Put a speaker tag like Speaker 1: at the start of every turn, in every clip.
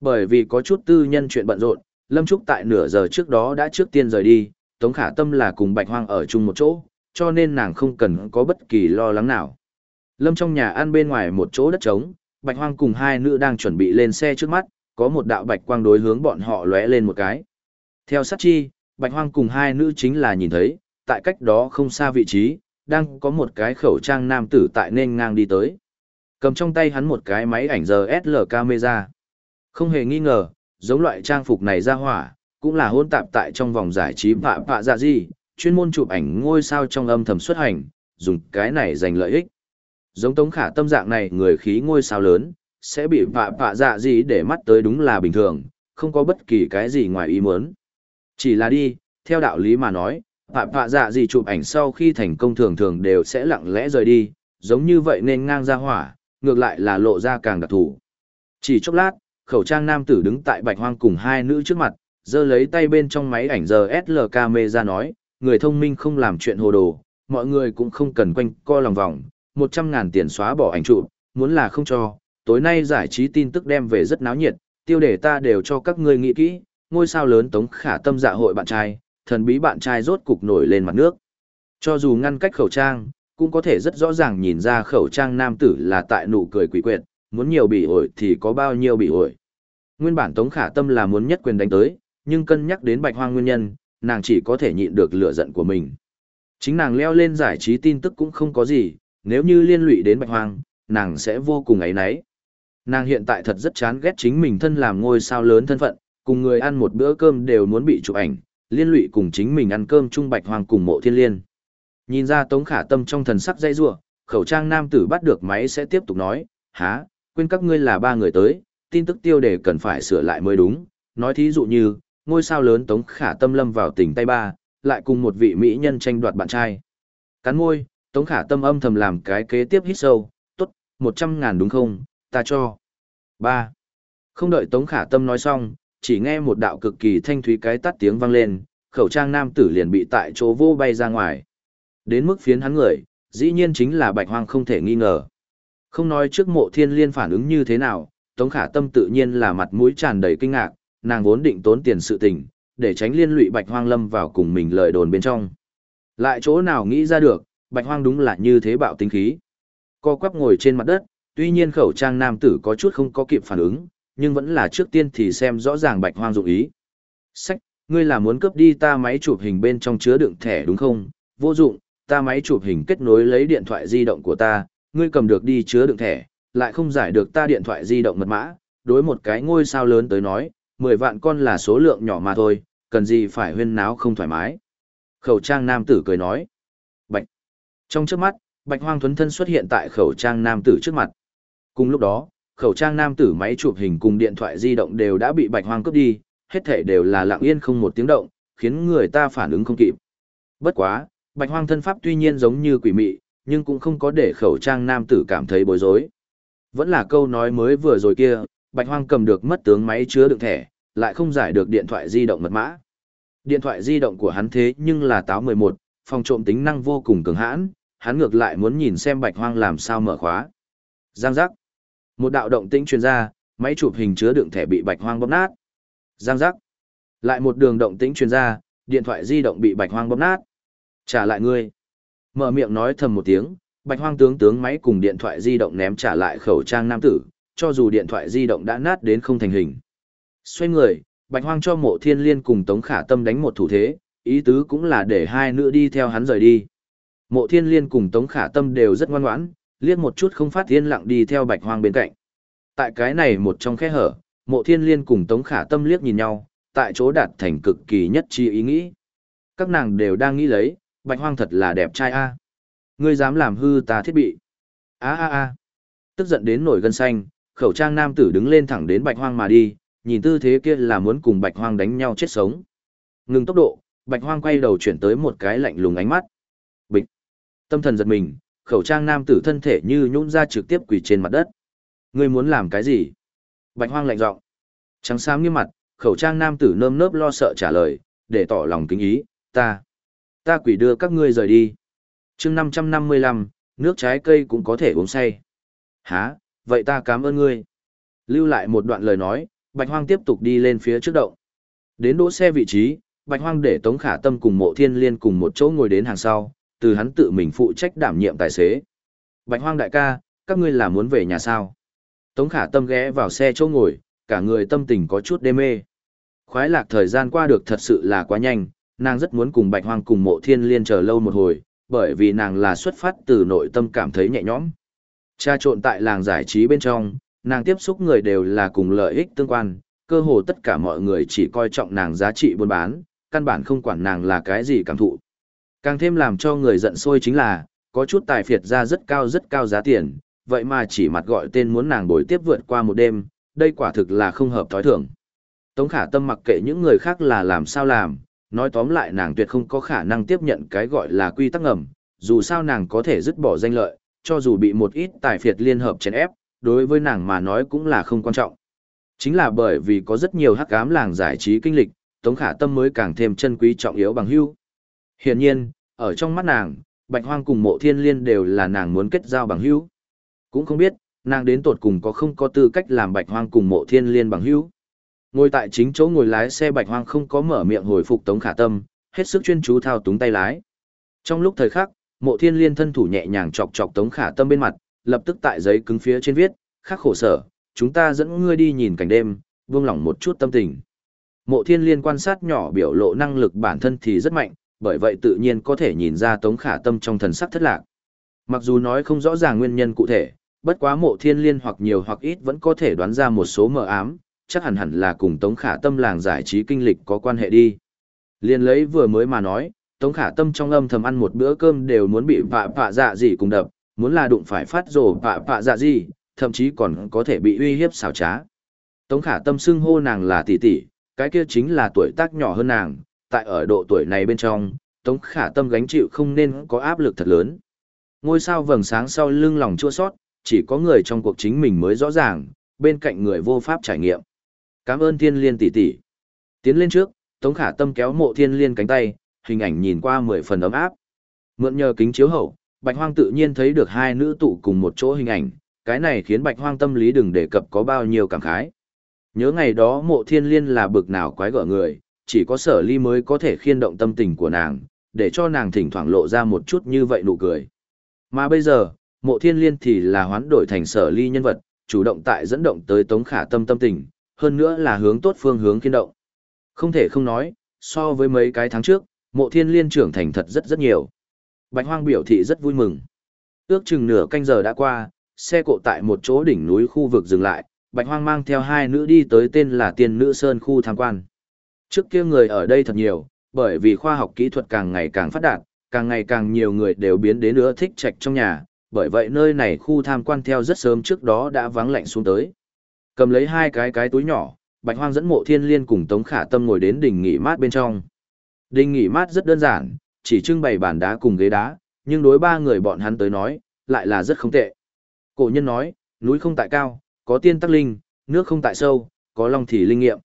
Speaker 1: Bởi vì có chút tư nhân chuyện bận rộn, Lâm Trúc tại nửa giờ trước đó đã trước tiên rời đi, Tống Khả Tâm là cùng Bạch Hoang ở chung một chỗ, cho nên nàng không cần có bất kỳ lo lắng nào. Lâm trong nhà ăn bên ngoài một chỗ đất trống, Bạch Hoang cùng hai nữ đang chuẩn bị lên xe trước mắt, có một đạo bạch quang đối hướng bọn họ lóe lên một cái. Theo sát chi, Bạch Hoang cùng hai nữ chính là nhìn thấy, tại cách đó không xa vị trí, đang có một cái khẩu trang nam tử tại nên ngang đi tới. Cầm trong tay hắn một cái máy ảnh DSL camera. Không hề nghi ngờ, giống loại trang phục này ra hỏa, cũng là hôn tạp tại trong vòng giải trí vạ vạ dạ gì, chuyên môn chụp ảnh ngôi sao trong âm thầm xuất hành, dùng cái này giành lợi ích. Giống tống khả tâm dạng này người khí ngôi sao lớn, sẽ bị vạ vạ dạ gì để mắt tới đúng là bình thường, không có bất kỳ cái gì ngoài ý muốn. Chỉ là đi, theo đạo lý mà nói, vạ vạ dạ gì chụp ảnh sau khi thành công thường thường đều sẽ lặng lẽ rời đi, giống như vậy nên ngang ra hỏa, ngược lại là lộ ra càng đặc thủ. Chỉ chốc lát, khẩu trang nam tử đứng tại bạch hoang cùng hai nữ trước mặt, giơ lấy tay bên trong máy ảnh giờ SLK ra nói, người thông minh không làm chuyện hồ đồ, mọi người cũng không cần quanh co lòng vòng, một trăm ngàn tiền xóa bỏ ảnh chụp, muốn là không cho, tối nay giải trí tin tức đem về rất náo nhiệt, tiêu đề ta đều cho các ngươi nghĩ kỹ, ngôi sao lớn tống khả tâm dạ hội bạn trai, thần bí bạn trai rốt cục nổi lên mặt nước. Cho dù ngăn cách khẩu trang, cũng có thể rất rõ ràng nhìn ra khẩu trang nam tử là tại nụ cười quỷ quyệt, muốn nhiều bị ổi thì có bao nhiêu bị ổi. Nguyên bản Tống Khả Tâm là muốn nhất quyền đánh tới, nhưng cân nhắc đến Bạch Hoang nguyên nhân, nàng chỉ có thể nhịn được lửa giận của mình. Chính nàng leo lên giải trí tin tức cũng không có gì, nếu như liên lụy đến Bạch Hoang, nàng sẽ vô cùng ấy nấy. Nàng hiện tại thật rất chán ghét chính mình thân làm ngôi sao lớn thân phận, cùng người ăn một bữa cơm đều muốn bị chụp ảnh, liên lụy cùng chính mình ăn cơm chung Bạch Hoang cùng mộ thiên liên. Nhìn ra Tống Khả Tâm trong thần sắc dây rủa, khẩu trang nam tử bắt được máy sẽ tiếp tục nói, há, quên các ngươi là ba người tới, tin tức tiêu đề cần phải sửa lại mới đúng, nói thí dụ như, ngôi sao lớn Tống Khả Tâm lâm vào tỉnh tây ba, lại cùng một vị mỹ nhân tranh đoạt bạn trai. Cắn môi, Tống Khả Tâm âm thầm làm cái kế tiếp hít sâu, tốt, một trăm ngàn đúng không, ta cho. ba Không đợi Tống Khả Tâm nói xong, chỉ nghe một đạo cực kỳ thanh thúy cái tắt tiếng vang lên, khẩu trang nam tử liền bị tại chỗ vô bay ra ngoài. Đến mức phiến hắn người, dĩ nhiên chính là bạch hoang không thể nghi ngờ. Không nói trước mộ thiên liên phản ứng như thế nào, Tống Khả Tâm tự nhiên là mặt mũi tràn đầy kinh ngạc, nàng vốn định tốn tiền sự tình, để tránh liên lụy Bạch Hoang Lâm vào cùng mình lời đồn bên trong. Lại chỗ nào nghĩ ra được, Bạch Hoang đúng là như thế bạo tính khí. Co quắp ngồi trên mặt đất, tuy nhiên khẩu trang nam tử có chút không có kịp phản ứng, nhưng vẫn là trước tiên thì xem rõ ràng Bạch Hoang dụng ý. Sách, ngươi là muốn cướp đi ta máy chụp hình bên trong chứa đựng thẻ đúng không? Vô dụng, ta máy chụp hình kết nối lấy điện thoại di động của ta, ngươi cầm được đi chứa đựng thẻ, lại không giải được ta điện thoại di động mật mã, đối một cái ngôi sao lớn tới nói, 10 vạn con là số lượng nhỏ mà thôi, cần gì phải huyên náo không thoải mái. Khẩu trang nam tử cười nói. Bạch. Trong trước mắt, bạch hoang thuấn thân xuất hiện tại khẩu trang nam tử trước mặt. Cùng lúc đó, khẩu trang nam tử máy chụp hình cùng điện thoại di động đều đã bị bạch hoang cướp đi, hết thể đều là lặng yên không một tiếng động, khiến người ta phản ứng không kịp. Bất quá, bạch hoang thân pháp tuy nhiên giống như quỷ mị, nhưng cũng không có để khẩu trang nam tử cảm thấy bối rối. Vẫn là câu nói mới vừa rồi kia, Bạch Hoang cầm được mất tướng máy chứa đựng thẻ, lại không giải được điện thoại di động mật mã. Điện thoại di động của hắn thế nhưng là táo 11, phòng trộm tính năng vô cùng cường hãn, hắn ngược lại muốn nhìn xem Bạch Hoang làm sao mở khóa. Giang giác. Một đạo động tĩnh truyền ra, máy chụp hình chứa đựng thẻ bị Bạch Hoang bóp nát. Giang giác. Lại một đường động tĩnh truyền ra, điện thoại di động bị Bạch Hoang bóp nát. Trả lại ngươi. Mở miệng nói thầm một tiếng, Bạch Hoang tướng tướng máy cùng điện thoại di động ném trả lại khẩu trang nam tử, cho dù điện thoại di động đã nát đến không thành hình. Xoay người, Bạch Hoang cho Mộ Thiên Liên cùng Tống Khả Tâm đánh một thủ thế, ý tứ cũng là để hai nữ đi theo hắn rời đi. Mộ Thiên Liên cùng Tống Khả Tâm đều rất ngoan ngoãn, liếc một chút không phát yên lặng đi theo Bạch Hoang bên cạnh. Tại cái này một trong khe hở, Mộ Thiên Liên cùng Tống Khả Tâm liếc nhìn nhau, tại chỗ đạt thành cực kỳ nhất chi ý nghĩ. Các nàng đều đang nghĩ lấy, Bạch Hoang thật là đẹp trai a. Ngươi dám làm hư ta thiết bị. Á á á. Tức giận đến nổi gân xanh, khẩu trang nam tử đứng lên thẳng đến bạch hoang mà đi, nhìn tư thế kia là muốn cùng bạch hoang đánh nhau chết sống. Ngừng tốc độ, bạch hoang quay đầu chuyển tới một cái lạnh lùng ánh mắt. Bịch. Tâm thần giật mình, khẩu trang nam tử thân thể như nhũn ra trực tiếp quỳ trên mặt đất. Ngươi muốn làm cái gì? Bạch hoang lạnh giọng. Trắng xám nghiêm mặt, khẩu trang nam tử nơm nớp lo sợ trả lời, để tỏ lòng kính ý, ta, ta quỷ đưa các ngươi rời đi chương năm trăm năm mươi lăm nước trái cây cũng có thể uống say há vậy ta cảm ơn ngươi lưu lại một đoạn lời nói Bạch Hoang tiếp tục đi lên phía trước động. Đến đỗ xe vị trí, Bạch Hoang để Tống Khả Tâm cùng Mộ Thiên Liên cùng một chỗ ngồi đến hàng sau, từ hắn tự mình phụ trách đảm nhiệm tài xế. Bạch Hoang đại ca, các ngươi là muốn về nhà sao? Tống Khả Tâm ghé vào xe chỗ ngồi, cả người tâm tình có chút đê mê. Khoái lạc thời gian qua được thật sự là quá nhanh, nàng rất muốn cùng Bạch Hoang cùng Mộ Thiên Liên chờ lâu một hồi, bởi vì nàng là xuất phát từ nội tâm cảm thấy nhẹ nhõm. Cha trộn tại làng giải trí bên trong, nàng tiếp xúc người đều là cùng lợi ích tương quan, cơ hồ tất cả mọi người chỉ coi trọng nàng giá trị buôn bán, căn bản không quản nàng là cái gì cảm thụ. Càng thêm làm cho người giận sôi chính là, có chút tài phiệt ra rất cao rất cao giá tiền, vậy mà chỉ mặt gọi tên muốn nàng bồi tiếp vượt qua một đêm, đây quả thực là không hợp thói thường. Tống khả tâm mặc kệ những người khác là làm sao làm, nói tóm lại nàng tuyệt không có khả năng tiếp nhận cái gọi là quy tắc ngầm, dù sao nàng có thể dứt bỏ danh lợi, cho dù bị một ít tài phiệt liên hợp chèn ép, đối với nàng mà nói cũng là không quan trọng. Chính là bởi vì có rất nhiều hắc ám làng giải trí kinh lịch, Tống Khả Tâm mới càng thêm chân quý trọng yếu bằng hữu. Hiển nhiên, ở trong mắt nàng, Bạch Hoang cùng Mộ Thiên Liên đều là nàng muốn kết giao bằng hữu. Cũng không biết, nàng đến tột cùng có không có tư cách làm Bạch Hoang cùng Mộ Thiên Liên bằng hữu. Ngồi tại chính chỗ ngồi lái xe Bạch Hoang không có mở miệng hồi phục Tống Khả Tâm, hết sức chuyên chú thao túng tay lái. Trong lúc thời khắc, Mộ Thiên Liên thân thủ nhẹ nhàng chọc chọc Tống Khả Tâm bên mặt, lập tức tại giấy cứng phía trên viết, khắc khổ sở, chúng ta dẫn ngươi đi nhìn cảnh đêm, vương lòng một chút tâm tình. Mộ thiên liên quan sát nhỏ biểu lộ năng lực bản thân thì rất mạnh, bởi vậy tự nhiên có thể nhìn ra tống khả tâm trong thần sắc thất lạc. Mặc dù nói không rõ ràng nguyên nhân cụ thể, bất quá mộ thiên liên hoặc nhiều hoặc ít vẫn có thể đoán ra một số mờ ám, chắc hẳn hẳn là cùng tống khả tâm làng giải trí kinh lịch có quan hệ đi. Liên lấy vừa mới mà nói, tống khả tâm trong âm thầm ăn một bữa cơm đều muốn bị vạ vạ dạ gì cùng đập, muốn là đụng phải phát rồ vạ vạ dạ gì, thậm chí còn có thể bị uy hiếp xảo trá. Tống khả tâm xưng hô nàng là tỷ tỷ, cái kia chính là tuổi tác nhỏ hơn nàng, tại ở độ tuổi này bên trong, Tống khả tâm gánh chịu không nên có áp lực thật lớn. Ngôi sao vầng sáng sau lưng lòng chua sót, chỉ có người trong cuộc chính mình mới rõ ràng, bên cạnh người vô pháp trải nghiệm. Cảm ơn thiên liên tỷ tỷ. Tiến lên trước, Tống khả tâm kéo mộ thiên liên cánh tay, hình ảnh nhìn qua mười phần ấm áp. Mượn nhờ kính chiếu hậu, Bạch Hoang tự nhiên thấy được hai nữ tụ cùng một chỗ hình ảnh, cái này khiến bạch hoang tâm lý đừng đề cập có bao nhiêu cảm khái. Nhớ ngày đó mộ thiên liên là bực nào quái gở người, chỉ có sở ly mới có thể khiên động tâm tình của nàng, để cho nàng thỉnh thoảng lộ ra một chút như vậy nụ cười. Mà bây giờ, mộ thiên liên thì là hoán đổi thành sở ly nhân vật, chủ động tại dẫn động tới tống khả tâm tâm tình, hơn nữa là hướng tốt phương hướng kiên động. Không thể không nói, so với mấy cái tháng trước, mộ thiên liên trưởng thành thật rất rất nhiều. Bạch hoang biểu thị rất vui mừng. Ước chừng nửa canh giờ đã qua, xe cộ tại một chỗ đỉnh núi khu vực dừng lại, Bạch Hoang mang theo hai nữ đi tới tên là Tiên Nữ Sơn khu tham quan. Trước kia người ở đây thật nhiều, bởi vì khoa học kỹ thuật càng ngày càng phát đạt, càng ngày càng nhiều người đều biến đến nữa thích trạch trong nhà, bởi vậy nơi này khu tham quan theo rất sớm trước đó đã vắng lạnh xuống tới. Cầm lấy hai cái cái túi nhỏ, Bạch Hoang dẫn Mộ Thiên Liên cùng Tống Khả Tâm ngồi đến đỉnh nghỉ mát bên trong. Đỉnh nghỉ mát rất đơn giản, chỉ trưng bày bàn đá cùng ghế đá, nhưng đối ba người bọn hắn tới nói, lại là rất không tệ. Cổ nhân nói, núi không tại cao, có tiên tắc linh, nước không tại sâu, có long thì linh nghiệm.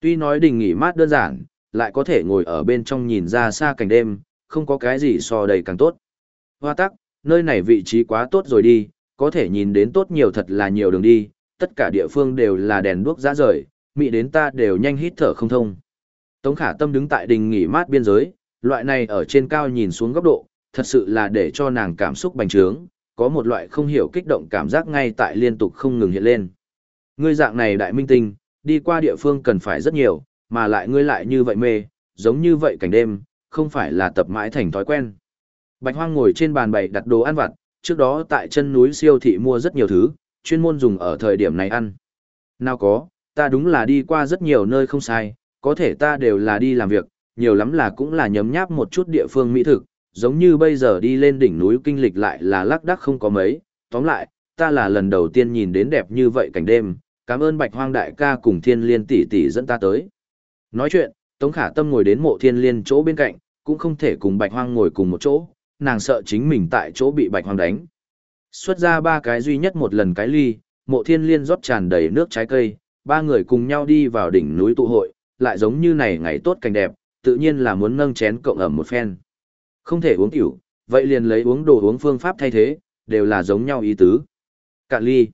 Speaker 1: Tuy nói đình nghỉ mát đơn giản, lại có thể ngồi ở bên trong nhìn ra xa cảnh đêm, không có cái gì so đầy càng tốt. Hoa tắc, nơi này vị trí quá tốt rồi đi, có thể nhìn đến tốt nhiều thật là nhiều đường đi, tất cả địa phương đều là đèn đuốc rã rời, mị đến ta đều nhanh hít thở không thông. Tống khả tâm đứng tại đình nghỉ mát biên giới, loại này ở trên cao nhìn xuống góc độ, thật sự là để cho nàng cảm xúc bành trướng, có một loại không hiểu kích động cảm giác ngay tại liên tục không ngừng hiện lên. Ngươi dạng này đại minh tinh, đi qua địa phương cần phải rất nhiều, mà lại ngươi lại như vậy mê, giống như vậy cảnh đêm, không phải là tập mãi thành thói quen. Bạch Hoang ngồi trên bàn bày đặt đồ ăn vặt, trước đó tại chân núi siêu thị mua rất nhiều thứ, chuyên môn dùng ở thời điểm này ăn. Nào có, ta đúng là đi qua rất nhiều nơi không sai, có thể ta đều là đi làm việc, nhiều lắm là cũng là nhấm nháp một chút địa phương mỹ thực, giống như bây giờ đi lên đỉnh núi kinh lịch lại là lác đác không có mấy, tóm lại, ta là lần đầu tiên nhìn đến đẹp như vậy cảnh đêm, cảm ơn Bạch Hoang đại ca cùng Thiên Liên tỷ tỷ dẫn ta tới. Nói chuyện, Tống Khả Tâm ngồi đến mộ Thiên Liên chỗ bên cạnh, cũng không thể cùng Bạch Hoang ngồi cùng một chỗ, nàng sợ chính mình tại chỗ bị Bạch Hoang đánh. Xuất ra ba cái duy nhất một lần cái ly, mộ Thiên Liên rót tràn đầy nước trái cây, ba người cùng nhau đi vào đỉnh núi tụ hội, lại giống như này ngày tốt cảnh đẹp, tự nhiên là muốn nâng chén cộng ẩm một phen. Không thể uống tiểu, vậy liền lấy uống đồ uống phương pháp thay thế, đều là giống nhau ý tứ. Cạn ly.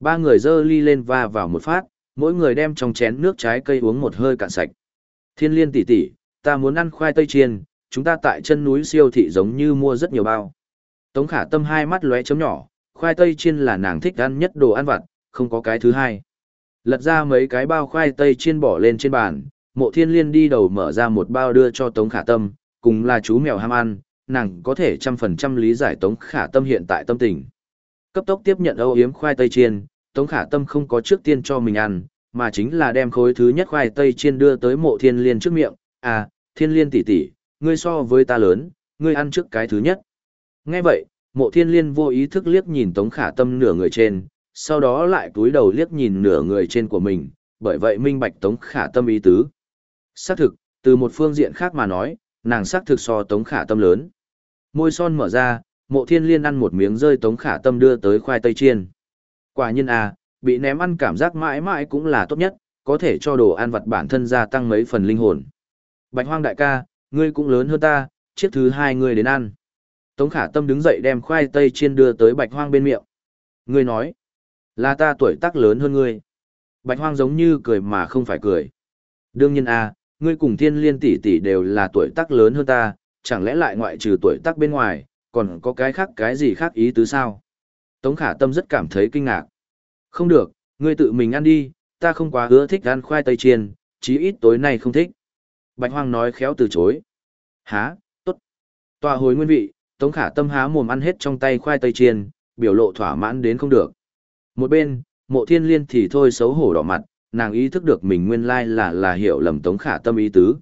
Speaker 1: Ba người dơ ly lên va vào một phát, mỗi người đem trong chén nước trái cây uống một hơi cạn sạch. Thiên liên tỷ tỷ, ta muốn ăn khoai tây chiên, chúng ta tại chân núi siêu thị giống như mua rất nhiều bao. Tống khả tâm hai mắt lóe chấm nhỏ, khoai tây chiên là nàng thích ăn nhất đồ ăn vặt, không có cái thứ hai. Lật ra mấy cái bao khoai tây chiên bỏ lên trên bàn, mộ thiên liên đi đầu mở ra một bao đưa cho Tống khả tâm, cùng là chú mèo ham ăn, nàng có thể trăm phần trăm lý giải Tống khả tâm hiện tại tâm tình. Cấp tốc tiếp nhận âu yếm khoai tây chiên, Tống khả tâm không có trước tiên cho mình ăn, mà chính là đem khối thứ nhất khoai tây chiên đưa tới mộ thiên liên trước miệng, à, thiên liên tỷ tỷ, ngươi so với ta lớn, ngươi ăn trước cái thứ nhất. Nghe vậy, mộ thiên liên vô ý thức liếc nhìn tống khả tâm nửa người trên, sau đó lại túi đầu liếc nhìn nửa người trên của mình, bởi vậy minh bạch tống khả tâm ý tứ. Xác thực, từ một phương diện khác mà nói, nàng xác thực so tống khả tâm lớn. Môi son mở ra, mộ thiên liên ăn một miếng rơi tống khả tâm đưa tới khoai tây chiên. Quả nhiên à, bị ném ăn cảm giác mãi mãi cũng là tốt nhất, có thể cho đồ ăn vật bản thân gia tăng mấy phần linh hồn. Bạch hoang đại ca, ngươi cũng lớn hơn ta, chiếc thứ hai ngươi đến ăn. Tống khả tâm đứng dậy đem khoai tây chiên đưa tới bạch hoang bên miệng. Ngươi nói, là ta tuổi tác lớn hơn ngươi. Bạch hoang giống như cười mà không phải cười. Đương nhiên à, ngươi cùng thiên liên tỷ tỷ đều là tuổi tác lớn hơn ta, chẳng lẽ lại ngoại trừ tuổi tác bên ngoài, còn có cái khác cái gì khác ý tứ sao? Tống khả tâm rất cảm thấy kinh ngạc. Không được, ngươi tự mình ăn đi, ta không quá ưa thích ăn khoai tây chiên, chí ít tối nay không thích. Bạch hoang nói khéo từ chối. Hả, tốt. Tòa hồi nguyên vị, Tống khả tâm há mồm ăn hết trong tay khoai tây chiên, biểu lộ thỏa mãn đến không được. Một bên, mộ thiên liên thì thôi xấu hổ đỏ mặt, nàng ý thức được mình nguyên lai là là hiểu lầm Tống khả tâm ý tứ.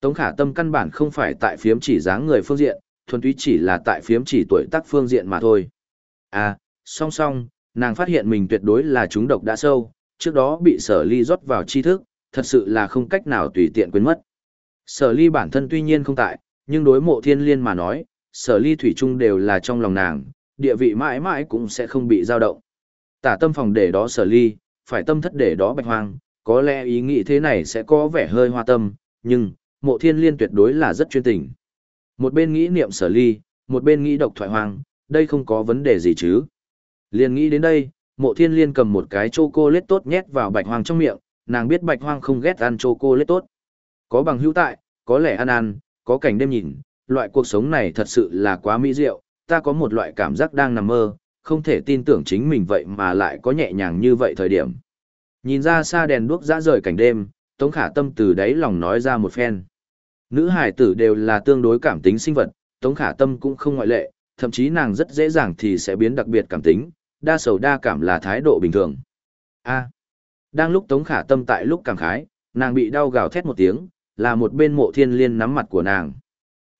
Speaker 1: Tống khả tâm căn bản không phải tại phiếm chỉ dáng người phương diện, thuần túy chỉ là tại phiếm chỉ tuổi tác phương diện mà thôi. À, song song, nàng phát hiện mình tuyệt đối là chúng độc đã sâu, trước đó bị sở ly rót vào tri thức, thật sự là không cách nào tùy tiện quên mất. Sở ly bản thân tuy nhiên không tại, nhưng đối mộ thiên liên mà nói, sở ly thủy chung đều là trong lòng nàng, địa vị mãi mãi cũng sẽ không bị dao động. Tả tâm phòng để đó sở ly, phải tâm thất để đó bạch hoang, có lẽ ý nghĩ thế này sẽ có vẻ hơi hoa tâm, nhưng, mộ thiên liên tuyệt đối là rất chuyên tình. Một bên nghĩ niệm sở ly, một bên nghĩ độc thoại hoang, đây không có vấn đề gì chứ. Liên nghĩ đến đây, mộ thiên liên cầm một cái chocolate tốt nhét vào bạch hoang trong miệng, nàng biết bạch hoang không ghét ăn chocolate tốt. Có bằng hữu tại, có lẽ ăn ăn, có cảnh đêm nhìn, loại cuộc sống này thật sự là quá mỹ diệu, ta có một loại cảm giác đang nằm mơ, không thể tin tưởng chính mình vậy mà lại có nhẹ nhàng như vậy thời điểm. Nhìn ra xa đèn đuốc dã rời cảnh đêm, Tống Khả Tâm từ đáy lòng nói ra một phen. Nữ hải tử đều là tương đối cảm tính sinh vật, Tống Khả Tâm cũng không ngoại lệ, thậm chí nàng rất dễ dàng thì sẽ biến đặc biệt cảm tính, đa sầu đa cảm là thái độ bình thường. A. đang lúc Tống Khả Tâm tại lúc cảm khái, nàng bị đau gào thét một tiếng, là một bên mộ thiên liên nắm mặt của nàng.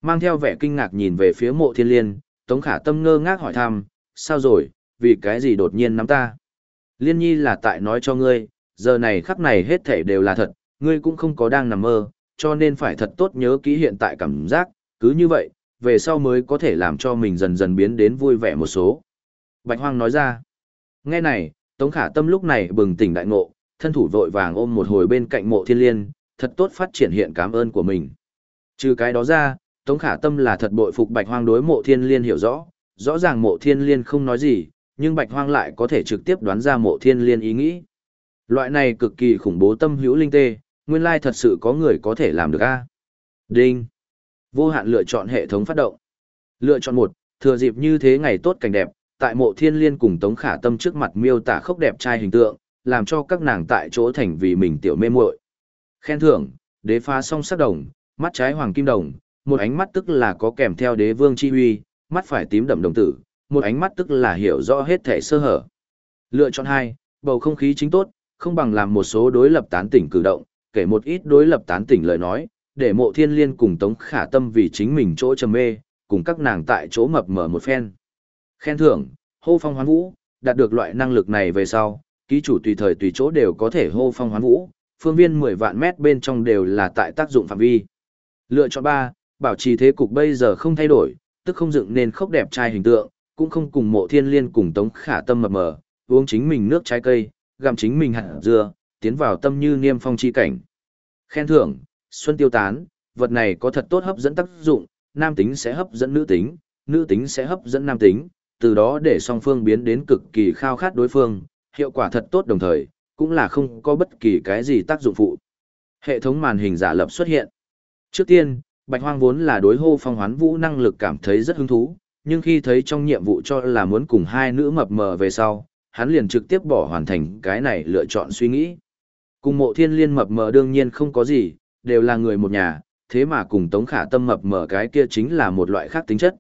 Speaker 1: Mang theo vẻ kinh ngạc nhìn về phía mộ thiên liên, Tống Khả Tâm ngơ ngác hỏi thăm, sao rồi, vì cái gì đột nhiên nắm ta? Liên nhi là tại nói cho ngươi, giờ này khắc này hết thể đều là thật, ngươi cũng không có đang nằm mơ, cho nên phải thật tốt nhớ kỹ hiện tại cảm giác, cứ như vậy, về sau mới có thể làm cho mình dần dần biến đến vui vẻ một số. Bạch Hoang nói ra, nghe này, Tống Khả Tâm lúc này bừng tỉnh đại ngộ, thân thủ vội vàng ôm một hồi bên cạnh mộ thiên liên, thật tốt phát triển hiện cảm ơn của mình. Trừ cái đó ra, Tống Khả Tâm là thật bội phục Bạch Hoang đối mộ thiên liên hiểu rõ, rõ ràng mộ thiên liên không nói gì, nhưng Bạch Hoang lại có thể trực tiếp đoán ra mộ thiên liên ý nghĩ. Loại này cực kỳ khủng bố tâm hữu linh tê, nguyên lai thật sự có người có thể làm được a. Đinh. Vô hạn lựa chọn hệ thống phát động. Lựa chọn một, thừa dịp như thế ngày tốt cảnh đẹp, tại mộ thiên liên cùng Tống Khả Tâm trước mặt miêu tả khốc đẹp trai hình tượng, làm cho các nàng tại chỗ thành vì mình tiểu mê muội. Khen thưởng, đế phá song sắc đồng, mắt trái hoàng kim đồng, một ánh mắt tức là có kèm theo đế vương chi huy, mắt phải tím đậm đồng tử, một ánh mắt tức là hiểu rõ hết thể sơ hở. Lựa chọn hai, bầu không khí chính tốt, không bằng làm một số đối lập tán tỉnh cử động, kể một ít đối lập tán tỉnh lời nói, để mộ thiên liên cùng tống khả tâm vì chính mình chỗ trầm mê, cùng các nàng tại chỗ mập mở một phen. Khen thưởng, hô phong hoán vũ, đạt được loại năng lực này về sau, ký chủ tùy thời tùy chỗ đều có thể hô phong hoán vũ, phương viên 10 vạn mét bên trong đều là tại tác dụng phạm vi. Lựa chọn 3, bảo trì thế cục bây giờ không thay đổi, tức không dựng nên khốc đẹp trai hình tượng, cũng không cùng mộ thiên liên cùng tống khả tâm mập mờ, uống chính mình nước trái cây, gặm chính mình hạt dưa, tiến vào tâm như niêm phong chi cảnh. Khen thưởng, xuân tiêu tán, vật này có thật tốt hấp dẫn tác dụng, nam tính sẽ hấp dẫn nữ tính, nữ tính sẽ hấp dẫn nam tính, từ đó để song phương biến đến cực kỳ khao khát đối phương, hiệu quả thật tốt đồng thời, cũng là không có bất kỳ cái gì tác dụng phụ. Hệ thống màn hình giả lập xuất hiện. Trước tiên, Bạch Hoang vốn là đối hô phong hoán vũ năng lực cảm thấy rất hứng thú, nhưng khi thấy trong nhiệm vụ cho là muốn cùng hai nữ mập mờ về sau, hắn liền trực tiếp bỏ hoàn thành cái này lựa chọn suy nghĩ. Cùng mộ thiên liên mập mờ đương nhiên không có gì, đều là người một nhà, thế mà cùng tống khả tâm mập mờ cái kia chính là một loại khác tính chất.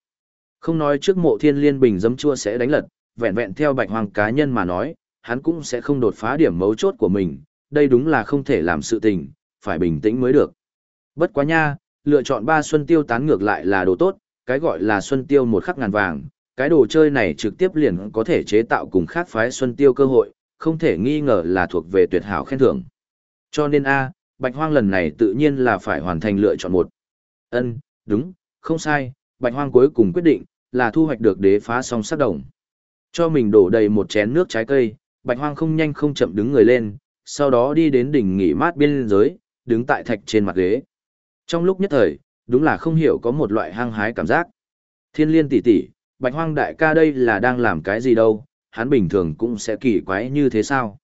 Speaker 1: Không nói trước mộ thiên liên bình dấm chua sẽ đánh lật, vẹn vẹn theo bạch hoàng cá nhân mà nói, hắn cũng sẽ không đột phá điểm mấu chốt của mình, đây đúng là không thể làm sự tình, phải bình tĩnh mới được. Bất quá nha, lựa chọn ba xuân tiêu tán ngược lại là đồ tốt, cái gọi là xuân tiêu một khắc ngàn vàng, cái đồ chơi này trực tiếp liền có thể chế tạo cùng khác phái xuân tiêu cơ hội, không thể nghi ngờ là thuộc về tuyệt hảo khen thưởng. Cho nên A, Bạch Hoang lần này tự nhiên là phải hoàn thành lựa chọn một. Ân, đúng, không sai, Bạch Hoang cuối cùng quyết định là thu hoạch được đế phá song sắc đồng. Cho mình đổ đầy một chén nước trái cây, Bạch Hoang không nhanh không chậm đứng người lên, sau đó đi đến đỉnh nghỉ mát biên giới, đứng tại thạch trên mặt ghế. Trong lúc nhất thời, đúng là không hiểu có một loại hăng hái cảm giác. Thiên liên tỷ tỷ, Bạch Hoang đại ca đây là đang làm cái gì đâu, hắn bình thường cũng sẽ kỳ quái như thế sao?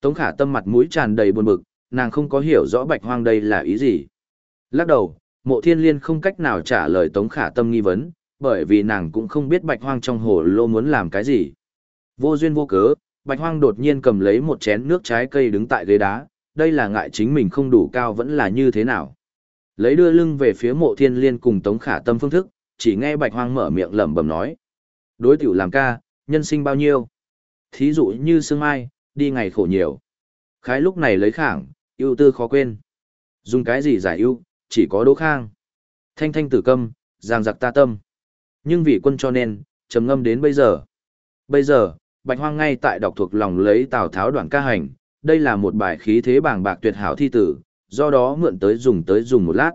Speaker 1: Tống khả tâm mặt mũi tràn đầy buồn bực, nàng không có hiểu rõ Bạch Hoang đây là ý gì. Lắc đầu, mộ thiên liên không cách nào trả lời Tống khả tâm nghi vấn, bởi vì nàng cũng không biết Bạch Hoang trong hồ lô muốn làm cái gì. Vô duyên vô cớ, Bạch Hoang đột nhiên cầm lấy một chén nước trái cây đứng tại ghế đá, đây là ngại chính mình không đủ cao vẫn là như thế nào. Lấy đưa lưng về phía mộ thiên liên cùng Tống khả tâm phương thức, chỉ nghe Bạch Hoang mở miệng lẩm bẩm nói. Đối tiểu làm ca, nhân sinh bao nhiêu? Thí dụ như sương mai, đi ngày khổ nhiều. Khái lúc này lấy khảng, ưu tư khó quên. Dùng cái gì giải ưu, chỉ có đỗ khang. Thanh thanh tử câm, giang giặc ta tâm. Nhưng vì quân cho nên, trầm ngâm đến bây giờ. Bây giờ, Bạch Hoang ngay tại đọc thuộc lòng lấy Tào Tháo đoạn ca hành, đây là một bài khí thế bàng bạc tuyệt hảo thi tử, do đó mượn tới dùng tới dùng một lát.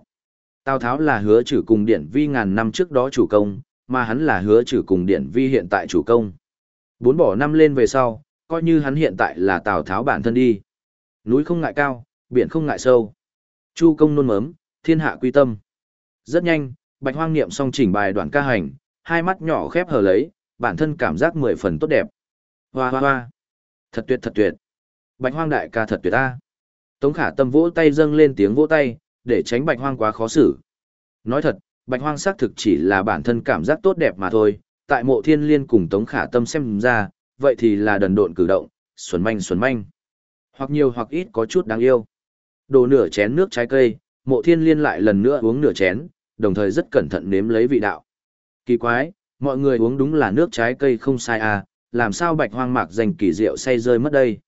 Speaker 1: Tào Tháo là hứa trừ cùng điển vi ngàn năm trước đó chủ công, mà hắn là hứa trừ cùng điển vi hiện tại chủ công. Bốn bỏ năm lên về sau, coi như hắn hiện tại là Tào Tháo bản thân đi. Núi không ngại cao, biển không ngại sâu. Chu công nôn mớm, thiên hạ quy tâm. Rất nhanh, Bạch Hoang niệm xong chỉnh bài đoạn ca hành, hai mắt nhỏ khép hờ lấy, bản thân cảm giác mười phần tốt đẹp. Hoa hoa hoa. Thật tuyệt thật tuyệt. Bạch Hoang đại ca thật tuyệt ta. Tống Khả Tâm vỗ tay dâng lên tiếng vỗ tay, để tránh Bạch Hoang quá khó xử. Nói thật, Bạch Hoang xác thực chỉ là bản thân cảm giác tốt đẹp mà thôi, tại Mộ Thiên Liên cùng Tống Khả Tâm xem ra, vậy thì là đần độn cử động, xuẩn manh xuẩn manh. Hoặc nhiều hoặc ít có chút đáng yêu. Đổ nửa chén nước trái cây, Mộ Thiên Liên lại lần nữa uống nửa chén, đồng thời rất cẩn thận nếm lấy vị đạo. Kỳ quái, mọi người uống đúng là nước trái cây không sai à, làm sao Bạch Hoang mạc dành kỳ rượu say rơi mất đây?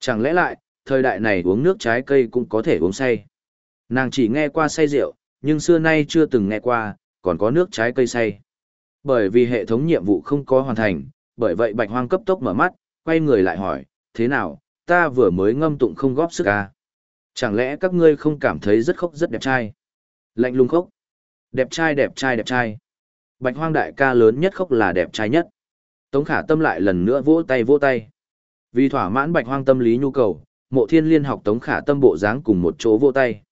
Speaker 1: Chẳng lẽ lại, thời đại này uống nước trái cây cũng có thể uống say. Nàng chỉ nghe qua say rượu, nhưng xưa nay chưa từng nghe qua, còn có nước trái cây say. Bởi vì hệ thống nhiệm vụ không có hoàn thành, bởi vậy bạch hoang cấp tốc mở mắt, quay người lại hỏi, thế nào, ta vừa mới ngâm tụng không góp sức à? Chẳng lẽ các ngươi không cảm thấy rất khốc rất đẹp trai? Lạnh lùng khốc. Đẹp trai đẹp trai đẹp trai. Bạch hoang đại ca lớn nhất khóc là đẹp trai nhất. Tống khả tâm lại lần nữa vỗ tay vỗ tay. Vì thỏa mãn bạch hoang tâm lý nhu cầu, mộ thiên liên học tống khả tâm bộ dáng cùng một chỗ vô tay.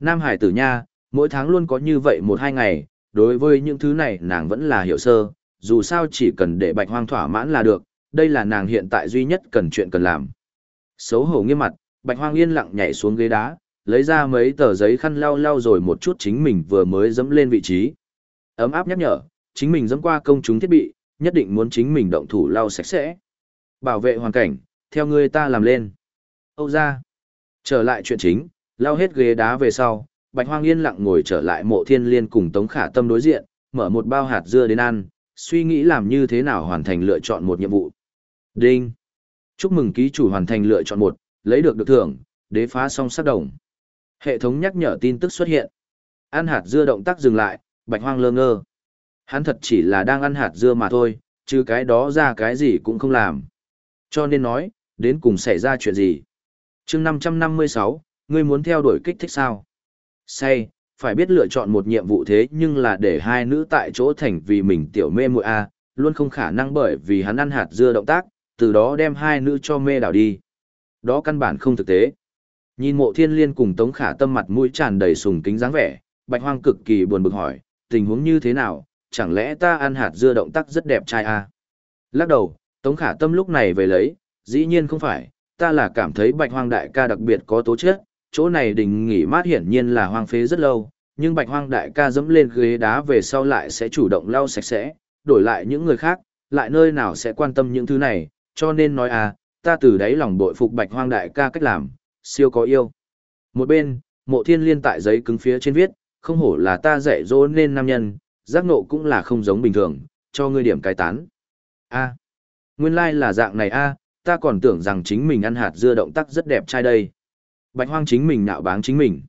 Speaker 1: Nam Hải tử nha, mỗi tháng luôn có như vậy một hai ngày, đối với những thứ này nàng vẫn là hiểu sơ, dù sao chỉ cần để bạch hoang thỏa mãn là được, đây là nàng hiện tại duy nhất cần chuyện cần làm. Xấu hổ nghiêm mặt, bạch hoang yên lặng nhảy xuống ghế đá, lấy ra mấy tờ giấy khăn lau lau rồi một chút chính mình vừa mới dẫm lên vị trí. Ấm áp nhắc nhở, chính mình dẫm qua công chúng thiết bị, nhất định muốn chính mình động thủ lau sạch sẽ. Bảo vệ hoàn cảnh, theo người ta làm lên. Âu ra. Trở lại chuyện chính, lao hết ghế đá về sau, Bạch Hoang yên lặng ngồi trở lại mộ thiên liên cùng Tống Khả Tâm đối diện, mở một bao hạt dưa đến ăn, suy nghĩ làm như thế nào hoàn thành lựa chọn một nhiệm vụ. Đinh. Chúc mừng ký chủ hoàn thành lựa chọn một, lấy được được thưởng, đế phá song sát đồng. Hệ thống nhắc nhở tin tức xuất hiện. Ăn hạt dưa động tác dừng lại, Bạch Hoang lơ ngơ. Hắn thật chỉ là đang ăn hạt dưa mà thôi, chứ cái đó ra cái gì cũng không làm. Cho nên nói, đến cùng xảy ra chuyện gì chương 556, ngươi muốn theo đuổi kích thích sao? Say, phải biết lựa chọn một nhiệm vụ thế nhưng là để hai nữ tại chỗ thành vì mình tiểu mê muội a, luôn không khả năng bởi vì hắn ăn hạt dưa động tác, từ đó đem hai nữ cho mê đảo đi. Đó căn bản không thực tế. Nhìn mộ thiên liên cùng tống khả tâm mặt mũi tràn đầy sùng kính dáng vẻ, bạch hoang cực kỳ buồn bực hỏi, tình huống như thế nào, chẳng lẽ ta ăn hạt dưa động tác rất đẹp trai a? Lắc đầu, tống khả tâm lúc này về lấy, dĩ nhiên không phải, ta là cảm thấy bạch hoang đại ca đặc biệt có tố chất, chỗ này đình nghỉ mát hiển nhiên là hoang phế rất lâu, nhưng bạch hoang đại ca dẫm lên ghế đá về sau lại sẽ chủ động lau sạch sẽ, đổi lại những người khác, lại nơi nào sẽ quan tâm những thứ này, cho nên nói à, ta từ đấy lòng bội phục bạch hoang đại ca cách làm, siêu có yêu. Một bên, mộ thiên liên tại giấy cứng phía trên viết, không hổ là ta dạy dỗ nên nam nhân, giác nộ cũng là không giống bình thường, cho ngươi điểm cai tán. A. nguyên lai like là dạng này a, ta còn tưởng rằng chính mình ăn hạt dưa động tác rất đẹp trai đây. Bạch hoang chính mình nạo báng chính mình.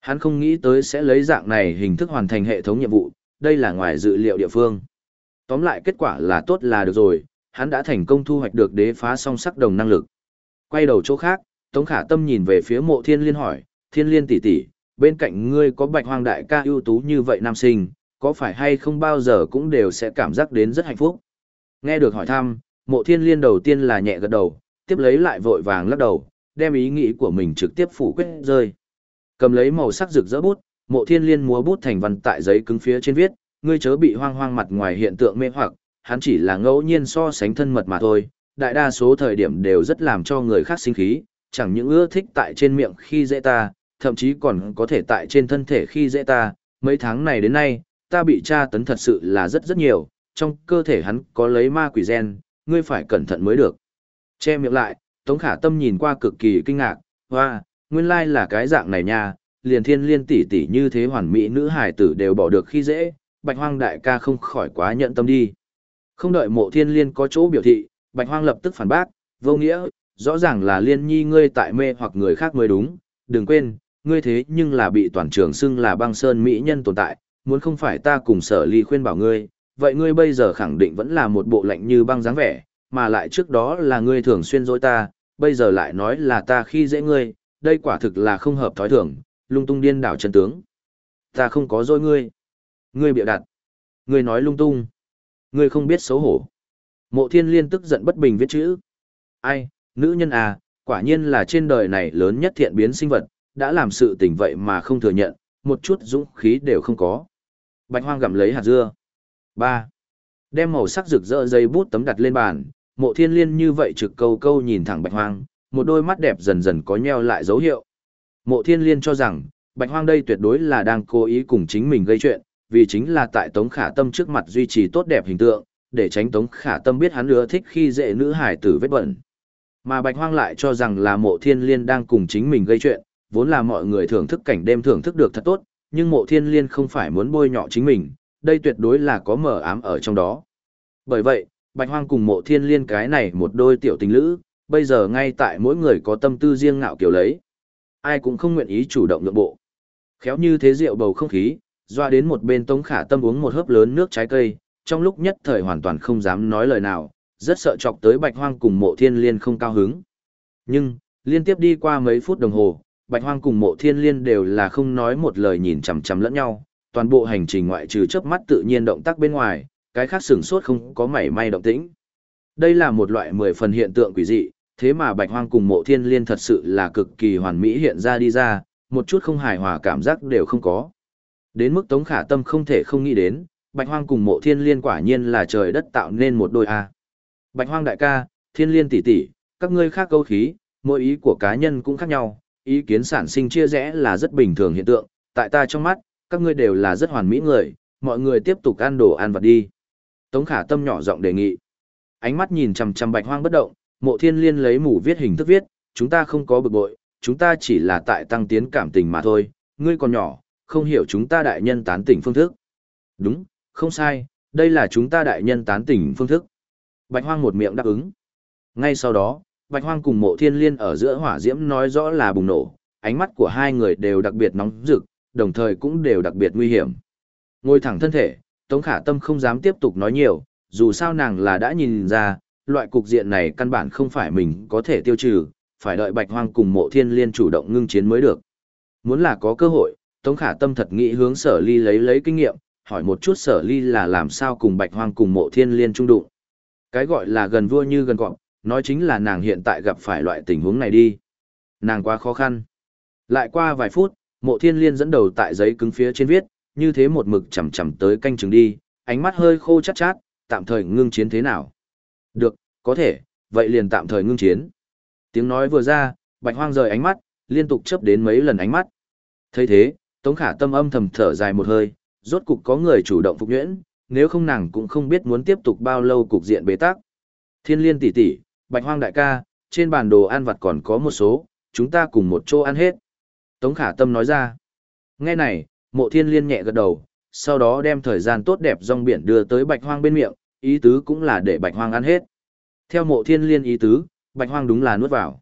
Speaker 1: Hắn không nghĩ tới sẽ lấy dạng này hình thức hoàn thành hệ thống nhiệm vụ, đây là ngoài dự liệu địa phương. Tóm lại kết quả là tốt là được rồi, hắn đã thành công thu hoạch được đế phá song sắc đồng năng lực. Quay đầu chỗ khác, Tống Khả Tâm nhìn về phía mộ thiên liên hỏi, thiên liên tỷ tỷ, bên cạnh ngươi có bạch hoang đại ca ưu tú như vậy nam sinh, có phải hay không bao giờ cũng đều sẽ cảm giác đến rất hạnh phúc. Nghe được hỏi thăm, mộ thiên liên đầu tiên là nhẹ gật đầu, tiếp lấy lại vội vàng lắc đầu, đem ý nghĩ của mình trực tiếp phủ quyết rơi. Cầm lấy màu sắc rực rỡ bút, mộ thiên liên múa bút thành văn tại giấy cứng phía trên viết, ngươi chớ bị hoang hoang mặt ngoài hiện tượng mê hoặc, hắn chỉ là ngẫu nhiên so sánh thân mật mà thôi, đại đa số thời điểm đều rất làm cho người khác sinh khí, chẳng những ưa thích tại trên miệng khi dễ ta, thậm chí còn có thể tại trên thân thể khi dễ ta, mấy tháng này đến nay, ta bị tra tấn thật sự là rất rất nhiều, trong cơ thể hắn có lấy ma quỷ gen, ngươi phải cẩn thận mới được. Che miệng lại, Tống Khả Tâm nhìn qua cực kỳ kinh ngạc, hoa, nguyên lai là cái dạng này nha, liền thiên liên tỷ tỷ như thế hoàn mỹ nữ hải tử đều bỏ được khi dễ, bạch hoang đại ca không khỏi quá nhận tâm đi. Không đợi mộ thiên liên có chỗ biểu thị, bạch hoang lập tức phản bác, vô nghĩa, rõ ràng là liên nhi ngươi tại mê hoặc người khác mới đúng, đừng quên, ngươi thế nhưng là bị toàn trường xưng là băng sơn mỹ nhân tồn tại, muốn không phải ta cùng sở ly khuyên bảo ngươi, vậy ngươi bây giờ khẳng định vẫn là một bộ lạnh như băng dáng vẻ, mà lại trước đó là ngươi thường xuyên dối ta, bây giờ lại nói là ta khi dễ ngươi, đây quả thực là không hợp thói thường, lung tung điên đảo chân tướng. Ta không có dối ngươi. Ngươi bịa đặt. Ngươi nói lung tung. Ngươi không biết xấu hổ. Mộ thiên liên tức giận bất bình viết chữ. Ai, nữ nhân à, quả nhiên là trên đời này lớn nhất thiện biến sinh vật, đã làm sự tình vậy mà không thừa nhận, một chút dũng khí đều không có. Bạch hoang gặm lấy hạt dưa. 3. Đem màu sắc rực rỡ dây bút tấm đặt lên bàn, mộ thiên liên như vậy trực câu câu nhìn thẳng bạch hoang, một đôi mắt đẹp dần dần có nheo lại dấu hiệu. Mộ thiên liên cho rằng, bạch hoang đây tuyệt đối là đang cố ý cùng chính mình gây chuyện, vì chính là tại Tống Khả Tâm trước mặt duy trì tốt đẹp hình tượng, để tránh Tống Khả Tâm biết hắn ưa thích khi dễ nữ hải tử vết bẩn. Mà Bạch Hoang lại cho rằng là mộ thiên liên đang cùng chính mình gây chuyện, vốn là mọi người thưởng thức cảnh đêm thưởng thức được thật tốt, nhưng mộ thiên liên không phải muốn bôi nhọ chính mình, đây tuyệt đối là có mở ám ở trong đó. Bởi vậy, Bạch Hoang cùng mộ thiên liên cái này một đôi tiểu tình lữ, bây giờ ngay tại mỗi người có tâm tư riêng ngạo kiểu lấy. Ai cũng không nguyện ý chủ động nhượng bộ. Khéo như thế rượu bầu không khí, doa đến một bên Tống Khả Tâm uống một hớp lớn nước trái cây, trong lúc nhất thời hoàn toàn không dám nói lời nào, rất sợ chọc tới Bạch Hoang cùng Mộ Thiên Liên không cao hứng. Nhưng, liên tiếp đi qua mấy phút đồng hồ, Bạch Hoang cùng Mộ Thiên Liên đều là không nói một lời nhìn chằm chằm lẫn nhau, toàn bộ hành trình ngoại trừ chớp mắt tự nhiên động tác bên ngoài, cái khác sửng sốt không có mảy may động tĩnh. Đây là một loại mười phần hiện tượng quỷ dị, thế mà Bạch Hoang cùng Mộ Thiên Liên thật sự là cực kỳ hoàn mỹ hiện ra đi ra, một chút không hài hòa cảm giác đều không có. Đến mức Tống Khả Tâm không thể không nghĩ đến, Bạch Hoang cùng Mộ Thiên Liên quả nhiên là trời đất tạo nên một đôi a. Bạch Hoang đại ca, Thiên Liên tỷ tỷ, các ngươi khác câu khí, mỗi ý của cá nhân cũng khác nhau, ý kiến sản sinh chia rẽ là rất bình thường hiện tượng, tại ta trong mắt, các ngươi đều là rất hoàn mỹ người, mọi người tiếp tục ăn đồ ăn vật đi. Tống Khả Tâm nhỏ giọng đề nghị. Ánh mắt nhìn chằm chằm Bạch Hoang bất động, Mộ Thiên Liên lấy mủ viết hình thức viết, chúng ta không có bực bội, chúng ta chỉ là tại tăng tiến cảm tình mà thôi, ngươi còn nhỏ, không hiểu chúng ta đại nhân tán tỉnh phương thức. Đúng, không sai, đây là chúng ta đại nhân tán tỉnh phương thức. Bạch Hoang một miệng đáp ứng. Ngay sau đó, Bạch Hoang cùng Mộ Thiên Liên ở giữa hỏa diễm nói rõ là bùng nổ, ánh mắt của hai người đều đặc biệt nóng rực, đồng thời cũng đều đặc biệt nguy hiểm. Ngồi thẳng thân thể, Tống Khả Tâm không dám tiếp tục nói nhiều, dù sao nàng là đã nhìn ra, loại cục diện này căn bản không phải mình có thể tiêu trừ, phải đợi Bạch Hoang cùng Mộ Thiên Liên chủ động ngưng chiến mới được. Muốn là có cơ hội, Tống Khả Tâm thật nghĩ hướng Sở Ly lấy lấy kinh nghiệm, hỏi một chút Sở Ly là làm sao cùng Bạch Hoang cùng Mộ Thiên Liên trung đụng. Cái gọi là gần vua như gần cọp, nói chính là nàng hiện tại gặp phải loại tình huống này đi. Nàng quá khó khăn. Lại qua vài phút, Mộ Thiên Liên dẫn đầu tại giấy cứng phía trên viết, như thế một mực chầm chầm tới canh chừng đi, ánh mắt hơi khô chát chát, tạm thời ngưng chiến thế nào. Được, có thể, vậy liền tạm thời ngưng chiến. Tiếng nói vừa ra, bạch hoang rời ánh mắt, liên tục chớp đến mấy lần ánh mắt. thấy thế, Tống Khả Tâm âm thầm thở dài một hơi, rốt cục có người chủ động phục nhuyễn, nếu không nàng cũng không biết muốn tiếp tục bao lâu cục diện bế tắc. Thiên liên tỷ tỷ, bạch hoang đại ca, trên bàn đồ ăn vặt còn có một số, chúng ta cùng một chỗ ăn hết. Tống Khả Tâm nói ra. Nghe này, mộ thiên liên nhẹ gật đầu, sau đó đem thời gian tốt đẹp rong biển đưa tới bạch hoang bên miệng, ý tứ cũng là để bạch hoang ăn hết. Theo mộ thiên liên ý tứ, bạch hoang đúng là nuốt vào.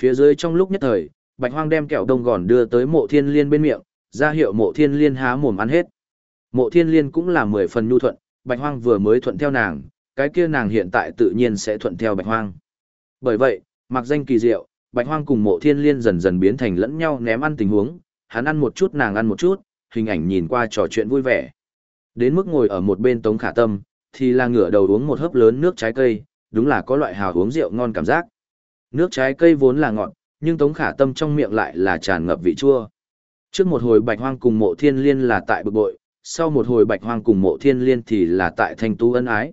Speaker 1: Phía dưới trong lúc nhất thời, bạch hoang đem kẹo đông gòn đưa tới mộ thiên liên bên miệng, ra hiệu mộ thiên liên há mồm ăn hết. Mộ thiên liên cũng là mười phần nhu thuận, bạch hoang vừa mới thuận theo nàng, cái kia nàng hiện tại tự nhiên sẽ thuận theo bạch hoang. Bởi vậy, mặc danh kỳ diệu, bạch hoang cùng mộ thiên liên dần dần biến thành lẫn nhau ném ăn tình huống, hắn ăn một chút nàng ăn một chút, hình ảnh nhìn qua trò chuyện vui vẻ. Đến mức ngồi ở một bên tống khả tâm, thì là ngửa đầu uống một hớp lớn nước trái cây, đúng là có loại hào uống rượu ngon cảm giác. Nước trái cây vốn là ngọt, nhưng tống khả tâm trong miệng lại là tràn ngập vị chua. Trước một hồi bạch hoang cùng mộ thiên liên là tại bực bội, sau một hồi bạch hoang cùng mộ thiên liên thì là tại thanh tu ân ái.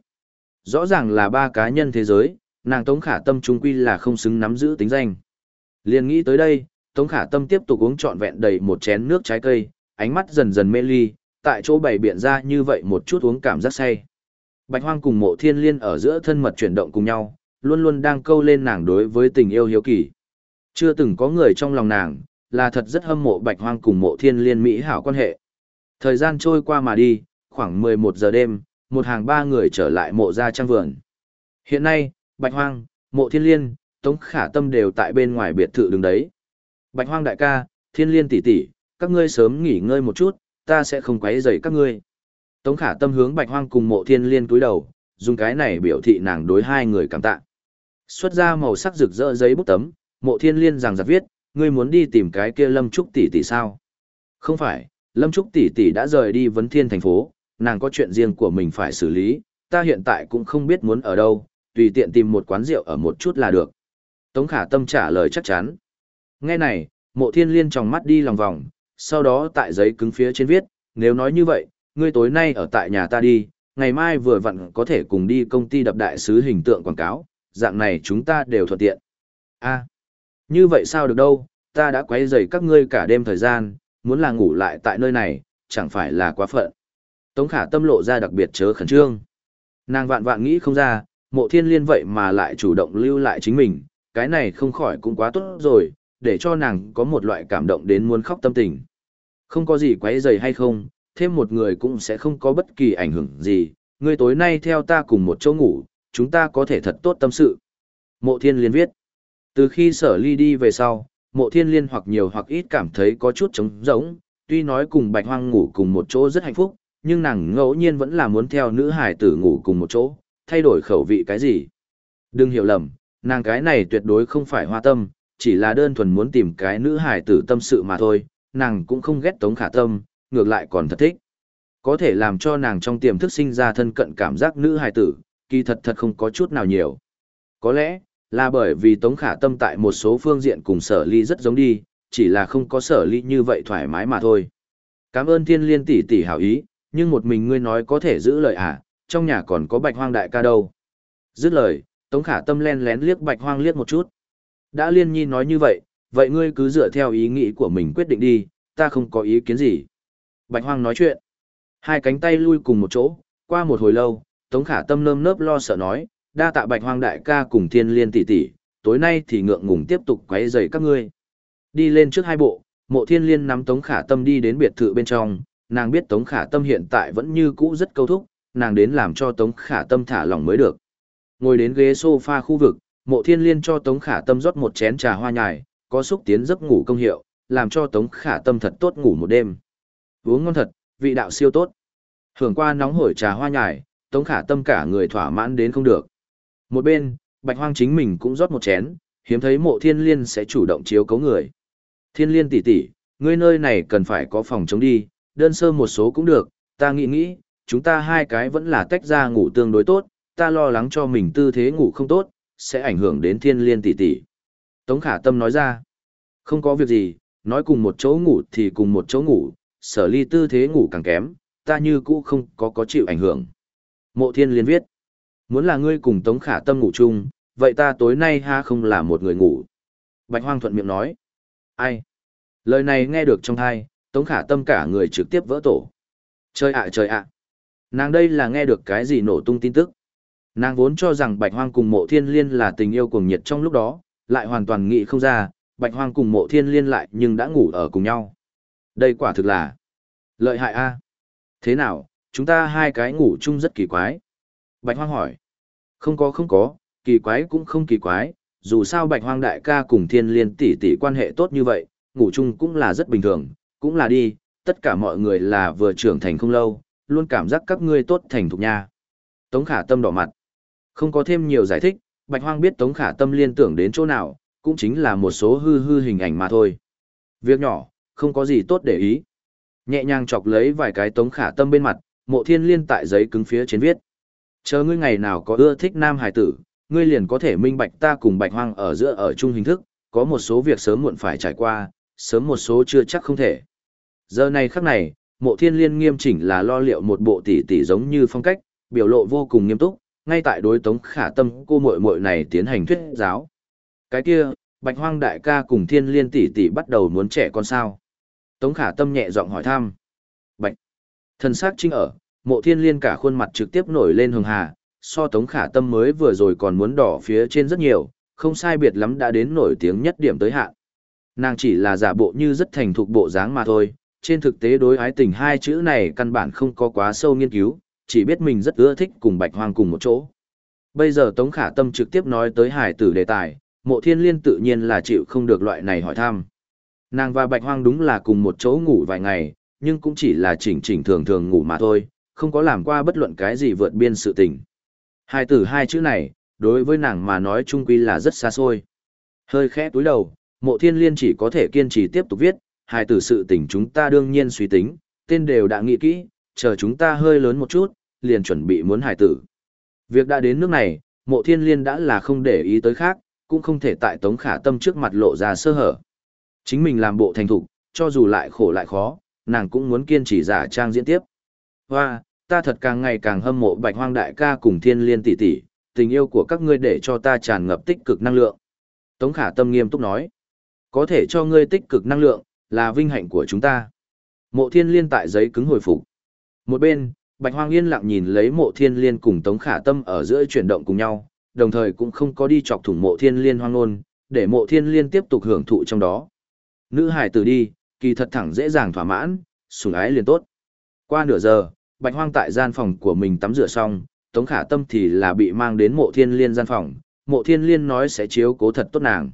Speaker 1: Rõ ràng là ba cá nhân thế giới, nàng tống khả tâm trung quy là không xứng nắm giữ tính danh. Liên nghĩ tới đây, tống khả tâm tiếp tục uống trọn vẹn đầy một chén nước trái cây, ánh mắt dần dần mê ly, tại chỗ bày biện ra như vậy một chút uống cảm giác say. Bạch hoang cùng mộ thiên liên ở giữa thân mật chuyển động cùng nhau, luôn luôn đang câu lên nàng đối với tình yêu hiếu kỳ. Chưa từng có người trong lòng nàng, là thật rất hâm mộ bạch hoang cùng mộ thiên liên mỹ hảo quan hệ. Thời gian trôi qua mà đi, khoảng 11 giờ đêm, một hàng ba người trở lại mộ gia trang vườn. Hiện nay, bạch hoang, mộ thiên liên, tống khả tâm đều tại bên ngoài biệt thự đứng đấy. Bạch hoang đại ca, thiên liên tỷ tỷ, các ngươi sớm nghỉ ngơi một chút, ta sẽ không quấy rầy các ngươi. Tống khả tâm hướng bạch hoang cùng mộ thiên liên cúi đầu, dùng cái này biểu thị nàng đối hai người cảm tạ. Xuất ra màu sắc rực rỡ giấy bút tấm, mộ thiên liên rằng giặc viết, ngươi muốn đi tìm cái kia lâm trúc tỷ tỷ sao? Không phải, lâm trúc tỷ tỷ đã rời đi vấn thiên thành phố, nàng có chuyện riêng của mình phải xử lý, ta hiện tại cũng không biết muốn ở đâu, tùy tiện tìm một quán rượu ở một chút là được. Tống khả tâm trả lời chắc chắn. Nghe này, mộ thiên liên tròng mắt đi lòng vòng, sau đó tại giấy cứng phía trên viết, nếu nói như vậy, ngươi tối nay ở tại nhà ta đi, ngày mai vừa vặn có thể cùng đi công ty đập đại sứ hình tượng quảng cáo, dạng này chúng ta đều thuận tiện. a như vậy sao được đâu, ta đã quấy rầy các ngươi cả đêm thời gian, muốn là ngủ lại tại nơi này, chẳng phải là quá phận. Tống khả tâm lộ ra đặc biệt chớ khẩn trương. Nàng vạn vạn nghĩ không ra, mộ thiên liên vậy mà lại chủ động lưu lại chính mình, cái này không khỏi cũng quá tốt rồi, để cho nàng có một loại cảm động đến muốn khóc tâm tình. Không có gì quấy rầy hay không, thêm một người cũng sẽ không có bất kỳ ảnh hưởng gì, ngươi tối nay theo ta cùng một chỗ ngủ, chúng ta có thể thật tốt tâm sự. Mộ thiên liên viết, từ khi sở ly đi về sau, mộ thiên liên hoặc nhiều hoặc ít cảm thấy có chút trống rỗng, tuy nói cùng bạch hoang ngủ cùng một chỗ rất hạnh phúc, nhưng nàng ngẫu nhiên vẫn là muốn theo nữ hải tử ngủ cùng một chỗ, thay đổi khẩu vị cái gì. Đừng hiểu lầm, nàng cái này tuyệt đối không phải hoa tâm, chỉ là đơn thuần muốn tìm cái nữ hải tử tâm sự mà thôi, nàng cũng không ghét tống khả tâm, ngược lại còn thật thích. Có thể làm cho nàng trong tiềm thức sinh ra thân cận cảm giác nữ hải tử, kỳ thật thật không có chút nào nhiều. Có lẽ, là bởi vì Tống Khả Tâm tại một số phương diện cùng sở ly rất giống đi, chỉ là không có sở ly như vậy thoải mái mà thôi. Cảm ơn thiên liên tỷ tỷ hảo ý, nhưng một mình ngươi nói có thể giữ lời à, trong nhà còn có bạch hoang đại ca đâu. Dứt lời, Tống Khả Tâm len lén liếc bạch hoang liếc một chút. Đã liên nhi nói như vậy, vậy ngươi cứ dựa theo ý nghĩ của mình quyết định đi, ta không có ý kiến gì. Bạch hoang nói chuyện. Hai cánh tay lui cùng một chỗ, qua một hồi lâu, Tống Khả Tâm nơm nớp lo sợ nói, đa tạ bạch hoang đại ca cùng thiên liên tỷ tỷ, tối nay thì ngượng ngùng tiếp tục quấy rầy các ngươi. Đi lên trước hai bộ, mộ thiên liên nắm Tống Khả Tâm đi đến biệt thự bên trong, nàng biết Tống Khả Tâm hiện tại vẫn như cũ rất câu thúc, nàng đến làm cho Tống Khả Tâm thả lỏng mới được. Ngồi đến ghế sofa khu vực, mộ thiên liên cho Tống Khả Tâm rót một chén trà hoa nhài, có xúc tiến giấc ngủ công hiệu, làm cho Tống Khả Tâm thật tốt ngủ một đêm. Uống ngon thật, vị đạo siêu tốt. Hưởng qua nóng hổi trà hoa nhài, Tống Khả Tâm cả người thỏa mãn đến không được. Một bên, Bạch Hoang chính mình cũng rót một chén, hiếm thấy mộ thiên liên sẽ chủ động chiếu cấu người. Thiên liên tỷ tỷ, ngươi nơi này cần phải có phòng chống đi, đơn sơ một số cũng được, ta nghĩ nghĩ, chúng ta hai cái vẫn là tách ra ngủ tương đối tốt, ta lo lắng cho mình tư thế ngủ không tốt, sẽ ảnh hưởng đến thiên liên tỷ tỷ. Tống khả tâm nói ra, không có việc gì, nói cùng một chỗ ngủ thì cùng một chỗ ngủ, sở ly tư thế ngủ càng kém, ta như cũ không có có chịu ảnh hưởng. Mộ thiên liên viết, Muốn là ngươi cùng Tống Khả Tâm ngủ chung, vậy ta tối nay ha không là một người ngủ. Bạch hoang thuận miệng nói. Ai? Lời này nghe được trong thai, Tống Khả Tâm cả người trực tiếp vỡ tổ. Trời ạ trời ạ. Nàng đây là nghe được cái gì nổ tung tin tức. Nàng vốn cho rằng Bạch Hoang cùng Mộ Thiên Liên là tình yêu cuồng nhiệt trong lúc đó, lại hoàn toàn nghĩ không ra, Bạch Hoang cùng Mộ Thiên Liên lại nhưng đã ngủ ở cùng nhau. Đây quả thực là lợi hại a. Thế nào, chúng ta hai cái ngủ chung rất kỳ quái. Bạch Hoang hỏi. Không có không có, kỳ quái cũng không kỳ quái, dù sao Bạch Hoang đại ca cùng Thiên Liên tỷ tỷ quan hệ tốt như vậy, ngủ chung cũng là rất bình thường, cũng là đi, tất cả mọi người là vừa trưởng thành không lâu, luôn cảm giác các ngươi tốt thành thục nha. Tống Khả Tâm đỏ mặt. Không có thêm nhiều giải thích, Bạch Hoang biết Tống Khả Tâm liên tưởng đến chỗ nào, cũng chính là một số hư hư hình ảnh mà thôi. Việc nhỏ, không có gì tốt để ý. Nhẹ nhàng chọc lấy vài cái Tống Khả Tâm bên mặt, Mộ Thiên Liên tại giấy cứng phía trên viết. Chờ ngươi ngày nào có ưa thích nam hải tử, ngươi liền có thể minh bạch ta cùng Bạch Hoang ở giữa ở chung hình thức, có một số việc sớm muộn phải trải qua, sớm một số chưa chắc không thể. Giờ này khắc này, Mộ Thiên Liên nghiêm chỉnh là lo liệu một bộ tỷ tỷ giống như phong cách, biểu lộ vô cùng nghiêm túc, ngay tại đối tống khả tâm cô muội muội này tiến hành thuyết giáo. Cái kia, Bạch Hoang đại ca cùng Thiên Liên tỷ tỷ bắt đầu muốn trẻ con sao? Tống khả tâm nhẹ giọng hỏi thăm. Bạch. Thần sắc trinh ở, mộ thiên liên cả khuôn mặt trực tiếp nổi lên hường hà, so tống khả tâm mới vừa rồi còn muốn đỏ phía trên rất nhiều, không sai biệt lắm đã đến nổi tiếng nhất điểm tới hạn. Nàng chỉ là giả bộ như rất thành thục bộ dáng mà thôi, trên thực tế đối ái tình hai chữ này căn bản không có quá sâu nghiên cứu, chỉ biết mình rất ưa thích cùng bạch hoang cùng một chỗ. Bây giờ Tống Khả Tâm trực tiếp nói tới hải tử đề tài, mộ thiên liên tự nhiên là chịu không được loại này hỏi thăm. Nàng và bạch hoang đúng là cùng một chỗ ngủ vài ngày, nhưng cũng chỉ là chỉnh chỉnh thường thường ngủ mà thôi, không có làm qua bất luận cái gì vượt biên sự tình. Hai tử hai chữ này, đối với nàng mà nói chung quy là rất xa xôi. Hơi khẽ túi đầu, mộ thiên liên chỉ có thể kiên trì tiếp tục viết, hai tử sự tình chúng ta đương nhiên suy tính, tên đều đã nghĩ kỹ, chờ chúng ta hơi lớn một chút, liền chuẩn bị muốn hải tử. Việc đã đến nước này, mộ thiên liên đã là không để ý tới khác, cũng không thể tại tống khả tâm trước mặt lộ ra sơ hở. Chính mình làm bộ thành thục, cho dù lại khổ lại khó, nàng cũng muốn kiên trì giả trang diễn tiếp. Hoa, ta thật càng ngày càng hâm mộ bạch hoang đại ca cùng thiên liên tỷ tỷ, tình yêu của các ngươi để cho ta tràn ngập tích cực năng lượng. Tống khả tâm nghiêm túc nói, có thể cho ngươi tích cực năng lượng, là vinh hạnh của chúng ta. Mộ thiên liên tại giấy cứng hồi phục. Một bên, Bạch Hoang yên lặng nhìn lấy mộ thiên liên cùng Tống Khả Tâm ở giữa chuyển động cùng nhau, đồng thời cũng không có đi chọc thủng mộ thiên liên hoang ngôn, để mộ thiên liên tiếp tục hưởng thụ trong đó. Nữ hải tử đi, kỳ thật thẳng dễ dàng thỏa mãn, sủng ái liền tốt. Qua nửa giờ, Bạch Hoang tại gian phòng của mình tắm rửa xong, Tống Khả Tâm thì là bị mang đến mộ thiên liên gian phòng, mộ thiên liên nói sẽ chiếu cố thật tốt nàng.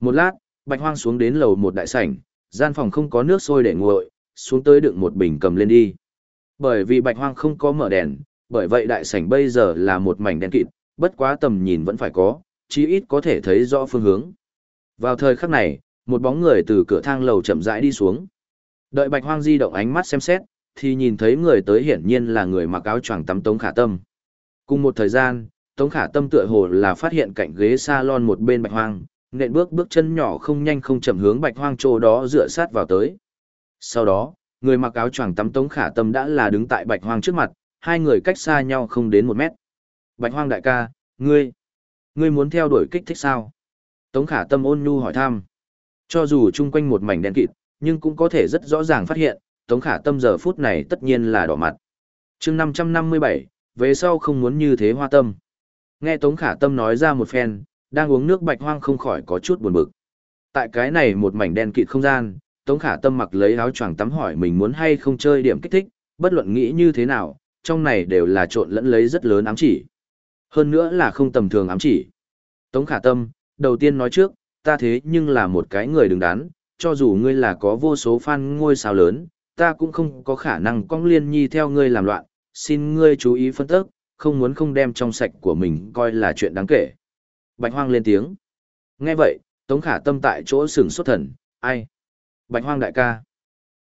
Speaker 1: Một lát, Bạch Hoang xuống đến lầu một đại sảnh, gian phòng không có nước sôi để nguội, xuống tới đựng một bình cầm lên đi. Bởi vì Bạch Hoang không có mở đèn, bởi vậy đại sảnh bây giờ là một mảnh đen kịt, bất quá tầm nhìn vẫn phải có, chí ít có thể thấy rõ phương hướng. Vào thời khắc này, một bóng người từ cửa thang lầu chậm rãi đi xuống. Đợi Bạch Hoang di động ánh mắt xem xét, thì nhìn thấy người tới hiển nhiên là người mặc áo choàng tắm Tống Khả Tâm. Cùng một thời gian, Tống Khả Tâm tựa hồ là phát hiện cạnh ghế salon một bên Bạch Hoang, nện bước bước chân nhỏ không nhanh không chậm hướng Bạch Hoang chỗ đó dựa sát vào tới. Sau đó, người mặc áo choàng tắm Tống Khả Tâm đã là đứng tại Bạch Hoang trước mặt, hai người cách xa nhau không đến một mét. Bạch Hoang đại ca, ngươi, ngươi muốn theo đuổi kích thích sao? Tống Khả Tâm ôn nhu hỏi thăm. Cho dù chung quanh một mảnh đen kịt, nhưng cũng có thể rất rõ ràng phát hiện, Tống Khả Tâm giờ phút này tất nhiên là đỏ mặt. Chương 557, về sau không muốn như thế hoa tâm. Nghe Tống Khả Tâm nói ra một phen, đang uống nước Bạch Hoang không khỏi có chút buồn bực. Tại cái này một mảnh đen kịt không gian, Tống Khả Tâm mặc lấy áo choàng tắm hỏi mình muốn hay không chơi điểm kích thích, bất luận nghĩ như thế nào, trong này đều là trộn lẫn lấy rất lớn ám chỉ. Hơn nữa là không tầm thường ám chỉ. Tống Khả Tâm, đầu tiên nói trước, ta thế nhưng là một cái người đứng đắn, cho dù ngươi là có vô số fan ngôi sao lớn, ta cũng không có khả năng cong liên nhi theo ngươi làm loạn, xin ngươi chú ý phân tích, không muốn không đem trong sạch của mình coi là chuyện đáng kể. Bạch Hoang lên tiếng. Nghe vậy, Tống Khả Tâm tại chỗ sừng sốt thần, ai? Bạch hoang đại ca.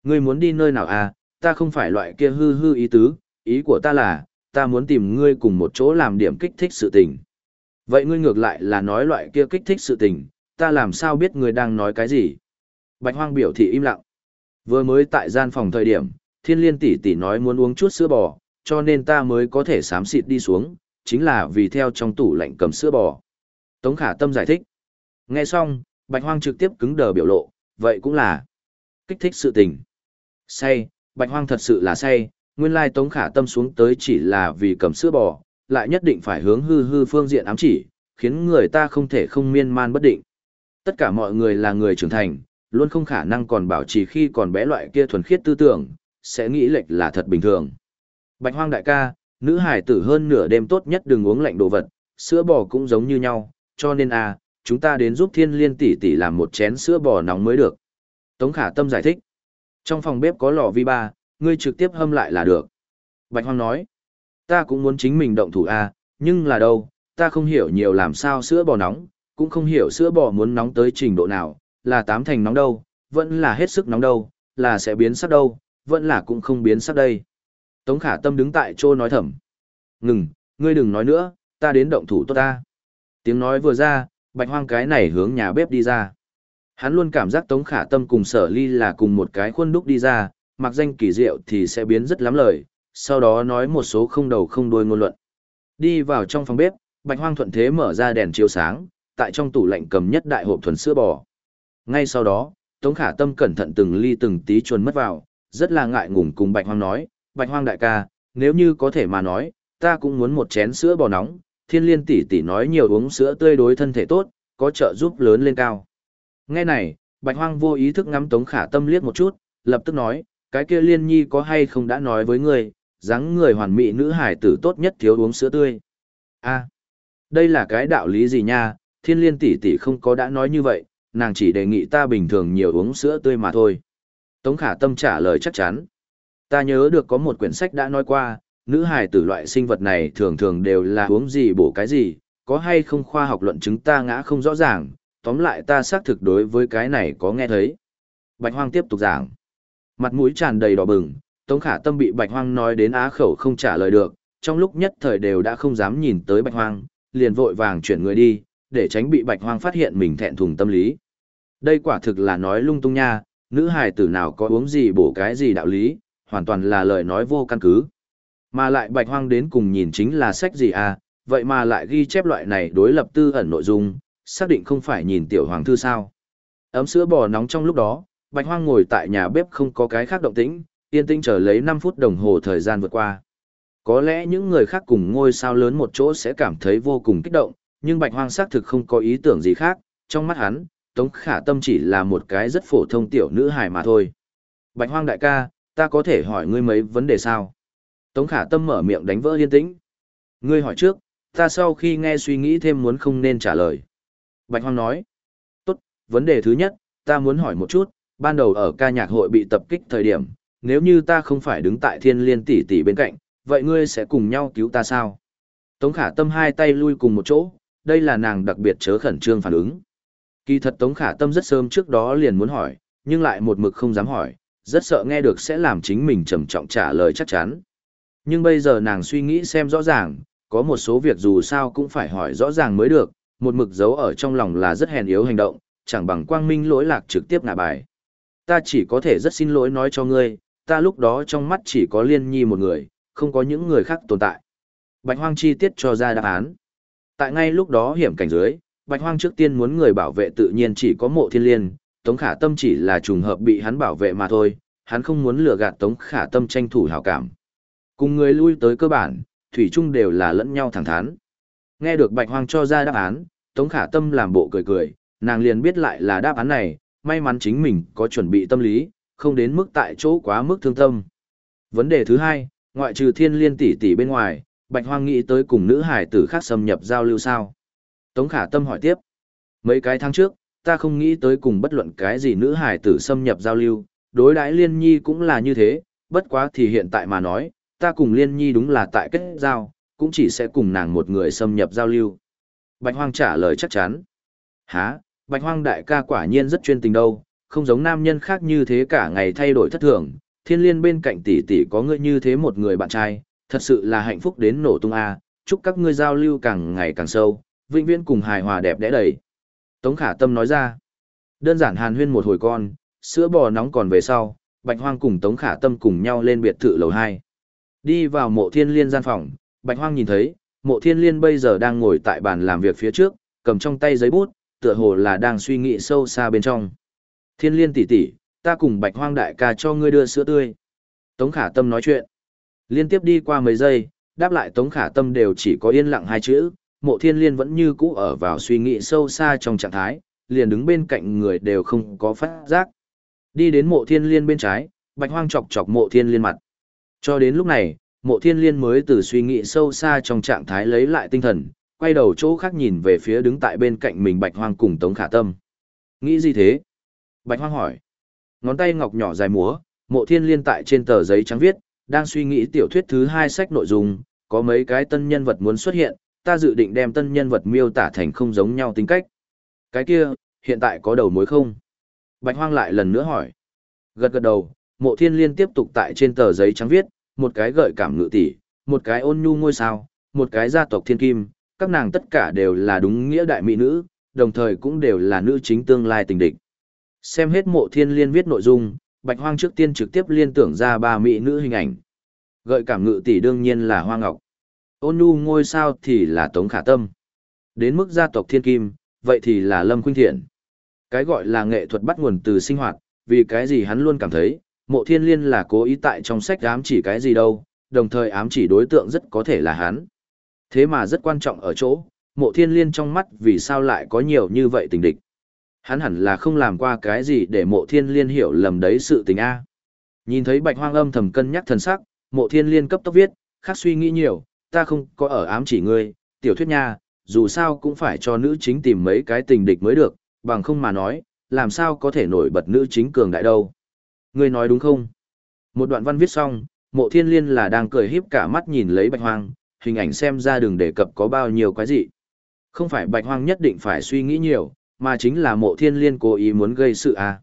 Speaker 1: Ngươi muốn đi nơi nào à, ta không phải loại kia hư hư ý tứ, ý của ta là, ta muốn tìm ngươi cùng một chỗ làm điểm kích thích sự tình. Vậy ngươi ngược lại là nói loại kia kích thích sự tình, ta làm sao biết ngươi đang nói cái gì? Bạch hoang biểu thị im lặng. Vừa mới tại gian phòng thời điểm, thiên liên tỷ tỷ nói muốn uống chút sữa bò, cho nên ta mới có thể sám xịt đi xuống, chính là vì theo trong tủ lạnh cầm sữa bò. Tống khả tâm giải thích. Nghe xong, bạch hoang trực tiếp cứng đờ biểu lộ, vậy cũng là kích thích sự tình. Say, bạch hoang thật sự là say, nguyên lai tống khả tâm xuống tới chỉ là vì cầm sữa bò, lại nhất định phải hướng hư hư phương diện ám chỉ, khiến người ta không thể không miên man bất định. Tất cả mọi người là người trưởng thành, luôn không khả năng còn bảo trì khi còn bé loại kia thuần khiết tư tưởng, sẽ nghĩ lệch là thật bình thường. Bạch hoang đại ca, nữ hải tử hơn nửa đêm tốt nhất đừng uống lạnh đồ vật, sữa bò cũng giống như nhau, cho nên a, à, chúng ta đến giúp thiên liên tỷ tỷ làm một chén sữa bò nóng mới được. Tống khả tâm giải thích. Trong phòng bếp có lò vi ba, ngươi trực tiếp hâm lại là được. Bạch hoang nói, ta cũng muốn chính mình động thủ a, à, nhưng là đâu, ta không hiểu nhiều làm sao sữa bò nóng, cũng không hiểu sữa bò muốn nóng tới trình độ nào, là tám thành nóng đâu, vẫn là hết sức nóng đâu, là sẽ biến sắc đâu, vẫn là cũng không biến sắc đây. Tống khả tâm đứng tại chỗ nói thầm. Ngừng, ngươi đừng nói nữa, ta đến động thủ tốt ta. Tiếng nói vừa ra, bạch hoang cái này hướng nhà bếp đi ra. Hắn luôn cảm giác tống khả tâm cùng sở ly là cùng một cái khuôn đúc đi ra, mặc danh kỳ diệu thì sẽ biến rất lắm lời, sau đó nói một số không đầu không đuôi ngôn luận. Đi vào trong phòng bếp, bạch hoang thuận thế mở ra đèn chiếu sáng, tại trong tủ lạnh cầm nhất đại hộp thuần sữa bò. Ngay sau đó, Tống Khả Tâm cẩn thận từng ly từng tí chuồn mất vào, rất là ngại ngùng cùng Bạch Hoang nói, Bạch Hoang đại ca, nếu như có thể mà nói, ta cũng muốn một chén sữa bò nóng, thiên liên tỷ tỷ nói nhiều uống sữa tươi đối thân thể tốt, có trợ giúp lớn lên cao. Nghe này, Bạch Hoang vô ý thức ngắm Tống Khả Tâm liếc một chút, lập tức nói, cái kia liên nhi có hay không đã nói với ngươi, dáng người hoàn mỹ nữ hải tử tốt nhất thiếu uống sữa tươi. A, đây là cái đạo lý gì nha, thiên liên tỷ tỷ không có đã nói như vậy, nàng chỉ đề nghị ta bình thường nhiều uống sữa tươi mà thôi. Tống khả tâm trả lời chắc chắn. Ta nhớ được có một quyển sách đã nói qua, nữ hài tử loại sinh vật này thường thường đều là uống gì bổ cái gì, có hay không khoa học luận chứng ta ngã không rõ ràng, tóm lại ta xác thực đối với cái này có nghe thấy. Bạch Hoang tiếp tục giảng. Mặt mũi tràn đầy đỏ bừng, Tống Khả Tâm bị Bạch Hoang nói đến á khẩu không trả lời được, trong lúc nhất thời đều đã không dám nhìn tới Bạch Hoang, liền vội vàng chuyển người đi, để tránh bị Bạch Hoang phát hiện mình thẹn thùng tâm lý. Đây quả thực là nói lung tung nha, nữ hài tử nào có uống gì bổ cái gì đạo lý, hoàn toàn là lời nói vô căn cứ. Mà lại Bạch Hoang đến cùng nhìn chính là sách gì à, vậy mà lại ghi chép loại này đối lập tư ẩn nội dung, xác định không phải nhìn tiểu hoàng thư sao. Ấm sữa bò nóng trong lúc đó, Bạch Hoang ngồi tại nhà bếp không có cái khác động tĩnh, yên tĩnh chờ lấy 5 phút đồng hồ thời gian vượt qua. Có lẽ những người khác cùng ngôi sao lớn một chỗ sẽ cảm thấy vô cùng kích động, nhưng Bạch Hoang xác thực không có ý tưởng gì khác, trong mắt hắn, Tống Khả Tâm chỉ là một cái rất phổ thông tiểu nữ hài mà thôi. Bạch Hoang đại ca, ta có thể hỏi ngươi mấy vấn đề sao? Tống Khả Tâm mở miệng đánh vỡ yên tĩnh. Ngươi hỏi trước, ta sau khi nghe suy nghĩ thêm muốn không nên trả lời. Bạch Hoang nói. Tốt, vấn đề thứ nhất, ta muốn hỏi một chút, ban đầu ở ca nhạc hội bị tập kích thời điểm, nếu như ta không phải đứng tại thiên liên tỷ tỷ bên cạnh, vậy ngươi sẽ cùng nhau cứu ta sao? Tống Khả Tâm hai tay lui cùng một chỗ, đây là nàng đặc biệt chớ khẩn trương phản ứng. Kỳ thật Tống Khả Tâm rất sớm trước đó liền muốn hỏi, nhưng lại một mực không dám hỏi, rất sợ nghe được sẽ làm chính mình trầm trọng trả lời chắc chắn. Nhưng bây giờ nàng suy nghĩ xem rõ ràng, có một số việc dù sao cũng phải hỏi rõ ràng mới được, một mực giấu ở trong lòng là rất hèn yếu hành động, chẳng bằng quang minh lỗi lạc trực tiếp ngả bài. Ta chỉ có thể rất xin lỗi nói cho ngươi, ta lúc đó trong mắt chỉ có liên nhi một người, không có những người khác tồn tại. Bạch Hoang chi tiết cho ra đáp án. Tại ngay lúc đó hiểm cảnh dưới, Bạch Hoang trước tiên muốn người bảo vệ tự nhiên chỉ có mộ thiên liên, Tống Khả Tâm chỉ là trùng hợp bị hắn bảo vệ mà thôi, hắn không muốn lừa gạt Tống Khả Tâm tranh thủ hảo cảm. Cùng người lui tới cơ bản, thủy chung đều là lẫn nhau thẳng thắn. Nghe được Bạch Hoang cho ra đáp án, Tống Khả Tâm làm bộ cười cười, nàng liền biết lại là đáp án này, may mắn chính mình có chuẩn bị tâm lý, không đến mức tại chỗ quá mức thương tâm. Vấn đề thứ hai, ngoại trừ thiên liên tỷ tỷ bên ngoài, Bạch Hoang nghĩ tới cùng nữ hải tử khác xâm nhập giao lưu sao? Tống Khả Tâm hỏi tiếp. Mấy cái tháng trước, ta không nghĩ tới cùng bất luận cái gì nữ hải tử xâm nhập giao lưu, đối đãi Liên Nhi cũng là như thế, bất quá thì hiện tại mà nói, ta cùng Liên Nhi đúng là tại kết giao, cũng chỉ sẽ cùng nàng một người xâm nhập giao lưu. Bạch Hoang trả lời chắc chắn. Hả, Bạch Hoang đại ca quả nhiên rất chuyên tình đâu, không giống nam nhân khác như thế cả ngày thay đổi thất thường, thiên liên bên cạnh tỷ tỷ có ngươi như thế một người bạn trai, thật sự là hạnh phúc đến nổ tung a. chúc các ngươi giao lưu càng ngày càng sâu, vĩnh viễn cùng hài hòa đẹp đẽ đầy. Tống khả tâm nói ra, đơn giản hàn huyên một hồi con, sữa bò nóng còn về sau, Bạch Hoang cùng Tống khả tâm cùng nhau lên biệt thự lầu 2. Đi vào mộ thiên liên gian phòng, Bạch Hoang nhìn thấy, mộ thiên liên bây giờ đang ngồi tại bàn làm việc phía trước, cầm trong tay giấy bút, tựa hồ là đang suy nghĩ sâu xa bên trong. Thiên liên tỷ tỷ, ta cùng bạch hoang đại ca cho ngươi đưa sữa tươi. Tống khả tâm nói chuyện. Liên tiếp đi qua mấy giây, đáp lại tống khả tâm đều chỉ có yên lặng hai chữ, mộ thiên liên vẫn như cũ ở vào suy nghĩ sâu xa trong trạng thái, liền đứng bên cạnh người đều không có phát giác. Đi đến mộ thiên liên bên trái, bạch hoang chọc chọc mộ thiên liên mặt. Cho đến lúc này, mộ thiên liên mới từ suy nghĩ sâu xa trong trạng thái lấy lại tinh thần, quay đầu chỗ khác nhìn về phía đứng tại bên cạnh mình bạch hoang cùng tống khả tâm. Nghĩ gì thế? Bạch hoang hỏi. Ngón tay ngọc nhỏ dài múa, mộ thiên liên tại trên tờ giấy trắng viết, đang suy nghĩ tiểu thuyết thứ hai sách nội dung, có mấy cái tân nhân vật muốn xuất hiện, ta dự định đem tân nhân vật miêu tả thành không giống nhau tính cách. Cái kia, hiện tại có đầu mối không? Bạch hoang lại lần nữa hỏi. Gật gật đầu, mộ thiên liên tiếp tục tại trên tờ giấy trắng viết, một cái gợi cảm ngự tỷ, một cái ôn nhu ngôi sao, một cái gia tộc thiên kim, các nàng tất cả đều là đúng nghĩa đại mỹ nữ, đồng thời cũng đều là nữ chính tương lai tình địch. Xem hết mộ thiên liên viết nội dung, bạch hoang trước tiên trực tiếp liên tưởng ra ba mỹ nữ hình ảnh. Gợi cảm ngự tỷ đương nhiên là hoa ngọc. Ôn nhu ngôi sao thì là tống khả tâm. Đến mức gia tộc thiên kim, vậy thì là lâm khuynh thiện. Cái gọi là nghệ thuật bắt nguồn từ sinh hoạt, vì cái gì hắn luôn cảm thấy, mộ thiên liên là cố ý tại trong sách ám chỉ cái gì đâu, đồng thời ám chỉ đối tượng rất có thể là hắn. Thế mà rất quan trọng ở chỗ, mộ thiên liên trong mắt vì sao lại có nhiều như vậy tình địch. Hắn hẳn là không làm qua cái gì để mộ thiên liên hiểu lầm đấy sự tình A. Nhìn thấy bạch hoang âm thầm cân nhắc thần sắc, mộ thiên liên cấp tốc viết, khác suy nghĩ nhiều, ta không có ở ám chỉ ngươi, tiểu thuyết nha, dù sao cũng phải cho nữ chính tìm mấy cái tình địch mới được, bằng không mà nói, làm sao có thể nổi bật nữ chính cường đại đâu. Ngươi nói đúng không? Một đoạn văn viết xong, mộ thiên liên là đang cười híp cả mắt nhìn lấy bạch hoang, hình ảnh xem ra đường đề cập có bao nhiêu quái dị. Không phải bạch hoang nhất định phải suy nghĩ nhiều, mà chính là mộ thiên liên cố ý muốn gây sự à.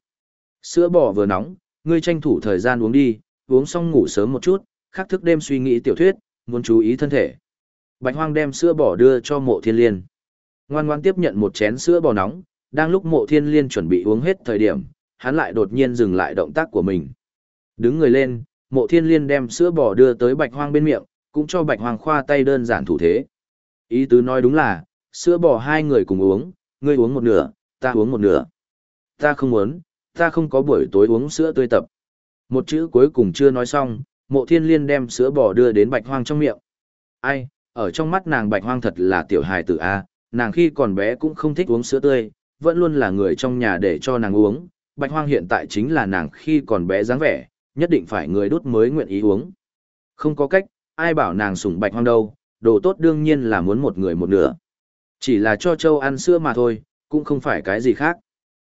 Speaker 1: Sữa bò vừa nóng, ngươi tranh thủ thời gian uống đi, uống xong ngủ sớm một chút, khắc thức đêm suy nghĩ tiểu thuyết, muốn chú ý thân thể. Bạch hoang đem sữa bò đưa cho mộ thiên liên. Ngoan ngoan tiếp nhận một chén sữa bò nóng, đang lúc mộ thiên liên chuẩn bị uống hết thời điểm, hắn lại đột nhiên dừng lại động tác của mình. Đứng người lên, mộ thiên liên đem sữa bò đưa tới bạch hoang bên miệng, cũng cho bạch hoang khoa tay đơn giản thủ thế. Ý tứ nói đúng là, sữa bò hai người cùng uống, ngươi uống một nửa, ta uống một nửa. Ta không muốn, ta không có buổi tối uống sữa tươi tập. Một chữ cuối cùng chưa nói xong, mộ thiên liên đem sữa bò đưa đến bạch hoang trong miệng. Ai, ở trong mắt nàng bạch hoang thật là tiểu hài tử A, nàng khi còn bé cũng không thích uống sữa tươi, vẫn luôn là người trong nhà để cho nàng uống, bạch hoang hiện tại chính là nàng khi còn bé dáng vẻ, nhất định phải người đút mới nguyện ý uống. Không có cách, ai bảo nàng sủng bạch hoang đâu, đồ tốt đương nhiên là muốn một người một nửa. Chỉ là cho châu ăn sữa mà thôi, cũng không phải cái gì khác.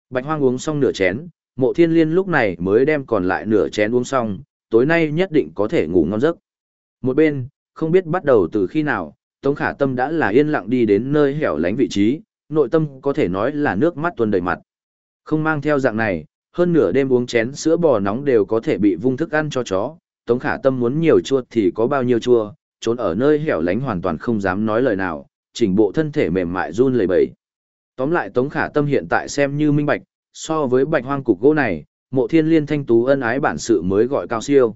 Speaker 1: Bạch hoang uống xong nửa chén, mộ thiên liên lúc này mới đem còn lại nửa chén uống xong, tối nay nhất định có thể ngủ ngon giấc. Một bên, không biết bắt đầu từ khi nào, Tống Khả Tâm đã là yên lặng đi đến nơi hẻo lánh vị trí, nội tâm có thể nói là nước mắt tuôn đầy mặt. Không mang theo dạng này, hơn nửa đêm uống chén sữa bò nóng đều có thể bị vung thức ăn cho chó, Tống Khả Tâm muốn nhiều chua thì có bao nhiêu chua, trốn ở nơi hẻo lánh hoàn toàn không dám nói lời nào, chỉnh bộ thân thể mềm mại run lẩy bẩy. Tóm lại Tống Khả Tâm hiện tại xem như minh bạch, so với bạch hoang cục gỗ này, mộ thiên liên thanh tú ân ái bản sự mới gọi cao siêu.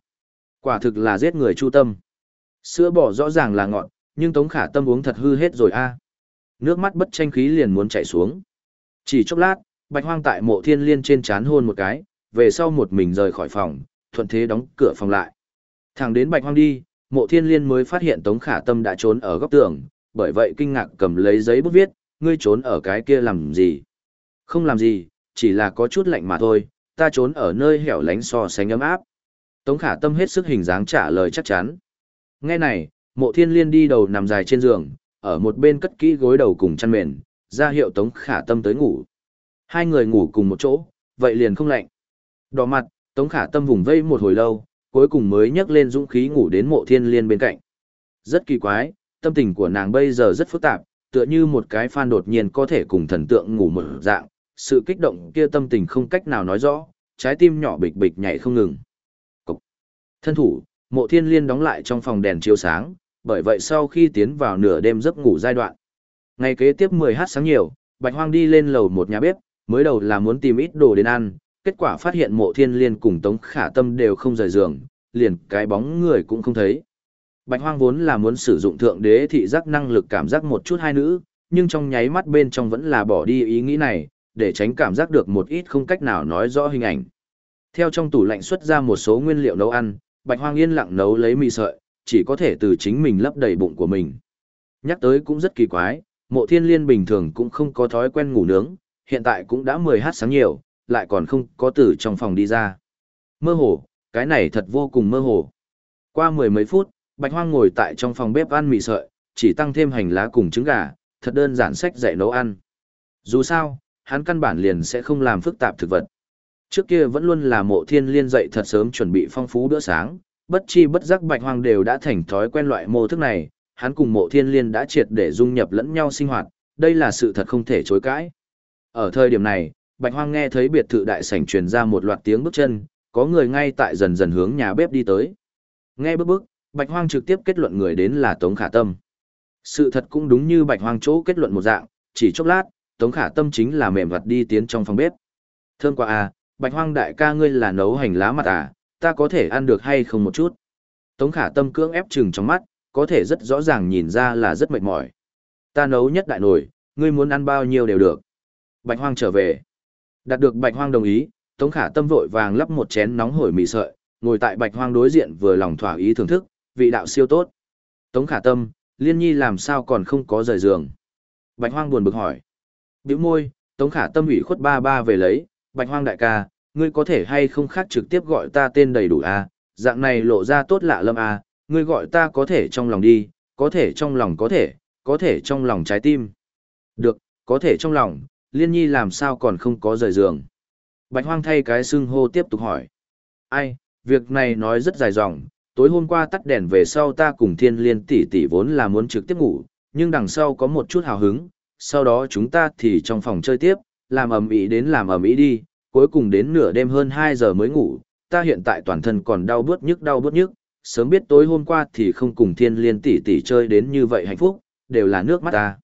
Speaker 1: Quả thực là giết người chu tâm. Sữa bò rõ ràng là ngọt, nhưng Tống Khả Tâm uống thật hư hết rồi a. Nước mắt bất tranh khí liền muốn chảy xuống. Chỉ chốc lát, Bạch Hoang tại mộ thiên liên trên chán hôn một cái, về sau một mình rời khỏi phòng, thuận thế đóng cửa phòng lại. Thẳng đến Bạch Hoang đi, mộ thiên liên mới phát hiện Tống Khả Tâm đã trốn ở góc tường, bởi vậy kinh ngạc cầm lấy giấy bút viết, ngươi trốn ở cái kia làm gì? Không làm gì, chỉ là có chút lạnh mà thôi, ta trốn ở nơi hẻo lánh so sánh ấm áp. Tống khả tâm hết sức hình dáng trả lời chắc chắn. Nghe này, mộ thiên liên đi đầu nằm dài trên giường, ở một bên cất kỹ gối đầu cùng chăn mền, ra hiệu tống khả tâm tới ngủ. Hai người ngủ cùng một chỗ, vậy liền không lạnh. Đỏ mặt, tống khả tâm vùng vây một hồi lâu, cuối cùng mới nhấc lên dũng khí ngủ đến mộ thiên liên bên cạnh. Rất kỳ quái, tâm tình của nàng bây giờ rất phức tạp, tựa như một cái fan đột nhiên có thể cùng thần tượng ngủ một dạng, sự kích động kia tâm tình không cách nào nói rõ, trái tim nhỏ bịch bịch nhảy không ngừng. Cục. Thân thủ, mộ thiên liên đóng lại trong phòng đèn chiếu sáng, bởi vậy sau khi tiến vào nửa đêm giấc ngủ giai đoạn. Ngày kế tiếp 10h sáng nhiều, Bạch Hoang đi lên lầu một nhà bếp, mới đầu là muốn tìm ít đồ đến ăn, kết quả phát hiện mộ thiên liên cùng Tống Khả Tâm đều không rời giường, liền cái bóng người cũng không thấy. Bạch Hoang vốn là muốn sử dụng thượng đế thị giác năng lực cảm giác một chút hai nữ, nhưng trong nháy mắt bên trong vẫn là bỏ đi ý nghĩ này, để tránh cảm giác được một ít không cách nào nói rõ hình ảnh. Theo trong tủ lạnh xuất ra một số nguyên liệu nấu ăn, Bạch Hoang yên lặng nấu lấy mì sợi, chỉ có thể từ chính mình lấp đầy bụng của mình. Nhắc tới cũng rất kỳ quái, mộ thiên liên bình thường cũng không có thói quen ngủ nướng, hiện tại cũng đã 10 h sáng nhiều, lại còn không có từ trong phòng đi ra. Mơ hồ, cái này thật vô cùng mơ hồ. Qua mười mấy phút, Bạch Hoang ngồi tại trong phòng bếp ăn mì sợi, chỉ tăng thêm hành lá cùng trứng gà, thật đơn giản sách dạy nấu ăn. Dù sao, hắn căn bản liền sẽ không làm phức tạp thực vật. Trước kia vẫn luôn là mộ thiên liên dậy thật sớm chuẩn bị phong phú bữa sáng, bất chi bất giác bạch hoang đều đã thành thói quen loại mô thức này, hắn cùng mộ thiên liên đã triệt để dung nhập lẫn nhau sinh hoạt, đây là sự thật không thể chối cãi. Ở thời điểm này, bạch hoang nghe thấy biệt thự đại sảnh truyền ra một loạt tiếng bước chân, có người ngay tại dần dần hướng nhà bếp đi tới. Nghe bước bước, bạch hoang trực tiếp kết luận người đến là Tống Khả Tâm. Sự thật cũng đúng như bạch hoang chỗ kết luận một dạng, chỉ chốc lát, Tống Khả Tâm chính là mềm vật đi tiến trong phòng bếp. Thơm quá à, bạch hoang đại ca ngươi là nấu hành lá mặt à, ta có thể ăn được hay không một chút. Tống khả tâm cưỡng ép chừng trong mắt, có thể rất rõ ràng nhìn ra là rất mệt mỏi. Ta nấu nhất đại nồi, ngươi muốn ăn bao nhiêu đều được. Bạch hoang trở về. Đạt được bạch hoang đồng ý, Tống khả tâm vội vàng lắp một chén nóng hổi mì sợi, ngồi tại bạch hoang đối diện vừa lòng thỏa ý thưởng thức, vị đạo siêu tốt. Tống khả tâm, liên nhi làm sao còn không có rời giường. Bạch hoang buồn bực hỏi. Biểu môi, Tống khả tâm ủy khuất ba ba về lấy, bạch hoang đại ca, ngươi có thể hay không khác trực tiếp gọi ta tên đầy đủ à, dạng này lộ ra tốt lạ lâm à, ngươi gọi ta có thể trong lòng đi, có thể trong lòng có thể, có thể trong lòng trái tim. Được, có thể trong lòng, liên nhi làm sao còn không có rời giường. Bạch hoang thay cái xưng hô tiếp tục hỏi. Ai, việc này nói rất dài dòng, tối hôm qua tắt đèn về sau ta cùng thiên liên tỷ tỷ vốn là muốn trực tiếp ngủ, nhưng đằng sau có một chút hào hứng, sau đó chúng ta thì trong phòng chơi tiếp, làm ầm ĩ đến làm ầm ĩ đi, cuối cùng đến nửa đêm hơn 2 giờ mới ngủ, ta hiện tại toàn thân còn đau bớt nhức đau bớt nhức, sớm biết tối hôm qua thì không cùng thiên liên tỷ tỷ chơi đến như vậy hạnh phúc, đều là nước mắt ta.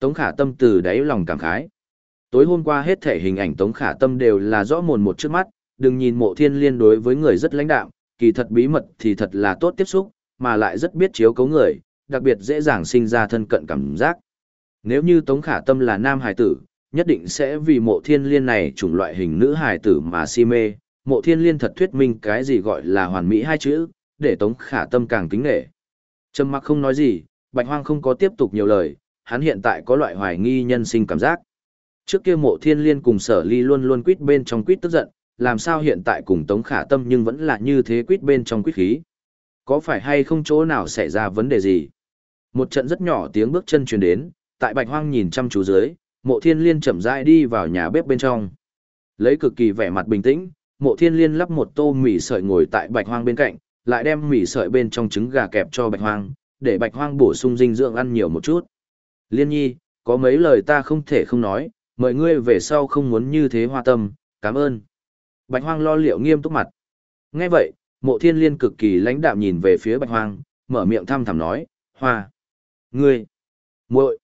Speaker 1: Tống khả tâm từ đáy lòng cảm khái. Tối hôm qua hết thể hình ảnh Tống khả tâm đều là rõ mồn một trước mắt, đừng nhìn mộ thiên liên đối với người rất lãnh đạo, kỳ thật bí mật thì thật là tốt tiếp xúc, mà lại rất biết chiếu cấu người, đặc biệt dễ dàng sinh ra thân cận cảm giác. Nếu như Tống khả tâm là nam hài tử, nhất định sẽ vì mộ thiên liên này chủng loại hình nữ hài tử mà si mê. Mộ thiên liên thật thuyết minh cái gì gọi là hoàn mỹ hai chữ, để tống khả tâm càng kính nghệ. Trầm mặc không nói gì, bạch hoang không có tiếp tục nhiều lời, hắn hiện tại có loại hoài nghi nhân sinh cảm giác. Trước kia mộ thiên liên cùng sở ly luôn luôn quýt bên trong quýt tức giận, làm sao hiện tại cùng tống khả tâm nhưng vẫn là như thế quýt bên trong quýt khí. Có phải hay không chỗ nào xảy ra vấn đề gì? Một trận rất nhỏ tiếng bước chân truyền đến, tại bạch hoang nhìn chăm chú dưới, mộ thiên liên chậm rãi đi vào nhà bếp bên trong. Lấy cực kỳ vẻ mặt bình tĩnh, mộ thiên liên lắp một tô mì sợi ngồi tại bạch hoang bên cạnh, lại đem mì sợi bên trong trứng gà kẹp cho bạch hoang, để bạch hoang bổ sung dinh dưỡng ăn nhiều một chút. Liên nhi, có mấy lời ta không thể không nói, mời ngươi về sau không muốn như thế hoa tâm, cảm ơn. Bạch hoang lo liệu nghiêm túc mặt. Nghe vậy, mộ thiên liên cực kỳ lãnh đạm nhìn về phía bạch hoang, mở miệng thăm thẳm nói, hoa. Ngươi. muội.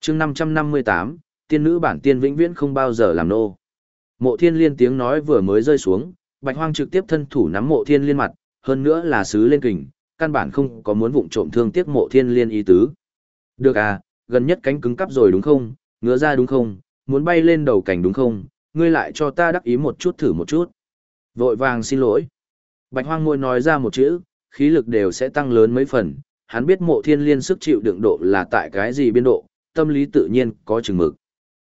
Speaker 1: Chương 558, tiên nữ bản tiên vĩnh viễn không bao giờ làm nô. Mộ thiên liên tiếng nói vừa mới rơi xuống, bạch hoang trực tiếp thân thủ nắm mộ thiên liên mặt, hơn nữa là sứ lên kình, căn bản không có muốn vụng trộm thương tiếc mộ thiên liên ý tứ. Được à, gần nhất cánh cứng cắp rồi đúng không, ngứa ra đúng không, muốn bay lên đầu cảnh đúng không, ngươi lại cho ta đắc ý một chút thử một chút. Vội vàng xin lỗi. Bạch hoang môi nói ra một chữ, khí lực đều sẽ tăng lớn mấy phần, hắn biết mộ thiên liên sức chịu đựng độ là tại cái gì biên độ, tâm lý tự nhiên có chừng mực.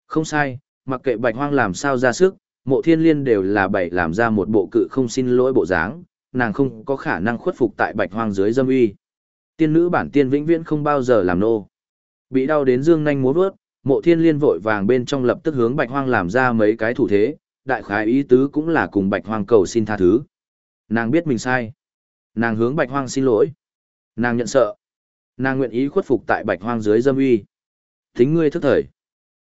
Speaker 1: Không sai, mặc kệ bạch hoang làm sao ra sức, mộ thiên liên đều là bảy làm ra một bộ cự không xin lỗi bộ dáng, nàng không có khả năng khuất phục tại bạch hoang dưới dâm uy. Tiên nữ bản tiên vĩnh viễn không bao giờ làm nô. Bị đau đến dương nhanh múa vớt, mộ thiên liên vội vàng bên trong lập tức hướng bạch hoang làm ra mấy cái thủ thế, đại khái ý tứ cũng là cùng bạch hoang cầu xin tha thứ. Nàng biết mình sai. Nàng hướng bạch hoang xin lỗi. Nàng nhận sợ. Nàng nguyện ý khuất phục tại bạch hoang dưới dâm uy. Thính ngươi thức thời.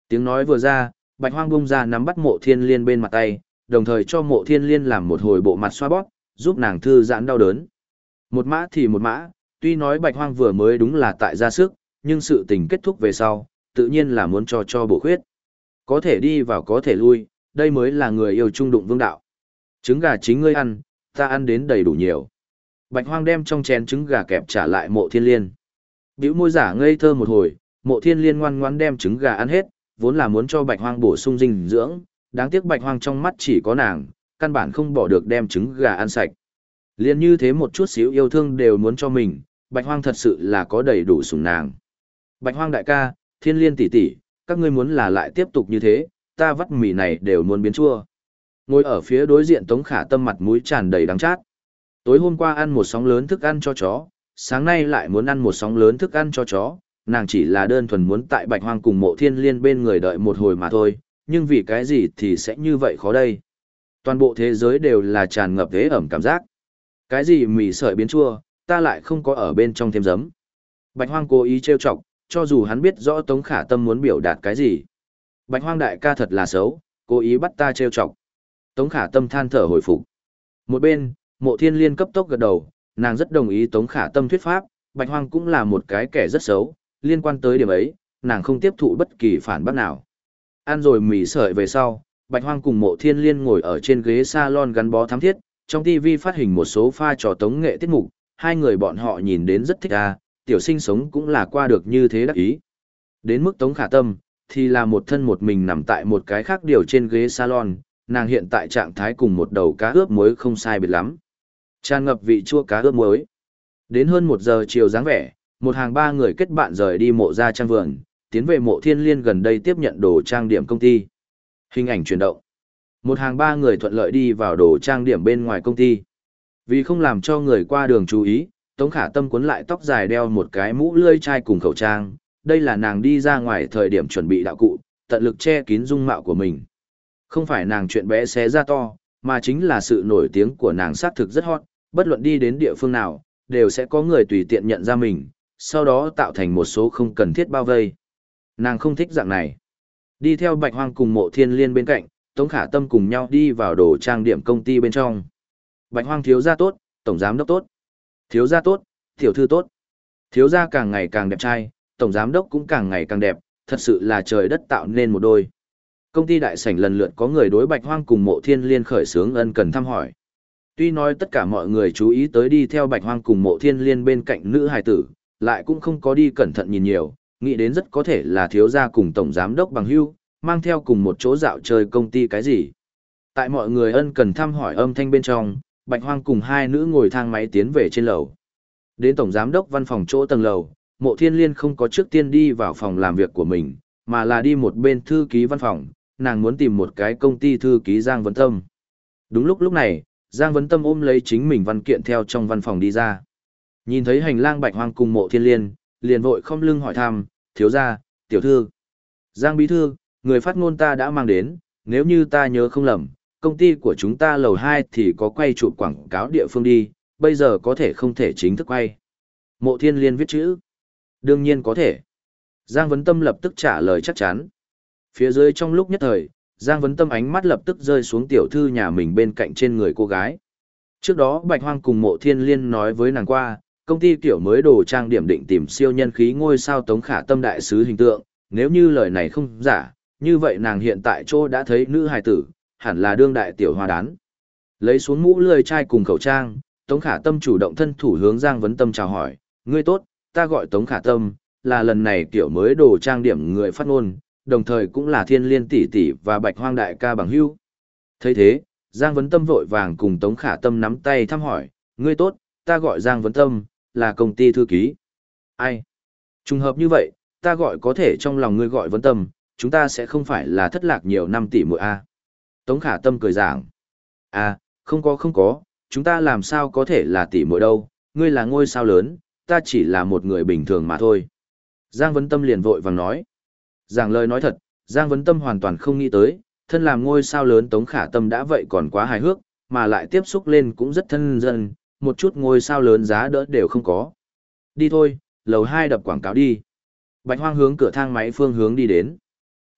Speaker 1: Tiếng nói vừa ra, bạch hoang bung ra nắm bắt mộ thiên liên bên mặt tay, đồng thời cho mộ thiên liên làm một hồi bộ mặt xoa bóp, giúp nàng thư giãn đau đớn. Một mã thì một mã, tuy nói bạch hoang vừa mới đúng là tại ra sức, nhưng sự tình kết thúc về sau, tự nhiên là muốn cho cho bổ khuyết. Có thể đi vào có thể lui, đây mới là người yêu trung đụng vương đạo. Trứng gà chính ngươi ăn, ta ăn đến đầy đủ nhiều. Bạch hoang đem trong chén trứng gà kẹp trả lại mộ thiên liên. Biểu môi giả ngây thơ một hồi, mộ thiên liên ngoan ngoãn đem trứng gà ăn hết, vốn là muốn cho bạch hoang bổ sung dinh dưỡng, đáng tiếc bạch hoang trong mắt chỉ có nàng, căn bản không bỏ được đem trứng gà ăn sạch. Liên như thế một chút xíu yêu thương đều muốn cho mình, bạch hoang thật sự là có đầy đủ sủng nàng. Bạch hoang đại ca, thiên liên tỷ tỷ, các ngươi muốn là lại tiếp tục như thế, ta vắt mì này đều muốn biến chua. Ngồi ở phía đối diện Tống Khả Tâm mặt mũi tràn đầy đắng chát. Tối hôm qua ăn một sóng lớn thức ăn cho chó, sáng nay lại muốn ăn một sóng lớn thức ăn cho chó, nàng chỉ là đơn thuần muốn tại Bạch Hoang cùng Mộ Thiên Liên bên người đợi một hồi mà thôi, nhưng vì cái gì thì sẽ như vậy khó đây. Toàn bộ thế giới đều là tràn ngập thế ẩm cảm giác. Cái gì mì sợi biến chua, ta lại không có ở bên trong thêm giấm. Bạch Hoang cố ý trêu chọc, cho dù hắn biết rõ Tống Khả Tâm muốn biểu đạt cái gì. Bạch Hoang đại ca thật là xấu, cố ý bắt ta trêu chọc. Tống Khả Tâm than thở hồi phục. Một bên, Mộ Thiên Liên cấp tốc gật đầu, nàng rất đồng ý Tống Khả Tâm thuyết pháp, Bạch Hoang cũng là một cái kẻ rất xấu, liên quan tới điểm ấy, nàng không tiếp thụ bất kỳ phản bác nào. Ăn rồi mì sợi về sau, Bạch Hoang cùng Mộ Thiên Liên ngồi ở trên ghế salon gắn bó thắm thiết, trong TV phát hình một số pha trò tống nghệ tiết mục, hai người bọn họ nhìn đến rất thích a, tiểu sinh sống cũng là qua được như thế đắc ý. Đến mức Tống Khả Tâm, thì là một thân một mình nằm tại một cái khác điều trên ghế salon, nàng hiện tại trạng thái cùng một đầu cá ướp muối không sai biệt lắm. Tràn ngập vị chua cá ướp muối. Đến hơn một giờ chiều dáng vẻ, một hàng ba người kết bạn rời đi mộ ra trang vườn, tiến về mộ thiên liên gần đây tiếp nhận đồ trang điểm công ty. Hình ảnh chuyển động. Một hàng ba người thuận lợi đi vào đồ trang điểm bên ngoài công ty. Vì không làm cho người qua đường chú ý, Tống Khả Tâm cuốn lại tóc dài đeo một cái mũ lươi chai cùng khẩu trang, đây là nàng đi ra ngoài thời điểm chuẩn bị đạo cụ, tận lực che kín dung mạo của mình. Không phải nàng chuyện bé xé ra to, mà chính là sự nổi tiếng của nàng xác thực rất hot, bất luận đi đến địa phương nào, đều sẽ có người tùy tiện nhận ra mình, sau đó tạo thành một số không cần thiết bao vây. Nàng không thích dạng này. Đi theo bạch hoang cùng mộ thiên liên bên cạnh, Tống Khả Tâm cùng nhau đi vào đồ trang điểm công ty bên trong. Bạch hoang thiếu gia tốt, tổng giám đốc tốt. Thiếu gia tốt, tiểu thư tốt. Thiếu gia càng ngày càng đẹp trai, tổng giám đốc cũng càng ngày càng đẹp, thật sự là trời đất tạo nên một đôi. Công ty đại sảnh lần lượt có người đối Bạch Hoang cùng Mộ Thiên Liên khởi sướng ân cần thăm hỏi. Tuy nói tất cả mọi người chú ý tới đi theo Bạch Hoang cùng Mộ Thiên Liên bên cạnh nữ hài tử, lại cũng không có đi cẩn thận nhìn nhiều, nghĩ đến rất có thể là thiếu gia cùng tổng giám đốc bằng hưu, mang theo cùng một chỗ dạo chơi công ty cái gì. Tại mọi người ân cần thăm hỏi âm thanh bên trong, Bạch Hoang cùng hai nữ ngồi thang máy tiến về trên lầu. Đến tổng giám đốc văn phòng chỗ tầng lầu, Mộ Thiên Liên không có trước tiên đi vào phòng làm việc của mình, mà là đi một bên thư ký văn phòng, nàng muốn tìm một cái công ty thư ký Giang Vấn Tâm. Đúng lúc lúc này, Giang Vấn Tâm ôm lấy chính mình văn kiện theo trong văn phòng đi ra. Nhìn thấy hành lang bạch hoang cùng mộ thiên liên, liền vội không lưng hỏi thăm, thiếu gia, tiểu thư. Giang bí thư, người phát ngôn ta đã mang đến, nếu như ta nhớ không lầm, công ty của chúng ta lầu 2 thì có quay chụp quảng cáo địa phương đi, bây giờ có thể không thể chính thức quay. Mộ thiên liên viết chữ. Đương nhiên có thể. Giang Vấn Tâm lập tức trả lời chắc chắn. Phía dưới trong lúc nhất thời, Giang Vấn Tâm ánh mắt lập tức rơi xuống tiểu thư nhà mình bên cạnh trên người cô gái. Trước đó Bạch Hoang cùng Mộ Thiên Liên nói với nàng qua, công ty tiểu mới đồ trang điểm định tìm siêu nhân khí ngôi sao Tống Khả Tâm đại sứ hình tượng, nếu như lời này không giả, như vậy nàng hiện tại chỗ đã thấy nữ hài tử, hẳn là đương đại tiểu hoa đán. Lấy xuống mũ lười chai cùng khẩu trang, Tống Khả Tâm chủ động thân thủ hướng Giang Vấn Tâm chào hỏi, ngươi tốt, ta gọi Tống Khả Tâm, là lần này kiểu mới đồ trang điểm người phát ngôn, đồng thời cũng là thiên liên tỷ tỷ và bạch hoang đại ca bằng hữu. thấy thế, Giang Vấn Tâm vội vàng cùng Tống Khả Tâm nắm tay thăm hỏi, ngươi tốt, ta gọi Giang Vấn Tâm, là công ty thư ký. Ai? Trùng hợp như vậy, ta gọi có thể trong lòng ngươi gọi Vấn Tâm, chúng ta sẽ không phải là thất lạc nhiều năm tỷ muội a. Tống Khả Tâm cười giảng. À, không có không có, chúng ta làm sao có thể là tỷ muội đâu, ngươi là ngôi sao lớn, ta chỉ là một người bình thường mà thôi. Giang Vấn Tâm liền vội vàng nói. Giảng lời nói thật, Giang Vấn Tâm hoàn toàn không nghĩ tới, thân làm ngôi sao lớn Tống Khả Tâm đã vậy còn quá hài hước, mà lại tiếp xúc lên cũng rất thân dân, một chút ngôi sao lớn giá đỡ đều không có. Đi thôi, lầu 2 đập quảng cáo đi. Bạch Hoang hướng cửa thang máy phương hướng đi đến.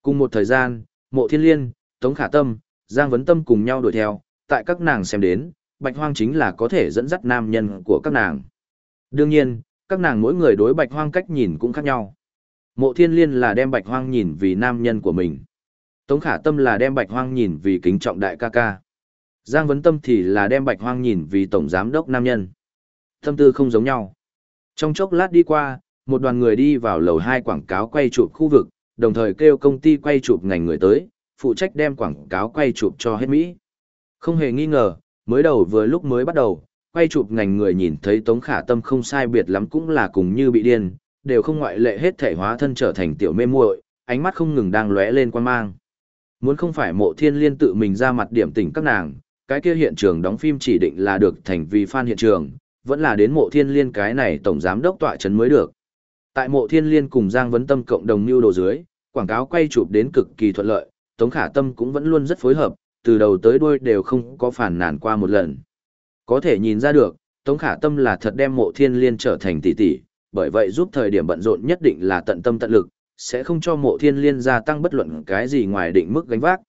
Speaker 1: Cùng một thời gian, Mộ Thiên Liên, Tống Khả Tâm, Giang Vấn Tâm cùng nhau đuổi theo, tại các nàng xem đến, Bạch Hoang chính là có thể dẫn dắt nam nhân của các nàng. Đương nhiên, các nàng mỗi người đối Bạch Hoang cách nhìn cũng khác nhau. Mộ thiên liên là đem bạch hoang nhìn vì nam nhân của mình. Tống khả tâm là đem bạch hoang nhìn vì kính trọng đại ca ca. Giang vấn tâm thì là đem bạch hoang nhìn vì tổng giám đốc nam nhân. Tâm tư không giống nhau. Trong chốc lát đi qua, một đoàn người đi vào lầu hai quảng cáo quay chụp khu vực, đồng thời kêu công ty quay chụp ngành người tới, phụ trách đem quảng cáo quay chụp cho hết Mỹ. Không hề nghi ngờ, mới đầu vừa lúc mới bắt đầu, quay chụp ngành người nhìn thấy Tống Khả Tâm không sai biệt lắm cũng là cùng như bị điên, đều không ngoại lệ hết thể hóa thân trở thành tiểu mê muội, ánh mắt không ngừng đang lóe lên quan mang. Muốn không phải mộ thiên liên tự mình ra mặt điểm tỉnh các nàng, cái kia hiện trường đóng phim chỉ định là được thành vì fan hiện trường, vẫn là đến mộ thiên liên cái này tổng giám đốc tọa chấn mới được. Tại mộ thiên liên cùng Giang Vấn Tâm cộng đồng mưu đồ dưới, quảng cáo quay chụp đến cực kỳ thuận lợi, Tống Khả Tâm cũng vẫn luôn rất phối hợp, từ đầu tới đuôi đều không có phản nàn qua một lần. Có thể nhìn ra được, Tống Khả Tâm là thật đem mộ thiên liên trở thành tỷ tỷ, bởi vậy giúp thời điểm bận rộn nhất định là tận tâm tận lực, sẽ không cho mộ thiên liên gia tăng bất luận cái gì ngoài định mức gánh vác.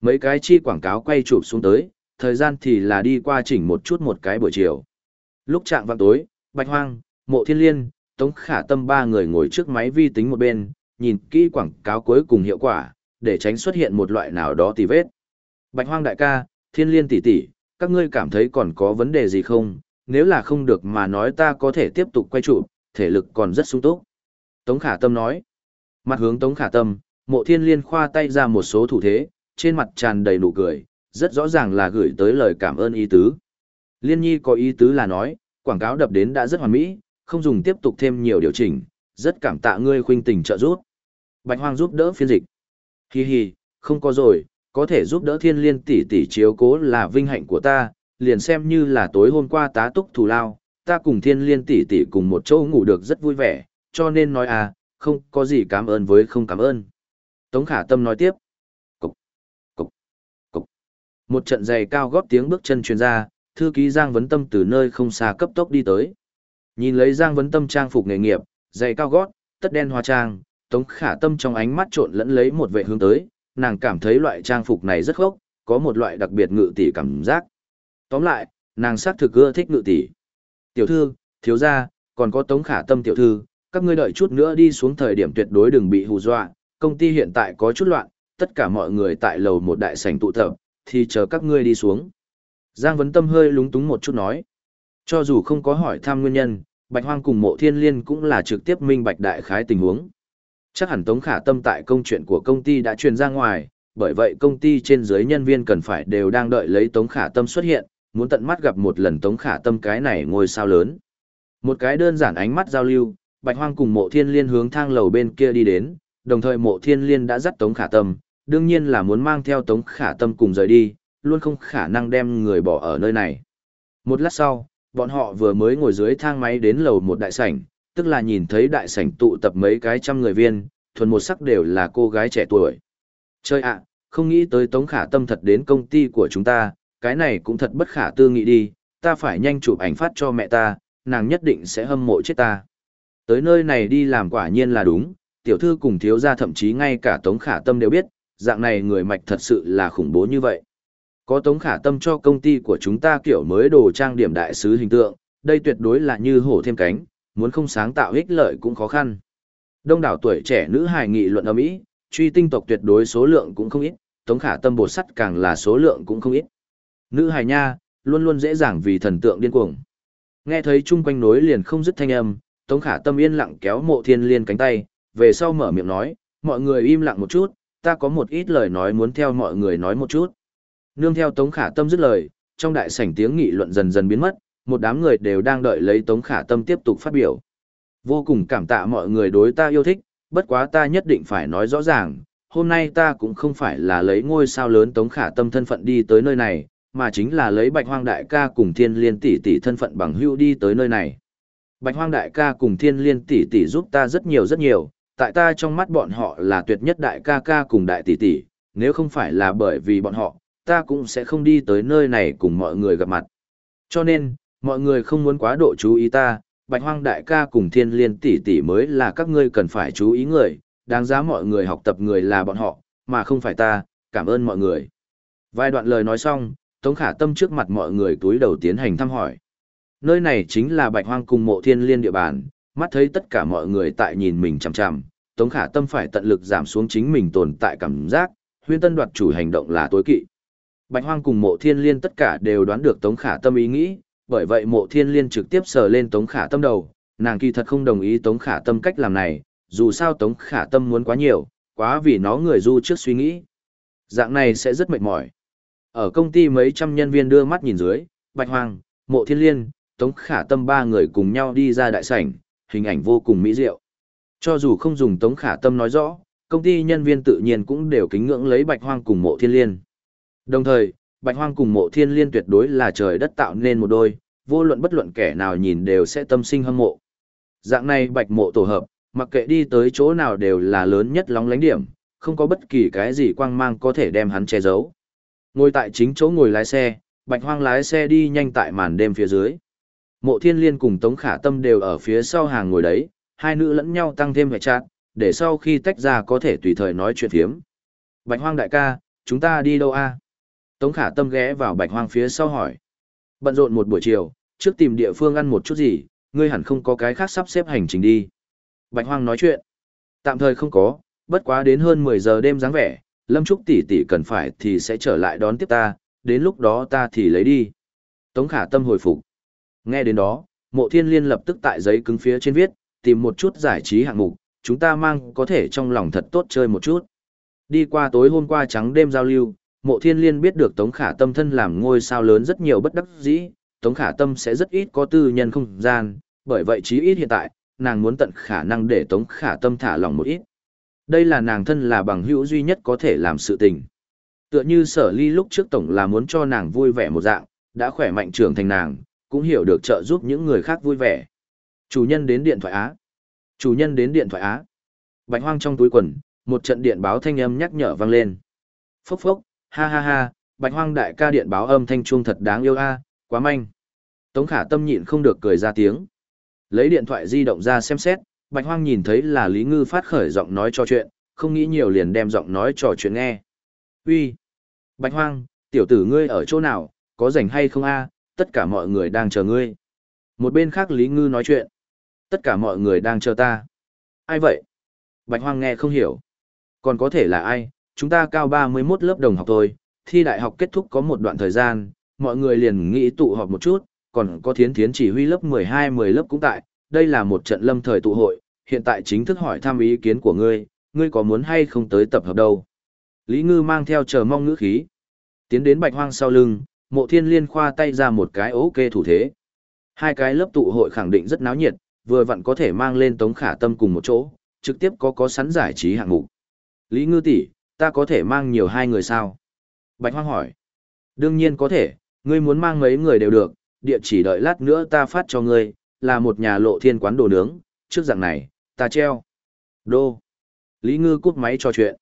Speaker 1: Mấy cái chi quảng cáo quay chụp xuống tới, thời gian thì là đi qua chỉnh một chút một cái buổi chiều. Lúc chạm vào tối, Bạch Hoang, Mộ Thiên Liên, Tống Khả Tâm ba người ngồi trước máy vi tính một bên, nhìn kỹ quảng cáo cuối cùng hiệu quả, để tránh xuất hiện một loại nào đó tì vết. Bạch Hoang đại ca, Thiên Liên tỷ tỷ, các ngươi cảm thấy còn có vấn đề gì không? Nếu là không được mà nói ta có thể tiếp tục quay trụ, thể lực còn rất sung túc. Tống Khả Tâm nói. Mặt hướng Tống Khả Tâm, Mộ Thiên Liên khoa tay ra một số thủ thế, trên mặt tràn đầy nụ cười, rất rõ ràng là gửi tới lời cảm ơn ý tứ. Liên Nhi có ý tứ là nói, quảng cáo đập đến đã rất hoàn mỹ, không dùng tiếp tục thêm nhiều điều chỉnh, rất cảm tạ ngươi khuynh tình trợ giúp. Bạch Hoang giúp đỡ phiên dịch. Hi hi, không có rồi, có thể giúp đỡ thiên liên tỷ tỷ chiếu cố là vinh hạnh của ta, liền xem như là tối hôm qua tá túc thù lao, ta cùng thiên liên tỷ tỷ cùng một chỗ ngủ được rất vui vẻ, cho nên nói à, không có gì cảm ơn với không cảm ơn. Tống khả tâm nói tiếp. Cục, cục, cục. Một trận giày cao góp tiếng bước chân truyền ra, thư ký Giang Vấn Tâm từ nơi không xa cấp tốc đi tới. Nhìn lấy Giang Vấn Tâm trang phục nghề nghiệp, giày cao gót, tất đen hoa trang, Tống Khả Tâm trong ánh mắt trộn lẫn lấy một vệ hướng tới, nàng cảm thấy loại trang phục này rất gốc, có một loại đặc biệt ngự tỷ cảm giác. Tóm lại, nàng xác thực ưa thích ngự tỷ. Tiểu thư, thiếu gia, còn có Tống Khả Tâm tiểu thư, các ngươi đợi chút nữa đi xuống thời điểm tuyệt đối đừng bị hù dọa, công ty hiện tại có chút loạn, tất cả mọi người tại lầu một đại sảnh tụ tập, thì chờ các ngươi đi xuống. Giang Vấn Tâm hơi lúng túng một chút nói. Cho dù không có hỏi thăm nguyên nhân, Bạch Hoang cùng mộ thiên liên cũng là trực tiếp minh bạch đại khái tình huống. Chắc hẳn Tống Khả Tâm tại công chuyện của công ty đã truyền ra ngoài, bởi vậy công ty trên dưới nhân viên cần phải đều đang đợi lấy Tống Khả Tâm xuất hiện, muốn tận mắt gặp một lần Tống Khả Tâm cái này ngôi sao lớn. Một cái đơn giản ánh mắt giao lưu, Bạch Hoang cùng mộ thiên liên hướng thang lầu bên kia đi đến, đồng thời mộ thiên liên đã dắt Tống Khả Tâm, đương nhiên là muốn mang theo Tống Khả Tâm cùng rời đi, luôn không khả năng đem người bỏ ở nơi này. Một lát sau, bọn họ vừa mới ngồi dưới thang máy đến lầu một đại sảnh, tức là nhìn thấy đại sảnh tụ tập mấy cái trăm người viên, thuần một sắc đều là cô gái trẻ tuổi. Chơi ạ, không nghĩ tới Tống Khả Tâm thật đến công ty của chúng ta, cái này cũng thật bất khả tư nghị đi, ta phải nhanh chụp ảnh phát cho mẹ ta, nàng nhất định sẽ hâm mộ chết ta. Tới nơi này đi làm quả nhiên là đúng, tiểu thư cùng thiếu gia thậm chí ngay cả Tống Khả Tâm đều biết, dạng này người mạch thật sự là khủng bố như vậy. Có Tống Khả Tâm cho công ty của chúng ta kiểu mới đồ trang điểm đại sứ hình tượng, đây tuyệt đối là như hổ thêm cánh, muốn không sáng tạo ích lợi cũng khó khăn. Đông đảo tuổi trẻ nữ hài nghị luận ở Mỹ, truy tinh tộc tuyệt đối số lượng cũng không ít, Tống Khả Tâm bột sắt càng là số lượng cũng không ít. Nữ hài nha, luôn luôn dễ dàng vì thần tượng điên cuồng. Nghe thấy chung quanh nối liền không dứt thanh âm, Tống Khả Tâm yên lặng kéo Mộ Thiên Liên cánh tay, về sau mở miệng nói, mọi người im lặng một chút, ta có một ít lời nói muốn theo mọi người nói một chút. Nương theo Tống Khả Tâm dứt lời, trong đại sảnh tiếng nghị luận dần dần biến mất, một đám người đều đang đợi lấy Tống Khả Tâm tiếp tục phát biểu. Vô cùng cảm tạ mọi người đối ta yêu thích, bất quá ta nhất định phải nói rõ ràng, hôm nay ta cũng không phải là lấy ngôi sao lớn Tống Khả Tâm thân phận đi tới nơi này, mà chính là lấy Bạch Hoang Đại ca cùng Thiên Liên tỷ tỷ thân phận bằng hữu đi tới nơi này. Bạch Hoang Đại ca cùng Thiên Liên tỷ tỷ giúp ta rất nhiều rất nhiều, tại ta trong mắt bọn họ là tuyệt nhất đại ca ca cùng đại tỷ tỷ, nếu không phải là bởi vì bọn họ, ta cũng sẽ không đi tới nơi này cùng mọi người gặp mặt. Cho nên, mọi người không muốn quá độ chú ý ta, Bạch Hoang đại ca cùng Thiên Liên tỷ tỷ mới là các ngươi cần phải chú ý người, đáng giá mọi người học tập người là bọn họ, mà không phải ta, cảm ơn mọi người. Vài đoạn lời nói xong, Tống Khả Tâm trước mặt mọi người túi đầu tiến hành thăm hỏi. Nơi này chính là Bạch Hoang cùng mộ Thiên Liên địa bàn, mắt thấy tất cả mọi người tại nhìn mình chằm chằm, Tống Khả Tâm phải tận lực giảm xuống chính mình tồn tại cảm giác, huyên tân đoạt chủ hành động là tối kỵ. Bạch Hoang cùng mộ thiên liên tất cả đều đoán được Tống Khả Tâm ý nghĩ, bởi vậy mộ thiên liên trực tiếp sờ lên Tống Khả Tâm đầu, nàng kỳ thật không đồng ý Tống Khả Tâm cách làm này, dù sao Tống Khả Tâm muốn quá nhiều, quá vì nó người du trước suy nghĩ. Dạng này sẽ rất mệt mỏi. Ở công ty mấy trăm nhân viên đưa mắt nhìn dưới, Bạch Hoàng, Mộ Thiên Liên, Tống Khả Tâm ba người cùng nhau đi ra đại sảnh, hình ảnh vô cùng mỹ diệu. Cho dù không dùng Tống Khả Tâm nói rõ, công ty nhân viên tự nhiên cũng đều kính ngưỡng lấy Bạch Hoang cùng Mộ Thiên Liên. Đồng thời, Bạch Hoang cùng Mộ Thiên Liên tuyệt đối là trời đất tạo nên một đôi, vô luận bất luận kẻ nào nhìn đều sẽ tâm sinh hâm mộ. Dạng này Bạch Mộ tổ hợp, mặc kệ đi tới chỗ nào đều là lớn nhất lóng lánh điểm, không có bất kỳ cái gì quang mang có thể đem hắn che giấu. Ngồi tại chính chỗ ngồi lái xe, Bạch Hoang lái xe đi nhanh tại màn đêm phía dưới. Mộ Thiên Liên cùng Tống Khả Tâm đều ở phía sau hàng ngồi đấy, hai nữ lẫn nhau tăng thêm vẻ chát, để sau khi tách ra có thể tùy thời nói chuyện phiếm. Bạch Hoang đại ca, chúng ta đi đâu a? Tống Khả Tâm ghé vào Bạch Hoang phía sau hỏi. Bận rộn một buổi chiều, trước tìm địa phương ăn một chút gì, ngươi hẳn không có cái khác sắp xếp hành trình đi. Bạch Hoang nói chuyện. Tạm thời không có, bất quá đến hơn 10 giờ đêm dáng vẻ, Lâm Trúc tỷ tỷ cần phải thì sẽ trở lại đón tiếp ta, đến lúc đó ta thì lấy đi. Tống Khả Tâm hồi phục. Nghe đến đó, Mộ Thiên Liên lập tức tại giấy cứng phía trên viết, tìm một chút giải trí hạng mục, chúng ta mang có thể trong lòng thật tốt chơi một chút. Đi qua tối hôm qua trắng đêm giao lưu, Mộ Thiên Liên biết được Tống Khả Tâm thân làm ngôi sao lớn rất nhiều bất đắc dĩ, Tống Khả Tâm sẽ rất ít có tư nhân không gian, bởi vậy chí ít hiện tại, nàng muốn tận khả năng để Tống Khả Tâm thả lòng một ít. Đây là nàng thân là bằng hữu duy nhất có thể làm sự tình. Tựa như sở ly lúc trước tổng là muốn cho nàng vui vẻ một dạng, đã khỏe mạnh trưởng thành nàng, cũng hiểu được trợ giúp những người khác vui vẻ. Chủ nhân đến điện thoại Á. Chủ nhân đến điện thoại Á. Bạch hoang trong túi quần, một trận điện báo thanh âm nhắc nhở vang lên. Phốc phốc, ha ha ha, bạch hoang đại ca điện báo âm thanh trung thật đáng yêu a, quá manh. Tống khả tâm nhịn không được cười ra tiếng. Lấy điện thoại di động ra xem xét, bạch hoang nhìn thấy là Lý Ngư phát khởi giọng nói trò chuyện, không nghĩ nhiều liền đem giọng nói trò chuyện nghe. Uy, Bạch hoang, tiểu tử ngươi ở chỗ nào, có rảnh hay không a? tất cả mọi người đang chờ ngươi. Một bên khác Lý Ngư nói chuyện. Tất cả mọi người đang chờ ta. Ai vậy? Bạch Hoang nghe không hiểu. Còn có thể là ai? Chúng ta cao 31 lớp đồng học thôi, thi đại học kết thúc có một đoạn thời gian, mọi người liền nghĩ tụ họp một chút, còn có thiến thiến chỉ huy lớp 12 10 lớp cũng tại, đây là một trận lâm thời tụ hội, hiện tại chính thức hỏi thăm ý kiến của ngươi, ngươi có muốn hay không tới tập hợp đâu. Lý Ngư mang theo chờ mong ngữ khí. Tiến đến bạch hoang sau lưng, mộ thiên liên khoa tay ra một cái ok thủ thế. Hai cái lớp tụ hội khẳng định rất náo nhiệt, vừa vặn có thể mang lên tống khả tâm cùng một chỗ, trực tiếp có có sẵn giải trí hạng mục. Lý Ngư tỷ, ta có thể mang nhiều hai người sao? Bạch Hoang hỏi. Đương nhiên có thể, ngươi muốn mang mấy người đều được, địa chỉ đợi lát nữa ta phát cho ngươi, là một nhà lộ thiên quán đồ nướng, trước dạng này, ta treo. Đô. Lý Ngư cút máy cho chuyện.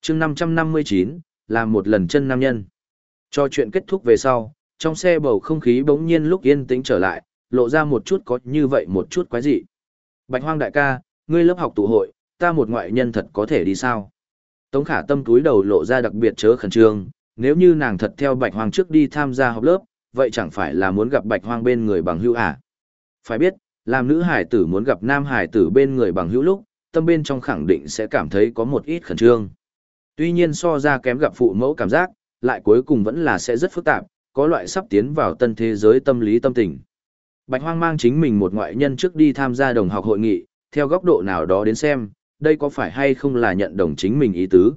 Speaker 1: Chương 559, làm một lần chân nam nhân. Cho chuyện kết thúc về sau, trong xe bầu không khí bỗng nhiên lúc yên tĩnh trở lại, lộ ra một chút có như vậy một chút quái dị. Bạch hoang đại ca, ngươi lớp học tụ hội, ta một ngoại nhân thật có thể đi sao? Tống khả tâm túi đầu lộ ra đặc biệt chớ khẩn trương, nếu như nàng thật theo bạch hoang trước đi tham gia học lớp, vậy chẳng phải là muốn gặp bạch hoang bên người bằng hữu à? Phải biết, làm nữ hải tử muốn gặp nam hải tử bên người bằng hữu lúc, tâm bên trong khẳng định sẽ cảm thấy có một ít khẩn trương. Tuy nhiên so ra kém gặp phụ mẫu cảm giác, lại cuối cùng vẫn là sẽ rất phức tạp, có loại sắp tiến vào tân thế giới tâm lý tâm tình. Bạch Hoang mang chính mình một ngoại nhân trước đi tham gia đồng học hội nghị, theo góc độ nào đó đến xem, đây có phải hay không là nhận đồng chính mình ý tứ.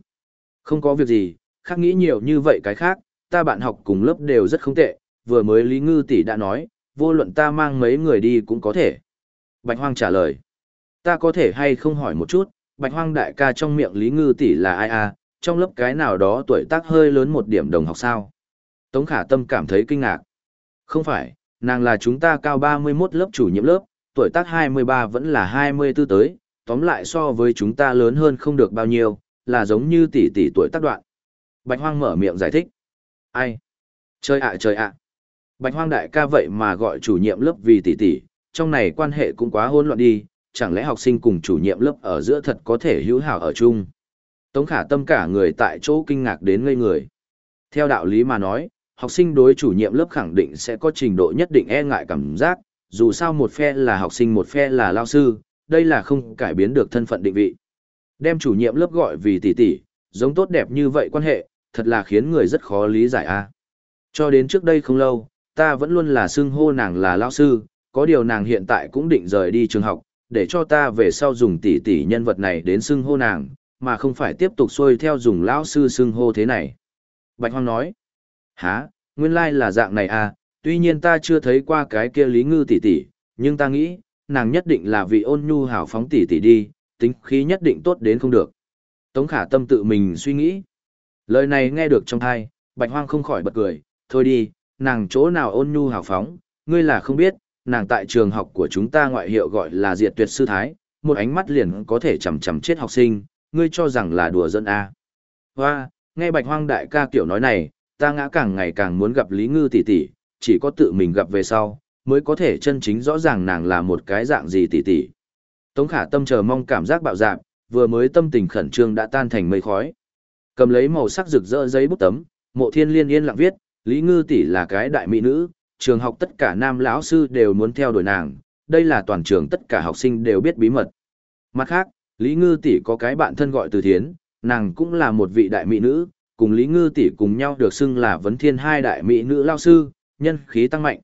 Speaker 1: Không có việc gì, khác nghĩ nhiều như vậy cái khác, ta bạn học cùng lớp đều rất không tệ, vừa mới Lý Ngư tỷ đã nói, vô luận ta mang mấy người đi cũng có thể. Bạch Hoang trả lời, ta có thể hay không hỏi một chút, Bạch Hoang đại ca trong miệng Lý Ngư tỷ là ai à, trong lớp cái nào đó tuổi tác hơi lớn một điểm đồng học sao? Tống Khả Tâm cảm thấy kinh ngạc. Không phải, nàng là chúng ta cao 31 lớp chủ nhiệm lớp, tuổi tác 23 vẫn là 24 tới, tóm lại so với chúng ta lớn hơn không được bao nhiêu, là giống như tỷ tỷ tuổi tác đoạn. Bạch Hoang mở miệng giải thích. Ai? Trời ạ trời ạ. Bạch Hoang đại ca vậy mà gọi chủ nhiệm lớp vì tỷ tỷ, trong này quan hệ cũng quá hỗn loạn đi, chẳng lẽ học sinh cùng chủ nhiệm lớp ở giữa thật có thể hữu hảo ở chung. Tống khả tâm cả người tại chỗ kinh ngạc đến ngây người. Theo đạo lý mà nói, học sinh đối chủ nhiệm lớp khẳng định sẽ có trình độ nhất định e ngại cảm giác, dù sao một phe là học sinh một phe là lao sư, đây là không cải biến được thân phận định vị. Đem chủ nhiệm lớp gọi vì tỷ tỷ, giống tốt đẹp như vậy quan hệ, thật là khiến người rất khó lý giải a. Cho đến trước đây không lâu, ta vẫn luôn là xưng hô nàng là lão sư, có điều nàng hiện tại cũng định rời đi trường học, để cho ta về sau dùng tỷ tỷ nhân vật này đến xưng hô nàng, mà không phải tiếp tục xuôi theo dùng lão sư xưng hô thế này. Bạch Hoang nói, há, nguyên lai là dạng này à, tuy nhiên ta chưa thấy qua cái kia Lý Ngư tỷ tỷ, nhưng ta nghĩ, nàng nhất định là vị ôn nhu hảo phóng tỷ tỷ đi, tính khí nhất định tốt đến không được. Tống khả tâm tự mình suy nghĩ. Lời này nghe được trong thai, Bạch Hoang không khỏi bật cười, thôi đi, nàng chỗ nào ôn nhu hảo phóng, ngươi là không biết, nàng tại trường học của chúng ta ngoại hiệu gọi là diệt tuyệt sư thái, một ánh mắt liền có thể chầm chầm chết học sinh, ngươi cho rằng là đùa dân à. Hoa, nghe Bạch Hoang đại ca kiểu nói này, ta ngã càng ngày càng muốn gặp Lý Ngư tỷ tỷ, chỉ có tự mình gặp về sau, mới có thể chân chính rõ ràng nàng là một cái dạng gì tỷ tỷ. Tống khả tâm chờ mong cảm giác bạo dạn, vừa mới tâm tình khẩn trương đã tan thành mây khói. Cầm lấy màu sắc rực rỡ giấy bút tấm, mộ thiên liên yên lặng viết, Lý Ngư tỷ là cái đại mỹ nữ, trường học tất cả nam lão sư đều muốn theo đuổi nàng, đây là toàn trường tất cả học sinh đều biết bí mật. Mặt khác, Lý Ngư tỷ có cái bạn thân gọi Từ Thiến, nàng cũng là một vị đại mỹ nữ, cùng Lý Ngư tỷ cùng nhau được xưng là vấn thiên hai đại mỹ nữ lao sư, nhân khí tăng mạnh.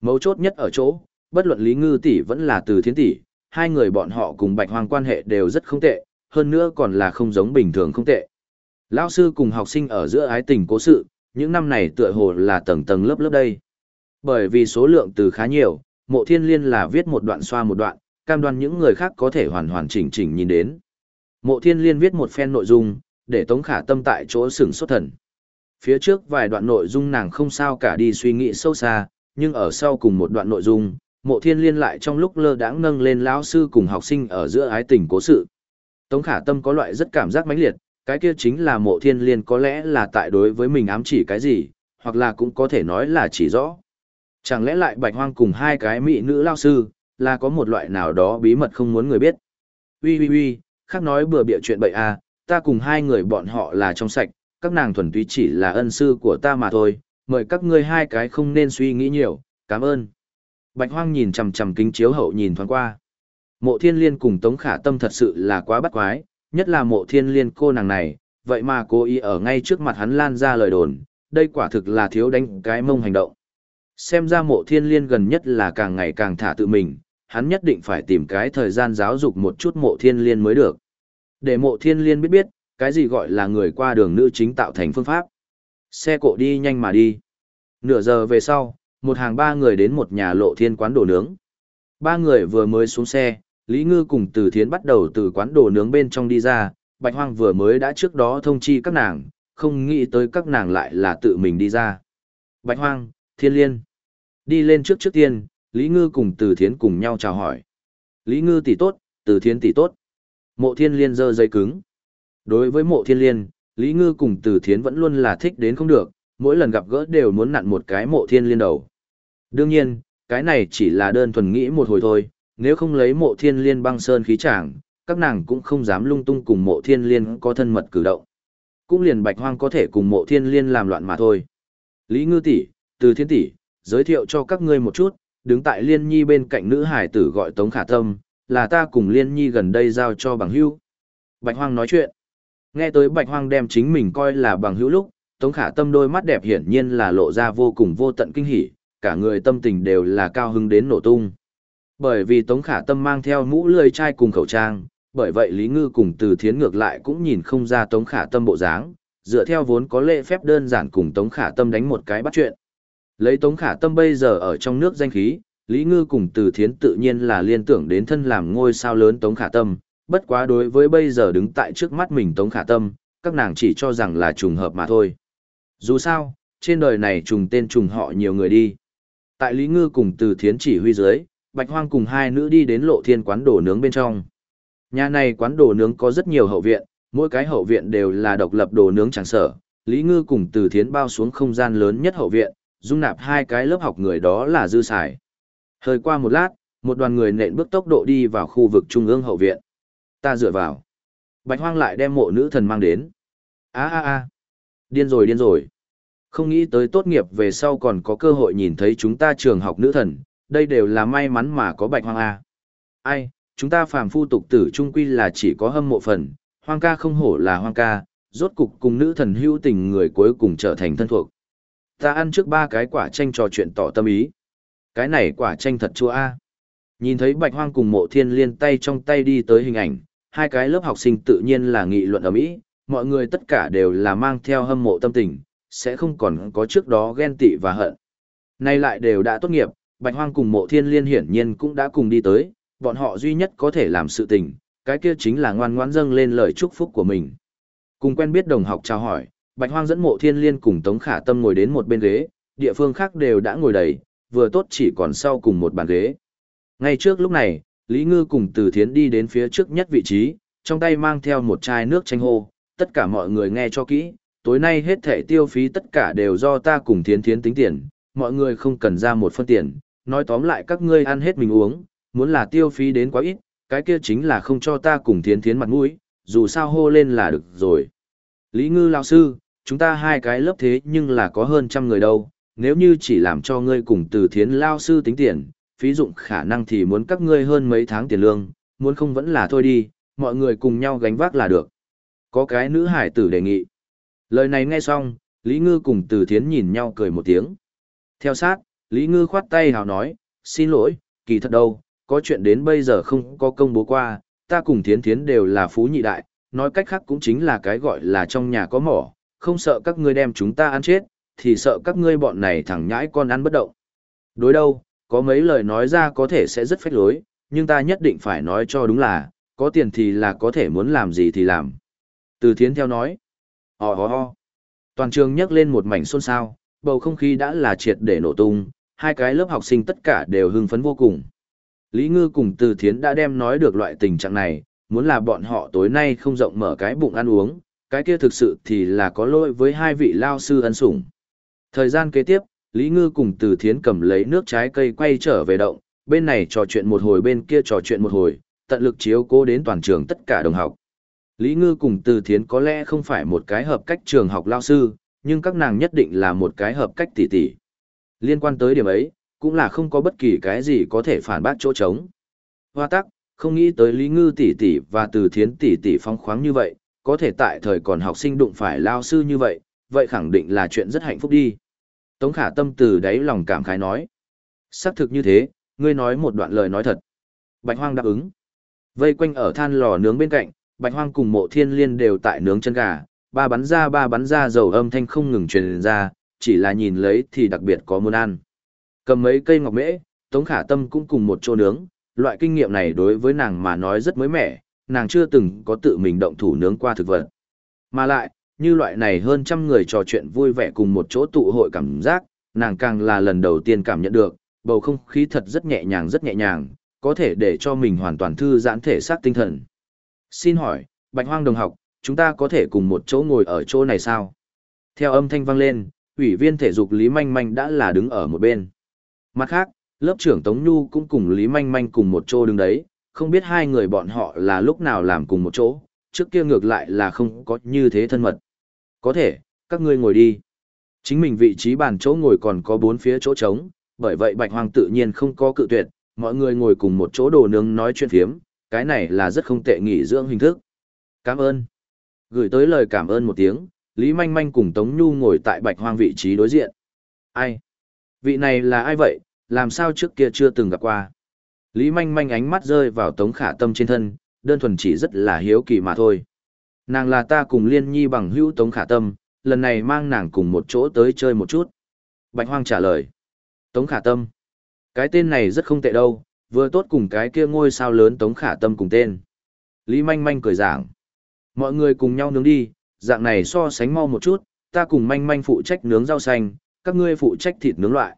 Speaker 1: Mấu chốt nhất ở chỗ, bất luận Lý Ngư tỷ vẫn là Từ Thiến tỷ, hai người bọn họ cùng Bạch Hoang quan hệ đều rất không tệ, hơn nữa còn là không giống bình thường không tệ. Lão sư cùng học sinh ở giữa ái tình cố sự, những năm này tựa hồ là tầng tầng lớp lớp đây. Bởi vì số lượng từ khá nhiều, mộ thiên liên là viết một đoạn xoa một đoạn, cam đoan những người khác có thể hoàn hoàn chỉnh chỉnh nhìn đến. Mộ thiên liên viết một phen nội dung, để tống khả tâm tại chỗ sửng sốt thần. Phía trước vài đoạn nội dung nàng không sao cả đi suy nghĩ sâu xa, nhưng ở sau cùng một đoạn nội dung, mộ thiên liên lại trong lúc lơ đãng nâng lên lão sư cùng học sinh ở giữa ái tình cố sự. Tống khả tâm có loại rất cảm giác mãnh liệt, cái kia chính là mộ thiên liên có lẽ là tại đối với mình ám chỉ cái gì, hoặc là cũng có thể nói là chỉ rõ. Chẳng lẽ lại bạch hoang cùng hai cái mỹ nữ lao sư, là có một loại nào đó bí mật không muốn người biết. Ui ui ui, khác nói bừa bịa chuyện bậy à, ta cùng hai người bọn họ là trong sạch, các nàng thuần túy chỉ là ân sư của ta mà thôi, mời các ngươi hai cái không nên suy nghĩ nhiều, cảm ơn. Bạch hoang nhìn chằm chằm kính chiếu hậu nhìn thoáng qua. Mộ thiên liên cùng Tống Khả Tâm thật sự là quá bắt quái, nhất là mộ thiên liên cô nàng này, vậy mà cô ý ở ngay trước mặt hắn lan ra lời đồn, đây quả thực là thiếu đánh cái mông hành động. Xem ra mộ thiên liên gần nhất là càng ngày càng thả tự mình, hắn nhất định phải tìm cái thời gian giáo dục một chút mộ thiên liên mới được. Để mộ thiên liên biết biết, cái gì gọi là người qua đường nữ chính tạo thành phương pháp. Xe cộ đi nhanh mà đi. Nửa giờ về sau, một hàng ba người đến một nhà lộ thiên quán đồ nướng. Ba người vừa mới xuống xe, Lý Ngư cùng Từ Thiến bắt đầu từ quán đồ nướng bên trong đi ra, Bạch Hoang vừa mới đã trước đó thông chi các nàng, không nghĩ tới các nàng lại là tự mình đi ra. Bạch Hoang, Thiên Liên. Đi lên trước trước tiên, Lý Ngư cùng Từ Thiến cùng nhau chào hỏi. Lý Ngư tỷ tốt, Từ Thiến tỷ tốt. Mộ Thiên Liên giơ dây cứng. Đối với Mộ Thiên Liên, Lý Ngư cùng Từ Thiến vẫn luôn là thích đến không được, mỗi lần gặp gỡ đều muốn nặn một cái Mộ Thiên Liên đầu. Đương nhiên, cái này chỉ là đơn thuần nghĩ một hồi thôi, nếu không lấy Mộ Thiên Liên băng sơn khí tràng, các nàng cũng không dám lung tung cùng Mộ Thiên Liên có thân mật cử động. Cũng liền Bạch Hoang có thể cùng Mộ Thiên Liên làm loạn mà thôi. Lý Ngư tỷ, Từ Thiến tỷ, giới thiệu cho các ngươi một chút, đứng tại Liên Nhi bên cạnh nữ hải tử gọi Tống Khả Tâm, là ta cùng Liên Nhi gần đây giao cho bằng hữu. Bạch Hoang nói chuyện. Nghe tới Bạch Hoang đem chính mình coi là bằng hữu lúc, Tống Khả Tâm đôi mắt đẹp hiển nhiên là lộ ra vô cùng vô tận kinh hỉ, cả người tâm tình đều là cao hứng đến nổ tung. Bởi vì Tống Khả Tâm mang theo mũ lưỡi chai cùng khẩu trang, bởi vậy Lý Ngư cùng Từ Thiến ngược lại cũng nhìn không ra Tống Khả Tâm bộ dáng, dựa theo vốn có lễ phép đơn giản cùng Tống Khả Tâm đánh một cái bắt chuyện. Lấy Tống Khả Tâm bây giờ ở trong nước danh khí, Lý Ngư cùng Từ Thiến tự nhiên là liên tưởng đến thân làm ngôi sao lớn Tống Khả Tâm, bất quá đối với bây giờ đứng tại trước mắt mình Tống Khả Tâm, các nàng chỉ cho rằng là trùng hợp mà thôi. Dù sao, trên đời này trùng tên trùng họ nhiều người đi. Tại Lý Ngư cùng Từ Thiến chỉ huy dưới, Bạch Hoang cùng hai nữ đi đến lộ thiên quán đồ nướng bên trong. Nhà này quán đồ nướng có rất nhiều hậu viện, mỗi cái hậu viện đều là độc lập đồ nướng chẳng sở. Lý Ngư cùng Từ Thiến bao xuống không gian lớn nhất hậu viện, dung nạp hai cái lớp học người đó là dư xài. Hơi qua một lát, một đoàn người nện bước tốc độ đi vào khu vực trung ương hậu viện. Ta dựa vào. Bạch hoang lại đem mộ nữ thần mang đến. a a a Điên rồi điên rồi. Không nghĩ tới tốt nghiệp về sau còn có cơ hội nhìn thấy chúng ta trường học nữ thần, đây đều là may mắn mà có bạch hoang a. Ai, chúng ta phàm phu tục tử trung quy là chỉ có hâm mộ phần, hoang ca không hổ là hoang ca, rốt cục cùng nữ thần hữu tình người cuối cùng trở thành thân thuộc ta ăn trước ba cái quả chanh trò chuyện tỏ tâm ý. Cái này quả tranh thật chua a. Nhìn thấy Bạch Hoang cùng Mộ Thiên Liên tay trong tay đi tới hình ảnh, hai cái lớp học sinh tự nhiên là nghị luận ở mỹ, mọi người tất cả đều là mang theo hâm mộ tâm tình, sẽ không còn có trước đó ghen tị và hận. Nay lại đều đã tốt nghiệp, Bạch Hoang cùng Mộ Thiên Liên hiển nhiên cũng đã cùng đi tới, bọn họ duy nhất có thể làm sự tình, cái kia chính là ngoan ngoãn dâng lên lời chúc phúc của mình. Cùng quen biết đồng học chào hỏi, Bạch Hoang dẫn Mộ Thiên Liên cùng Tống Khả Tâm ngồi đến một bên ghế, địa phương khác đều đã ngồi đầy, vừa tốt chỉ còn sau cùng một bàn ghế. Ngay trước lúc này, Lý Ngư cùng Từ Thiến đi đến phía trước nhất vị trí, trong tay mang theo một chai nước chanh hô, tất cả mọi người nghe cho kỹ, tối nay hết thể tiêu phí tất cả đều do ta cùng Thiến Thiến tính tiền, mọi người không cần ra một phân tiền, nói tóm lại các ngươi ăn hết mình uống, muốn là tiêu phí đến quá ít, cái kia chính là không cho ta cùng Thiến Thiến mặt mũi, dù sao hô lên là được rồi. Lý Ngư lão sư, chúng ta hai cái lớp thế nhưng là có hơn trăm người đâu, nếu như chỉ làm cho ngươi cùng Từ Thiến lão sư tính tiền, phí dụng khả năng thì muốn các ngươi hơn mấy tháng tiền lương, muốn không vẫn là thôi đi, mọi người cùng nhau gánh vác là được. Có cái nữ hải tử đề nghị. Lời này nghe xong, Lý Ngư cùng Từ Thiến nhìn nhau cười một tiếng. Theo sát, Lý Ngư khoát tay hào nói, xin lỗi, kỳ thật đâu, có chuyện đến bây giờ không có công bố qua, ta cùng Thiến Thiến đều là phú nhị đại, nói cách khác cũng chính là cái gọi là trong nhà có mỏ, không sợ các ngươi đem chúng ta ăn chết, thì sợ các ngươi bọn này thẳng nhãi con ăn bất động. Đối đâu, có mấy lời nói ra có thể sẽ rất phách lối, nhưng ta nhất định phải nói cho đúng là, có tiền thì là có thể muốn làm gì thì làm. Từ thiến theo nói, ho ho ho. Toàn trường nhắc lên một mảnh xôn xao, bầu không khí đã là triệt để nổ tung, hai cái lớp học sinh tất cả đều hưng phấn vô cùng. Lý Ngư cùng Từ Thiến đã đem nói được loại tình trạng này, muốn là bọn họ tối nay không rộng mở cái bụng ăn uống, cái kia thực sự thì là có lỗi với hai vị lao sư ân sủng. Thời gian kế tiếp, Lý Ngư cùng Từ Thiến cầm lấy nước trái cây quay trở về động, bên này trò chuyện một hồi bên kia trò chuyện một hồi, tận lực chiếu cố đến toàn trường tất cả đồng học. Lý Ngư cùng Từ Thiến có lẽ không phải một cái hợp cách trường học lao sư, nhưng các nàng nhất định là một cái hợp cách tỷ tỷ. Liên quan tới điểm ấy, cũng là không có bất kỳ cái gì có thể phản bác chỗ trống. Hoa tắc, không nghĩ tới Lý Ngư tỷ tỷ và Từ Thiến tỷ tỷ phong khoáng như vậy, có thể tại thời còn học sinh đụng phải lao sư như vậy, vậy khẳng định là chuyện rất hạnh phúc đi. Tống khả tâm từ đáy lòng cảm khái nói. Xác thực như thế, ngươi nói một đoạn lời nói thật. Bạch hoang đáp ứng. Vây quanh ở than lò nướng bên cạnh, bạch hoang cùng mộ thiên liên đều tại nướng chân gà, ba bắn ra ba bắn ra dầu âm thanh không ngừng truyền ra, chỉ là nhìn lấy thì đặc biệt có muốn ăn. Cầm mấy cây ngọc mễ, Tống Khả Tâm cũng cùng một chỗ nướng, loại kinh nghiệm này đối với nàng mà nói rất mới mẻ, nàng chưa từng có tự mình động thủ nướng qua thực vật. Mà lại, như loại này hơn trăm người trò chuyện vui vẻ cùng một chỗ tụ hội cảm giác, nàng càng là lần đầu tiên cảm nhận được, bầu không khí thật rất nhẹ nhàng rất nhẹ nhàng, có thể để cho mình hoàn toàn thư giãn thể xác tinh thần. Xin hỏi, Bạch Hoang đồng học, chúng ta có thể cùng một chỗ ngồi ở chỗ này sao? Theo âm thanh vang lên, ủy viên thể dục Lý Manh Manh đã là đứng ở một bên. Mặt khác, lớp trưởng Tống Nhu cũng cùng Lý Manh Manh cùng một chỗ đứng đấy, không biết hai người bọn họ là lúc nào làm cùng một chỗ, trước kia ngược lại là không có như thế thân mật. Có thể, các ngươi ngồi đi. Chính mình vị trí bàn chỗ ngồi còn có bốn phía chỗ trống, bởi vậy Bạch Hoang tự nhiên không có cự tuyệt, mọi người ngồi cùng một chỗ đồ nướng nói chuyện phiếm, cái này là rất không tệ nghỉ dưỡng hình thức. Cảm ơn. Gửi tới lời cảm ơn một tiếng, Lý Manh Manh cùng Tống Nhu ngồi tại Bạch Hoang vị trí đối diện. Ai? Vị này là ai vậy, làm sao trước kia chưa từng gặp qua? Lý Manh Manh ánh mắt rơi vào Tống Khả Tâm trên thân, đơn thuần chỉ rất là hiếu kỳ mà thôi. Nàng là ta cùng Liên Nhi bằng hữu Tống Khả Tâm, lần này mang nàng cùng một chỗ tới chơi một chút. Bạch Hoang trả lời. Tống Khả Tâm. Cái tên này rất không tệ đâu, vừa tốt cùng cái kia ngôi sao lớn Tống Khả Tâm cùng tên. Lý Manh Manh cười giảng. Mọi người cùng nhau nướng đi, dạng này so sánh mau một chút, ta cùng Manh Manh phụ trách nướng rau xanh, các ngươi phụ trách thịt nướng loại.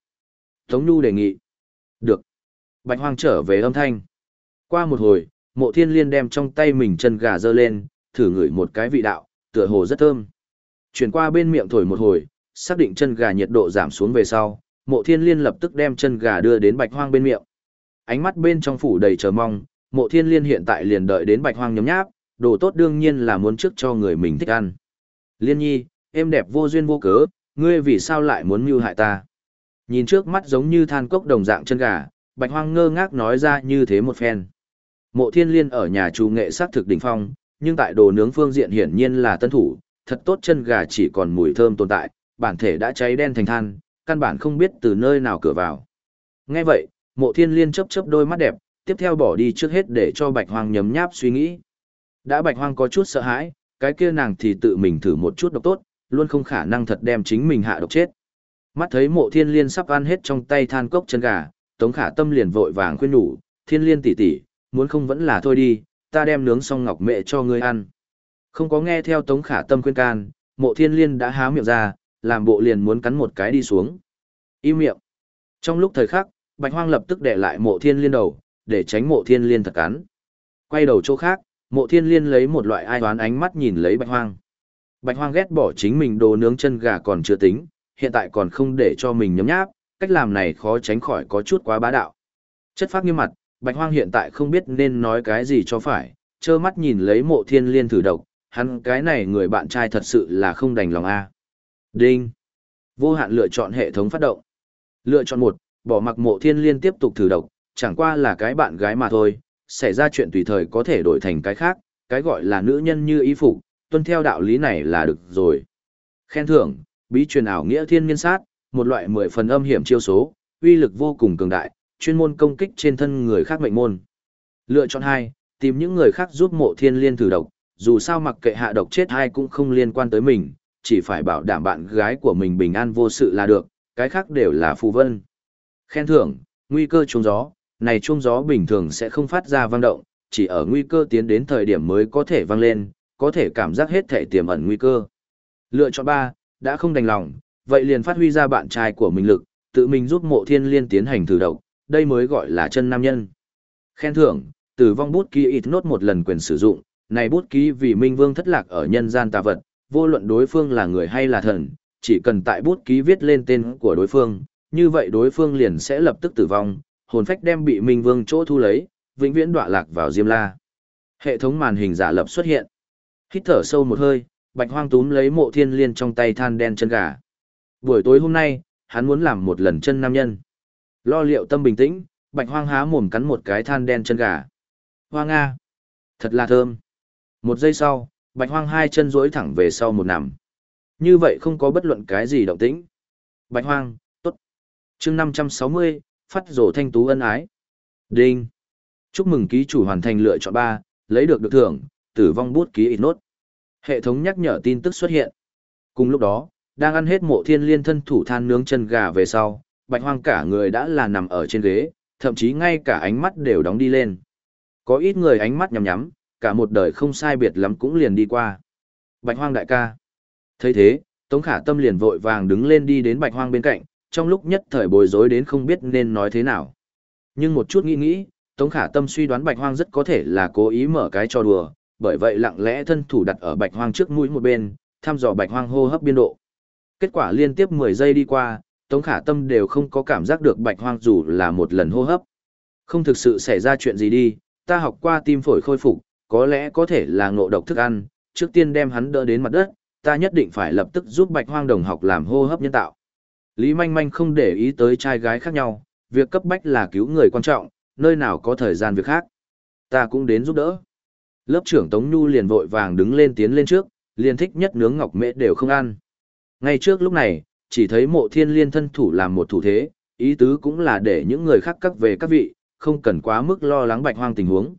Speaker 1: Tống Nhu đề nghị. Được. Bạch Hoang trở về âm thanh. Qua một hồi, mộ thiên liên đem trong tay mình chân gà dơ lên, thử ngửi một cái vị đạo, tựa hồ rất thơm. Chuyển qua bên miệng thổi một hồi, xác định chân gà nhiệt độ giảm xuống về sau, mộ thiên liên lập tức đem chân gà đưa đến bạch hoang bên miệng. Ánh mắt bên trong phủ đầy chờ mong, mộ thiên liên hiện tại liền đợi đến bạch hoang nhấm nháp, đồ tốt đương nhiên là muốn trước cho người mình thích ăn. Liên nhi, em đẹp vô duyên vô cớ, ngươi vì sao lại muốn mưu hại ta? Nhìn trước mắt giống như than cốc đồng dạng chân gà, bạch hoang ngơ ngác nói ra như thế một phen. Mộ thiên liên ở nhà chủ nghệ sát thực đỉnh phong, nhưng tại đồ nướng phương diện hiển nhiên là tân thủ, thật tốt chân gà chỉ còn mùi thơm tồn tại, bản thể đã cháy đen thành than, căn bản không biết từ nơi nào cửa vào. Nghe vậy, mộ thiên liên chấp chấp đôi mắt đẹp, tiếp theo bỏ đi trước hết để cho bạch hoang nhấm nháp suy nghĩ. Đã bạch hoang có chút sợ hãi, cái kia nàng thì tự mình thử một chút độc tốt, luôn không khả năng thật đem chính mình hạ độc chết. Mắt thấy mộ thiên liên sắp ăn hết trong tay than cốc chân gà, tống khả tâm liền vội vàng khuyên nhủ, thiên liên tỷ tỷ, muốn không vẫn là thôi đi, ta đem nướng xong ngọc mẹ cho ngươi ăn. Không có nghe theo tống khả tâm khuyên can, mộ thiên liên đã há miệng ra, làm bộ liền muốn cắn một cái đi xuống. Im miệng. Trong lúc thời khắc, bạch hoang lập tức để lại mộ thiên liên đầu, để tránh mộ thiên liên thật cắn. Quay đầu chỗ khác, mộ thiên liên lấy một loại ai toán ánh mắt nhìn lấy bạch hoang. Bạch hoang ghét bỏ chính mình đồ nướng chân gà còn chưa tính, hiện tại còn không để cho mình nhấm nháp, cách làm này khó tránh khỏi có chút quá bá đạo. Chất phát nghiêm mặt, bạch hoang hiện tại không biết nên nói cái gì cho phải, trơ mắt nhìn lấy mộ thiên liên thử độc, hắn cái này người bạn trai thật sự là không đành lòng a. Đinh. Vô hạn lựa chọn hệ thống phát động. Lựa chọn một, bỏ mặc mộ thiên liên tiếp tục thử độc, chẳng qua là cái bạn gái mà thôi, xảy ra chuyện tùy thời có thể đổi thành cái khác, cái gọi là nữ nhân như ý phục, tuân theo đạo lý này là được rồi. Khen thưởng, bí truyền ảo nghĩa thiên niên sát, một loại mười phần âm hiểm chiêu số, uy lực vô cùng cường đại, chuyên môn công kích trên thân người khác mệnh môn. Lựa chọn hai, tìm những người khác giúp mộ thiên liên thử độc, dù sao mặc kệ hạ độc chết hay cũng không liên quan tới mình, chỉ phải bảo đảm bạn gái của mình bình an vô sự là được, cái khác đều là phù vân. Khen thưởng, nguy cơ trung gió, này trung gió bình thường sẽ không phát ra vang động, chỉ ở nguy cơ tiến đến thời điểm mới có thể vang lên, có thể cảm giác hết thể tiềm ẩn nguy cơ. Lựa chọn 3, đã không đành lòng, vậy liền phát huy ra bạn trai của mình lực, tự mình giúp mộ thiên liên tiến hành thử độc, đây mới gọi là chân nam nhân. Khen thưởng, tử vong bút ký ít nốt một lần quyền sử dụng, này bút ký vì minh vương thất lạc ở nhân gian tà vật, vô luận đối phương là người hay là thần, chỉ cần tại bút ký viết lên tên của đối phương, như vậy đối phương liền sẽ lập tức tử vong, hồn phách đem bị minh vương chỗ thu lấy, vĩnh viễn đọa lạc vào diêm la. Hệ thống màn hình giả lập xuất hiện. Hít thở sâu một hơi, bạch hoang túm lấy mộ thiên liên trong tay than đen chân gà. Buổi tối hôm nay, hắn muốn làm một lần chân nam nhân. Lo liệu tâm bình tĩnh, bạch hoang há mồm cắn một cái than đen chân gà. Hoa Nga! Thật là thơm! Một giây sau, bạch hoang hai chân duỗi thẳng về sau một nằm. Như vậy không có bất luận cái gì động tĩnh. Bạch hoang, tốt. Chương 560, phát rổ thanh tú ân ái. Đinh! Chúc mừng ký chủ hoàn thành lựa chọn ba, lấy được được thưởng, tử vong bút ký ít nốt. Hệ thống nhắc nhở tin tức xuất hiện. Cùng lúc đó, đang ăn hết mộ thiên liên thân thủ than nướng chân gà về sau, bạch hoang cả người đã là nằm ở trên ghế, thậm chí ngay cả ánh mắt đều đóng đi lên. Có ít người ánh mắt nhắm nhắm, cả một đời không sai biệt lắm cũng liền đi qua. Bạch hoang đại ca. thấy thế, Tống khả tâm liền vội vàng đứng lên đi đến bạch hoang bên cạnh, trong lúc nhất thời bối rối đến không biết nên nói thế nào. Nhưng một chút nghĩ nghĩ, Tống khả tâm suy đoán bạch hoang rất có thể là cố ý mở cái trò đùa, bởi vậy lặng lẽ thân thủ đặt ở bạch hoang trước mũi một bên, thăm dò bạch hoang hô hấp biên độ. Kết quả liên tiếp 10 giây đi qua, Tống Khả Tâm đều không có cảm giác được bạch hoang dù là một lần hô hấp. Không thực sự xảy ra chuyện gì đi, ta học qua tim phổi khôi phục, có lẽ có thể là ngộ độc thức ăn, trước tiên đem hắn đỡ đến mặt đất, ta nhất định phải lập tức giúp bạch hoang đồng học làm hô hấp nhân tạo. Lý Manh Manh không để ý tới trai gái khác nhau, việc cấp bách là cứu người quan trọng, nơi nào có thời gian việc khác. Ta cũng đến giúp đỡ. Lớp trưởng Tống Nhu liền vội vàng đứng lên tiến lên trước, liền thích nhất nướng ngọc mễ đều không ăn. Ngay trước lúc này, chỉ thấy mộ thiên liên thân thủ làm một thủ thế, ý tứ cũng là để những người khác cắt về các vị, không cần quá mức lo lắng bạch hoang tình huống.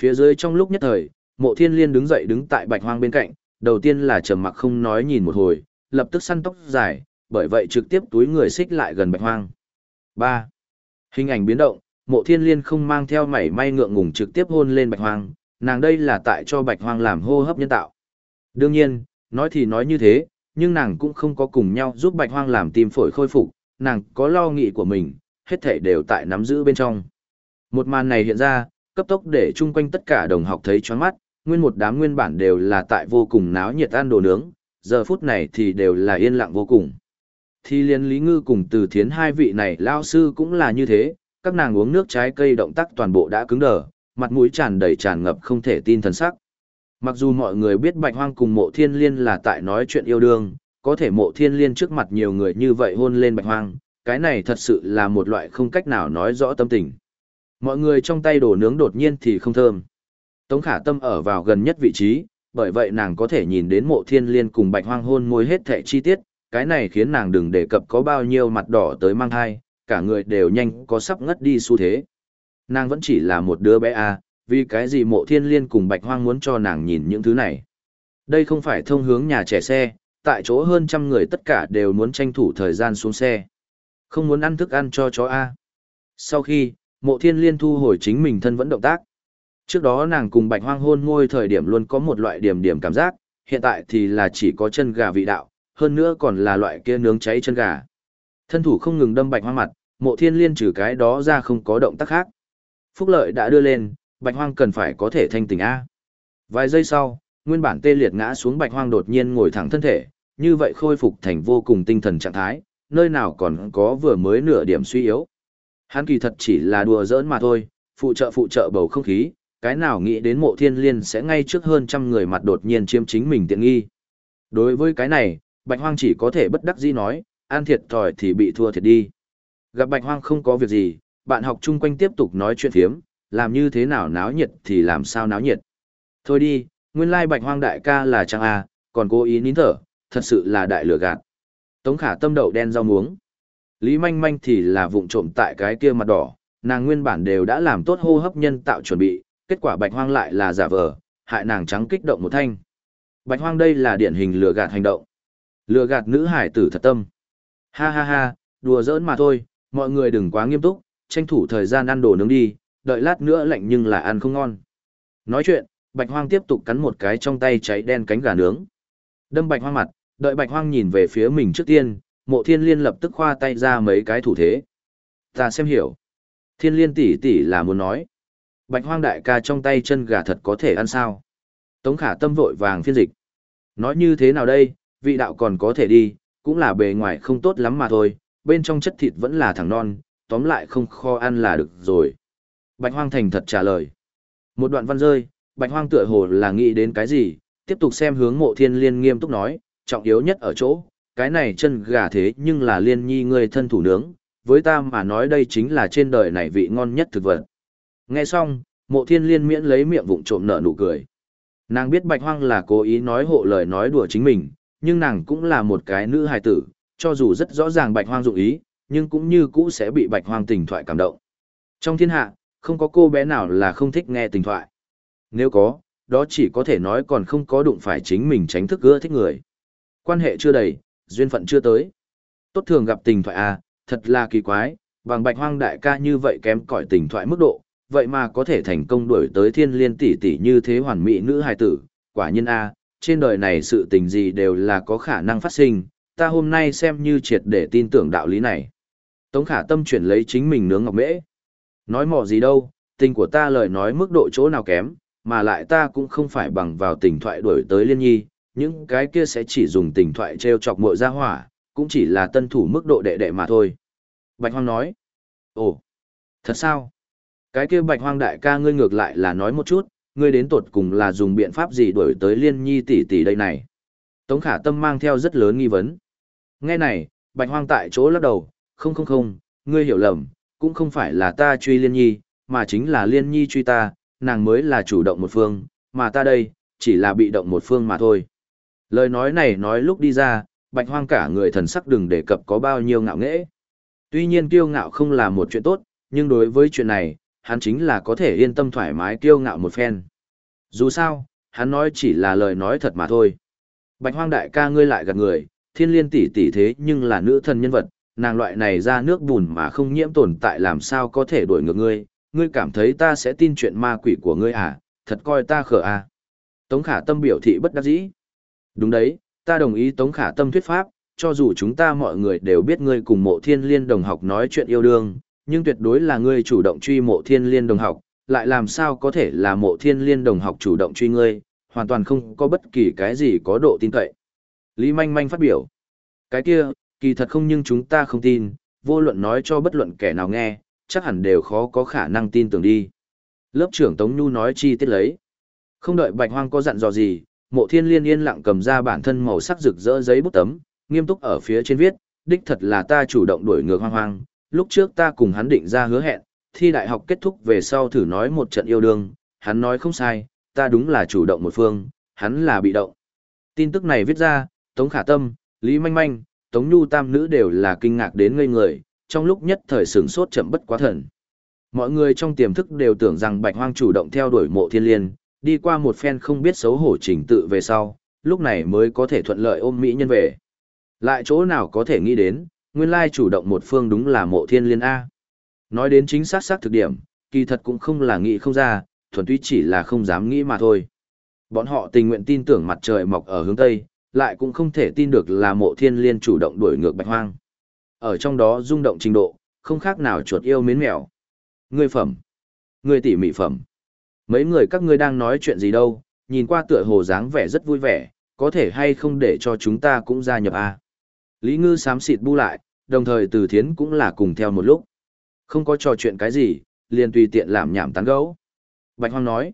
Speaker 1: Phía dưới trong lúc nhất thời, mộ thiên liên đứng dậy đứng tại bạch hoang bên cạnh, đầu tiên là trầm mặc không nói nhìn một hồi, lập tức săn tóc dài, bởi vậy trực tiếp túi người xích lại gần bạch hoang. 3. Hình ảnh biến động, mộ thiên liên không mang theo mảy may ngượng ngùng trực tiếp hôn lên bạch hoang, nàng đây là tại cho bạch hoang làm hô hấp nhân tạo. Đương nhiên, nói thì nói như thế, nhưng nàng cũng không có cùng nhau giúp bạch hoang làm tim phổi khôi phục, nàng có lo nghĩ của mình, hết thể đều tại nắm giữ bên trong. Một màn này hiện ra, cấp tốc để chung quanh tất cả đồng học thấy choáng mắt, nguyên một đám nguyên bản đều là tại vô cùng náo nhiệt ăn đồ nướng, giờ phút này thì đều là yên lặng vô cùng. Thì liên Lý Ngư cùng từ thiến hai vị này lao sư cũng là như thế, các nàng uống nước trái cây động tác toàn bộ đã cứng đờ, mặt mũi tràn đầy tràn ngập không thể tin thần sắc. Mặc dù mọi người biết Bạch Hoang cùng Mộ Thiên Liên là tại nói chuyện yêu đương, có thể Mộ Thiên Liên trước mặt nhiều người như vậy hôn lên Bạch Hoang, cái này thật sự là một loại không cách nào nói rõ tâm tình. Mọi người trong tay đồ nướng đột nhiên thì không thơm. Tống Khả Tâm ở vào gần nhất vị trí, bởi vậy nàng có thể nhìn đến Mộ Thiên Liên cùng Bạch Hoang hôn môi hết thảy chi tiết, cái này khiến nàng đừng đề cập có bao nhiêu mặt đỏ tới mang thai, cả người đều nhanh có sắp ngất đi xu thế. Nàng vẫn chỉ là một đứa bé à, vì cái gì mộ thiên liên cùng bạch hoang muốn cho nàng nhìn những thứ này. Đây không phải thông hướng nhà trẻ xe, tại chỗ hơn trăm người tất cả đều muốn tranh thủ thời gian xuống xe. Không muốn ăn thức ăn cho chó A. Sau khi, mộ thiên liên thu hồi chính mình thân vẫn động tác. Trước đó nàng cùng bạch hoang hôn ngôi thời điểm luôn có một loại điểm điểm cảm giác, hiện tại thì là chỉ có chân gà vị đạo, hơn nữa còn là loại kia nướng cháy chân gà. Thân thủ không ngừng đâm bạch hoang mặt, mộ thiên liên trừ cái đó ra không có động tác khác. Phúc lợi đã đưa lên, bạch hoang cần phải có thể thanh tỉnh A. Vài giây sau, nguyên bản tê liệt ngã xuống bạch hoang đột nhiên ngồi thẳng thân thể, như vậy khôi phục thành vô cùng tinh thần trạng thái, nơi nào còn có vừa mới nửa điểm suy yếu. Hắn kỳ thật chỉ là đùa giỡn mà thôi, phụ trợ phụ trợ bầu không khí, cái nào nghĩ đến mộ thiên liên sẽ ngay trước hơn trăm người mặt đột nhiên chiếm chính mình tiện nghi. Đối với cái này, bạch hoang chỉ có thể bất đắc dĩ nói, an thiệt thòi thì bị thua thiệt đi. Gặp bạch hoang không có việc gì, bạn học chung quanh tiếp tục nói chuyện phiếm, làm như thế nào náo nhiệt thì làm sao náo nhiệt. Thôi đi, nguyên lai bạch hoang đại ca là trang A, còn cố ý nín thở, thật sự là đại lừa gạt. Tống khả tâm đậu đen rau muống. Lý manh manh thì là vụng trộm tại cái kia mặt đỏ, nàng nguyên bản đều đã làm tốt hô hấp nhân tạo chuẩn bị, kết quả bạch hoang lại là giả vờ, hại nàng trắng kích động một thanh. Bạch hoang đây là điển hình lừa gạt hành động. Lừa gạt nữ hải tử thật tâm. Ha ha ha, đùa giỡn mà thôi, mọi người đừng quá nghiêm túc, tranh thủ thời gian ăn đồ nướng đi, đợi lát nữa lạnh nhưng là ăn không ngon. Nói chuyện, bạch hoang tiếp tục cắn một cái trong tay cháy đen cánh gà nướng. Đâm bạch hoang mặt, đợi bạch hoang nhìn về phía mình trước tiên, mộ thiên liên lập tức khoa tay ra mấy cái thủ thế. Ta xem hiểu. Thiên liên tỷ tỷ là muốn nói. Bạch hoang đại ca trong tay chân gà thật có thể ăn sao. Tống khả tâm vội vàng phiên dịch. Nói như thế nào đây, vị đạo còn có thể đi, cũng là bề ngoài không tốt lắm mà thôi, bên trong chất thịt vẫn là thằng non, tóm lại không kho ăn là được rồi. Bạch hoang thành thật trả lời. Một đoạn văn rơi, bạch hoang tựa hồ là nghĩ đến cái gì, tiếp tục xem hướng mộ thiên liên nghiêm túc nói, trọng yếu nhất ở chỗ, cái này chân gà thế nhưng là liên nhi người thân thủ nướng, với ta mà nói đây chính là trên đời này vị ngon nhất thực vật. Nghe xong, mộ thiên liên miễn lấy miệng vụng trộm nở nụ cười. Nàng biết bạch hoang là cố ý nói hộ lời nói đùa chính mình, nhưng nàng cũng là một cái nữ hài tử, cho dù rất rõ ràng bạch hoang dụng ý, nhưng cũng như cũ sẽ bị bạch hoang tình thoại cảm động. Trong thiên hạ, không có cô bé nào là không thích nghe tình thoại. Nếu có, đó chỉ có thể nói còn không có đụng phải chính mình tránh thức ưa thích người. Quan hệ chưa đầy, duyên phận chưa tới. Tốt thường gặp tình thoại à, thật là kỳ quái, bằng bạch hoang đại ca như vậy kém cỏi tình thoại mức độ, vậy mà có thể thành công đuổi tới thiên liên tỷ tỷ như thế hoàn mỹ nữ hài tử, quả nhiên a, trên đời này sự tình gì đều là có khả năng phát sinh, ta hôm nay xem như triệt để tin tưởng đạo lý này. Tống khả tâm chuyển lấy chính mình nướng ngọc mễ. Nói mò gì đâu, tình của ta lời nói mức độ chỗ nào kém, mà lại ta cũng không phải bằng vào tình thoại đuổi tới liên nhi, những cái kia sẽ chỉ dùng tình thoại treo chọc mội ra hỏa, cũng chỉ là tân thủ mức độ đệ đệ mà thôi. Bạch Hoang nói, ồ, thật sao? Cái kia Bạch Hoang đại ca ngươi ngược lại là nói một chút, ngươi đến tột cùng là dùng biện pháp gì đuổi tới liên nhi tỷ tỷ đây này? Tống khả tâm mang theo rất lớn nghi vấn. Nghe này, Bạch Hoang tại chỗ lắc đầu, không không không, ngươi hiểu lầm, cũng không phải là ta truy liên nhi, mà chính là liên nhi truy ta, nàng mới là chủ động một phương, mà ta đây, chỉ là bị động một phương mà thôi. Lời nói này nói lúc đi ra, bạch hoang cả người thần sắc đừng đề cập có bao nhiêu ngạo nghễ. Tuy nhiên kiêu ngạo không là một chuyện tốt, nhưng đối với chuyện này, hắn chính là có thể yên tâm thoải mái kiêu ngạo một phen. Dù sao, hắn nói chỉ là lời nói thật mà thôi. Bạch hoang đại ca ngươi lại gạt người, thiên liên tỷ tỷ thế nhưng là nữ thần nhân vật, nàng loại này ra nước bùn mà không nhiễm tồn tại làm sao có thể đuổi ngược ngươi, ngươi cảm thấy ta sẽ tin chuyện ma quỷ của ngươi à, thật coi ta khở à. Tống khả tâm biểu thị bất đắc dĩ. Đúng đấy, ta đồng ý Tống khả tâm thuyết pháp, cho dù chúng ta mọi người đều biết ngươi cùng mộ thiên liên đồng học nói chuyện yêu đương, nhưng tuyệt đối là ngươi chủ động truy mộ thiên liên đồng học, lại làm sao có thể là mộ thiên liên đồng học chủ động truy ngươi, hoàn toàn không có bất kỳ cái gì có độ tin cậy. Lý Manh Manh phát biểu. Cái kia, kỳ thật không nhưng chúng ta không tin, vô luận nói cho bất luận kẻ nào nghe, chắc hẳn đều khó có khả năng tin tưởng đi. Lớp trưởng Tống Nhu nói chi tiết lấy. Không đợi Bạch Hoang có dặn dò gì, Mộ Thiên Liên yên lặng cầm ra bản thân màu sắc rực rỡ giấy bút tấm, nghiêm túc ở phía trên viết, đích thật là ta chủ động đuổi ngược Hoang Hoang, lúc trước ta cùng hắn định ra hứa hẹn, thi đại học kết thúc về sau thử nói một trận yêu đương, hắn nói không sai, ta đúng là chủ động một phương, hắn là bị động. Tin tức này viết ra, Tống Khả Tâm, Lý Manh Manh, Tống Nhu tam nữ đều là kinh ngạc đến ngây người, trong lúc nhất thời sửng sốt chậm bất quá thần. Mọi người trong tiềm thức đều tưởng rằng Bạch Hoang chủ động theo đuổi mộ thiên liên, đi qua một phen không biết xấu hổ trình tự về sau, lúc này mới có thể thuận lợi ôm mỹ nhân về. Lại chỗ nào có thể nghĩ đến, nguyên lai chủ động một phương đúng là mộ thiên liên A. Nói đến chính xác xác thực điểm, kỳ thật cũng không là nghĩ không ra, thuần túy chỉ là không dám nghĩ mà thôi. Bọn họ tình nguyện tin tưởng mặt trời mọc ở hướng Tây, lại cũng không thể tin được là mộ thiên liên chủ động đuổi ngược bạch hoang. Ở trong đó rung động trình độ, không khác nào chuột yêu mến mèo. Ngươi phẩm. Ngươi tỉ mỉ phẩm. Mấy người các ngươi đang nói chuyện gì đâu, nhìn qua tựa hồ dáng vẻ rất vui vẻ, có thể hay không để cho chúng ta cũng gia nhập a Lý Ngư sám xịt bu lại, đồng thời từ thiến cũng là cùng theo một lúc. Không có trò chuyện cái gì, liền tùy tiện làm nhảm tán gẫu. Bạch Hoang nói,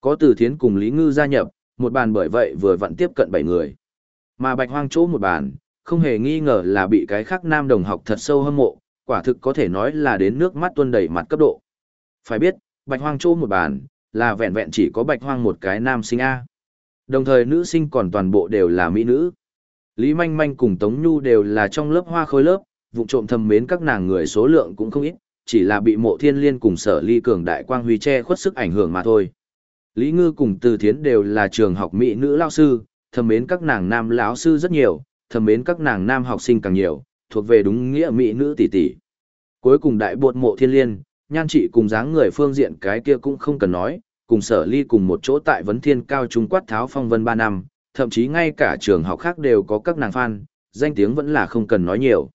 Speaker 1: có từ thiến cùng Lý Ngư gia nhập, một bàn bởi vậy vừa vặn tiếp cận bảy người. Mà Bạch Hoang chỗ một bàn, không hề nghi ngờ là bị cái khác nam đồng học thật sâu hâm mộ, quả thực có thể nói là đến nước mắt tuôn đầy mặt cấp độ. Phải biết, Bạch Hoang chỗ một bàn, là vẹn vẹn chỉ có Bạch Hoang một cái nam sinh A. Đồng thời nữ sinh còn toàn bộ đều là mỹ nữ. Lý Manh Manh cùng Tống Nhu đều là trong lớp hoa khôi lớp, vụ trộm thầm mến các nàng người số lượng cũng không ít, chỉ là bị mộ thiên liên cùng sở ly cường đại quang huy che khuất sức ảnh hưởng mà thôi. Lý Ngư cùng Từ Thiến đều là trường học mỹ nữ lao sư, thầm mến các nàng nam lão sư rất nhiều, thầm mến các nàng nam học sinh càng nhiều, thuộc về đúng nghĩa mỹ nữ tỷ tỷ. Cuối cùng đại bột mộ thiên liên, nhan trị cùng dáng người phương diện cái kia cũng không cần nói, cùng sở ly cùng một chỗ tại vấn thiên cao trung quát tháo phong vân 3 năm, thậm chí ngay cả trường học khác đều có các nàng fan, danh tiếng vẫn là không cần nói nhiều.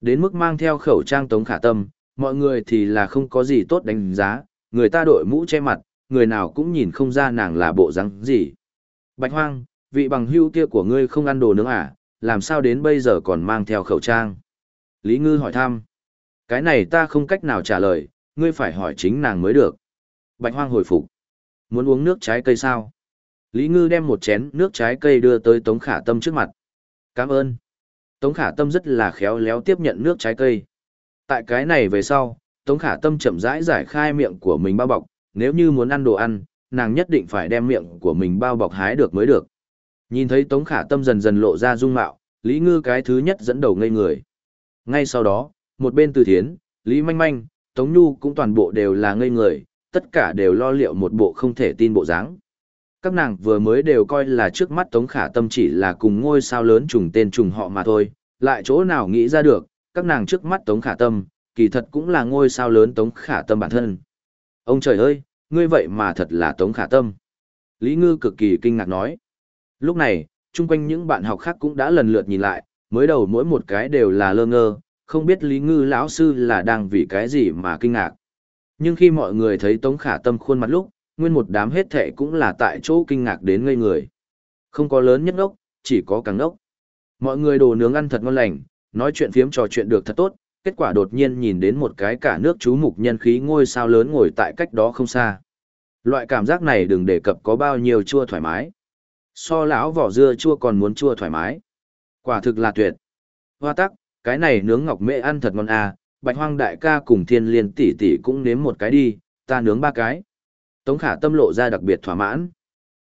Speaker 1: Đến mức mang theo khẩu trang tống khả tâm, mọi người thì là không có gì tốt đánh giá, người ta đội mũ che mặt, người nào cũng nhìn không ra nàng là bộ dáng gì. Bạch hoang, vị bằng hưu kia của ngươi không ăn đồ nướng à, làm sao đến bây giờ còn mang theo khẩu trang? Lý Ngư hỏi thăm. Cái này ta không cách nào trả lời, ngươi phải hỏi chính nàng mới được. Bạch hoang hồi phục. Muốn uống nước trái cây sao? Lý Ngư đem một chén nước trái cây đưa tới Tống Khả Tâm trước mặt. Cảm ơn. Tống Khả Tâm rất là khéo léo tiếp nhận nước trái cây. Tại cái này về sau, Tống Khả Tâm chậm rãi giải khai miệng của mình bao bọc, nếu như muốn ăn đồ ăn, nàng nhất định phải đem miệng của mình bao bọc hái được mới được. Nhìn thấy Tống Khả Tâm dần dần lộ ra dung mạo, Lý Ngư cái thứ nhất dẫn đầu ngây người. Ngay sau đó, một bên Từ Thiến, Lý Manh Manh, Tống Nhu cũng toàn bộ đều là ngây người, tất cả đều lo liệu một bộ không thể tin bộ dáng. Các nàng vừa mới đều coi là trước mắt Tống Khả Tâm chỉ là cùng ngôi sao lớn trùng tên trùng họ mà thôi, lại chỗ nào nghĩ ra được, các nàng trước mắt Tống Khả Tâm, kỳ thật cũng là ngôi sao lớn Tống Khả Tâm bản thân. Ông trời ơi, ngươi vậy mà thật là Tống Khả Tâm. Lý Ngư cực kỳ kinh ngạc nói. Lúc này, chung quanh những bạn học khác cũng đã lần lượt nhìn lại, mới đầu mỗi một cái đều là lơ ngơ, không biết Lý Ngư lão sư là đang vì cái gì mà kinh ngạc. Nhưng khi mọi người thấy Tống Khả Tâm khuôn mặt lúc, nguyên một đám hết thệ cũng là tại chỗ kinh ngạc đến ngây người. Không có lớn nhất ngốc, chỉ có càng ngốc. Mọi người đồ nướng ăn thật ngon lành, nói chuyện phiếm trò chuyện được thật tốt, kết quả đột nhiên nhìn đến một cái cả nước chú mục nhân khí ngôi sao lớn ngồi tại cách đó không xa. Loại cảm giác này đừng đề cập có bao nhiêu chua thoải mái. So lão vỏ dưa chua còn muốn chua thoải mái. Quả thực là tuyệt. Hoa tắc, cái này nướng ngọc mễ ăn thật ngon à, bạch hoang đại ca cùng thiên liên tỷ tỷ cũng nếm một cái đi, ta nướng ba cái. Tống khả tâm lộ ra đặc biệt thỏa mãn.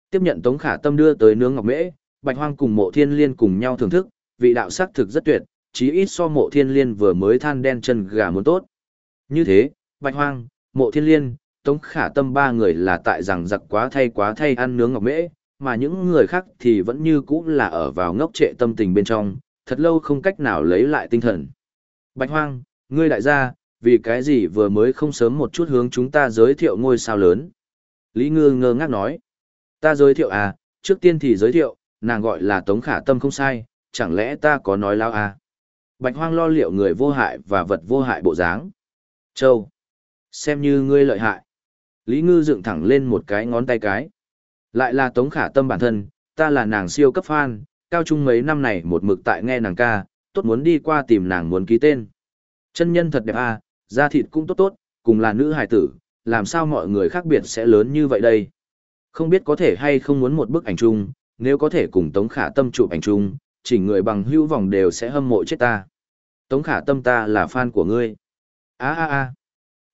Speaker 1: Tiếp nhận Tống khả tâm đưa tới nướng ngọc mễ, bạch hoang cùng mộ thiên liên cùng nhau thưởng thức, vị đạo sắc thực rất tuyệt, chí ít so mộ thiên liên vừa mới than đen chân gà muốn tốt. Như thế, bạch hoang, mộ thiên liên, Tống khả tâm ba người là tại rằng giặc quá thay quá thay ăn nướng ngọc mễ, mà những người khác thì vẫn như cũ là ở vào ngốc trệ tâm tình bên trong, thật lâu không cách nào lấy lại tinh thần. Bạch hoang, ngươi đại gia, vì cái gì vừa mới không sớm một chút hướng chúng ta giới thiệu ngôi sao lớn. Lý Ngư ngơ ngác nói. Ta giới thiệu à, trước tiên thì giới thiệu, nàng gọi là Tống Khả Tâm không sai, chẳng lẽ ta có nói lao à. Bạch hoang lo liệu người vô hại và vật vô hại bộ dáng. Châu. Xem như ngươi lợi hại. Lý Ngư dựng thẳng lên một cái ngón tay cái. Lại là Tống Khả Tâm bản thân, ta là nàng siêu cấp fan, cao trung mấy năm này một mực tại nghe nàng ca, tốt muốn đi qua tìm nàng muốn ký tên. Chân nhân thật đẹp à, da thịt cũng tốt tốt, cùng là nữ hài tử, làm sao mọi người khác biệt sẽ lớn như vậy đây? Không biết có thể hay không muốn một bức ảnh chung, nếu có thể cùng Tống Khả Tâm chụp ảnh chung, chỉ người bằng hữu vòng đều sẽ hâm mộ chết ta. Tống Khả Tâm ta là fan của ngươi. a a a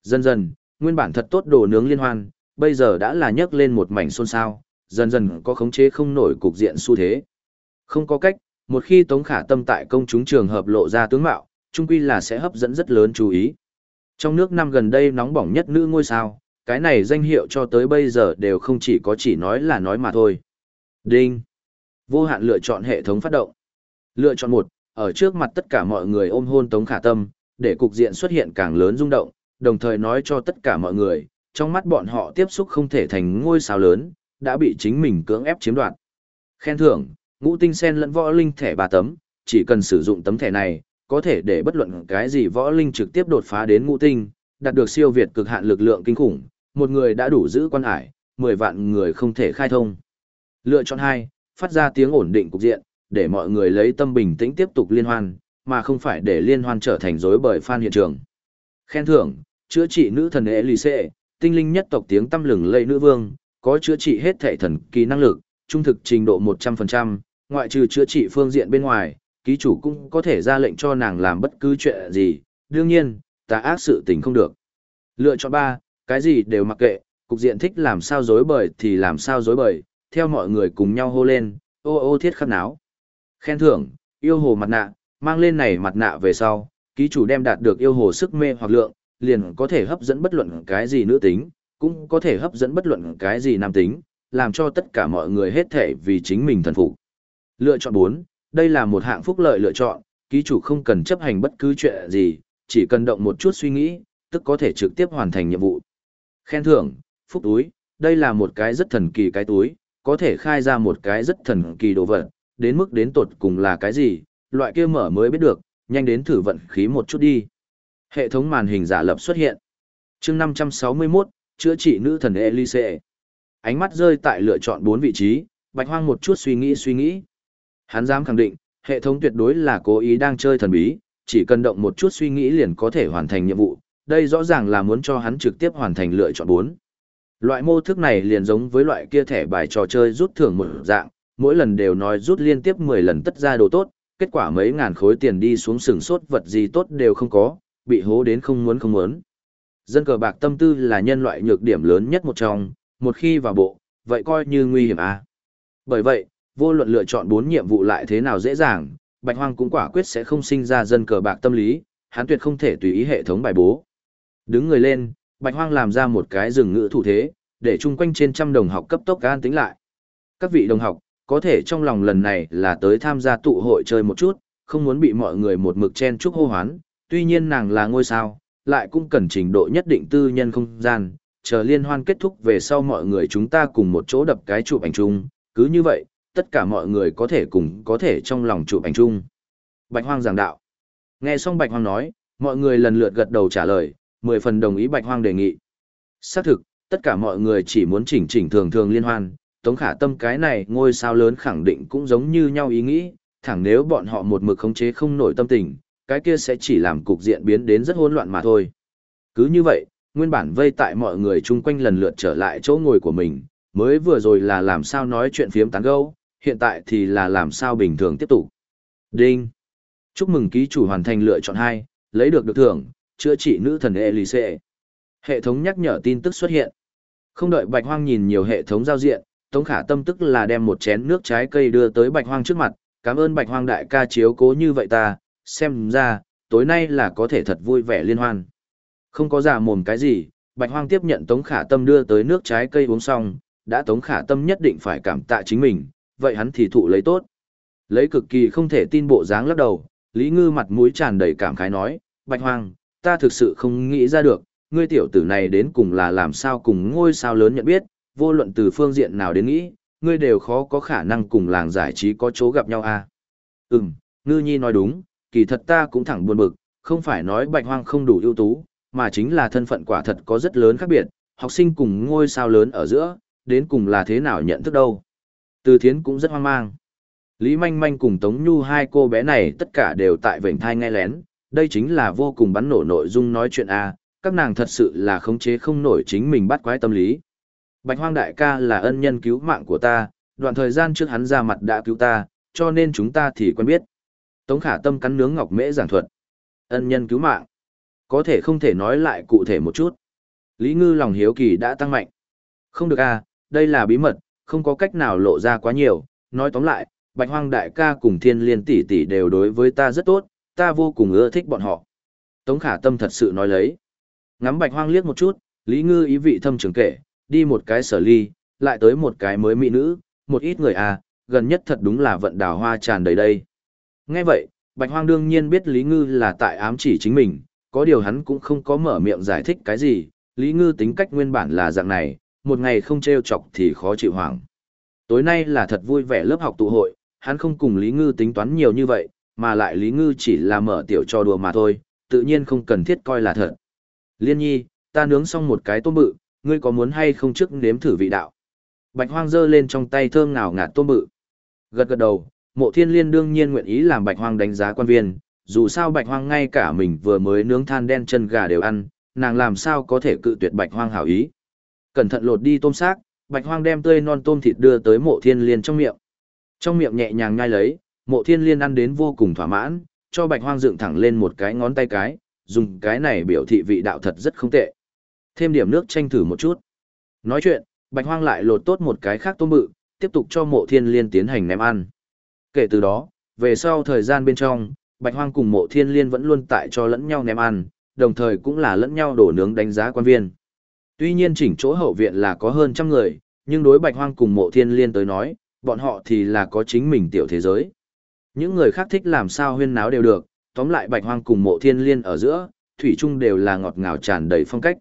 Speaker 1: Dần dần, nguyên bản thật tốt đồ nướng liên hoan, bây giờ đã là nhấc lên một mảnh xôn xao, dần dần có khống chế không nổi cục diện xu thế. Không có cách, một khi Tống Khả Tâm tại công chúng trường hợp lộ ra tướng mạo, chung quy là sẽ hấp dẫn rất lớn chú ý. Trong nước năm gần đây nóng bỏng nhất nữ ngôi sao, cái này danh hiệu cho tới bây giờ đều không chỉ có chỉ nói là nói mà thôi. Đinh. Vô hạn lựa chọn hệ thống phát động. Lựa chọn một, ở trước mặt tất cả mọi người ôm hôn Tống Khả Tâm, để cục diện xuất hiện càng lớn rung động, đồng thời nói cho tất cả mọi người, trong mắt bọn họ tiếp xúc không thể thành ngôi sao lớn, đã bị chính mình cưỡng ép chiếm đoạt. Khen thưởng, ngũ tinh sen lẫn võ linh thẻ ba tấm, chỉ cần sử dụng tấm thẻ này, có thể để bất luận cái gì võ linh trực tiếp đột phá đến ngũ tinh, đạt được siêu việt cực hạn lực lượng kinh khủng, một người đã đủ giữ quan hải, 10 vạn người không thể khai thông. Lựa chọn 2, phát ra tiếng ổn định cục diện, để mọi người lấy tâm bình tĩnh tiếp tục liên hoan, mà không phải để liên hoan trở thành rối bời fan hiện trường. Khen thưởng, chữa trị nữ thần Elise, tinh linh nhất tộc tiếng tâm lừng lây nữ vương, có chữa trị hết thể thần kỳ năng lực, trung thực trình độ 100%, ngoại trừ chữa trị phương diện bên ngoài, ký chủ cũng có thể ra lệnh cho nàng làm bất cứ chuyện gì, đương nhiên, ta ác sự tình không được. Lựa chọn 3, cái gì đều mặc kệ, cục diện thích làm sao dối bời thì làm sao dối bời, theo mọi người cùng nhau hô lên, ô ô thiết khắc náo. Khen thưởng, yêu hồ mặt nạ, mang lên này mặt nạ về sau, ký chủ đem đạt được yêu hồ sức mê hoặc lượng, liền có thể hấp dẫn bất luận cái gì nữ tính, cũng có thể hấp dẫn bất luận cái gì nam tính, làm cho tất cả mọi người hết thể vì chính mình thần phục. Lựa chọn 4, đây là một hạng phúc lợi lựa chọn, ký chủ không cần chấp hành bất cứ chuyện gì, chỉ cần động một chút suy nghĩ, tức có thể trực tiếp hoàn thành nhiệm vụ. Khen thưởng, phúc túi, đây là một cái rất thần kỳ cái túi, có thể khai ra một cái rất thần kỳ đồ vật, đến mức đến tột cùng là cái gì, loại kia mở mới biết được, nhanh đến thử vận khí một chút đi. Hệ thống màn hình giả lập xuất hiện. chương 561, chữa trị nữ thần Elise. Ánh mắt rơi tại lựa chọn bốn vị trí, bạch hoang một chút suy nghĩ suy nghĩ. Hắn dám khẳng định, hệ thống tuyệt đối là cố ý đang chơi thần bí, chỉ cần động một chút suy nghĩ liền có thể hoàn thành nhiệm vụ. Đây rõ ràng là muốn cho hắn trực tiếp hoàn thành lựa chọn bốn. Loại mô thức này liền giống với loại kia thẻ bài trò chơi rút thưởng một dạng, mỗi lần đều nói rút liên tiếp 10 lần tất ra đồ tốt, kết quả mấy ngàn khối tiền đi xuống sừng sốt vật gì tốt đều không có, bị hố đến không muốn không muốn. Dân cờ bạc tâm tư là nhân loại nhược điểm lớn nhất một trong, một khi vào bộ, vậy coi như nguy hiểm à. Bởi vậy, vô luận lựa chọn bốn nhiệm vụ lại thế nào dễ dàng, Bạch Hoang cũng quả quyết sẽ không sinh ra dân cờ bạc tâm lý, hắn tuyệt không thể tùy ý hệ thống bài bố. Đứng người lên, Bạch Hoang làm ra một cái rừng ngữ thủ thế, để chung quanh trên trăm đồng học cấp tốc an tính lại. Các vị đồng học, có thể trong lòng lần này là tới tham gia tụ hội chơi một chút, không muốn bị mọi người một mực chen chúc hô hoán, tuy nhiên nàng là ngôi sao, lại cũng cần trình độ nhất định tư nhân không gian, chờ liên hoan kết thúc về sau mọi người chúng ta cùng một chỗ đập cái chụp ảnh chung, cứ như vậy, tất cả mọi người có thể cùng có thể trong lòng chụp ảnh chung. Bạch Hoang giảng đạo. Nghe xong Bạch Hoang nói, mọi người lần lượt gật đầu trả lời, mười phần đồng ý Bạch Hoang đề nghị. Xác thực, tất cả mọi người chỉ muốn chỉnh chỉnh thường thường liên hoan, Tống Khả Tâm cái này ngôi sao lớn khẳng định cũng giống như nhau ý nghĩ, thẳng nếu bọn họ một mực khống chế không nổi tâm tình, cái kia sẽ chỉ làm cục diện biến đến rất hỗn loạn mà thôi. Cứ như vậy, nguyên bản vây tại mọi người chung quanh lần lượt trở lại chỗ ngồi của mình, mới vừa rồi là làm sao nói chuyện phiếm tán gẫu, hiện tại thì là làm sao bình thường tiếp tục. Đinh. Chúc mừng ký chủ hoàn thành lựa chọn 2, lấy được được thưởng, chữa trị nữ thần Elise. Hệ thống nhắc nhở tin tức xuất hiện. Không đợi Bạch Hoang nhìn nhiều hệ thống giao diện, Tống Khả Tâm tức là đem một chén nước trái cây đưa tới Bạch Hoang trước mặt, cảm ơn Bạch Hoang đại ca chiếu cố như vậy ta, xem ra, tối nay là có thể thật vui vẻ liên hoan. Không có giả mồm cái gì, Bạch Hoang tiếp nhận Tống Khả Tâm đưa tới nước trái cây uống xong, đã Tống Khả Tâm nhất định phải cảm tạ chính mình, vậy hắn thì thụ lấy tốt. Lấy cực kỳ không thể tin bộ dáng lắc đầu, Lý Ngư mặt mũi tràn đầy cảm khái nói, Bạch Hoang, ta thực sự không nghĩ ra được, ngươi tiểu tử này đến cùng là làm sao cùng ngôi sao lớn nhận biết, vô luận từ phương diện nào đến nghĩ, ngươi đều khó có khả năng cùng làng giải trí có chỗ gặp nhau à. Ừm, Ngư Nhi nói đúng, kỳ thật ta cũng thẳng buồn bực, không phải nói bạch hoang không đủ ưu tú, mà chính là thân phận quả thật có rất lớn khác biệt, học sinh cùng ngôi sao lớn ở giữa, đến cùng là thế nào nhận thức đâu. Từ thiến cũng rất hoang mang. Lý Manh Manh cùng Tống Nhu hai cô bé này tất cả đều tại vệnh thai nghe lén, đây chính là vô cùng bắn nổ nội dung nói chuyện A, các nàng thật sự là khống chế không nổi chính mình bắt quái tâm lý. Bạch Hoang đại ca là ân nhân cứu mạng của ta, đoạn thời gian trước hắn ra mặt đã cứu ta, cho nên chúng ta thì quen biết. Tống khả tâm cắn nướng ngọc mễ giảng thuật. Ân nhân cứu mạng. Có thể không thể nói lại cụ thể một chút. Lý ngư lòng hiếu kỳ đã tăng mạnh. Không được à, đây là bí mật, không có cách nào lộ ra quá nhiều. Nói tóm lại, bạch hoang đại ca cùng thiên liên tỷ tỷ đều đối với ta rất tốt, ta vô cùng ưa thích bọn họ. Tống khả tâm thật sự nói lấy. Ngắm bạch hoang liếc một chút, Lý Ngư ý vị thâm trường kể, đi một cái sở ly, lại tới một cái mới mỹ nữ, một ít người à, gần nhất thật đúng là vận đào hoa tràn đầy đây. Nghe vậy, Bạch Hoang đương nhiên biết Lý Ngư là tại ám chỉ chính mình, có điều hắn cũng không có mở miệng giải thích cái gì, Lý Ngư tính cách nguyên bản là dạng này, một ngày không treo chọc thì khó chịu hoảng. Tối nay là thật vui vẻ lớp học tụ hội, hắn không cùng Lý Ngư tính toán nhiều như vậy, mà lại Lý Ngư chỉ là mở tiểu trò đùa mà thôi, tự nhiên không cần thiết coi là thật. Liên nhi, ta nướng xong một cái tôm bự, ngươi có muốn hay không trước nếm thử vị đạo? Bạch hoang giơ lên trong tay thơm ngào ngạt tôm bự. Gật gật đầu, mộ thiên liên đương nhiên nguyện ý làm bạch hoang đánh giá quan viên, dù sao bạch hoang ngay cả mình vừa mới nướng than đen chân gà đều ăn, nàng làm sao có thể cự tuyệt bạch hoang hảo ý. Cẩn thận lột đi tôm xác, bạch hoang đem tươi non tôm thịt đưa tới mộ thiên liên trong miệng. Trong miệng nhẹ nhàng nhai lấy, mộ thiên liên ăn đến vô cùng thỏa mãn, cho bạch hoang dựng thẳng lên một cái ngón tay cái, dùng cái này biểu thị vị đạo thật rất không tệ. Thêm điểm nước chanh thử một chút. Nói chuyện, bạch hoang lại lột tốt một cái khác tôm bự, tiếp tục cho mộ thiên liên tiến hành ném ăn. Kể từ đó, về sau thời gian bên trong, bạch hoang cùng mộ thiên liên vẫn luôn tại cho lẫn nhau ném ăn, đồng thời cũng là lẫn nhau đổ nướng đánh giá quan viên. Tuy nhiên chỉnh chỗ hậu viện là có hơn trăm người, nhưng đối bạch hoang cùng mộ thiên liên tới nói, bọn họ thì là có chính mình tiểu thế giới. Những người khác thích làm sao huyên náo đều được, tóm lại bạch hoang cùng mộ thiên liên ở giữa, thủy chung đều là ngọt ngào tràn đầy phong cách.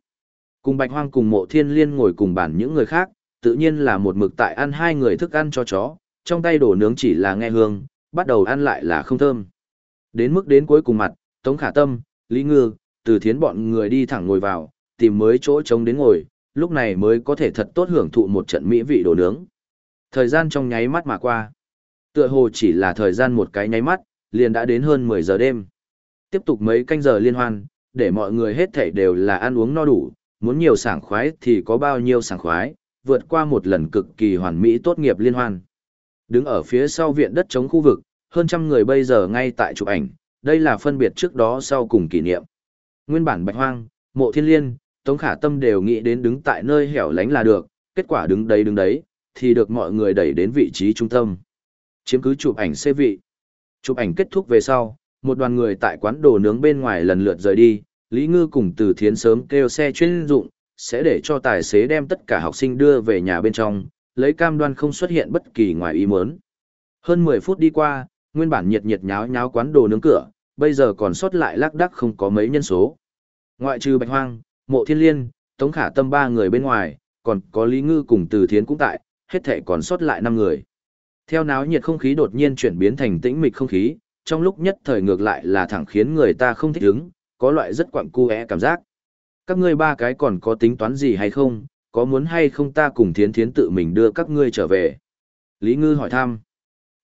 Speaker 1: Cùng bạch hoang cùng mộ thiên liên ngồi cùng bàn những người khác, tự nhiên là một mực tại ăn hai người thức ăn cho chó, trong tay đổ nướng chỉ là nghe hương, bắt đầu ăn lại là không thơm. Đến mức đến cuối cùng mặt, Tống Khả Tâm, Lý Ngư, từ thiến bọn người đi thẳng ngồi vào, tìm mới chỗ trống đến ngồi, lúc này mới có thể thật tốt hưởng thụ một trận mỹ vị đồ nướng. Thời gian trong nháy mắt mà qua. Tựa hồ chỉ là thời gian một cái nháy mắt, liền đã đến hơn 10 giờ đêm. Tiếp tục mấy canh giờ liên hoan, để mọi người hết thảy đều là ăn uống no đủ, muốn nhiều sảng khoái thì có bao nhiêu sảng khoái, vượt qua một lần cực kỳ hoàn mỹ tốt nghiệp liên hoan. Đứng ở phía sau viện đất chống khu vực, hơn trăm người bây giờ ngay tại chụp ảnh, đây là phân biệt trước đó sau cùng kỷ niệm. Nguyên bản Bạch Hoang, Mộ Thiên Liên, Tống Khả Tâm đều nghĩ đến đứng tại nơi hẻo lánh là được, kết quả đứng đấy đứng đấy, thì được mọi người đẩy đến vị trí trung tâm. Chiếm cứ chụp ảnh xê vị. Chụp ảnh kết thúc về sau, một đoàn người tại quán đồ nướng bên ngoài lần lượt rời đi, Lý Ngư cùng Từ Thiến sớm kêu xe chuyên dụng, sẽ để cho tài xế đem tất cả học sinh đưa về nhà bên trong, lấy cam đoan không xuất hiện bất kỳ ngoài ý muốn. Hơn 10 phút đi qua, nguyên bản nhiệt nhiệt nháo nháo quán đồ nướng cửa, bây giờ còn sót lại lác đác không có mấy nhân số. Ngoại trừ Bạch Hoang, Mộ Thiên Liên, Tống Khả Tâm ba người bên ngoài, còn có Lý Ngư cùng Từ Thiến cũng tại, hết thể còn sót lại 5 người. Theo náo nhiệt không khí đột nhiên chuyển biến thành tĩnh mịch không khí, trong lúc nhất thời ngược lại là thẳng khiến người ta không thích ứng, có loại rất quặng cu cảm giác. Các ngươi ba cái còn có tính toán gì hay không, có muốn hay không ta cùng thiến thiến tự mình đưa các ngươi trở về? Lý Ngư hỏi thăm.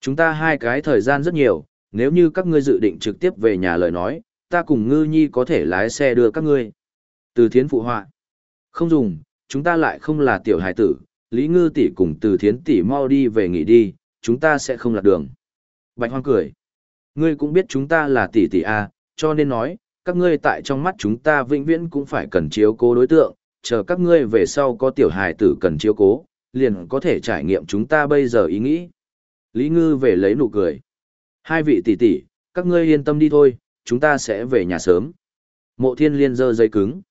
Speaker 1: Chúng ta hai cái thời gian rất nhiều, nếu như các ngươi dự định trực tiếp về nhà lời nói, ta cùng Ngư Nhi có thể lái xe đưa các ngươi. Từ thiến phụ họa. Không dùng, chúng ta lại không là tiểu hải tử, Lý Ngư tỷ cùng từ thiến tỷ mau đi về nghỉ đi, chúng ta sẽ không lạc đường. Bạch Hoang cười. Ngươi cũng biết chúng ta là tỷ tỷ a, cho nên nói, các ngươi tại trong mắt chúng ta vĩnh viễn cũng phải cần chiếu cố đối tượng, chờ các ngươi về sau có tiểu hài tử cần chiếu cố, liền có thể trải nghiệm chúng ta bây giờ ý nghĩ. Lý Ngư về lấy nụ cười. Hai vị tỷ tỷ, các ngươi yên tâm đi thôi, chúng ta sẽ về nhà sớm. Mộ thiên liên dơ dây cứng.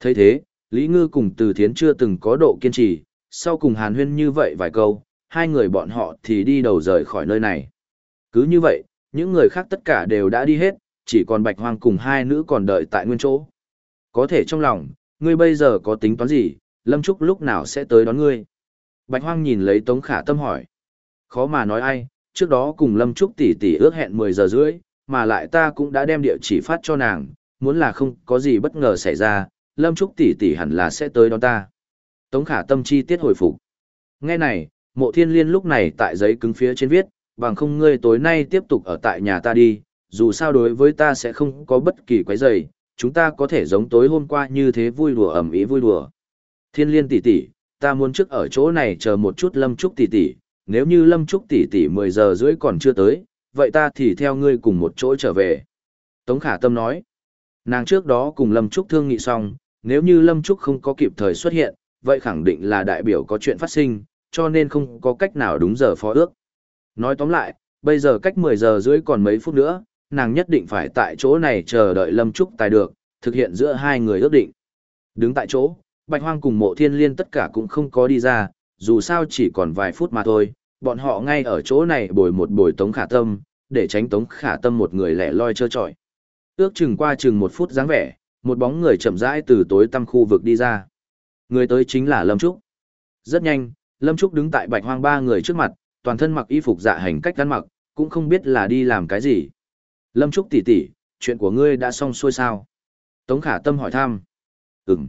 Speaker 1: thấy thế, Lý Ngư cùng Từ Thiến chưa từng có độ kiên trì, sau cùng hàn huyên như vậy vài câu, hai người bọn họ thì đi đầu rời khỏi nơi này. Cứ như vậy, những người khác tất cả đều đã đi hết, chỉ còn bạch hoang cùng hai nữ còn đợi tại nguyên chỗ. Có thể trong lòng, ngươi bây giờ có tính toán gì, Lâm Trúc lúc nào sẽ tới đón ngươi? Bạch hoang nhìn lấy Tống Khả Tâm hỏi. Khó mà nói ai, trước đó cùng Lâm Trúc tỷ tỷ ước hẹn 10 giờ rưỡi, mà lại ta cũng đã đem địa chỉ phát cho nàng, muốn là không có gì bất ngờ xảy ra, Lâm Trúc tỷ tỷ hẳn là sẽ tới đón ta. Tống Khả Tâm chi tiết hồi phục. Nghe này, Mộ Thiên Liên lúc này tại giấy cứng phía trên viết, bằng không ngươi tối nay tiếp tục ở tại nhà ta đi, dù sao đối với ta sẽ không có bất kỳ quấy rầy, chúng ta có thể giống tối hôm qua như thế vui đùa ầm ĩ vui đùa. Thiên liên tỷ tỷ, ta muốn trước ở chỗ này chờ một chút Lâm Trúc tỷ tỷ, nếu như Lâm Trúc tỷ tỷ 10 giờ rưỡi còn chưa tới, vậy ta thì theo ngươi cùng một chỗ trở về. Tống Khả Tâm nói, nàng trước đó cùng Lâm Trúc thương nghị xong, nếu như Lâm Trúc không có kịp thời xuất hiện, vậy khẳng định là đại biểu có chuyện phát sinh, cho nên không có cách nào đúng giờ phó ước. Nói tóm lại, bây giờ cách 10 giờ rưỡi còn mấy phút nữa, nàng nhất định phải tại chỗ này chờ đợi Lâm Trúc tài được, thực hiện giữa hai người ước định. Đứng tại chỗ, Bạch Hoang cùng mộ thiên liên tất cả cũng không có đi ra, dù sao chỉ còn vài phút mà thôi, bọn họ ngay ở chỗ này bồi một bồi tống khả tâm, để tránh tống khả tâm một người lẻ loi trơ trọi. Ước chừng qua chừng một phút dáng vẻ, một bóng người chậm rãi từ tối tăm khu vực đi ra. Người tới chính là Lâm Trúc. Rất nhanh, Lâm Trúc đứng tại bạch hoang ba người trước mặt, toàn thân mặc y phục dạ hành cách ăn mặc, cũng không biết là đi làm cái gì. Lâm Trúc tỷ tỷ, chuyện của ngươi đã xong xuôi sao? Tống khả tâm hỏi thăm. Ừm.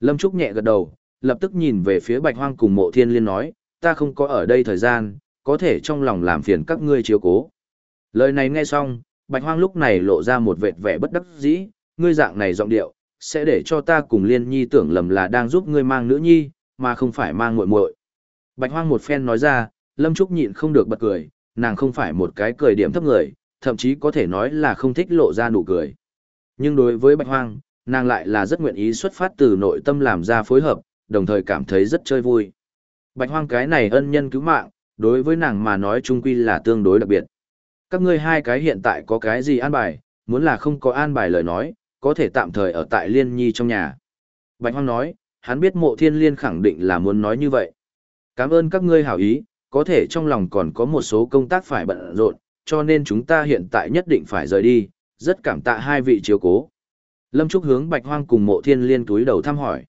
Speaker 1: Lâm Trúc nhẹ gật đầu, lập tức nhìn về phía bạch hoang cùng mộ thiên liên nói, ta không có ở đây thời gian, có thể trong lòng làm phiền các ngươi chiếu cố. Lời này nghe xong, bạch hoang lúc này lộ ra một vệt vẻ bất đắc dĩ, ngươi dạng này giọng điệu, sẽ để cho ta cùng liên nhi tưởng lầm là đang giúp ngươi mang nữ nhi, mà không phải mang muội muội. Bạch hoang một phen nói ra, Lâm Trúc nhịn không được bật cười, nàng không phải một cái cười điểm thấp người, thậm chí có thể nói là không thích lộ ra nụ cười. Nhưng đối với Bạch hoang, nàng lại là rất nguyện ý xuất phát từ nội tâm làm ra phối hợp, đồng thời cảm thấy rất chơi vui. Bạch hoang cái này ân nhân cứu mạng, đối với nàng mà nói chung quy là tương đối đặc biệt. Các ngươi hai cái hiện tại có cái gì an bài, muốn là không có an bài lời nói, có thể tạm thời ở tại Liên Nhi trong nhà. Bạch Hoang nói, hắn biết mộ thiên liên khẳng định là muốn nói như vậy. Cảm ơn các ngươi hảo ý, có thể trong lòng còn có một số công tác phải bận rộn, cho nên chúng ta hiện tại nhất định phải rời đi, rất cảm tạ hai vị chiếu cố. Lâm Trúc hướng Bạch Hoang cùng mộ thiên liên túi đầu thăm hỏi.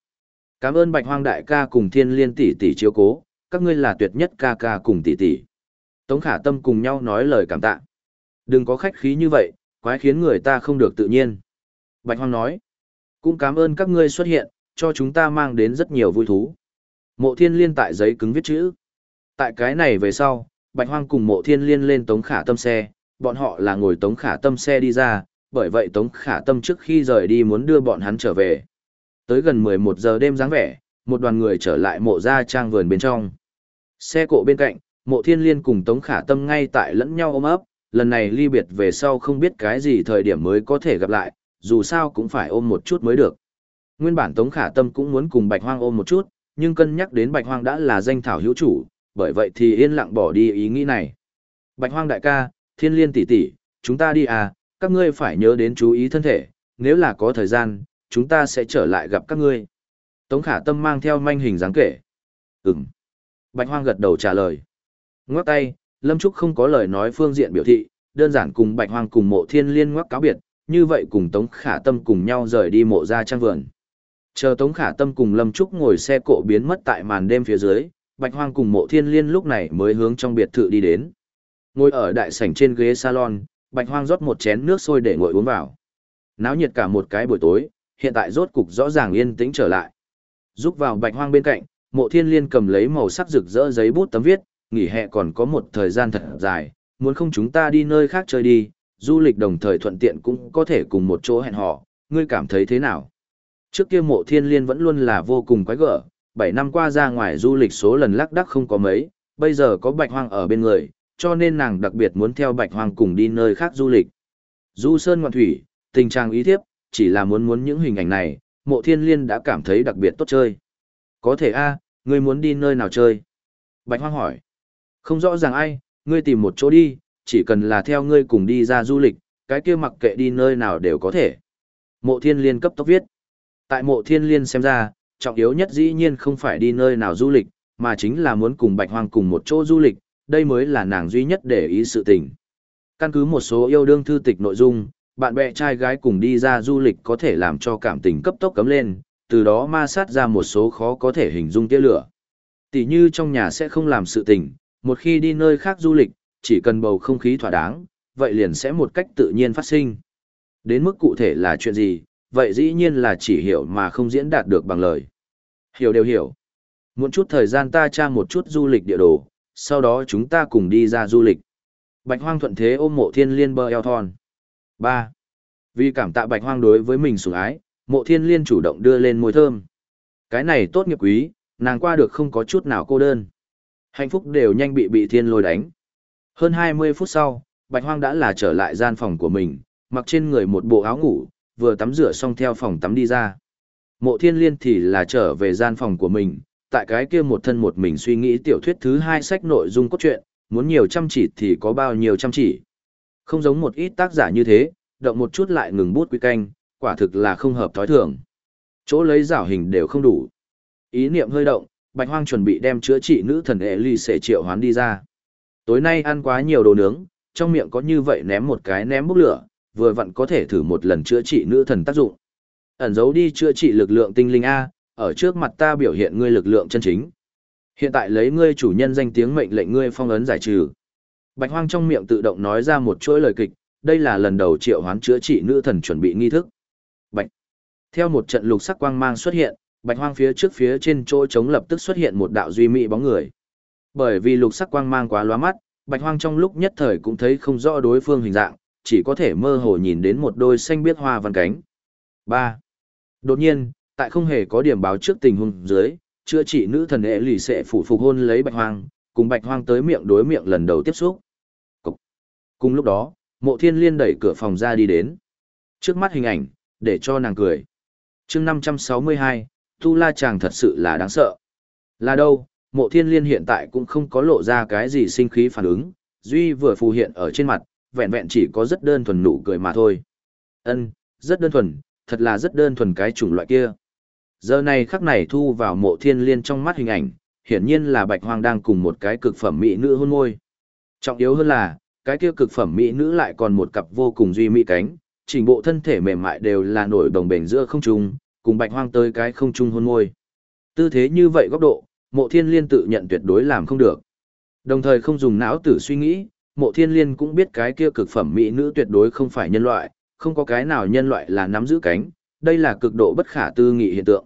Speaker 1: Cảm ơn Bạch Hoang đại ca cùng thiên liên tỷ tỷ chiếu cố, các ngươi là tuyệt nhất ca ca cùng tỷ tỷ. Tống khả tâm cùng nhau nói lời cảm tạ. Đừng có khách khí như vậy, quái khiến người ta không được tự nhiên. Bạch Hoang nói, cũng cảm ơn các ngươi xuất hiện, cho chúng ta mang đến rất nhiều vui thú. Mộ thiên liên tại giấy cứng viết chữ. Tại cái này về sau, Bạch Hoang cùng mộ thiên liên lên tống khả tâm xe, bọn họ là ngồi tống khả tâm xe đi ra, bởi vậy tống khả tâm trước khi rời đi muốn đưa bọn hắn trở về. Tới gần 11 giờ đêm dáng vẻ, một đoàn người trở lại mộ gia trang vườn bên trong. Xe cộ bên cạnh, mộ thiên liên cùng tống khả tâm ngay tại lẫn nhau ôm ấp, lần này ly biệt về sau không biết cái gì thời điểm mới có thể gặp lại, dù sao cũng phải ôm một chút mới được. Nguyên bản Tống Khả Tâm cũng muốn cùng Bạch Hoang ôm một chút, nhưng cân nhắc đến Bạch Hoang đã là danh thảo hữu chủ, bởi vậy thì yên lặng bỏ đi ý nghĩ này. Bạch Hoang đại ca, Thiên Liên tỷ tỷ, chúng ta đi à, các ngươi phải nhớ đến chú ý thân thể, nếu là có thời gian, chúng ta sẽ trở lại gặp các ngươi. Tống Khả Tâm mang theo manh hình dáng kể. Ừm. Bạch Hoang gật đầu trả lời. Ngoắc tay, Lâm Trúc không có lời nói phương diện biểu thị, đơn giản cùng Bạch Hoang cùng mộ thiên liên ngoắc cáo biệt, như vậy cùng Tống Khả Tâm cùng nhau rời đi mộ ra trang vườn. Chờ Tống Khả Tâm cùng Lâm Trúc ngồi xe cộ biến mất tại màn đêm phía dưới, Bạch Hoang cùng mộ thiên liên lúc này mới hướng trong biệt thự đi đến. Ngồi ở đại sảnh trên ghế salon, Bạch Hoang rót một chén nước sôi để ngồi uống vào. Náo nhiệt cả một cái buổi tối, hiện tại rốt cục rõ ràng yên tĩnh trở lại. Rúc vào Bạch Hoang bên cạnh, mộ thiên liên cầm lấy màu sắc rực rỡ giấy bút tấm viết, nghỉ hè còn có một thời gian thật dài, muốn không chúng ta đi nơi khác chơi đi, du lịch đồng thời thuận tiện cũng có thể cùng một chỗ hẹn hò, ngươi cảm thấy thế nào? Trước kia mộ thiên liên vẫn luôn là vô cùng quái gở, 7 năm qua ra ngoài du lịch số lần lắc đắc không có mấy, bây giờ có bạch hoang ở bên người, cho nên nàng đặc biệt muốn theo bạch hoang cùng đi nơi khác du lịch. Du sơn ngoạn thủy, tình trạng ý thiếp, chỉ là muốn muốn những hình ảnh này, mộ thiên liên đã cảm thấy đặc biệt tốt chơi. Có thể a, ngươi muốn đi nơi nào chơi? Bạch hoang hỏi. Không rõ ràng ai, ngươi tìm một chỗ đi, chỉ cần là theo ngươi cùng đi ra du lịch, cái kia mặc kệ đi nơi nào đều có thể. Mộ thiên liên cấp tốc viết. Tại mộ thiên liên xem ra, trọng yếu nhất dĩ nhiên không phải đi nơi nào du lịch, mà chính là muốn cùng bạch hoang cùng một chỗ du lịch, đây mới là nàng duy nhất để ý sự tình. Căn cứ một số yêu đương thư tịch nội dung, bạn bè trai gái cùng đi ra du lịch có thể làm cho cảm tình cấp tốc cấm lên, từ đó ma sát ra một số khó có thể hình dung tia lửa. Tỷ như trong nhà sẽ không làm sự tình, một khi đi nơi khác du lịch, chỉ cần bầu không khí thỏa đáng, vậy liền sẽ một cách tự nhiên phát sinh. Đến mức cụ thể là chuyện gì, vậy dĩ nhiên là chỉ hiểu mà không diễn đạt được bằng lời. Hiểu đều hiểu. Muốn chút thời gian ta tra một chút du lịch địa đồ, sau đó chúng ta cùng đi ra du lịch. Bạch Hoang thuận thế ôm mộ thiên liên bơ eo thon. 3. Vì cảm tạ Bạch Hoang đối với mình sủng ái, mộ thiên liên chủ động đưa lên môi thơm. Cái này tốt nghiệp quý, nàng qua được không có chút nào cô đơn. Hạnh phúc đều nhanh bị bị thiên lôi đánh. Hơn 20 phút sau, Bạch Hoang đã là trở lại gian phòng của mình, mặc trên người một bộ áo ngủ, vừa tắm rửa xong theo phòng tắm đi ra. Mộ thiên liên thì là trở về gian phòng của mình, tại cái kia một thân một mình suy nghĩ tiểu thuyết thứ hai sách nội dung cốt truyện, muốn nhiều chăm chỉ thì có bao nhiêu chăm chỉ. Không giống một ít tác giả như thế, động một chút lại ngừng bút quy canh, quả thực là không hợp thói thường. Chỗ lấy rảo hình đều không đủ. Ý niệm hơi động, Bạch Hoang chuẩn bị đem chữa trị nữ thần Ellie sẽ triệu hoán đi ra. Tối nay ăn quá nhiều đồ nướng, trong miệng có như vậy ném một cái ném bốc lửa, vừa vặn có thể thử một lần chữa trị nữ thần tác dụng. Ẩn giấu đi chữa trị lực lượng tinh linh A, ở trước mặt ta biểu hiện ngươi lực lượng chân chính. Hiện tại lấy ngươi chủ nhân danh tiếng mệnh lệnh ngươi phong ấn giải trừ. Bạch Hoang trong miệng tự động nói ra một chuỗi lời kịch, đây là lần đầu triệu hoán chữa trị nữ thần chuẩn bị nghi thức. Bạch. Theo một trận lục sắc quang mang xuất hiện, Bạch Hoang phía trước phía trên chỗ trống lập tức xuất hiện một đạo duy mỹ bóng người. Bởi vì lục sắc quang mang quá lóa mắt, Bạch Hoang trong lúc nhất thời cũng thấy không rõ đối phương hình dạng, chỉ có thể mơ hồ nhìn đến một đôi xanh biếc hoa văn cánh. 3. Đột nhiên, tại không hề có điểm báo trước tình huống dưới, chữa trị nữ thần hệ lì sẽ phủ phục hôn lấy Bạch Hoang, cùng Bạch Hoang tới miệng đối miệng lần đầu tiếp xúc. Cùng lúc đó, mộ thiên liên đẩy cửa phòng ra đi đến. Trước mắt hình ảnh, để cho nàng cười. chương 562, Tu La chàng thật sự là đáng sợ. Là đâu, mộ thiên liên hiện tại cũng không có lộ ra cái gì sinh khí phản ứng, duy vừa phù hiện ở trên mặt, vẹn vẹn chỉ có rất đơn thuần nụ cười mà thôi. Ân, rất đơn thuần, thật là rất đơn thuần cái chủng loại kia. Giờ này khắc này thu vào mộ thiên liên trong mắt hình ảnh, hiển nhiên là bạch hoang đang cùng một cái cực phẩm mỹ nữ hôn môi. Trọng yếu hơn là, cái kia cực phẩm mỹ nữ lại còn một cặp vô cùng duy mỹ cánh, chỉnh bộ thân thể mềm mại đều là nổi đồng bền giữa không trung, cùng bạch hoang tới cái không trung hôn môi. Tư thế như vậy góc độ, mộ thiên liên tự nhận tuyệt đối làm không được. Đồng thời không dùng não tử suy nghĩ, mộ thiên liên cũng biết cái kia cực phẩm mỹ nữ tuyệt đối không phải nhân loại, không có cái nào nhân loại là nắm giữ cánh, đây là cực độ bất khả tư nghị hiện tượng.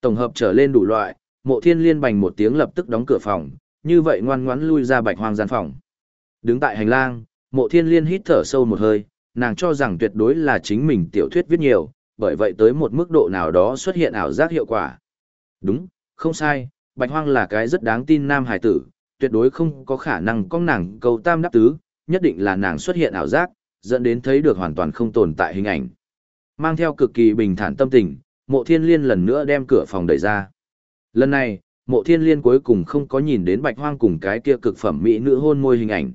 Speaker 1: Tổng hợp trở lên đủ loại, mộ thiên liên bành một tiếng lập tức đóng cửa phòng, như vậy ngoan ngoãn lui ra bạch hoang gian phòng. Đứng tại hành lang, mộ thiên liên hít thở sâu một hơi, nàng cho rằng tuyệt đối là chính mình tiểu thuyết viết nhiều, bởi vậy tới một mức độ nào đó xuất hiện ảo giác hiệu quả. Đúng, không sai, bạch hoang là cái rất đáng tin nam hải tử, tuyệt đối không có khả năng con nàng câu tam đáp tứ, nhất định là nàng xuất hiện ảo giác, dẫn đến thấy được hoàn toàn không tồn tại hình ảnh. Mang theo cực kỳ bình thản tâm tình, mộ thiên liên lần nữa đem cửa phòng đẩy ra. Lần này, mộ thiên liên cuối cùng không có nhìn đến bạch hoang cùng cái kia cực phẩm mỹ nữ hôn môi hình ảnh.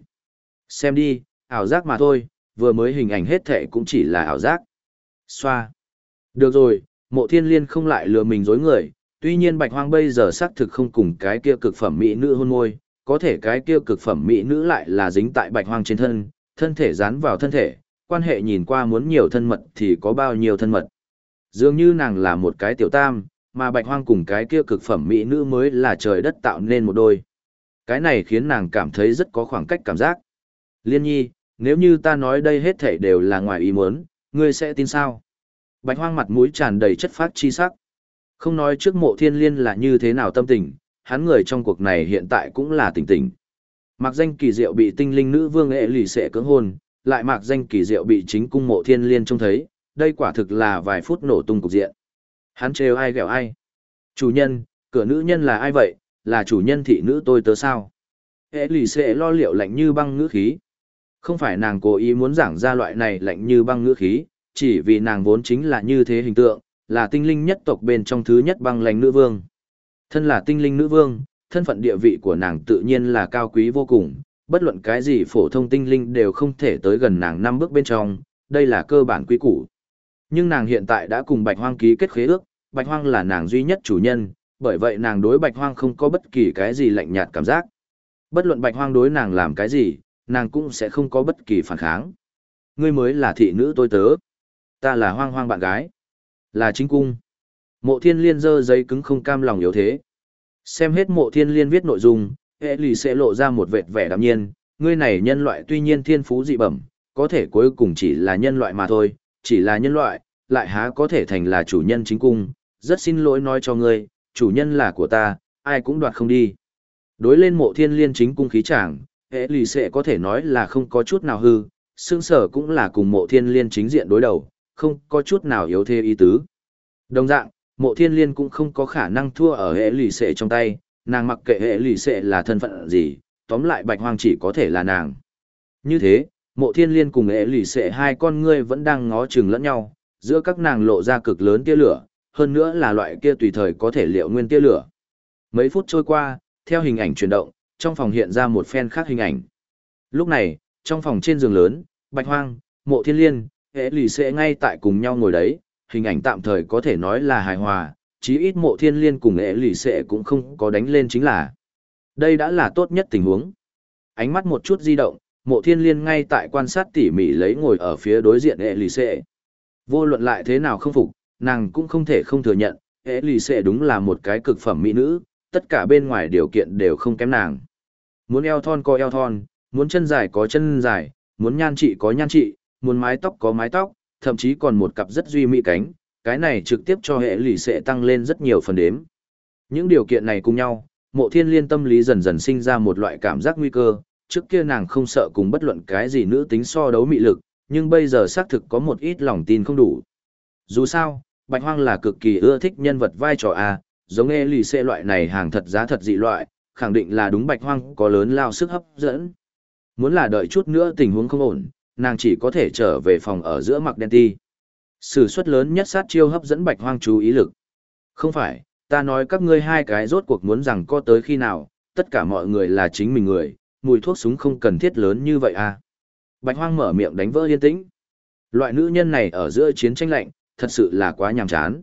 Speaker 1: Xem đi, ảo giác mà thôi, vừa mới hình ảnh hết thệ cũng chỉ là ảo giác. Xoa. Được rồi, mộ thiên liên không lại lừa mình dối người, tuy nhiên bạch hoang bây giờ xác thực không cùng cái kia cực phẩm mỹ nữ hôn môi, có thể cái kia cực phẩm mỹ nữ lại là dính tại bạch hoang trên thân, thân thể dán vào thân thể, quan hệ nhìn qua muốn nhiều thân mật thì có bao nhiêu thân mật. Dường như nàng là một cái tiểu tam, mà bạch hoang cùng cái kia cực phẩm mỹ nữ mới là trời đất tạo nên một đôi. Cái này khiến nàng cảm thấy rất có khoảng cách cảm giác. Liên nhi, nếu như ta nói đây hết thảy đều là ngoài ý muốn, ngươi sẽ tin sao? Bạch hoang mặt mũi tràn đầy chất phát chi sắc. Không nói trước mộ thiên liên là như thế nào tâm tình, hắn người trong cuộc này hiện tại cũng là tỉnh tỉnh. Mạc danh kỳ diệu bị tinh linh nữ vương ệ lì sẽ cưỡng hôn, lại mạc danh kỳ diệu bị chính cung mộ thiên liên trông thấy, đây quả thực là vài phút nổ tung cục diện. Hắn trêu ai ghẹo ai. Chủ nhân, cửa nữ nhân là ai vậy, là chủ nhân thị nữ tôi tớ sao? Ệ lì sẽ lo liệu lạnh như băng ngữ khí. Không phải nàng cố ý muốn giảng ra loại này lạnh như băng ngữ khí, chỉ vì nàng vốn chính là như thế hình tượng, là tinh linh nhất tộc bên trong thứ nhất băng lạnh nữ vương. Thân là tinh linh nữ vương, thân phận địa vị của nàng tự nhiên là cao quý vô cùng, bất luận cái gì phổ thông tinh linh đều không thể tới gần nàng năm bước bên trong, đây là cơ bản quý củ. Nhưng nàng hiện tại đã cùng Bạch Hoang ký kết khế ước, Bạch Hoang là nàng duy nhất chủ nhân, bởi vậy nàng đối Bạch Hoang không có bất kỳ cái gì lạnh nhạt cảm giác. Bất luận Bạch Hoang đối nàng làm cái gì, nàng cũng sẽ không có bất kỳ phản kháng. Ngươi mới là thị nữ tôi tớ. Ta là hoang hoang bạn gái. Là chính cung. Mộ thiên liên dơ giấy cứng không cam lòng yếu thế. Xem hết mộ thiên liên viết nội dung, hệ lì sẽ lộ ra một vệt vẻ đạm nhiên. Ngươi này nhân loại tuy nhiên thiên phú dị bẩm, có thể cuối cùng chỉ là nhân loại mà thôi, chỉ là nhân loại, lại há có thể thành là chủ nhân chính cung. Rất xin lỗi nói cho ngươi, chủ nhân là của ta, ai cũng đoạt không đi. Đối lên mộ thiên liên chính cung khí chàng, hệ lì sẽ có thể nói là không có chút nào hư, xương sở cũng là cùng mộ thiên liên chính diện đối đầu, không có chút nào yếu thế ý tứ. Đồng dạng, mộ thiên liên cũng không có khả năng thua ở hệ lì xệ trong tay, nàng mặc kệ hệ lì xệ là thân phận gì, tóm lại bạch hoang chỉ có thể là nàng. Như thế, mộ thiên liên cùng hệ lì xệ hai con ngươi vẫn đang ngó chừng lẫn nhau, giữa các nàng lộ ra cực lớn tia lửa, hơn nữa là loại kia tùy thời có thể liệu nguyên tia lửa. Mấy phút trôi qua, theo hình ảnh chuyển động, trong phòng hiện ra một phen khác hình ảnh. Lúc này, trong phòng trên giường lớn, Bạch Hoang, Mộ Thiên Liên, hệ lì xệ ngay tại cùng nhau ngồi đấy, hình ảnh tạm thời có thể nói là hài hòa, chí ít Mộ Thiên Liên cùng ế lì Sệ cũng không có đánh lên chính là. Đây đã là tốt nhất tình huống. Ánh mắt một chút di động, Mộ Thiên Liên ngay tại quan sát tỉ mỉ lấy ngồi ở phía đối diện ế lì Sệ Vô luận lại thế nào không phục, nàng cũng không thể không thừa nhận, ế lì Sệ đúng là một cái cực phẩm mỹ nữ, tất cả bên ngoài điều kiện đều không kém nàng. Muốn eo thon có eo thon, muốn chân dài có chân dài, muốn nhan trị có nhan trị, muốn mái tóc có mái tóc, thậm chí còn một cặp rất duy mỹ cánh, cái này trực tiếp cho hệ lì sẽ tăng lên rất nhiều phần đếm. Những điều kiện này cùng nhau, mộ thiên liên tâm lý dần dần sinh ra một loại cảm giác nguy cơ, trước kia nàng không sợ cùng bất luận cái gì nữ tính so đấu mị lực, nhưng bây giờ xác thực có một ít lòng tin không đủ. Dù sao, Bạch Hoang là cực kỳ ưa thích nhân vật vai trò A, giống hệ lì xê loại này hàng thật giá thật dị loại, khẳng định là đúng Bạch Hoang có lớn lao sức hấp dẫn. Muốn là đợi chút nữa tình huống không ổn, nàng chỉ có thể trở về phòng ở giữa mặc đen ti. Sử suất lớn nhất sát chiêu hấp dẫn Bạch Hoang chú ý lực. Không phải, ta nói các ngươi hai cái rốt cuộc muốn rằng có tới khi nào, tất cả mọi người là chính mình người, mùi thuốc súng không cần thiết lớn như vậy à. Bạch Hoang mở miệng đánh vỡ yên tĩnh. Loại nữ nhân này ở giữa chiến tranh lạnh, thật sự là quá nhàm chán.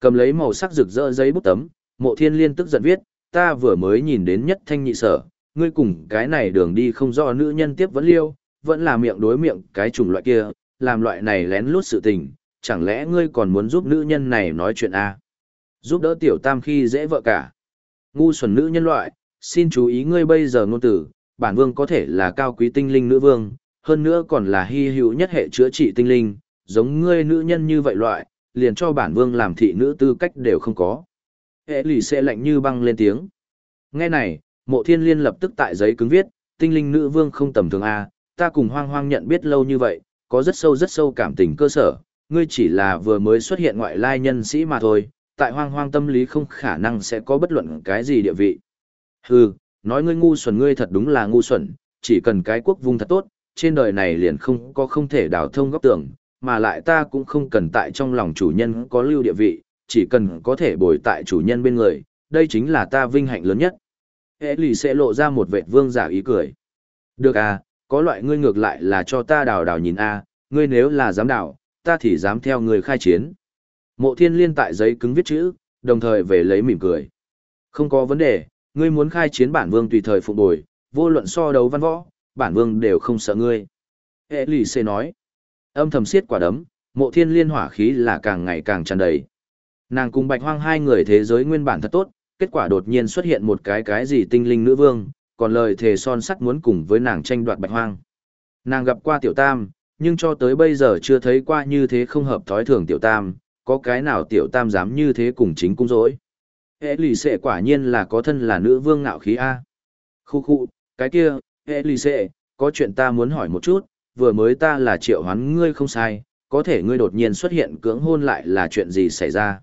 Speaker 1: Cầm lấy màu sắc rực rỡ giấy bút tấm, mộ thiên liên tức giận viết, ta vừa mới nhìn đến nhất thanh nhị sở, ngươi cùng cái này đường đi không do nữ nhân tiếp vẫn liêu, vẫn là miệng đối miệng cái chủng loại kia, làm loại này lén lút sự tình, chẳng lẽ ngươi còn muốn giúp nữ nhân này nói chuyện à? Giúp đỡ tiểu tam khi dễ vợ cả. Ngu xuẩn nữ nhân loại, xin chú ý ngươi bây giờ ngôn tử, bản vương có thể là cao quý tinh linh nữ vương, hơn nữa còn là hy hữu nhất hệ chữa trị tinh linh, giống ngươi nữ nhân như vậy loại, liền cho bản vương làm thị nữ tư cách đều không có. Hệ lì sẽ lạnh như băng lên tiếng. Nghe này, mộ thiên liên lập tức tại giấy cứng viết, tinh linh nữ vương không tầm thường A, ta cùng hoang hoang nhận biết lâu như vậy, có rất sâu rất sâu cảm tình cơ sở, ngươi chỉ là vừa mới xuất hiện ngoại lai nhân sĩ mà thôi, tại hoang hoang tâm lý không khả năng sẽ có bất luận cái gì địa vị. Hừ, nói ngươi ngu xuẩn ngươi thật đúng là ngu xuẩn, chỉ cần cái quốc vung thật tốt, trên đời này liền không có không thể đào thông góc tưởng, mà lại ta cũng không cần tại trong lòng chủ nhân có lưu địa vị, chỉ cần có thể bồi tại chủ nhân bên người, đây chính là ta vinh hạnh lớn nhất. Hệ lì sẽ lộ ra một vệt vương giả ý cười. Được à, có loại ngươi ngược lại là cho ta đào đào nhìn a ngươi nếu là dám đào, ta thì dám theo ngươi khai chiến. Mộ thiên liên tại giấy cứng viết chữ, đồng thời về lấy mỉm cười. Không có vấn đề, ngươi muốn khai chiến bản vương tùy thời phục bồi, vô luận so đấu văn võ, bản vương đều không sợ ngươi. Hệ lì xê nói. Âm thầm siết quả đấm, mộ thiên liên hỏa khí là càng ngày càng tràn đầy. Nàng cùng bạch hoang hai người thế giới nguyên bản thật tốt, kết quả đột nhiên xuất hiện một cái cái gì tinh linh nữ vương, còn lời thề son sắt muốn cùng với nàng tranh đoạt bạch hoang. Nàng gặp qua tiểu tam, nhưng cho tới bây giờ chưa thấy qua như thế không hợp thói thường tiểu tam, có cái nào tiểu tam dám như thế cùng chính cung dối. Hệ lì xệ quả nhiên là có thân là nữ vương ngạo khí A. Khu khu, cái kia, hệ lì xệ, có chuyện ta muốn hỏi một chút, vừa mới ta là triệu hoán ngươi không sai, có thể ngươi đột nhiên xuất hiện cưỡng hôn lại là chuyện gì xảy ra.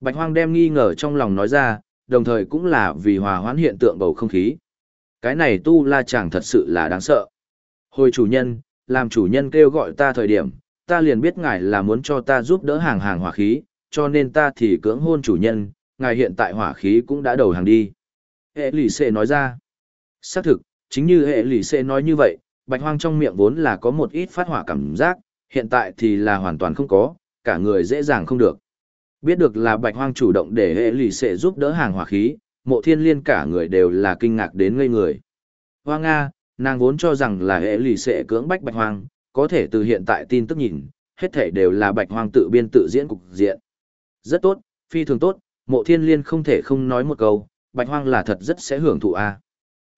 Speaker 1: Bạch hoang đem nghi ngờ trong lòng nói ra, đồng thời cũng là vì hòa hoãn hiện tượng bầu không khí. Cái này tu la chàng thật sự là đáng sợ. Hồi chủ nhân, làm chủ nhân kêu gọi ta thời điểm, ta liền biết ngài là muốn cho ta giúp đỡ hàng hàng hỏa khí, cho nên ta thì cưỡng hôn chủ nhân, ngài hiện tại hỏa khí cũng đã đầu hàng đi. Hệ lì xệ nói ra. Xác thực, chính như hệ lì xệ nói như vậy, bạch hoang trong miệng vốn là có một ít phát hỏa cảm giác, hiện tại thì là hoàn toàn không có, cả người dễ dàng không được. Biết được là bạch hoang chủ động để hệ lì xệ giúp đỡ hàng hỏa khí, mộ thiên liên cả người đều là kinh ngạc đến ngây người. Hoa Nga, nàng vốn cho rằng là hệ lì Sẽ cưỡng bách bạch hoang, có thể từ hiện tại tin tức nhìn, hết thể đều là bạch hoang tự biên tự diễn cục diện. Rất tốt, phi thường tốt, mộ thiên liên không thể không nói một câu, bạch hoang là thật rất sẽ hưởng thụ a.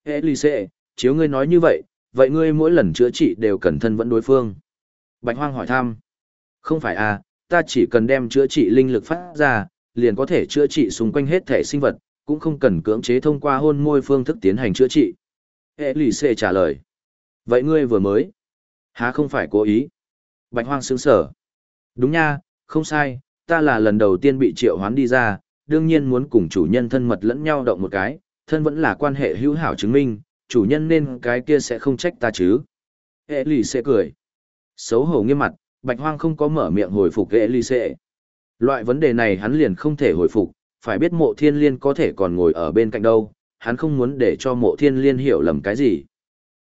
Speaker 1: Hệ lì Sẽ, chiếu ngươi nói như vậy, vậy ngươi mỗi lần chữa trị đều cần thân vẫn đối phương. Bạch hoang hỏi thăm. Không phải a, ta chỉ cần đem chữa trị linh lực phát ra, liền có thể chữa trị xung quanh hết thể sinh vật, cũng không cần cưỡng chế thông qua hôn môi phương thức tiến hành chữa trị. Hệ lì xệ trả lời. Vậy ngươi vừa mới. Há không phải cố ý. Bạch hoang sướng sở. Đúng nha, không sai, ta là lần đầu tiên bị triệu hoán đi ra, đương nhiên muốn cùng chủ nhân thân mật lẫn nhau động một cái, thân vẫn là quan hệ hữu hảo chứng minh, chủ nhân nên cái kia sẽ không trách ta chứ. Hệ lì xệ cười. Xấu hổ nghiêm mặt, bạch hoang không có mở miệng hồi phục hệ lì xệ. Loại vấn đề này hắn liền không thể hồi phục, phải biết mộ thiên liên có thể còn ngồi ở bên cạnh đâu, hắn không muốn để cho mộ thiên liên hiểu lầm cái gì.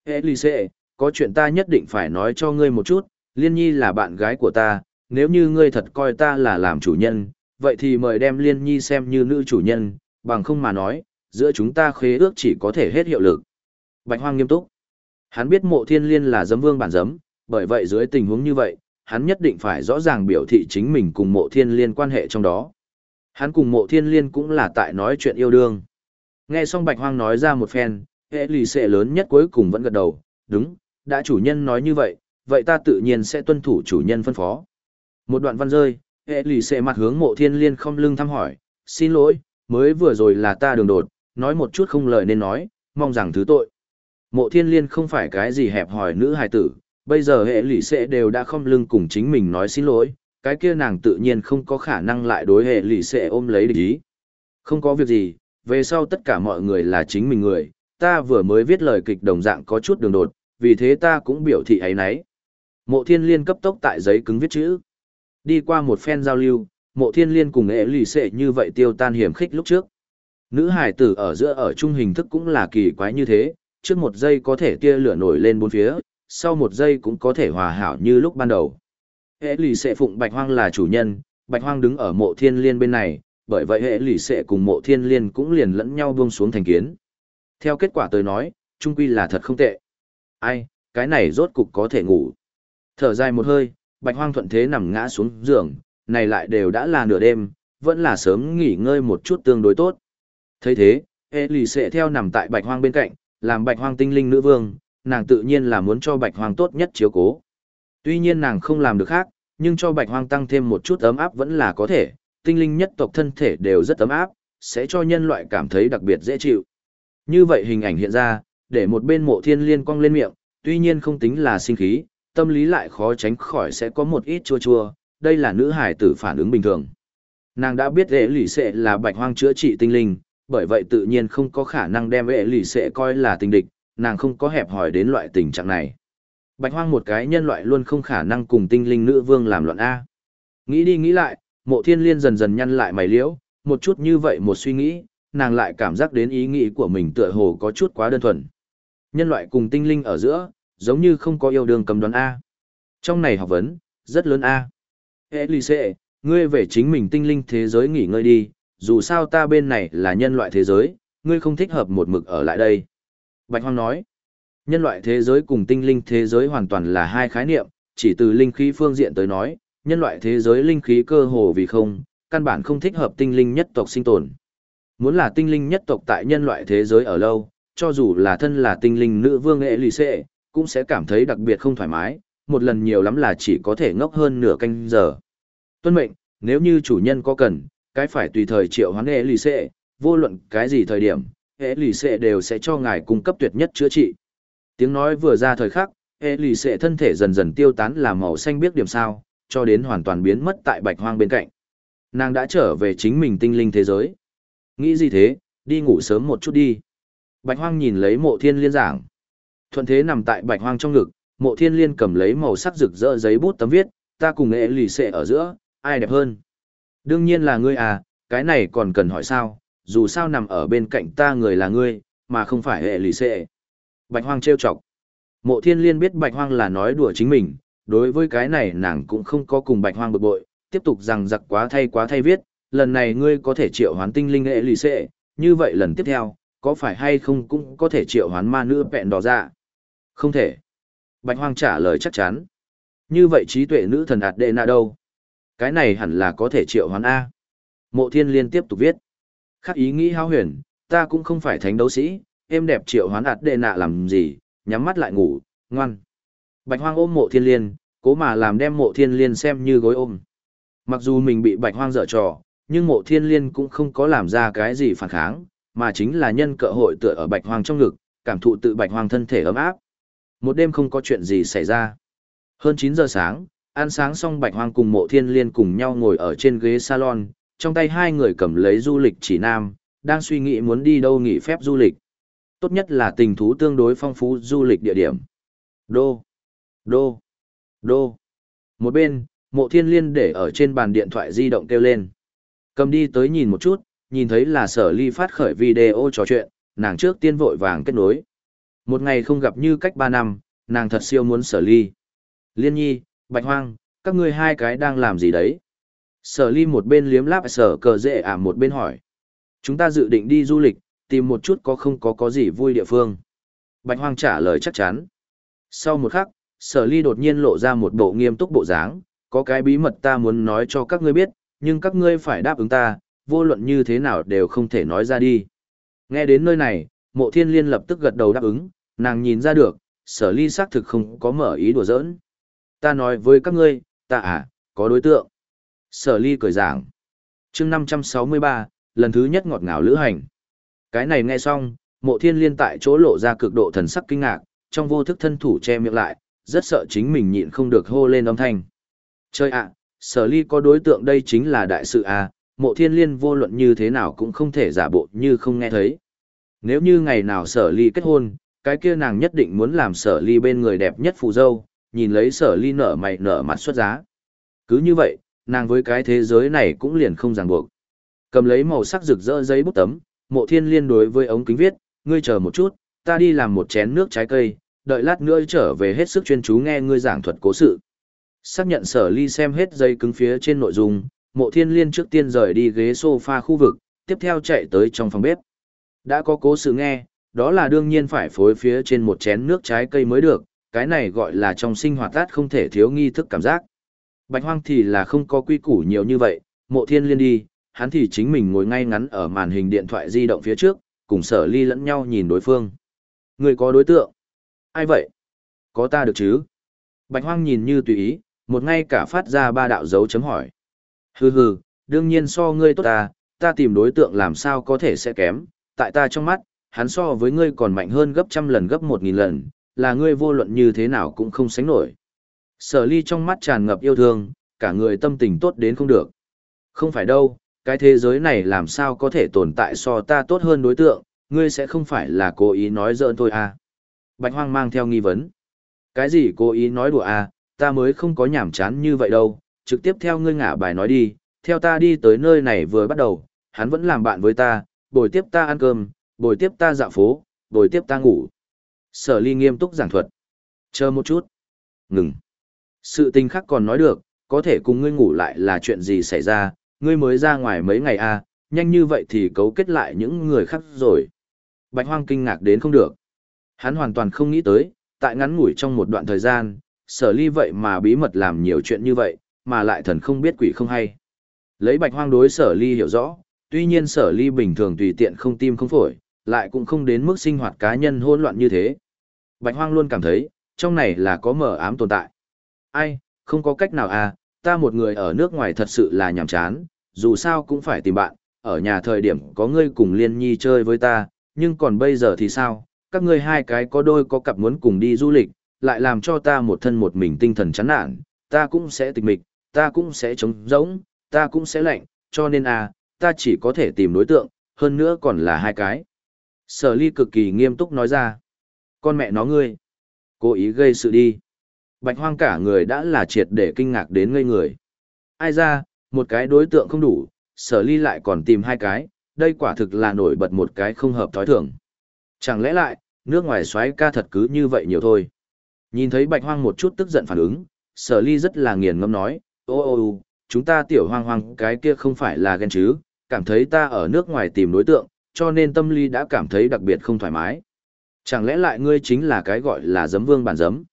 Speaker 1: Hệ lì xệ, có chuyện ta nhất định phải nói cho ngươi một chút, Liên Nhi là bạn gái của ta, nếu như ngươi thật coi ta là làm chủ nhân, vậy thì mời đem Liên Nhi xem như nữ chủ nhân, bằng không mà nói, giữa chúng ta khế ước chỉ có thể hết hiệu lực. Bạch Hoang nghiêm túc. Hắn biết mộ thiên liên là giấm vương bản giấm, bởi vậy dưới tình huống như vậy, hắn nhất định phải rõ ràng biểu thị chính mình cùng mộ thiên liên quan hệ trong đó. Hắn cùng mộ thiên liên cũng là tại nói chuyện yêu đương. Nghe xong Bạch Hoang nói ra một phen, hệ lì xệ lớn nhất cuối cùng vẫn gật đầu, đúng, đã chủ nhân nói như vậy, vậy ta tự nhiên sẽ tuân thủ chủ nhân phân phó. Một đoạn văn rơi, hệ lì xệ mặt hướng mộ thiên liên không lưng thăm hỏi, xin lỗi, mới vừa rồi là ta đường đột, nói một chút không lời nên nói, mong rằng thứ tội. Mộ thiên liên không phải cái gì hẹp hòi nữ hài tử, bây giờ hệ lì xệ đều đã không lưng cùng chính mình nói xin lỗi, cái kia nàng tự nhiên không có khả năng lại đối hệ lì xệ ôm lấy địch ý. Không có việc gì, về sau tất cả mọi người là chính mình người, ta vừa mới viết lời kịch đồng dạng có chút đường đột, vì thế ta cũng biểu thị ấy nấy. Mộ thiên liên cấp tốc tại giấy cứng viết chữ. Đi qua một phen giao lưu, mộ thiên liên cùng hệ lì xệ như vậy tiêu tan hiểm khích lúc trước. Nữ hải tử ở giữa ở trung hình thức cũng là kỳ quái như thế, trước một giây có thể tia lửa nổi lên bốn phía, sau một giây cũng có thể hòa hảo như lúc ban đầu. Hệ lì xệ phụng bạch hoang là chủ nhân, bạch hoang đứng ở mộ thiên liên bên này, bởi vậy hệ lì xệ cùng mộ thiên liên cũng liền lẫn nhau buông xuống thành kiến. Theo kết quả tôi nói, trung quy là thật không tệ. Ai, cái này rốt cục có thể ngủ. Thở dài một hơi, bạch hoang thuận thế nằm ngã xuống giường, này lại đều đã là nửa đêm, vẫn là sớm nghỉ ngơi một chút tương đối tốt. thấy thế, hệ lì xệ theo nằm tại bạch hoang bên cạnh, làm bạch hoang tinh linh nữ vương, nàng tự nhiên là muốn cho bạch hoang tốt nhất chiếu cố. Tuy nhiên nàng không làm được khác, nhưng cho bạch hoang tăng thêm một chút ấm áp vẫn là có thể, tinh linh nhất tộc thân thể đều rất ấm áp, sẽ cho nhân loại cảm thấy đặc biệt dễ chịu. Như vậy hình ảnh hiện ra, để một bên mộ thiên liên cong lên miệng, tuy nhiên không tính là sinh khí, tâm lý lại khó tránh khỏi sẽ có một ít chua chua, đây là nữ hải tử phản ứng bình thường. Nàng đã biết ế lỷ sệ là bạch hoang chữa trị tinh linh, bởi vậy tự nhiên không có khả năng đem ế lỷ sệ coi là tình địch, nàng không có hẹp hỏi đến loại tình trạng này. Bạch hoang một cái nhân loại luôn không khả năng cùng tinh linh nữ vương làm luận A. Nghĩ đi nghĩ lại, mộ thiên liên dần dần nhăn lại mày liễu, một chút như vậy một suy nghĩ, nàng lại cảm giác đến ý nghĩ của mình tựa hồ có chút quá đơn thuần. Nhân loại cùng tinh linh ở giữa, giống như không có yêu đương cầm đoán A. Trong này học vấn, rất lớn A. Elise, ngươi về chính mình tinh linh thế giới nghỉ ngơi đi, dù sao ta bên này là nhân loại thế giới, ngươi không thích hợp một mực ở lại đây. Bạch Hoang nói, nhân loại thế giới cùng tinh linh thế giới hoàn toàn là hai khái niệm, chỉ từ linh khí phương diện tới nói, nhân loại thế giới linh khí cơ hồ vì không, căn bản không thích hợp tinh linh nhất tộc sinh tồn. Muốn là tinh linh nhất tộc tại nhân loại thế giới ở lâu, cho dù là thân là tinh linh nữ vương nghệ lì xệ, cũng sẽ cảm thấy đặc biệt không thoải mái, một lần nhiều lắm là chỉ có thể ngốc hơn nửa canh giờ. Tuân mệnh, nếu như chủ nhân có cần, cái phải tùy thời triệu hoán nghệ lì xệ, vô luận cái gì thời điểm, hệ lì xệ đều sẽ cho ngài cung cấp tuyệt nhất chữa trị. Tiếng nói vừa ra thời khắc, hệ lì xệ thân thể dần dần tiêu tán làm màu xanh biết điểm sao, cho đến hoàn toàn biến mất tại bạch hoang bên cạnh. Nàng đã trở về chính mình tinh linh thế giới. Nghĩ gì thế, đi ngủ sớm một chút đi. Bạch hoang nhìn lấy mộ thiên liên giảng. Thuận thế nằm tại bạch hoang trong ngực, mộ thiên liên cầm lấy màu sắc rực rỡ giấy bút tấm viết, ta cùng hệ lì xệ ở giữa, ai đẹp hơn. Đương nhiên là ngươi à, cái này còn cần hỏi sao, dù sao nằm ở bên cạnh ta người là ngươi, mà không phải hệ lì xệ. Bạch hoang trêu chọc. Mộ thiên liên biết bạch hoang là nói đùa chính mình, đối với cái này nàng cũng không có cùng bạch hoang bực bội, tiếp tục rằng giặc quá thay quá thay viết, lần này ngươi có thể triệu hoán tinh linh hệ lì xệ, như vậy lần tiếp theo, có phải hay không cũng có thể triệu hoán ma nữ bẹn đỏ ra? Không thể. Bạch hoang trả lời chắc chắn. Như vậy trí tuệ nữ thần ạt đệ nạ đâu? Cái này hẳn là có thể triệu hoán A. Mộ thiên liên tiếp tục viết. Khác ý nghĩ hao huyền, ta cũng không phải thánh đấu sĩ, em đẹp triệu hoán ạt đệ nạ làm gì, nhắm mắt lại ngủ, ngoan. Bạch hoang ôm mộ thiên liên, cố mà làm đem mộ thiên liên xem như gối ôm. Mặc dù mình bị bạch hoang dở trò, nhưng mộ thiên liên cũng không có làm ra cái gì phản kháng, mà chính là nhân cơ hội tựa ở bạch hoang trong ngực, cảm thụ tự bạch hoang thân thể ấm áp. Một đêm không có chuyện gì xảy ra. Hơn 9 giờ sáng, ăn sáng xong bạch hoang cùng mộ thiên liên cùng nhau ngồi ở trên ghế salon, trong tay hai người cầm lấy du lịch chỉ nam, đang suy nghĩ muốn đi đâu nghỉ phép du lịch. Tốt nhất là tình thú tương đối phong phú du lịch địa điểm. Đô, đô, đô. Một bên, mộ thiên liên để ở trên bàn điện thoại di động kêu lên. Cầm đi tới nhìn một chút, nhìn thấy là sở ly phát khởi video trò chuyện, nàng trước tiên vội vàng kết nối. Một ngày không gặp như cách ba năm, nàng thật siêu muốn sở ly. Liên nhi, bạch hoang, các ngươi hai cái đang làm gì đấy? Sở ly một bên liếm láp sở cờ dễ ảm một bên hỏi. Chúng ta dự định đi du lịch, tìm một chút có không có có gì vui địa phương. Bạch hoang trả lời chắc chắn. Sau một khắc, sở ly đột nhiên lộ ra một bộ nghiêm túc bộ dáng, có cái bí mật ta muốn nói cho các ngươi biết, nhưng các ngươi phải đáp ứng ta, vô luận như thế nào đều không thể nói ra đi. Nghe đến nơi này, mộ thiên liên lập tức gật đầu đáp ứng, nàng nhìn ra được, sở ly xác thực không có mở ý đùa giỡn. Ta nói với các ngươi, ta à, có đối tượng. Sở ly cười giảng. chương 563, lần thứ nhất ngọt ngào lữ hành. Cái này nghe xong, mộ thiên liên tại chỗ lộ ra cực độ thần sắc kinh ngạc, trong vô thức thân thủ che miệng lại, rất sợ chính mình nhịn không được hô lên âm thanh. Chơi ạ, sở ly có đối tượng đây chính là đại sự à, mộ thiên liên vô luận như thế nào cũng không thể giả bộ như không nghe thấy. Nếu như ngày nào sở ly kết hôn, cái kia nàng nhất định muốn làm sở ly bên người đẹp nhất phù dâu, nhìn lấy sở ly nở mày nở mặt xuất giá. Cứ như vậy, nàng với cái thế giới này cũng liền không ràng buộc. Cầm lấy màu sắc rực rỡ giấy bút tấm, mộ thiên liên đối với ống kính viết, ngươi chờ một chút, ta đi làm một chén nước trái cây, đợi lát nữa trở về hết sức chuyên chú nghe ngươi giảng thuật cố sự. Xác nhận sở ly xem hết dây cứng phía trên nội dung, mộ thiên liên trước tiên rời đi ghế sofa khu vực, tiếp theo chạy tới trong phòng bếp. Đã có cố sự nghe, đó là đương nhiên phải phối phía trên một chén nước trái cây mới được, cái này gọi là trong sinh hoạt tát không thể thiếu nghi thức cảm giác. Bạch hoang thì là không có quy củ nhiều như vậy, mộ thiên liên đi, hắn thì chính mình ngồi ngay ngắn ở màn hình điện thoại di động phía trước, cùng sở ly lẫn nhau nhìn đối phương. Người có đối tượng. Ai vậy? Có ta được chứ? Bạch hoang nhìn như tùy ý, một ngay cả phát ra ba đạo dấu chấm hỏi. Hừ hừ, đương nhiên so ngươi tốt ta, ta tìm đối tượng làm sao có thể sẽ kém, tại ta trong mắt, hắn so với ngươi còn mạnh hơn gấp trăm lần gấp một nghìn lần, là ngươi vô luận như thế nào cũng không sánh nổi. Sở ly trong mắt tràn ngập yêu thương, cả người tâm tình tốt đến không được. Không phải đâu, cái thế giới này làm sao có thể tồn tại so ta tốt hơn đối tượng, ngươi sẽ không phải là cố ý nói giỡn thôi à. Bạch hoang mang theo nghi vấn. Cái gì cố ý nói đùa à, ta mới không có nhảm chán như vậy đâu, trực tiếp theo ngươi ngả bài nói đi, theo ta đi tới nơi này vừa bắt đầu, hắn vẫn làm bạn với ta, bồi tiếp ta ăn cơm, bồi tiếp ta dạo phố, bồi tiếp ta ngủ. Sở ly nghiêm túc giảng thuật. Chờ một chút. Ngừng. Sự tình khác còn nói được, có thể cùng ngươi ngủ lại là chuyện gì xảy ra, ngươi mới ra ngoài mấy ngày à, nhanh như vậy thì cấu kết lại những người khác rồi. Bạch hoang kinh ngạc đến không được. Hắn hoàn toàn không nghĩ tới, tại ngắn ngủi trong một đoạn thời gian, sở ly vậy mà bí mật làm nhiều chuyện như vậy, mà lại thần không biết quỷ không hay. Lấy bạch hoang đối sở ly hiểu rõ, tuy nhiên sở ly bình thường tùy tiện không tim không phổi, lại cũng không đến mức sinh hoạt cá nhân hỗn loạn như thế. Bạch hoang luôn cảm thấy, trong này là có mờ ám tồn tại. Ai, không có cách nào à, ta một người ở nước ngoài thật sự là nhàm chán, dù sao cũng phải tìm bạn, ở nhà thời điểm có ngươi cùng liên nhi chơi với ta, nhưng còn bây giờ thì sao, các ngươi hai cái có đôi có cặp muốn cùng đi du lịch, lại làm cho ta một thân một mình tinh thần chán nản, ta cũng sẽ tịch mịch, ta cũng sẽ trống rỗng, ta cũng sẽ lạnh, cho nên à, ta chỉ có thể tìm đối tượng, hơn nữa còn là hai cái. Sở ly cực kỳ nghiêm túc nói ra. Con mẹ nó ngươi. Cố ý gây sự đi. Bạch hoang cả người đã là triệt để kinh ngạc đến ngây người. Ai ra, một cái đối tượng không đủ, sở ly lại còn tìm hai cái, đây quả thực là nổi bật một cái không hợp thói thường. Chẳng lẽ lại, nước ngoài xoáy ca thật cứ như vậy nhiều thôi. Nhìn thấy bạch hoang một chút tức giận phản ứng, sở ly rất là nghiền ngẫm nói, ô ô ô, chúng ta tiểu hoang hoang cái kia không phải là ghen chứ, cảm thấy ta ở nước ngoài tìm đối tượng, cho nên tâm lý đã cảm thấy đặc biệt không thoải mái. Chẳng lẽ lại ngươi chính là cái gọi là giấm vương bản giấm?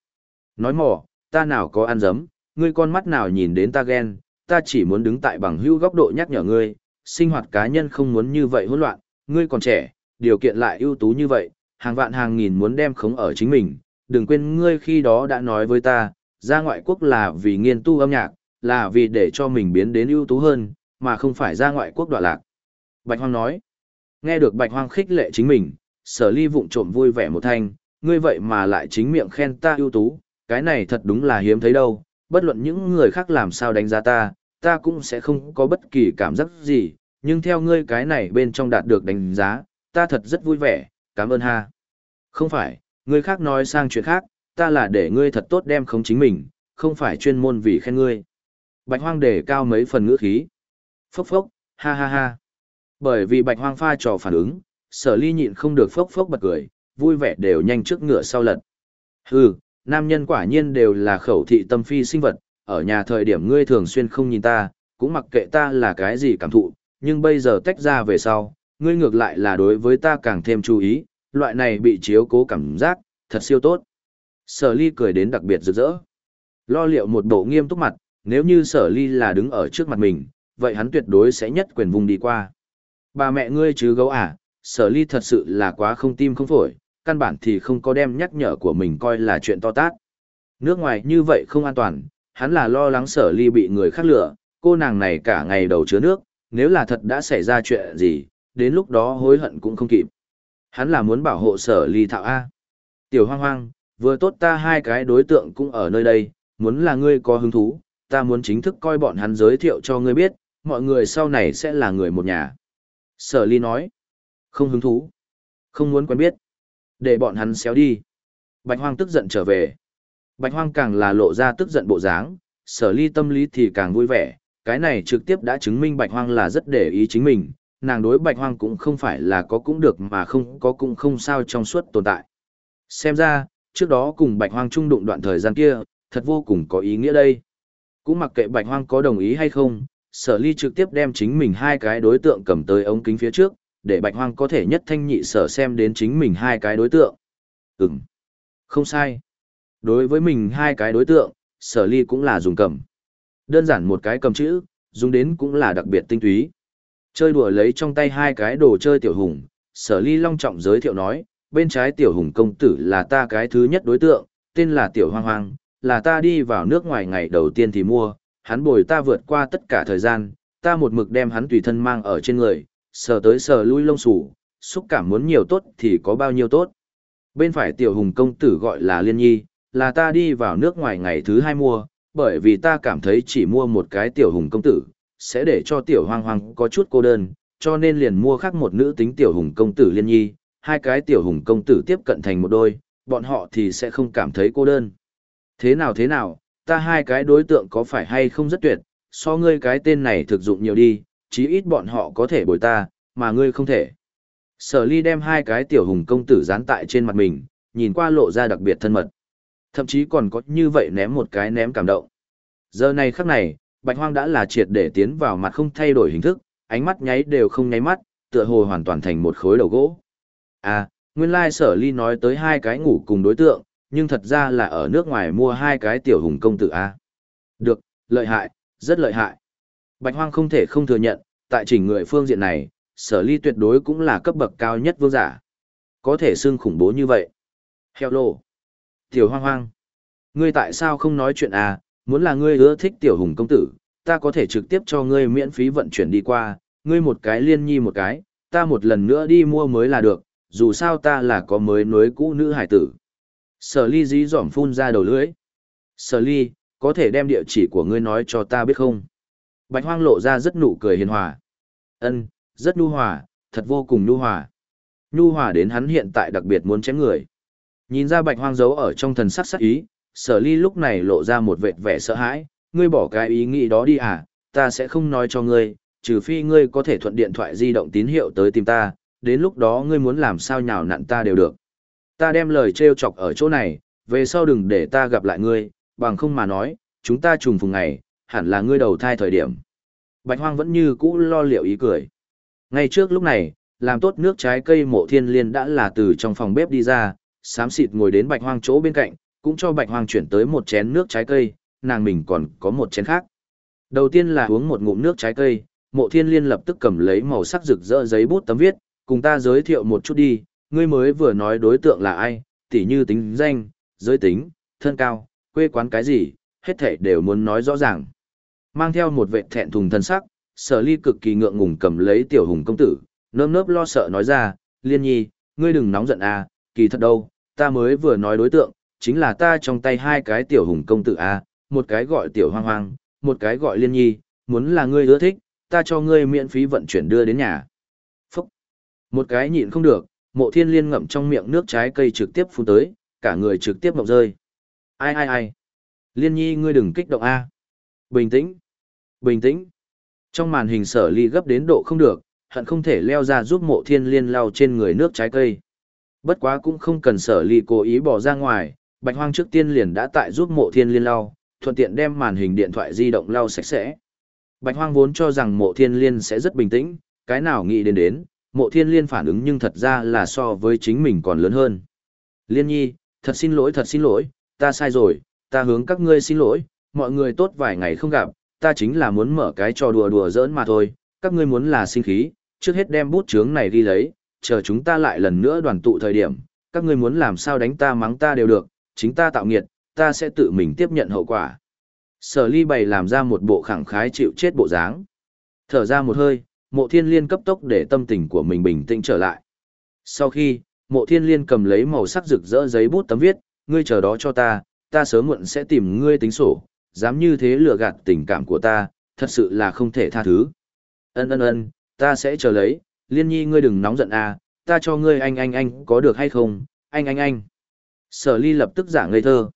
Speaker 1: Nói mỏ, ta nào có ăn giấm, ngươi con mắt nào nhìn đến ta ghen, ta chỉ muốn đứng tại bằng hữu góc độ nhắc nhở ngươi, sinh hoạt cá nhân không muốn như vậy hỗn loạn, ngươi còn trẻ, điều kiện lại ưu tú như vậy, hàng vạn hàng nghìn muốn đem khống ở chính mình, đừng quên ngươi khi đó đã nói với ta, ra ngoại quốc là vì nghiên tu âm nhạc, là vì để cho mình biến đến ưu tú hơn, mà không phải ra ngoại quốc đọa lạc. Bạch Hoang nói, nghe được Bạch Hoang khích lệ chính mình, sở ly vụng trộm vui vẻ một thanh, ngươi vậy mà lại chính miệng khen ta ưu tú, cái này thật đúng là hiếm thấy đâu, bất luận những người khác làm sao đánh giá ta, ta cũng sẽ không có bất kỳ cảm giác gì, nhưng theo ngươi cái này bên trong đạt được đánh giá, ta thật rất vui vẻ, cảm ơn ha. Không phải, người khác nói sang chuyện khác, ta là để ngươi thật tốt đem không chính mình, không phải chuyên môn vì khen ngươi. Bạch hoang đề cao mấy phần ngữ khí. Phốc phốc, ha ha ha. Bởi vì bạch hoang pha trò phản ứng, sở ly nhịn không được phốc phốc bật cười, vui vẻ đều nhanh trước ngựa sau lật. Hừ, nam nhân quả nhiên đều là khẩu thị tâm phi sinh vật, ở nhà thời điểm ngươi thường xuyên không nhìn ta, cũng mặc kệ ta là cái gì cảm thụ, nhưng bây giờ tách ra về sau, ngươi ngược lại là đối với ta càng thêm chú ý, loại này bị chiếu cố cảm giác, thật siêu tốt. Sở ly cười đến đặc biệt rực rỡ. Lo liệu một bộ nghiêm túc mặt, nếu như sở ly là đứng ở trước mặt mình, vậy hắn tuyệt đối sẽ nhất quyền vùng đi qua. Bà mẹ ngươi chứ gấu à, sở ly thật sự là quá không tim không phổi, căn bản thì không có đem nhắc nhở của mình coi là chuyện to tát. Nước ngoài như vậy không an toàn, hắn là lo lắng sở ly bị người khác lừa, cô nàng này cả ngày đầu chứa nước, nếu là thật đã xảy ra chuyện gì, đến lúc đó hối hận cũng không kịp. Hắn là muốn bảo hộ sở ly thạo A. Tiểu hoang hoang, vừa tốt ta hai cái đối tượng cũng ở nơi đây, muốn là ngươi có hứng thú, ta muốn chính thức coi bọn hắn giới thiệu cho ngươi biết, mọi người sau này sẽ là người một nhà. Sở ly nói, không hứng thú, không muốn quen biết, để bọn hắn xéo đi. Bạch hoang tức giận trở về. Bạch hoang càng là lộ ra tức giận bộ dáng, sở ly tâm lý thì càng vui vẻ, cái này trực tiếp đã chứng minh bạch hoang là rất để ý chính mình, nàng đối bạch hoang cũng không phải là có cũng được mà không có cũng không sao trong suốt tồn tại. Xem ra, trước đó cùng bạch hoang chung đụng đoạn thời gian kia, thật vô cùng có ý nghĩa đây. Cũng mặc kệ bạch hoang có đồng ý hay không, sở ly trực tiếp đem chính mình hai cái đối tượng cầm tới ống kính phía trước, để bạch hoang có thể nhất thanh nhị sở xem đến chính mình hai cái đối tượng. Ừm, không sai. Đối với mình hai cái đối tượng, sở ly cũng là dùng cầm. Đơn giản một cái cầm chữ, dùng đến cũng là đặc biệt tinh túy. Chơi đùa lấy trong tay hai cái đồ chơi tiểu hùng, sở ly long trọng giới thiệu nói, bên trái tiểu hùng công tử là ta cái thứ nhất đối tượng, tên là tiểu hoang hoang, là ta đi vào nước ngoài ngày đầu tiên thì mua, hắn bồi ta vượt qua tất cả thời gian, ta một mực đem hắn tùy thân mang ở trên người, sờ tới sờ lui lông sủ, xúc cảm muốn nhiều tốt thì có bao nhiêu tốt. Bên phải tiểu hùng công tử gọi là Liên Nhi, là ta đi vào nước ngoài ngày thứ hai mua, bởi vì ta cảm thấy chỉ mua một cái tiểu hùng công tử, sẽ để cho tiểu hoang hoang có chút cô đơn, cho nên liền mua khác một nữ tính tiểu hùng công tử liên nhi, hai cái tiểu hùng công tử tiếp cận thành một đôi, bọn họ thì sẽ không cảm thấy cô đơn. Thế nào thế nào, ta hai cái đối tượng có phải hay không rất tuyệt, so ngươi cái tên này thực dụng nhiều đi, chí ít bọn họ có thể bồi ta, mà ngươi không thể. Sở ly đem hai cái tiểu hùng công tử dán tại trên mặt mình, nhìn qua lộ ra đặc biệt thân mật. Thậm chí còn có như vậy ném một cái ném cảm động. Giờ này khắc này, bạch hoang đã là triệt để tiến vào mặt không thay đổi hình thức, ánh mắt nháy đều không nháy mắt, tựa hồ hoàn toàn thành một khối đầu gỗ. À, nguyên lai sở ly nói tới hai cái ngủ cùng đối tượng, nhưng thật ra là ở nước ngoài mua hai cái tiểu hùng công tử A. Được, lợi hại, rất lợi hại. Bạch hoang không thể không thừa nhận, tại chỉnh người phương diện này, sở ly tuyệt đối cũng là cấp bậc cao nhất vương giả. Có thể xưng khủng bố như vậy. Hello. Tiểu hoang hoang. Ngươi tại sao không nói chuyện à, muốn là ngươi ưa thích tiểu hùng công tử, ta có thể trực tiếp cho ngươi miễn phí vận chuyển đi qua, ngươi một cái liên nhi một cái, ta một lần nữa đi mua mới là được, dù sao ta là có mới nối cũ nữ hải tử. Sở ly dí dỏm phun ra đầu lưỡi. Sở ly, có thể đem địa chỉ của ngươi nói cho ta biết không? Bạch hoang lộ ra rất nụ cười hiền hòa. Ân, rất nhu hòa, thật vô cùng nhu hòa. Nhu hòa đến hắn hiện tại đặc biệt muốn chém người. Nhìn ra bạch hoang giấu ở trong thần sắc sắc ý, sở ly lúc này lộ ra một vệt vẻ sợ hãi, ngươi bỏ cái ý nghĩ đó đi à, ta sẽ không nói cho ngươi, trừ phi ngươi có thể thuận điện thoại di động tín hiệu tới tìm ta, đến lúc đó ngươi muốn làm sao nhào nặn ta đều được. Ta đem lời trêu chọc ở chỗ này, về sau đừng để ta gặp lại ngươi, bằng không mà nói, chúng ta trùng phùng ngày, hẳn là ngươi đầu thai thời điểm. Bạch hoang vẫn như cũ lo liệu ý cười. Ngay trước lúc này, làm tốt nước trái cây mộ thiên liên đã là từ trong phòng bếp đi ra, sám xịt ngồi đến bạch hoang chỗ bên cạnh, cũng cho bạch hoang chuyển tới một chén nước trái cây, nàng mình còn có một chén khác. Đầu tiên là uống một ngụm nước trái cây, mộ thiên liên lập tức cầm lấy màu sắc rực rỡ giấy bút tấm viết, cùng ta giới thiệu một chút đi, ngươi mới vừa nói đối tượng là ai, tỉ như tính danh, giới tính, thân cao, quê quán cái gì, hết thảy đều muốn nói rõ ràng. Mang theo một vệ thẹn thùng thân sắc, sở ly cực kỳ ngượng ngùng cầm lấy tiểu hùng công tử, nơm nớp lo sợ nói ra, liên nhi, ngươi đừng nóng giận à, kỳ thật đâu, ta mới vừa nói đối tượng, chính là ta trong tay hai cái tiểu hùng công tử A, một cái gọi tiểu hoang hoang, một cái gọi liên nhi, muốn là ngươi ưa thích, ta cho ngươi miễn phí vận chuyển đưa đến nhà. Phúc! Một cái nhịn không được, mộ thiên liên ngậm trong miệng nước trái cây trực tiếp phun tới, cả người trực tiếp mộng rơi. Ai ai ai! Liên nhi ngươi đừng kích động A. Bình tĩnh! Bình tĩnh! Trong màn hình sở ly gấp đến độ không được, hận không thể leo ra giúp mộ thiên liên lau trên người nước trái cây. Bất quá cũng không cần sở ly cố ý bỏ ra ngoài, Bạch Hoang trước tiên liền đã tại giúp mộ thiên liên lau, thuận tiện đem màn hình điện thoại di động lau sạch sẽ. Bạch Hoang vốn cho rằng mộ thiên liên sẽ rất bình tĩnh, cái nào nghĩ đến đến, mộ thiên liên phản ứng nhưng thật ra là so với chính mình còn lớn hơn. Liên nhi, thật xin lỗi thật xin lỗi, ta sai rồi, ta hướng các ngươi xin lỗi, mọi người tốt vài ngày không gặp, ta chính là muốn mở cái trò đùa đùa giỡn mà thôi, các ngươi muốn là sinh khí, trước hết đem bút chướng này đi lấy, chờ chúng ta lại lần nữa đoàn tụ thời điểm, các ngươi muốn làm sao đánh ta mắng ta đều được, chính ta tạo nghiệt, ta sẽ tự mình tiếp nhận hậu quả. Sở ly bày làm ra một bộ khẳng khái chịu chết bộ dáng. Thở ra một hơi, mộ thiên liên cấp tốc để tâm tình của mình bình tĩnh trở lại. Sau khi, mộ thiên liên cầm lấy màu sắc rực rỡ giấy bút tấm viết, ngươi chờ đó cho ta, ta sớm muộn sẽ tìm ngươi tính sổ, dám như thế lừa gạt tình cảm của ta, thật sự là không thể tha thứ. Ân ân ân, ta sẽ chờ lấy, liên nhi ngươi đừng nóng giận à, ta cho ngươi anh anh anh có được hay không, anh anh anh. Sở ly lập tức giả ngây thơ.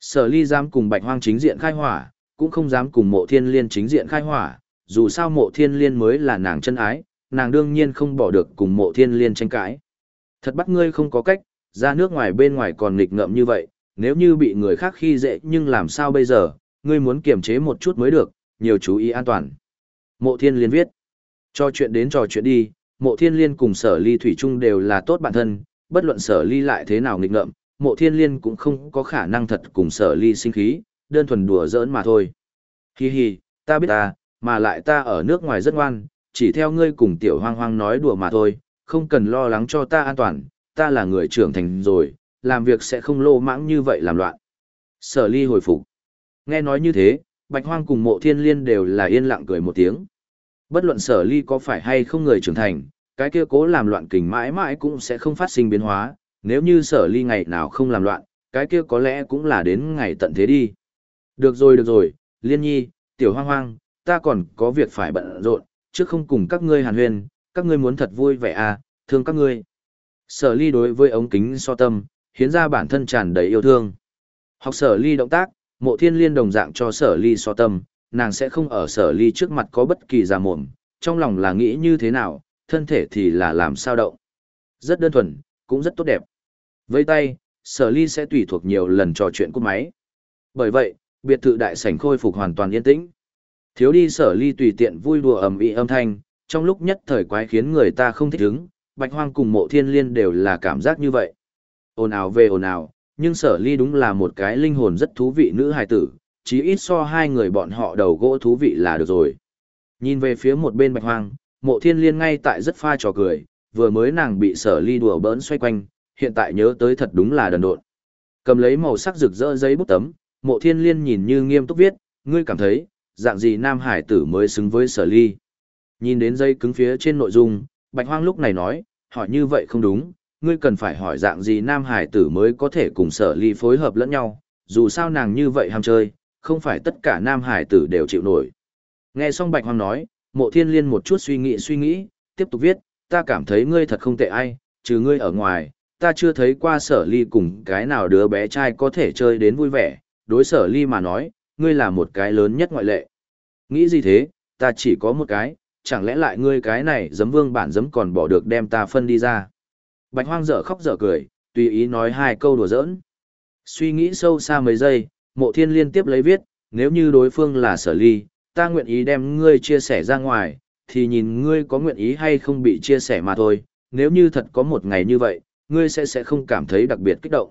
Speaker 1: Sở ly dám cùng bạch hoang chính diện khai hỏa, cũng không dám cùng mộ thiên liên chính diện khai hỏa, dù sao mộ thiên liên mới là nàng chân ái, nàng đương nhiên không bỏ được cùng mộ thiên liên tranh cãi. Thật bắt ngươi không có cách, ra nước ngoài bên ngoài còn nghịch ngợm như vậy, nếu như bị người khác khi dễ nhưng làm sao bây giờ, ngươi muốn kiềm chế một chút mới được, nhiều chú ý an toàn. Mộ thiên liên viết, cho chuyện đến trò chuyện đi, mộ thiên liên cùng sở ly thủy chung đều là tốt bản thân, bất luận sở ly lại thế nào nghịch ngợm, mộ thiên liên cũng không có khả năng thật cùng sở ly sinh khí, đơn thuần đùa giỡn mà thôi. Hi hi, ta biết ta, mà lại ta ở nước ngoài rất ngoan, chỉ theo ngươi cùng tiểu hoang hoang nói đùa mà thôi, không cần lo lắng cho ta an toàn, ta là người trưởng thành rồi, làm việc sẽ không lô mãng như vậy làm loạn. Sở ly hồi phục. Nghe nói như thế, bạch hoang cùng mộ thiên liên đều là yên lặng cười một tiếng. Bất luận sở ly có phải hay không người trưởng thành, cái kia cố làm loạn kình mãi mãi cũng sẽ không phát sinh biến hóa, nếu như sở ly ngày nào không làm loạn, cái kia có lẽ cũng là đến ngày tận thế đi. Được rồi được rồi, liên nhi, tiểu hoang hoang, ta còn có việc phải bận rộn, trước không cùng các ngươi hàn huyên, các ngươi muốn thật vui vẻ à, thương các ngươi. Sở ly đối với ống kính so tâm, hiến ra bản thân tràn đầy yêu thương. Học sở ly động tác, mộ thiên liên đồng dạng cho sở ly so tâm, nàng sẽ không ở sở ly trước mặt có bất kỳ giả mồm, trong lòng là nghĩ như thế nào, thân thể thì là làm sao động. Rất đơn thuần, cũng rất tốt đẹp. Với tay, sở ly sẽ tùy thuộc nhiều lần trò chuyện của máy. Bởi vậy, biệt thự đại sảnh khôi phục hoàn toàn yên tĩnh. Thiếu đi sở ly tùy tiện vui đùa ầm ĩ âm thanh, trong lúc nhất thời quái khiến người ta không thích ứng, bạch hoang cùng mộ thiên liên đều là cảm giác như vậy. Ồn ào về ồn ào, nhưng sở ly đúng là một cái linh hồn rất thú vị nữ hài tử, chí ít so hai người bọn họ đầu gỗ thú vị là được rồi. Nhìn về phía một bên bạch hoang, mộ thiên liên ngay tại rất pha trò cười, vừa mới nàng bị sở ly đùa bỡn xoay quanh, hiện tại nhớ tới thật đúng là đần độn. Cầm lấy màu sắc rực rỡ giấy bút tấm, mộ thiên liên nhìn như nghiêm túc viết, ngươi cảm thấy, dạng gì nam hải tử mới xứng với sở ly. Nhìn đến dây cứng phía trên nội dung, bạch hoang lúc này nói, hỏi như vậy không đúng, ngươi cần phải hỏi dạng gì nam hải tử mới có thể cùng sở ly phối hợp lẫn nhau, dù sao nàng như vậy ham chơi, không phải tất cả nam hải tử đều chịu nổi. Nghe xong bạch hoang nói, mộ thiên liên một chút suy nghĩ suy nghĩ, tiếp tục viết, ta cảm thấy ngươi thật không tệ ai, trừ ngươi ở ngoài, ta chưa thấy qua sở ly cùng cái nào đứa bé trai có thể chơi đến vui vẻ, đối sở ly mà nói, ngươi là một cái lớn nhất ngoại lệ. Nghĩ gì thế, ta chỉ có một cái, chẳng lẽ lại ngươi cái này giấm vương bản giấm còn bỏ được đem ta phân đi ra. Bạch hoang dở khóc dở cười, tùy ý nói hai câu đùa giỡn. Suy nghĩ sâu xa mấy giây, mộ thiên liên tiếp lấy viết, nếu như đối phương là sở ly, ta nguyện ý đem ngươi chia sẻ ra ngoài, thì nhìn ngươi có nguyện ý hay không bị chia sẻ mà thôi, nếu như thật có một ngày như vậy, ngươi sẽ sẽ không cảm thấy đặc biệt kích động.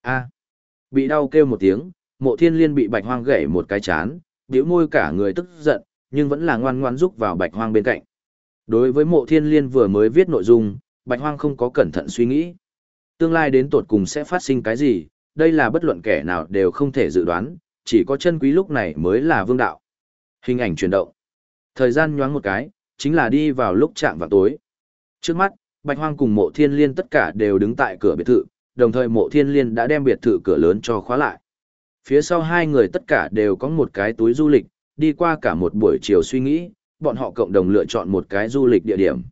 Speaker 1: A. bị đau kêu một tiếng, mộ thiên liên bị bạch hoang gãy một cái chán, biểu môi cả người tức giận, nhưng vẫn là ngoan ngoan rúc vào bạch hoang bên cạnh. Đối với mộ thiên liên vừa mới viết nội dung, bạch hoang không có cẩn thận suy nghĩ. Tương lai đến tột cùng sẽ phát sinh cái gì, đây là bất luận kẻ nào đều không thể dự đoán, chỉ có chân quý lúc này mới là vương đạo. Hình ảnh chuyển động. Thời gian nhoáng một cái, chính là đi vào lúc chạm vào tối. Trước mắt, Bạch Hoang cùng mộ thiên liên tất cả đều đứng tại cửa biệt thự, đồng thời mộ thiên liên đã đem biệt thự cửa lớn cho khóa lại. Phía sau hai người tất cả đều có một cái túi du lịch, đi qua cả một buổi chiều suy nghĩ, bọn họ cộng đồng lựa chọn một cái du lịch địa điểm.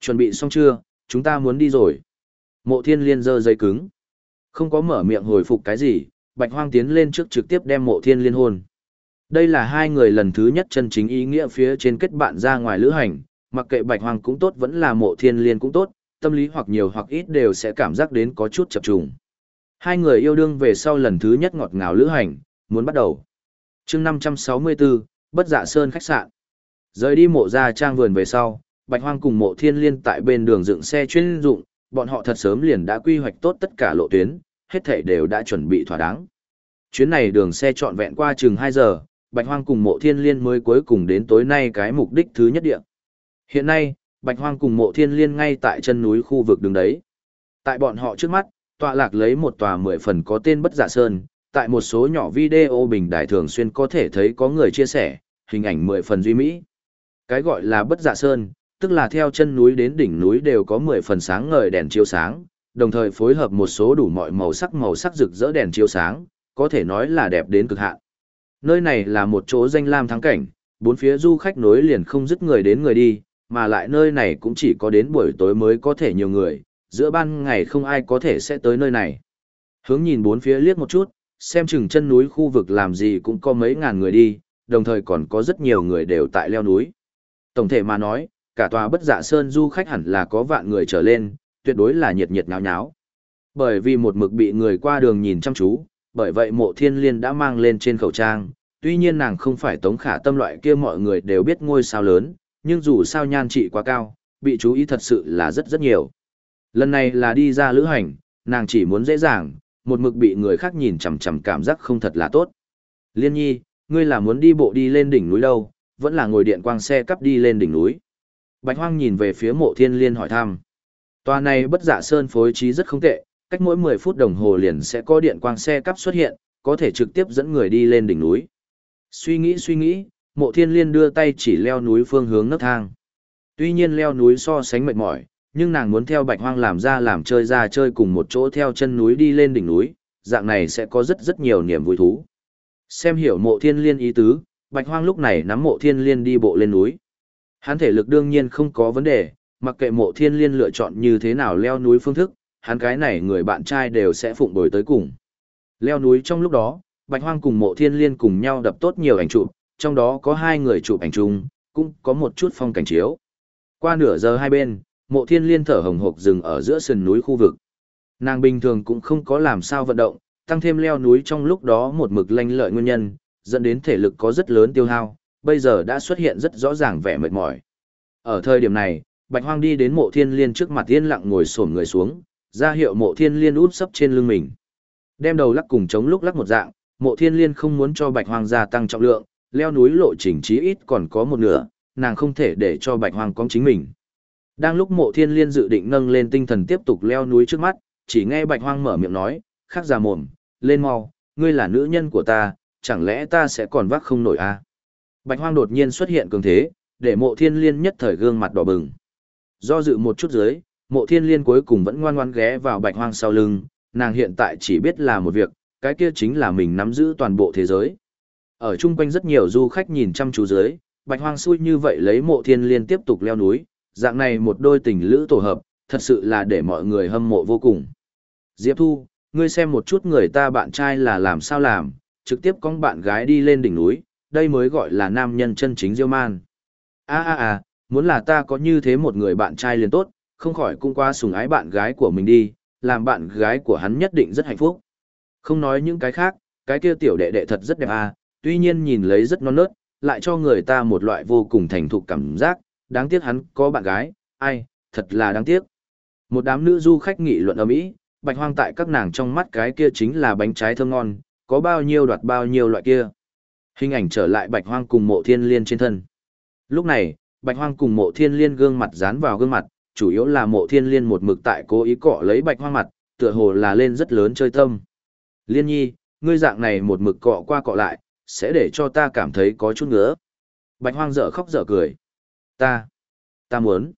Speaker 1: Chuẩn bị xong chưa, chúng ta muốn đi rồi. Mộ thiên liên giơ dây cứng. Không có mở miệng hồi phục cái gì, bạch hoang tiến lên trước trực tiếp đem mộ thiên liên hôn. Đây là hai người lần thứ nhất chân chính ý nghĩa phía trên kết bạn ra ngoài lữ hành, mặc kệ bạch hoang cũng tốt vẫn là mộ thiên liên cũng tốt, tâm lý hoặc nhiều hoặc ít đều sẽ cảm giác đến có chút chập trùng. Hai người yêu đương về sau lần thứ nhất ngọt ngào lữ hành, muốn bắt đầu. chương 564, Bất Dạ Sơn khách sạn. Rời đi mộ ra trang vườn về sau, Bạch Hoang cùng mộ thiên liên tại bên đường dựng xe chuyên dụng, bọn họ thật sớm liền đã quy hoạch tốt tất cả lộ tuyến, hết thảy đều đã chuẩn bị thỏa đáng. Chuyến này đường xe trọn vẹn qua chừng 2 giờ, Bạch Hoang cùng mộ thiên liên mới cuối cùng đến tối nay cái mục đích thứ nhất địa. Hiện nay, Bạch Hoang cùng mộ thiên liên ngay tại chân núi khu vực đường đấy. Tại bọn họ trước mắt, tọa lạc lấy một tòa mười phần có tên bất giả sơn, tại một số nhỏ video bình đại thường xuyên có thể thấy có người chia sẻ, hình ảnh mười phần duy mỹ. Cái gọi là bất giả sơn, tức là theo chân núi đến đỉnh núi đều có mười phần sáng ngời đèn chiếu sáng, đồng thời phối hợp một số đủ mọi màu sắc màu sắc rực rỡ đèn chiếu sáng, có thể nói là đẹp đến cực hạn. Nơi này là một chỗ danh lam thắng cảnh, bốn phía du khách nối liền không dứt người đến người đi, mà lại nơi này cũng chỉ có đến buổi tối mới có thể nhiều người, giữa ban ngày không ai có thể sẽ tới nơi này. Hướng nhìn bốn phía liếc một chút, xem chừng chân núi khu vực làm gì cũng có mấy ngàn người đi, đồng thời còn có rất nhiều người đều tại leo núi. Tổng thể mà nói, cả tòa bất dạ sơn du khách hẳn là có vạn người trở lên, tuyệt đối là nhiệt nhiệt nháo nháo. Bởi vì một mực bị người qua đường nhìn chăm chú, bởi vậy mộ thiên liên đã mang lên trên khẩu trang, tuy nhiên nàng không phải tống khả tâm loại kia mọi người đều biết ngôi sao lớn, nhưng dù sao nhan trị quá cao, bị chú ý thật sự là rất rất nhiều. Lần này là đi ra lữ hành, nàng chỉ muốn dễ dàng, một mực bị người khác nhìn chằm chằm cảm giác không thật là tốt. Liên nhi, ngươi là muốn đi bộ đi lên đỉnh núi đâu, vẫn là ngồi điện quang xe cắp đi lên đỉnh núi. Bạch Hoang nhìn về phía mộ thiên liên hỏi thăm. Tòa này bất giả sơn phối trí rất không tệ, cách mỗi 10 phút đồng hồ liền sẽ có điện quang xe cắp xuất hiện, có thể trực tiếp dẫn người đi lên đỉnh núi. Suy nghĩ suy nghĩ, mộ thiên liên đưa tay chỉ leo núi phương hướng nấc thang. Tuy nhiên leo núi so sánh mệt mỏi, nhưng nàng muốn theo bạch hoang làm ra làm chơi ra chơi cùng một chỗ theo chân núi đi lên đỉnh núi, dạng này sẽ có rất rất nhiều niềm vui thú. Xem hiểu mộ thiên liên ý tứ, bạch hoang lúc này nắm mộ thiên liên đi bộ lên núi. Hắn thể lực đương nhiên không có vấn đề, mặc kệ mộ thiên liên lựa chọn như thế nào leo núi phương thức, hắn cái này người bạn trai đều sẽ phụng bồi tới cùng. Leo núi trong lúc đó, bạch hoang cùng mộ thiên liên cùng nhau đập tốt nhiều ảnh chụp, trong đó có hai người chụp ảnh chung, cũng có một chút phong cảnh chiếu. Qua nửa giờ hai bên, mộ thiên liên thở hồng hộc dừng ở giữa sườn núi khu vực. Nàng bình thường cũng không có làm sao vận động, tăng thêm leo núi trong lúc đó một mực lanh lợi nguyên nhân, dẫn đến thể lực có rất lớn tiêu hao, bây giờ đã xuất hiện rất rõ ràng vẻ mệt mỏi. Ở thời điểm này, Bạch Hoang đi đến mộ thiên liên trước mặt yên lặng ngồi xổm người xuống, ra hiệu mộ thiên liên út sấp trên lưng mình. Đem đầu lắc cùng chống lúc lắc một dạng, mộ thiên liên không muốn cho Bạch Hoang gia tăng trọng lượng, leo núi lộ trình chí ít còn có một nửa, nàng không thể để cho Bạch Hoang cong chính mình. Đang lúc mộ thiên liên dự định nâng lên tinh thần tiếp tục leo núi trước mắt, chỉ nghe bạch hoang mở miệng nói, khắc già mồm, lên mau, ngươi là nữ nhân của ta, chẳng lẽ ta sẽ còn vác không nổi à? Bạch hoang đột nhiên xuất hiện cường thế, để mộ thiên liên nhất thời gương mặt đỏ bừng. Do dự một chút dưới, mộ thiên liên cuối cùng vẫn ngoan ngoan ghé vào bạch hoang sau lưng, nàng hiện tại chỉ biết là một việc, cái kia chính là mình nắm giữ toàn bộ thế giới. Ở chung quanh rất nhiều du khách nhìn chăm chú dưới, bạch hoang xui như vậy lấy mộ thiên liên tiếp tục leo núi, dạng này một đôi tình lữ tổ hợp, thật sự là để mọi người hâm mộ vô cùng. Diệp Thu, ngươi xem một chút người ta bạn trai là làm sao làm, trực tiếp con bạn gái đi lên đỉnh núi, đây mới gọi là nam nhân chân chính diêu man. a a a muốn là ta có như thế một người bạn trai liền tốt, không khỏi cũng qua sùng ái bạn gái của mình đi, làm bạn gái của hắn nhất định rất hạnh phúc. Không nói những cái khác, cái kia tiểu đệ đệ thật rất đẹp à, tuy nhiên nhìn lấy rất non nớt, lại cho người ta một loại vô cùng thành thục cảm giác, đáng tiếc hắn có bạn gái, ai, thật là đáng tiếc. Một đám nữ du khách nghị luận ở mỹ, bạch hoang tại các nàng trong mắt cái kia chính là bánh trái thơm ngon, có bao nhiêu đoạt bao nhiêu loại kia. Hình ảnh trở lại bạch hoang cùng mộ thiên liên trên thân. Lúc này, bạch hoang cùng mộ thiên liên gương mặt dán vào gương mặt, chủ yếu là mộ thiên liên một mực tại cố ý cọ lấy bạch hoang mặt, tựa hồ là lên rất lớn chơi tâm. Liên nhi, ngươi dạng này một mực cọ qua cọ lại, sẽ để cho ta cảm thấy có chút ngứa. Bạch hoang dở khóc dở cười. Ta, ta muốn.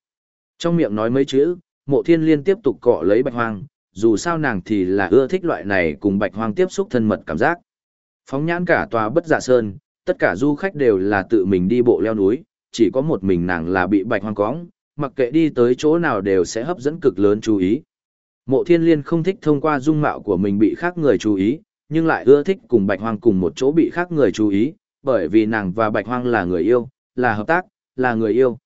Speaker 1: Trong miệng nói mấy chữ, mộ thiên liên tiếp tục cọ lấy bạch hoang, dù sao nàng thì là ưa thích loại này cùng bạch hoang tiếp xúc thân mật cảm giác. Phóng nhãn cả tòa bất dạ sơn, tất cả du khách đều là tự mình đi bộ leo núi, chỉ có một mình nàng là bị bạch hoang cóng, mặc kệ đi tới chỗ nào đều sẽ hấp dẫn cực lớn chú ý. Mộ thiên liên không thích thông qua dung mạo của mình bị khác người chú ý, nhưng lại ưa thích cùng bạch hoang cùng một chỗ bị khác người chú ý, bởi vì nàng và bạch hoang là người yêu, là hợp tác, là người yêu.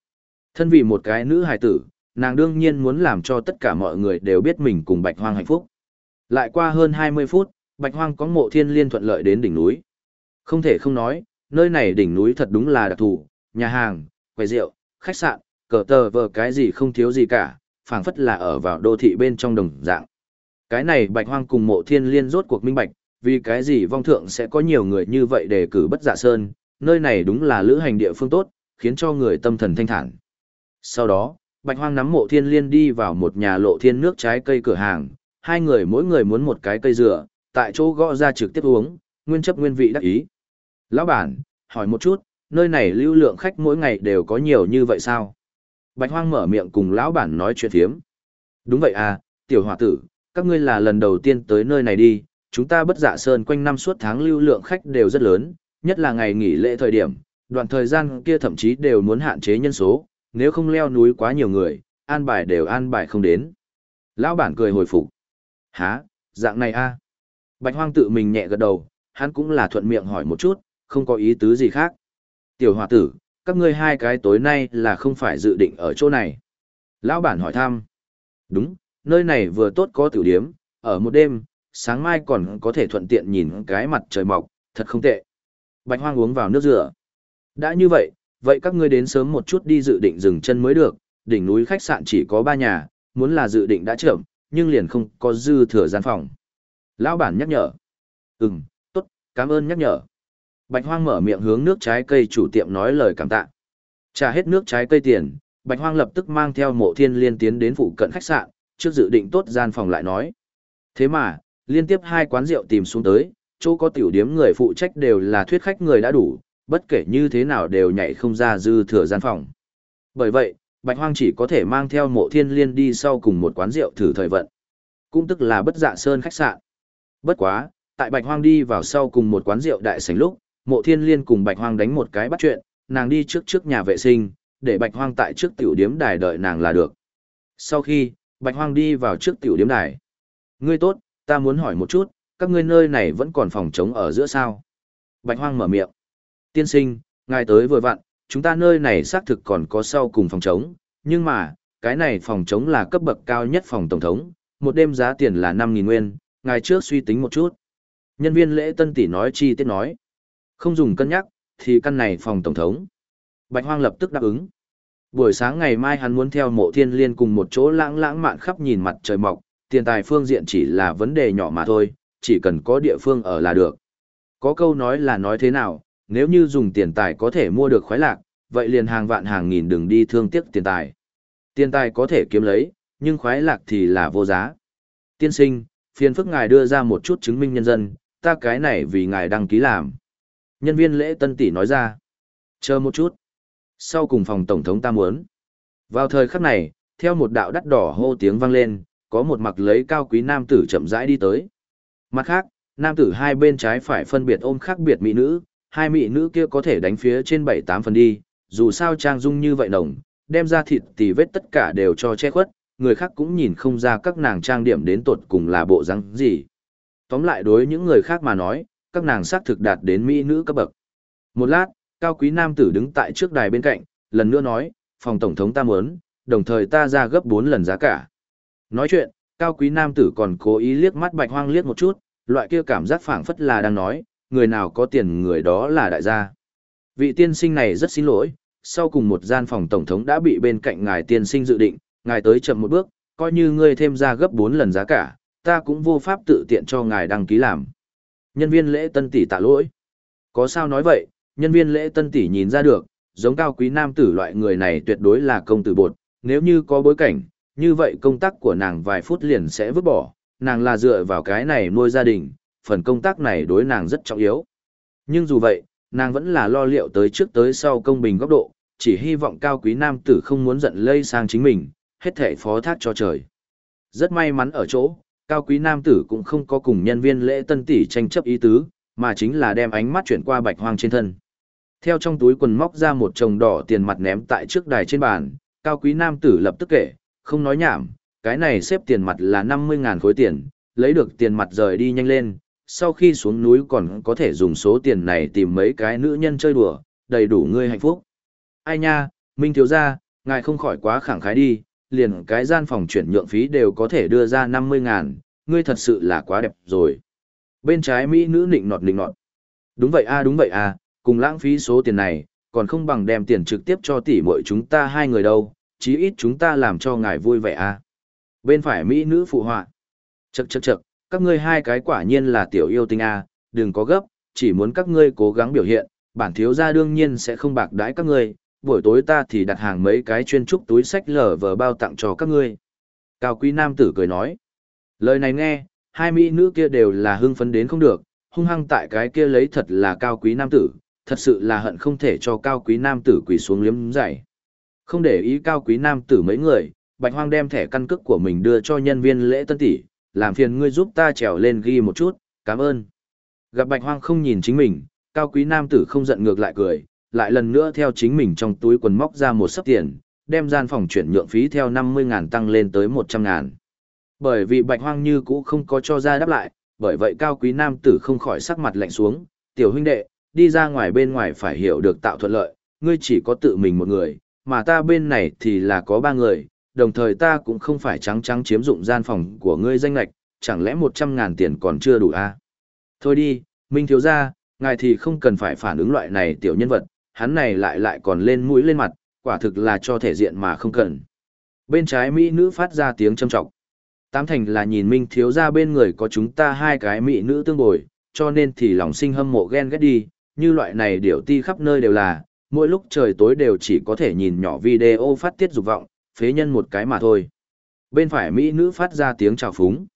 Speaker 1: Thân vì một cái nữ hài tử, nàng đương nhiên muốn làm cho tất cả mọi người đều biết mình cùng bạch hoang hạnh phúc. Lại qua hơn 20 phút, Bạch Hoang có mộ thiên liên thuận lợi đến đỉnh núi. Không thể không nói, nơi này đỉnh núi thật đúng là đặc thù, nhà hàng, quầy rượu, khách sạn, cờ tờ vờ cái gì không thiếu gì cả, phảng phất là ở vào đô thị bên trong đồng dạng. Cái này Bạch Hoang cùng mộ thiên liên rốt cuộc minh bạch, vì cái gì vong thượng sẽ có nhiều người như vậy để cử bất dạ sơn, nơi này đúng là lữ hành địa phương tốt, khiến cho người tâm thần thanh thản. Sau đó, Bạch Hoang nắm mộ thiên liên đi vào một nhà lộ thiên nước trái cây cửa hàng, hai người mỗi người muốn một cái cây dừa, tại chỗ gõ ra trực tiếp uống, nguyên chấp nguyên vị đắc ý. Lão bản, hỏi một chút, nơi này lưu lượng khách mỗi ngày đều có nhiều như vậy sao? Bạch Hoang mở miệng cùng lão bản nói chuyện thiếm. Đúng vậy à, tiểu hòa tử, các ngươi là lần đầu tiên tới nơi này đi, chúng ta bất dạ sơn quanh năm suốt tháng lưu lượng khách đều rất lớn, nhất là ngày nghỉ lễ thời điểm, đoạn thời gian kia thậm chí đều muốn hạn chế nhân số, nếu không leo núi quá nhiều người, an bài đều an bài không đến. Lão bản cười hồi phục. Hả, dạng này a à? Bạch Hoang tự mình nhẹ gật đầu, hắn cũng là thuận miệng hỏi một chút, không có ý tứ gì khác. Tiểu hòa tử, các ngươi hai cái tối nay là không phải dự định ở chỗ này. Lão bản hỏi thăm. Đúng, nơi này vừa tốt có tiểu điếm, ở một đêm, sáng mai còn có thể thuận tiện nhìn cái mặt trời mọc, thật không tệ. Bạch hoang uống vào nước rửa. Đã như vậy, vậy các ngươi đến sớm một chút đi dự định dừng chân mới được, đỉnh núi khách sạn chỉ có ba nhà, muốn là dự định đã chậm, nhưng liền không có dư thừa gian phòng. Lão bản nhắc nhở. Ừm, tốt, cảm ơn nhắc nhở. Bạch Hoang mở miệng hướng nước trái cây chủ tiệm nói lời cảm tạ. Trả hết nước trái cây tiền, Bạch Hoang lập tức mang theo mộ thiên liên tiến đến phụ cận khách sạn, trước dự định tốt gian phòng lại nói. Thế mà, liên tiếp hai quán rượu tìm xuống tới, chỗ có tiểu điếm người phụ trách đều là thuyết khách người đã đủ, bất kể như thế nào đều nhảy không ra dư thừa gian phòng. Bởi vậy, Bạch Hoang chỉ có thể mang theo mộ thiên liên đi sau cùng một quán rượu thử thời vận. Cũng tức là bất dạ sơn khách sạn. Bất quá, tại Bạch Hoang đi vào sau cùng một quán rượu đại sảnh lúc, mộ thiên liên cùng Bạch Hoang đánh một cái bắt chuyện, nàng đi trước trước nhà vệ sinh, để Bạch Hoang tại trước tiểu điếm đài đợi nàng là được. Sau khi, Bạch Hoang đi vào trước tiểu điếm đài. Ngươi tốt, ta muốn hỏi một chút, các ngươi nơi này vẫn còn phòng trống ở giữa sao? Bạch Hoang mở miệng. Tiên sinh, ngài tới vừa vặn, chúng ta nơi này xác thực còn có sau cùng phòng trống, nhưng mà, cái này phòng trống là cấp bậc cao nhất phòng tổng thống, một đêm giá tiền là 5.000 nguyên, ngài trước suy tính một chút. Nhân viên lễ tân tỷ nói chi tiết nói. Không dùng cân nhắc, thì căn này phòng tổng thống. Bạch Hoang lập tức đáp ứng. Buổi sáng ngày mai hắn muốn theo mộ thiên liên cùng một chỗ lãng lãng mạn khắp nhìn mặt trời mọc, tiền tài phương diện chỉ là vấn đề nhỏ mà thôi, chỉ cần có địa phương ở là được. Có câu nói là nói thế nào, nếu như dùng tiền tài có thể mua được khoái lạc, vậy liền hàng vạn hàng nghìn đừng đi thương tiếc tiền tài. Tiền tài có thể kiếm lấy, nhưng khoái lạc thì là vô giá. Tiên sinh, phiền phức ngài đưa ra một chút chứng minh nhân dân, ta cái này vì ngài đăng ký làm. Nhân viên lễ tân tỷ nói ra. Chờ một chút. Sau cùng phòng tổng thống ta muốn. Vào thời khắc này, theo một đạo đắt đỏ hô tiếng vang lên, có một mặc lấy cao quý nam tử chậm rãi đi tới. Mặt khác, nam tử hai bên trái phải phân biệt ôm khác biệt mỹ nữ, hai mỹ nữ kia có thể đánh phía trên bảy tám phần đi, dù sao trang dung như vậy đồng, đem ra thịt tì vết tất cả đều cho che khuất, người khác cũng nhìn không ra các nàng trang điểm đến tột cùng là bộ răng gì. Tóm lại đối những người khác mà nói, các nàng xác thực đạt đến mỹ nữ cấp bậc. Một lát, cao quý nam tử đứng tại trước đài bên cạnh, lần nữa nói, phòng tổng thống ta muốn, đồng thời ta ra gấp 4 lần giá cả. Nói chuyện, cao quý nam tử còn cố ý liếc mắt bạch hoang liếc một chút, loại kia cảm giác phảng phất là đang nói, người nào có tiền người đó là đại gia. Vị tiên sinh này rất xin lỗi, sau cùng một gian phòng tổng thống đã bị bên cạnh ngài tiên sinh dự định, ngài tới chậm một bước, coi như ngươi thêm ra gấp 4 lần giá cả, ta cũng vô pháp tự tiện cho ngài đăng ký làm. Nhân viên lễ tân tỷ tạ lỗi. Có sao nói vậy, nhân viên lễ tân tỷ nhìn ra được, giống cao quý nam tử loại người này tuyệt đối là công tử bột, nếu như có bối cảnh, như vậy công tác của nàng vài phút liền sẽ vứt bỏ, nàng là dựa vào cái này nuôi gia đình, phần công tác này đối nàng rất trọng yếu. Nhưng dù vậy, nàng vẫn là lo liệu tới trước tới sau công bình góc độ, chỉ hy vọng cao quý nam tử không muốn giận lây sang chính mình, hết thể phó thác cho trời. Rất may mắn ở chỗ, cao quý nam tử cũng không có cùng nhân viên lễ tân tỷ tranh chấp ý tứ, mà chính là đem ánh mắt chuyển qua bạch hoang trên thân. Theo trong túi quần móc ra một chồng đỏ tiền mặt ném tại trước đài trên bàn, cao quý nam tử lập tức kể, không nói nhảm, cái này xếp tiền mặt là 50.000 khối tiền, lấy được tiền mặt rời đi nhanh lên, sau khi xuống núi còn có thể dùng số tiền này tìm mấy cái nữ nhân chơi đùa, đầy đủ ngươi hạnh phúc. Ai nha, Minh thiếu gia, ngài không khỏi quá khẳng khái đi, liền cái gian phòng chuyển nhượng phí đều có thể đưa ra 50 ngàn, ngươi thật sự là quá đẹp rồi. Bên trái Mỹ nữ nịnh nọt nịnh nọt. Đúng vậy a đúng vậy a, cùng lãng phí số tiền này, còn không bằng đem tiền trực tiếp cho tỷ muội chúng ta hai người đâu, chí ít chúng ta làm cho ngài vui vẻ a. Bên phải Mỹ nữ phụ họa. Chậc chậc chậc, các ngươi hai cái quả nhiên là tiểu yêu tinh a, đừng có gấp, chỉ muốn các ngươi cố gắng biểu hiện, bản thiếu gia đương nhiên sẽ không bạc đãi các ngươi, buổi tối ta thì đặt hàng mấy cái chuyên trúc túi sách lở vờ bao tặng cho các ngươi. Cao quý nam tử cười nói. Lời này nghe, hai mỹ nữ kia đều là hưng phấn đến không được, hung hăng tại cái kia lấy thật là cao quý nam tử, thật sự là hận không thể cho cao quý nam tử quỳ xuống liếm dày. Không để ý cao quý nam tử mấy người, Bạch Hoang đem thẻ căn cước của mình đưa cho nhân viên lễ tân tỷ, làm phiền ngươi giúp ta trèo lên ghi một chút, cảm ơn. Gặp Bạch Hoang không nhìn chính mình, cao quý nam tử không giận ngược lại cười, lại lần nữa theo chính mình trong túi quần móc ra một sấp tiền, đem gian phòng chuyển nhượng phí theo 50 ngàn tăng lên tới 100 ngàn. Bởi vì Bạch Hoang như cũ không có cho ra đáp lại, bởi vậy cao quý nam tử không khỏi sắc mặt lạnh xuống, tiểu huynh đệ, đi ra ngoài bên ngoài phải hiểu được tạo thuận lợi, ngươi chỉ có tự mình một người, mà ta bên này thì là có ba người, đồng thời ta cũng không phải trắng trắng chiếm dụng gian phòng của ngươi danh lạch, chẳng lẽ 100 ngàn tiền còn chưa đủ à? Thôi đi, Minh thiếu gia, ngài thì không cần phải phản ứng loại này tiểu nhân vật, hắn này lại lại còn lên mũi lên mặt, quả thực là cho thể diện mà không cần. Bên trái Mỹ nữ phát ra tiếng châm trọng. Tám thành là nhìn Minh thiếu gia bên người có chúng ta hai cái Mỹ nữ tương bồi, cho nên thì lòng sinh hâm mộ ghen ghét đi, như loại này điều ti khắp nơi đều là, mỗi lúc trời tối đều chỉ có thể nhìn nhỏ video phát tiết dục vọng, phế nhân một cái mà thôi. Bên phải Mỹ nữ phát ra tiếng chào phúng.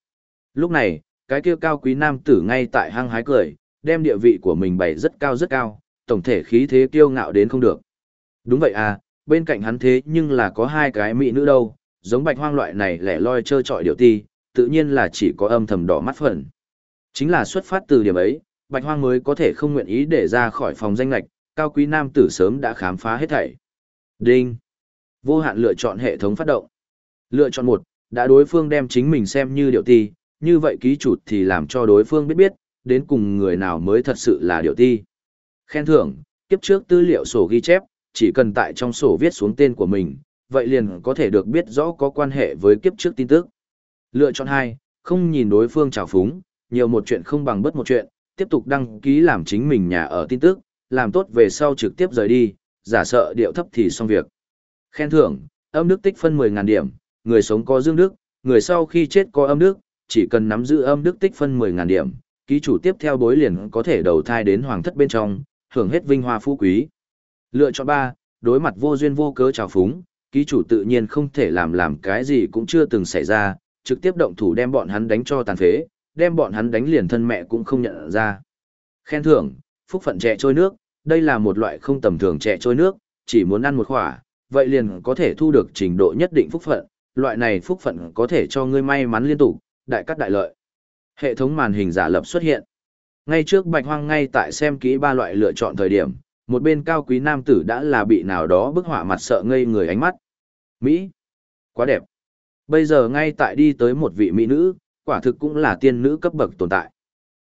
Speaker 1: Lúc này, cái kia cao quý nam tử ngay tại hang hái cười, đem địa vị của mình bày rất cao rất cao, tổng thể khí thế kiêu ngạo đến không được. Đúng vậy à, bên cạnh hắn thế nhưng là có hai cái mỹ nữ đâu, giống bạch hoang loại này lẻ loi chơi trọi điệu ti, tự nhiên là chỉ có âm thầm đỏ mắt phần. Chính là xuất phát từ điểm ấy, bạch hoang mới có thể không nguyện ý để ra khỏi phòng danh lạch, cao quý nam tử sớm đã khám phá hết thảy. Đinh. Vô hạn lựa chọn hệ thống phát động. Lựa chọn một, đã đối phương đem chính mình xem như điệu ti, như vậy ký chủ thì làm cho đối phương biết biết, đến cùng người nào mới thật sự là điệu ti. Khen thưởng, kiếp trước tư liệu sổ ghi chép, chỉ cần tại trong sổ viết xuống tên của mình, vậy liền có thể được biết rõ có quan hệ với kiếp trước tin tức. Lựa chọn hai, không nhìn đối phương trào phúng, nhiều một chuyện không bằng bất một chuyện, tiếp tục đăng ký làm chính mình nhà ở tin tức, làm tốt về sau trực tiếp rời đi, giả sợ điệu thấp thì xong việc. Khen thưởng, âm đức tích phân 10.000 điểm, người sống có dương đức, người sau khi chết có âm đức, chỉ cần nắm giữ âm đức tích phân 10.000 điểm, ký chủ tiếp theo bối liền có thể đầu thai đến hoàng thất bên trong, hưởng hết vinh hoa phú quý. Lựa chọn 3, đối mặt vô duyên vô cớ trào phúng, ký chủ tự nhiên không thể làm làm cái gì cũng chưa từng xảy ra, trực tiếp động thủ đem bọn hắn đánh cho tàn phế, đem bọn hắn đánh liền thân mẹ cũng không nhận ra. Khen thưởng, phúc phận trẻ trôi nước, đây là một loại không tầm thường trẻ trôi nước, chỉ muốn ăn một khỏa, vậy liền có thể thu được trình độ nhất định phúc phận, loại này phúc phận có thể cho ngươi may mắn liên tục, đại cắt đại lợi. Hệ thống màn hình giả lập xuất hiện. Ngay trước Bạch Hoang ngay tại xem kỹ ba loại lựa chọn thời điểm, một bên cao quý nam tử đã là bị nào đó bức họa mặt sợ ngây người ánh mắt. Mỹ! Quá đẹp! Bây giờ ngay tại đi tới một vị Mỹ nữ, quả thực cũng là tiên nữ cấp bậc tồn tại.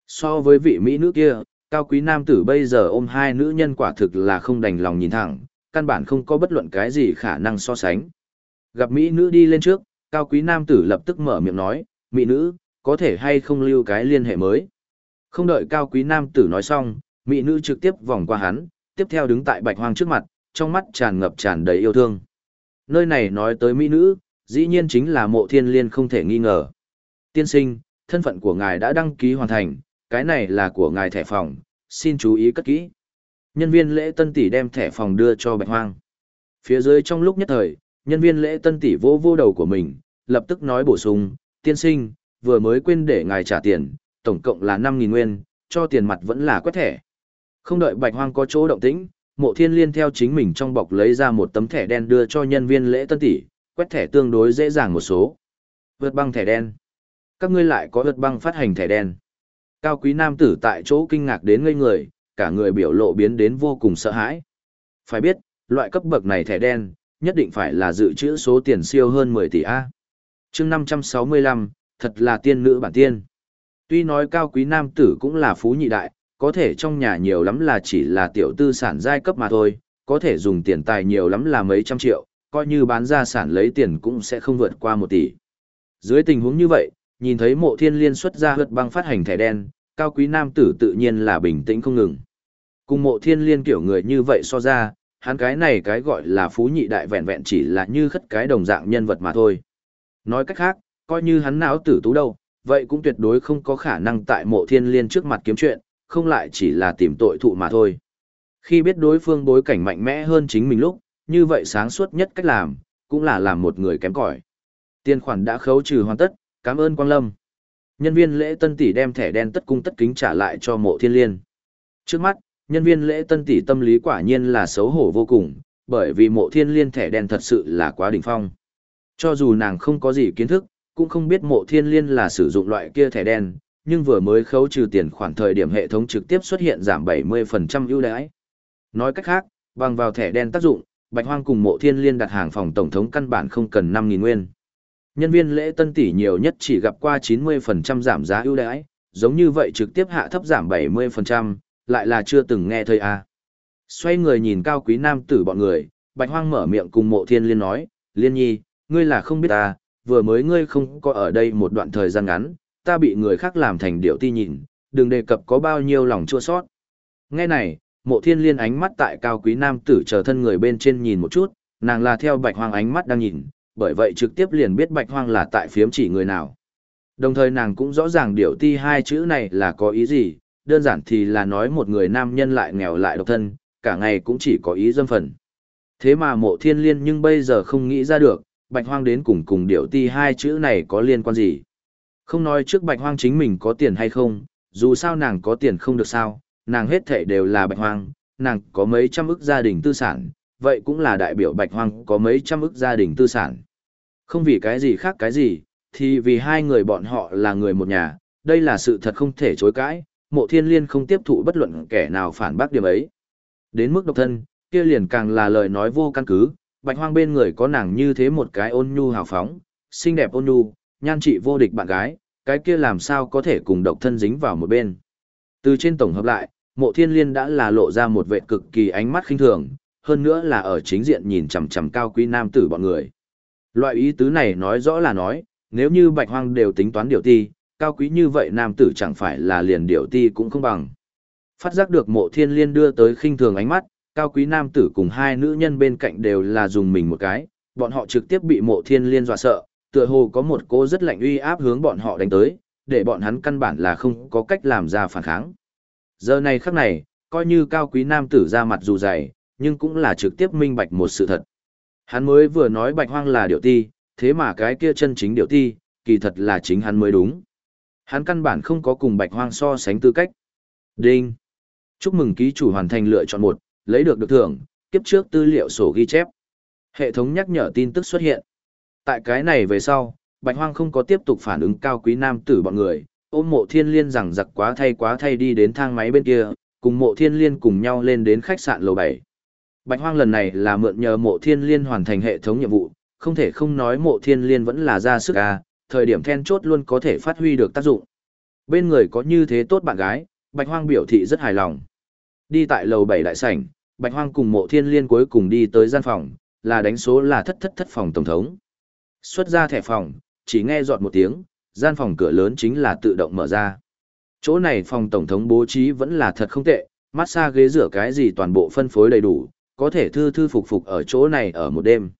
Speaker 1: So với vị Mỹ nữ kia, cao quý nam tử bây giờ ôm hai nữ nhân quả thực là không đành lòng nhìn thẳng, căn bản không có bất luận cái gì khả năng so sánh. Gặp Mỹ nữ đi lên trước, cao quý nam tử lập tức mở miệng nói, Mỹ nữ, có thể hay không lưu cái liên hệ mới. Không đợi cao quý nam tử nói xong, Mỹ nữ trực tiếp vòng qua hắn, tiếp theo đứng tại bạch hoang trước mặt, trong mắt tràn ngập tràn đầy yêu thương. Nơi này nói tới Mỹ nữ, dĩ nhiên chính là mộ thiên liên không thể nghi ngờ. Tiên sinh, thân phận của ngài đã đăng ký hoàn thành, cái này là của ngài thẻ phòng, xin chú ý cất kỹ. Nhân viên lễ tân tỷ đem thẻ phòng đưa cho bạch hoang. Phía dưới trong lúc nhất thời, nhân viên lễ tân tỷ vô vô đầu của mình, lập tức nói bổ sung, tiên sinh, vừa mới quên để ngài trả tiền, tổng cộng là 5.000 nguyên, cho tiền mặt vẫn là quét thẻ. Không đợi bạch hoang có chỗ động tĩnh, mộ thiên liên theo chính mình trong bọc lấy ra một tấm thẻ đen đưa cho nhân viên lễ tân tỷ, quét thẻ tương đối dễ dàng một số. Vượt băng thẻ đen. Các ngươi lại có vượt băng phát hành thẻ đen. Cao quý nam tử tại chỗ kinh ngạc đến ngây người, cả người biểu lộ biến đến vô cùng sợ hãi. Phải biết, loại cấp bậc này thẻ đen, nhất định phải là dự trữ số tiền siêu hơn 10 tỷ A. chương 565, thật là tiên nữ bản tiên. Tuy nói cao quý nam tử cũng là phú nhị đại, có thể trong nhà nhiều lắm là chỉ là tiểu tư sản giai cấp mà thôi, có thể dùng tiền tài nhiều lắm là mấy trăm triệu, coi như bán ra sản lấy tiền cũng sẽ không vượt qua một tỷ. Dưới tình huống như vậy, Nhìn thấy mộ thiên liên xuất ra hượt băng phát hành thẻ đen, cao quý nam tử tự nhiên là bình tĩnh không ngừng. Cùng mộ thiên liên kiểu người như vậy so ra, hắn cái này cái gọi là phú nhị đại vẹn vẹn chỉ là như khất cái đồng dạng nhân vật mà thôi. Nói cách khác, coi như hắn não tử tú đâu, vậy cũng tuyệt đối không có khả năng tại mộ thiên liên trước mặt kiếm chuyện, không lại chỉ là tìm tội thụ mà thôi. Khi biết đối phương bối cảnh mạnh mẽ hơn chính mình lúc, như vậy sáng suốt nhất cách làm, cũng là làm một người kém cỏi. Tiền khoản đã khấu trừ hoàn tất, cảm ơn Quang Lâm. Nhân viên lễ tân tỷ đem thẻ đen tất cung tất kính trả lại cho mộ thiên liên. Trước mắt, nhân viên lễ tân tỷ tâm lý quả nhiên là xấu hổ vô cùng, bởi vì mộ thiên liên thẻ đen thật sự là quá đỉnh phong. Cho dù nàng không có gì kiến thức, cũng không biết mộ thiên liên là sử dụng loại kia thẻ đen, nhưng vừa mới khấu trừ tiền khoản thời điểm hệ thống trực tiếp xuất hiện giảm 70% ưu đãi. Nói cách khác, bằng vào thẻ đen tác dụng, Bạch Hoang cùng Mộ Thiên Liên đặt hàng phòng tổng thống căn bản không cần 5000 nguyên. Nhân viên lễ tân tỷ nhiều nhất chỉ gặp qua 90% giảm giá ưu đãi, giống như vậy trực tiếp hạ thấp giảm 70%, lại là chưa từng nghe thấy à. Xoay người nhìn cao quý nam tử bọn người, Bạch Hoang mở miệng cùng Mộ Thiên Liên nói, Liên nhi, ngươi là không biết ta, vừa mới ngươi không có ở đây một đoạn thời gian ngắn, ta bị người khác làm thành điệu ti nhìn, đừng đề cập có bao nhiêu lòng chua sót. Nghe này, mộ thiên liên ánh mắt tại cao quý nam tử chờ thân người bên trên nhìn một chút, nàng là theo bạch hoang ánh mắt đang nhìn, bởi vậy trực tiếp liền biết bạch hoang là tại phiếm chỉ người nào. Đồng thời nàng cũng rõ ràng điệu ti hai chữ này là có ý gì, đơn giản thì là nói một người nam nhân lại nghèo lại độc thân, cả ngày cũng chỉ có ý dâm phần. Thế mà mộ thiên liên nhưng bây giờ không nghĩ ra được, bạch hoang đến cùng cùng điệu ti hai chữ này có liên quan gì. Không nói trước bạch hoang chính mình có tiền hay không, dù sao nàng có tiền không được sao, nàng hết thảy đều là bạch hoang, nàng có mấy trăm ức gia đình tư sản, vậy cũng là đại biểu bạch hoang có mấy trăm ức gia đình tư sản. Không vì cái gì khác cái gì, thì vì hai người bọn họ là người một nhà, đây là sự thật không thể chối cãi, mộ thiên liên không tiếp thụ bất luận kẻ nào phản bác điểm ấy. Đến mức độc thân, kia liền càng là lời nói vô căn cứ, bạch hoang bên người có nàng như thế một cái ôn nhu hào phóng, xinh đẹp ôn nhu, nhan trị vô địch bạn gái, cái kia làm sao có thể cùng độc thân dính vào một bên. Từ trên tổng hợp lại, mộ thiên liên đã là lộ ra một vệ cực kỳ ánh mắt khinh thường, hơn nữa là ở chính diện nhìn chằm chằm cao quý nam tử bọn người. Loại ý tứ này nói rõ là nói, nếu như bạch hoang đều tính toán điều ti, cao quý như vậy nam tử chẳng phải là liền điều ti cũng không bằng. Phát giác được mộ thiên liên đưa tới khinh thường ánh mắt, cao quý nam tử cùng hai nữ nhân bên cạnh đều là dùng mình một cái, bọn họ trực tiếp bị mộ thiên liên dọa sợ, tựa hồ có một cô rất lạnh uy áp hướng bọn họ đánh tới, để bọn hắn căn bản là không có cách làm ra phản kháng. Giờ này khắc này, coi như cao quý nam tử ra mặt dù dày, nhưng cũng là trực tiếp minh bạch một sự thật. Hắn mới vừa nói bạch hoang là điều ti, thế mà cái kia chân chính điều ti, kỳ thật là chính hắn mới đúng. Hắn căn bản không có cùng bạch hoang so sánh tư cách. Đinh! Chúc mừng ký chủ hoàn thành lựa chọn một, lấy được được thưởng, kiếp trước tư liệu sổ ghi chép. Hệ thống nhắc nhở tin tức xuất hiện. Tại cái này về sau, Bạch Hoang không có tiếp tục phản ứng cao quý nam tử bọn người, ôm mộ thiên liên rằng giặc quá thay quá thay đi đến thang máy bên kia, cùng mộ thiên liên cùng nhau lên đến khách sạn lầu 7. Bạch Hoang lần này là mượn nhờ mộ thiên liên hoàn thành hệ thống nhiệm vụ, không thể không nói mộ thiên liên vẫn là ra sức à, thời điểm then chốt luôn có thể phát huy được tác dụng. Bên người có như thế tốt bạn gái, Bạch Hoang biểu thị rất hài lòng. Đi tại lầu 7 đại sảnh, Bạch Hoang cùng mộ thiên liên cuối cùng đi tới gian phòng, là đánh số là thất thất thất phòng tổng thống. Xuất ra thẻ phòng, chỉ nghe giọt một tiếng, gian phòng cửa lớn chính là tự động mở ra. Chỗ này phòng tổng thống bố trí vẫn là thật không tệ, massage ghế rửa cái gì toàn bộ phân phối đầy đủ, có thể thư thư phục phục ở chỗ này ở một đêm.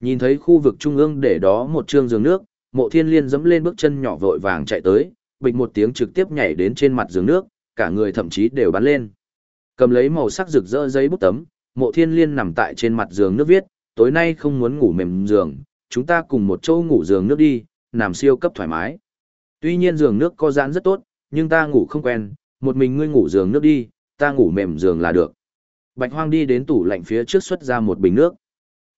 Speaker 1: Nhìn thấy khu vực trung ương để đó một trương giường nước, mộ thiên liên dẫm lên bước chân nhỏ vội vàng chạy tới, bịch một tiếng trực tiếp nhảy đến trên mặt giường nước, cả người thậm chí đều bắn lên. Cầm lấy màu sắc rực rỡ giấy bút tấm, mộ thiên liên nằm tại trên mặt giường nước viết, tối nay không muốn ngủ mềm giường, chúng ta cùng một chỗ ngủ giường nước đi, nằm siêu cấp thoải mái. Tuy nhiên giường nước có giãn rất tốt, nhưng ta ngủ không quen, một mình ngươi ngủ giường nước đi, ta ngủ mềm giường là được. Bạch Hoang đi đến tủ lạnh phía trước xuất ra một bình nước.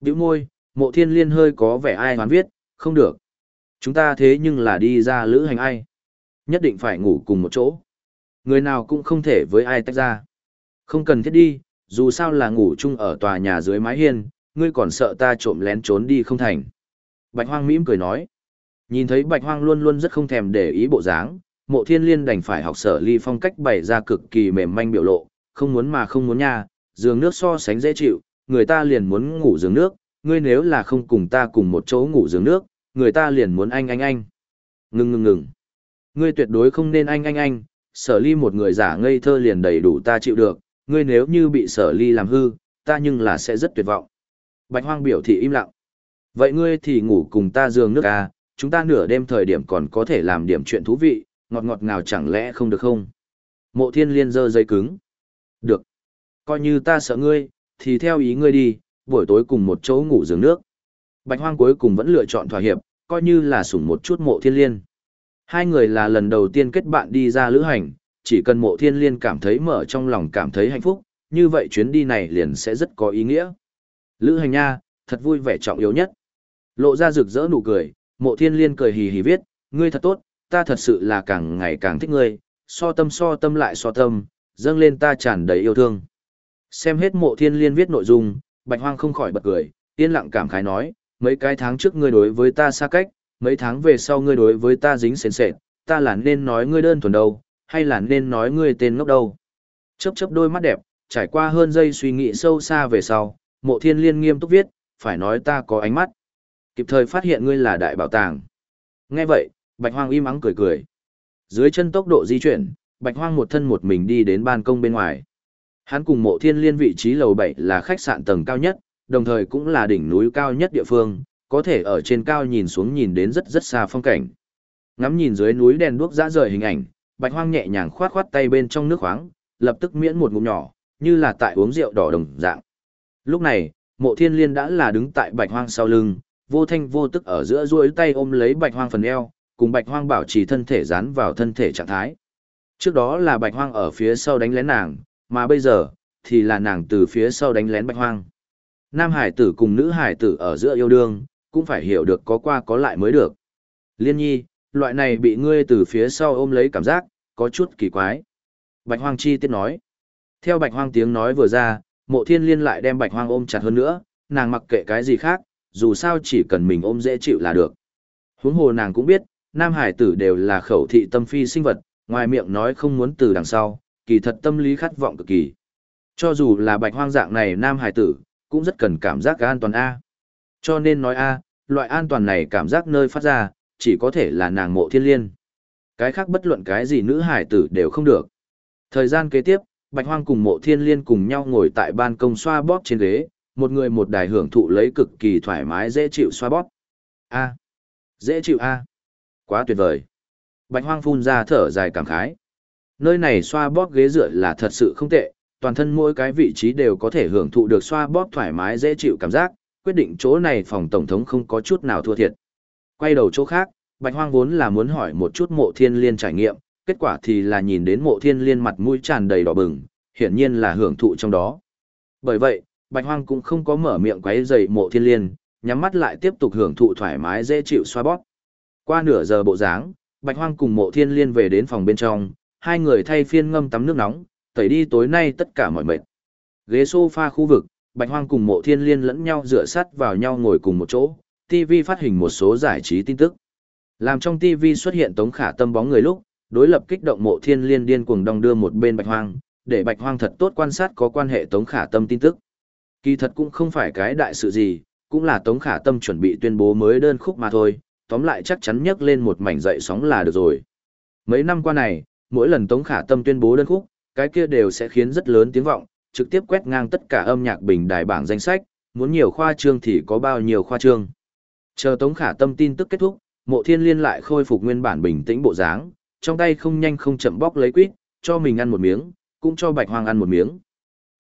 Speaker 1: Biểu môi, mộ thiên liên hơi có vẻ ai hoán viết, không được. Chúng ta thế nhưng là đi ra lữ hành ai. Nhất định phải ngủ cùng một chỗ. Người nào cũng không thể với ai tách ra. Không cần thiết đi, dù sao là ngủ chung ở tòa nhà dưới mái hiên, ngươi còn sợ ta trộm lén trốn đi không thành. Bạch Hoang mỉm cười nói. Nhìn thấy Bạch Hoang luôn luôn rất không thèm để ý bộ dáng, mộ thiên liên đành phải học sở ly phong cách bày ra cực kỳ mềm manh biểu lộ, không muốn mà không muốn nha, giường nước so sánh dễ chịu, người ta liền muốn ngủ giường nước, ngươi nếu là không cùng ta cùng một chỗ ngủ giường nước, người ta liền muốn anh anh anh. Ngừng ngừng ngừng. Ngươi tuyệt đối không nên anh anh anh, sở ly một người giả ngây thơ liền đầy đủ ta chịu được, ngươi nếu như bị sở ly làm hư, ta nhưng là sẽ rất tuyệt vọng. Bạch hoang biểu thị im lặng. Vậy ngươi thì ngủ cùng ta giường nước à, chúng ta nửa đêm thời điểm còn có thể làm điểm chuyện thú vị, ngọt ngọt ngào chẳng lẽ không được không? Mộ thiên liên dơ dây cứng. Được. Coi như ta sợ ngươi, thì theo ý ngươi đi, buổi tối cùng một chỗ ngủ giường nước. Bạch hoang cuối cùng vẫn lựa chọn thỏa hiệp, coi như là sủng một chút mộ thiên liên. Hai người là lần đầu tiên kết bạn đi ra lữ hành, chỉ cần mộ thiên liên cảm thấy mở trong lòng cảm thấy hạnh phúc, như vậy chuyến đi này liền sẽ rất có ý nghĩa. Lữ hành nha, thật vui vẻ trọng yếu nhất. Lộ ra rực rỡ nụ cười, mộ thiên liên cười hì hì viết, ngươi thật tốt, ta thật sự là càng ngày càng thích ngươi, so tâm so tâm lại so tâm, dâng lên ta tràn đầy yêu thương. Xem hết mộ thiên liên viết nội dung, bạch hoang không khỏi bật cười, yên lặng cảm khái nói, mấy cái tháng trước ngươi đối với ta xa cách, mấy tháng về sau ngươi đối với ta dính sền sệt, ta là nên nói ngươi đơn thuần đâu, hay là nên nói ngươi tên ngốc đâu. Chớp chớp đôi mắt đẹp, trải qua hơn giây suy nghĩ sâu xa về sau, mộ thiên liên nghiêm túc viết, phải nói ta có ánh mắt. Kịp thời phát hiện ngươi là đại bảo tàng. Nghe vậy, bạch hoang im ắng cười cười. Dưới chân tốc độ di chuyển, bạch hoang một thân một mình đi đến ban công bên ngoài. Hắn cùng mộ thiên liên vị trí lầu 7 là khách sạn tầng cao nhất, đồng thời cũng là đỉnh núi cao nhất địa phương, có thể ở trên cao nhìn xuống nhìn đến rất rất xa phong cảnh. Ngắm nhìn dưới núi đèn đuốc dã rời hình ảnh, Bạch Hoang nhẹ nhàng khoát khoát tay bên trong nước khoáng, lập tức miễn một ngụm nhỏ, như là tại uống rượu đỏ đồng dạng. Lúc này, Mộ Thiên Liên đã là đứng tại Bạch Hoang sau lưng, vô thanh vô tức ở giữa duỗi tay ôm lấy Bạch Hoang phần eo, cùng Bạch Hoang bảo trì thân thể dán vào thân thể trạng thái. Trước đó là Bạch Hoang ở phía sau đánh lén nàng, mà bây giờ thì là nàng từ phía sau đánh lén Bạch Hoang. Nam hải tử cùng nữ hải tử ở giữa yêu đương, cũng phải hiểu được có qua có lại mới được. Liên nhi, loại này bị ngươi từ phía sau ôm lấy cảm giác, có chút kỳ quái. Bạch Hoang chi tiết nói. Theo Bạch Hoang tiếng nói vừa ra, mộ thiên liên lại đem Bạch Hoang ôm chặt hơn nữa, nàng mặc kệ cái gì khác, dù sao chỉ cần mình ôm dễ chịu là được. Huống hồ nàng cũng biết, nam hải tử đều là khẩu thị tâm phi sinh vật, ngoài miệng nói không muốn từ đằng sau, kỳ thật tâm lý khát vọng cực kỳ. Cho dù là Bạch Hoang dạng này nam hải tử, cũng rất cần cảm giác an toàn A. Cho nên nói A, loại an toàn này cảm giác nơi phát ra, chỉ có thể là nàng mộ thiên liên. Cái khác bất luận cái gì nữ hải tử đều không được. Thời gian kế tiếp, Bạch Hoang cùng mộ thiên liên cùng nhau ngồi tại ban công xoa bóp trên ghế, một người một đài hưởng thụ lấy cực kỳ thoải mái dễ chịu xoa bóp. A. Dễ chịu A. Quá tuyệt vời. Bạch Hoang phun ra thở dài cảm khái. Nơi này xoa bóp ghế dựa là thật sự không tệ, toàn thân mỗi cái vị trí đều có thể hưởng thụ được xoa bóp thoải mái dễ chịu cảm giác, quyết định chỗ này phòng tổng thống không có chút nào thua thiệt. Quay đầu chỗ khác, Bạch Hoang vốn là muốn hỏi một chút mộ thiên liên trải nghiệm, kết quả thì là nhìn đến mộ thiên liên mặt mũi tràn đầy đỏ bừng, hiển nhiên là hưởng thụ trong đó. Bởi vậy, Bạch Hoang cũng không có mở miệng quấy rầy mộ thiên liên, nhắm mắt lại tiếp tục hưởng thụ thoải mái dễ chịu xoa bóp. Qua nửa giờ bộ dáng, Bạch Hoang cùng mộ thiên liên về đến phòng bên trong, hai người thay phiên ngâm tắm nước nóng, tẩy đi tối nay tất cả mọi mệt. Ghế sofa khu vực, Bạch Hoang cùng Mộ Thiên Liên lẫn nhau dựa sát vào nhau ngồi cùng một chỗ, TV phát hình một số giải trí tin tức. Làm trong TV xuất hiện Tống Khả Tâm bóng người lúc, đối lập kích động Mộ Thiên Liên điên cuồng đong đưa một bên Bạch Hoang, để Bạch Hoang thật tốt quan sát có quan hệ Tống Khả Tâm tin tức. Kỳ thật cũng không phải cái đại sự gì, cũng là Tống Khả Tâm chuẩn bị tuyên bố mới đơn khúc mà thôi, tóm lại chắc chắn nhấc lên một mảnh dậy sóng là được rồi. Mấy năm qua này, mỗi lần Tống Khả Tâm tuyên bố đơn khúc, cái kia đều sẽ khiến rất lớn tiếng vọng, trực tiếp quét ngang tất cả âm nhạc bình đài bảng danh sách, muốn nhiều khoa trương thì có bao nhiêu khoa trương. Chờ Tống Khả Tâm tin tức kết thúc, Mộ Thiên Liên lại khôi phục nguyên bản bình tĩnh bộ dáng, trong tay không nhanh không chậm bóc lấy quýt, cho mình ăn một miếng, cũng cho Bạch Hoang ăn một miếng.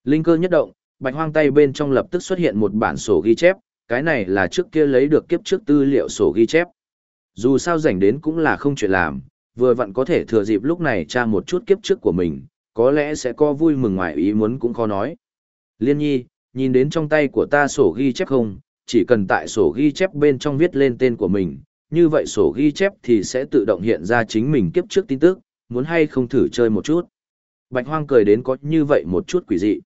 Speaker 1: Linh cơ nhất động, Bạch Hoang tay bên trong lập tức xuất hiện một bản sổ ghi chép, cái này là trước kia lấy được kiếp trước tư liệu sổ ghi chép. Dù sao rảnh đến cũng là không chuyện làm, vừa vặn có thể thừa dịp lúc này tra một chút kiếp trước của mình, có lẽ sẽ có vui mừng ngoài ý muốn cũng khó nói. Liên nhi, nhìn đến trong tay của ta sổ ghi chép không, chỉ cần tại sổ ghi chép bên trong viết lên tên của mình, như vậy sổ ghi chép thì sẽ tự động hiện ra chính mình kiếp trước tin tức, muốn hay không thử chơi một chút. Bạch hoang cười đến có như vậy một chút quỷ dị.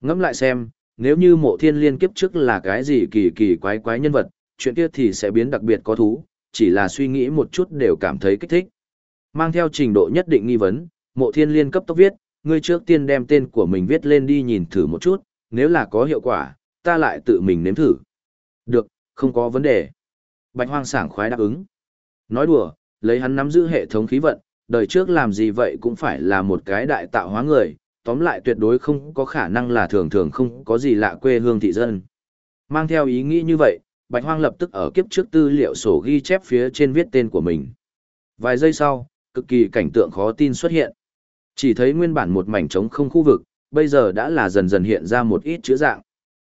Speaker 1: Ngẫm lại xem, nếu như mộ thiên liên kiếp trước là cái gì kỳ kỳ quái quái nhân vật, chuyện kia thì sẽ biến đặc biệt có thú, chỉ là suy nghĩ một chút đều cảm thấy kích thích. Mang theo trình độ nhất định nghi vấn, mộ thiên liên cấp tốc viết, ngươi trước tiên đem tên của mình viết lên đi nhìn thử một chút, nếu là có hiệu quả, ta lại tự mình nếm thử. Được, không có vấn đề. Bạch hoang sảng khoái đáp ứng. Nói đùa, Lấy hắn nắm giữ hệ thống khí vận, đời trước làm gì vậy cũng phải là một cái đại tạo hóa người, tóm lại tuyệt đối không có khả năng là thường thường không có gì lạ quê hương thị dân. Mang theo ý nghĩ như vậy, Bạch Hoang lập tức ở kiếp trước tư liệu sổ ghi chép phía trên viết tên của mình. Vài giây sau, cực kỳ cảnh tượng khó tin xuất hiện. Chỉ thấy nguyên bản một mảnh trống không khu vực, bây giờ đã là dần dần hiện ra một ít chữ dạng.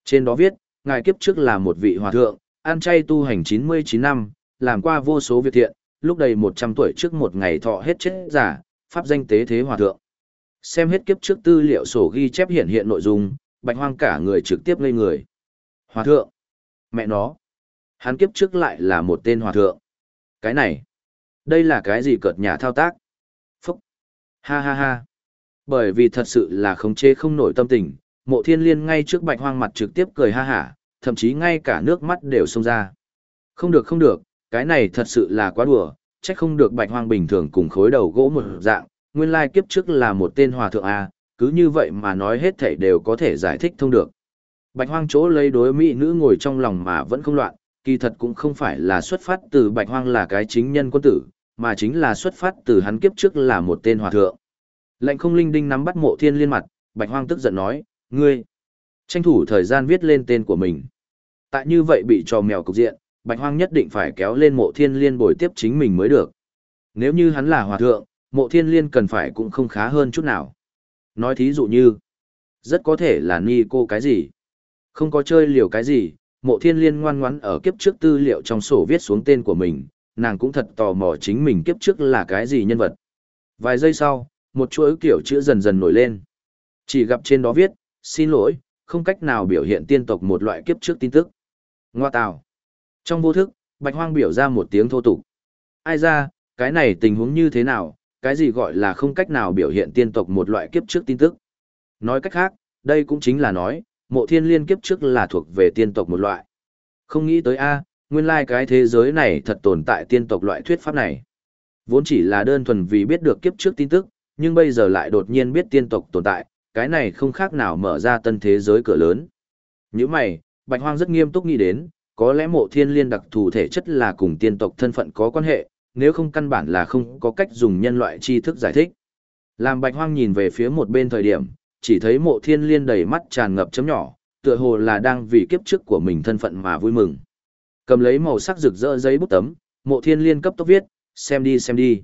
Speaker 1: Trên đó viết, ngài kiếp trước là một vị hòa thượng, ăn chay tu hành 99 năm, làm qua vô số việc thiện, lúc đầy 100 tuổi trước một ngày thọ hết chết giả, pháp danh tế thế hòa thượng. Xem hết kiếp trước tư liệu sổ ghi chép hiện hiện nội dung, bạch hoang cả người trực tiếp ngây người. Hòa thượng. Mẹ nó. Hắn kiếp trước lại là một tên hòa thượng. Cái này. Đây là cái gì cợt nhà thao tác? Phúc. Ha ha ha. Bởi vì thật sự là khống chế không nổi tâm tình, mộ thiên liên ngay trước bạch hoang mặt trực tiếp cười ha hả, thậm chí ngay cả nước mắt đều xông ra. Không được không được, cái này thật sự là quá đùa, chắc không được bạch hoang bình thường cùng khối đầu gỗ một dạng, nguyên lai kiếp trước là một tên hòa thượng A, cứ như vậy mà nói hết thảy đều có thể giải thích thông được. Bạch hoang chỗ lấy đối mỹ nữ ngồi trong lòng mà vẫn không loạn, kỳ thật cũng không phải là xuất phát từ bạch hoang là cái chính nhân quân tử, mà chính là xuất phát từ hắn kiếp trước là một tên hòa thượng. Lệnh không linh đinh nắm bắt mộ thiên liên mặt, bạch hoang tức giận nói, ngươi, tranh thủ thời gian viết lên tên của mình. Tại như vậy bị trò mèo cục diện, bạch hoang nhất định phải kéo lên mộ thiên liên bồi tiếp chính mình mới được. Nếu như hắn là hòa thượng, mộ thiên liên cần phải cũng không khá hơn chút nào. Nói thí dụ như, rất có thể là ni cô cái gì. Không có chơi liều cái gì, mộ thiên liên ngoan ngoãn ở kiếp trước tư liệu trong sổ viết xuống tên của mình, nàng cũng thật tò mò chính mình kiếp trước là cái gì nhân vật. Vài giây sau, một chuỗi kiểu chữ dần dần nổi lên. Chỉ gặp trên đó viết, xin lỗi, không cách nào biểu hiện tiên tộc một loại kiếp trước tin tức. Ngoa tào. Trong vô thức, bạch hoang biểu ra một tiếng thô tục. Ai ra, cái này tình huống như thế nào, cái gì gọi là không cách nào biểu hiện tiên tộc một loại kiếp trước tin tức. Nói cách khác, đây cũng chính là nói, mộ thiên liên kiếp trước là thuộc về tiên tộc một loại. Không nghĩ tới a, nguyên lai like cái thế giới này thật tồn tại tiên tộc loại thuyết pháp này. Vốn chỉ là đơn thuần vì biết được kiếp trước tin tức, nhưng bây giờ lại đột nhiên biết tiên tộc tồn tại, cái này không khác nào mở ra tân thế giới cửa lớn. Như mày, Bạch Hoang rất nghiêm túc nghĩ đến, có lẽ mộ thiên liên đặc thù thể chất là cùng tiên tộc thân phận có quan hệ, nếu không căn bản là không có cách dùng nhân loại tri thức giải thích. Làm Bạch Hoang nhìn về phía một bên thời điểm, chỉ thấy mộ thiên liên đầy mắt tràn ngập chấm nhỏ, tựa hồ là đang vì kiếp trước của mình thân phận mà vui mừng. Cầm lấy màu sắc rực rỡ giấy bút tấm, mộ thiên liên cấp tốc viết, xem đi xem đi.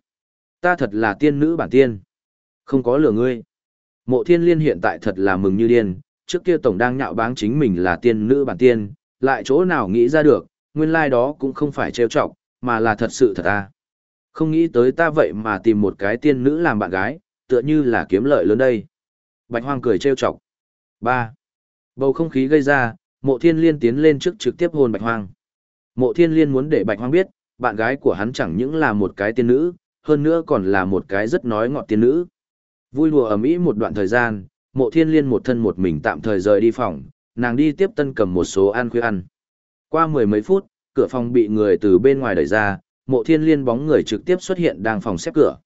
Speaker 1: Ta thật là tiên nữ bản tiên. Không có lừa ngươi. Mộ thiên liên hiện tại thật là mừng như điên, trước kia tổng đang nhạo báng chính mình là tiên nữ bản tiên, lại chỗ nào nghĩ ra được, nguyên lai like đó cũng không phải trêu chọc, mà là thật sự thật à. Không nghĩ tới ta vậy mà tìm một cái tiên nữ làm bạn gái, tựa như là kiếm lợi lớn đây. Bạch hoang cười trêu chọc. 3. Bầu không khí gây ra, mộ thiên liên tiến lên trước trực tiếp hôn bạch hoang. Mộ thiên liên muốn để bạch hoang biết, bạn gái của hắn chẳng những là một cái tiên nữ, hơn nữa còn là một cái rất nói ngọt tiên nữ. Vui lùa ầm ĩ một đoạn thời gian, mộ thiên liên một thân một mình tạm thời rời đi phòng, nàng đi tiếp tân cầm một số ăn khuya ăn. Qua mười mấy phút, cửa phòng bị người từ bên ngoài đẩy ra, mộ thiên liên bóng người trực tiếp xuất hiện đang phòng xếp cửa.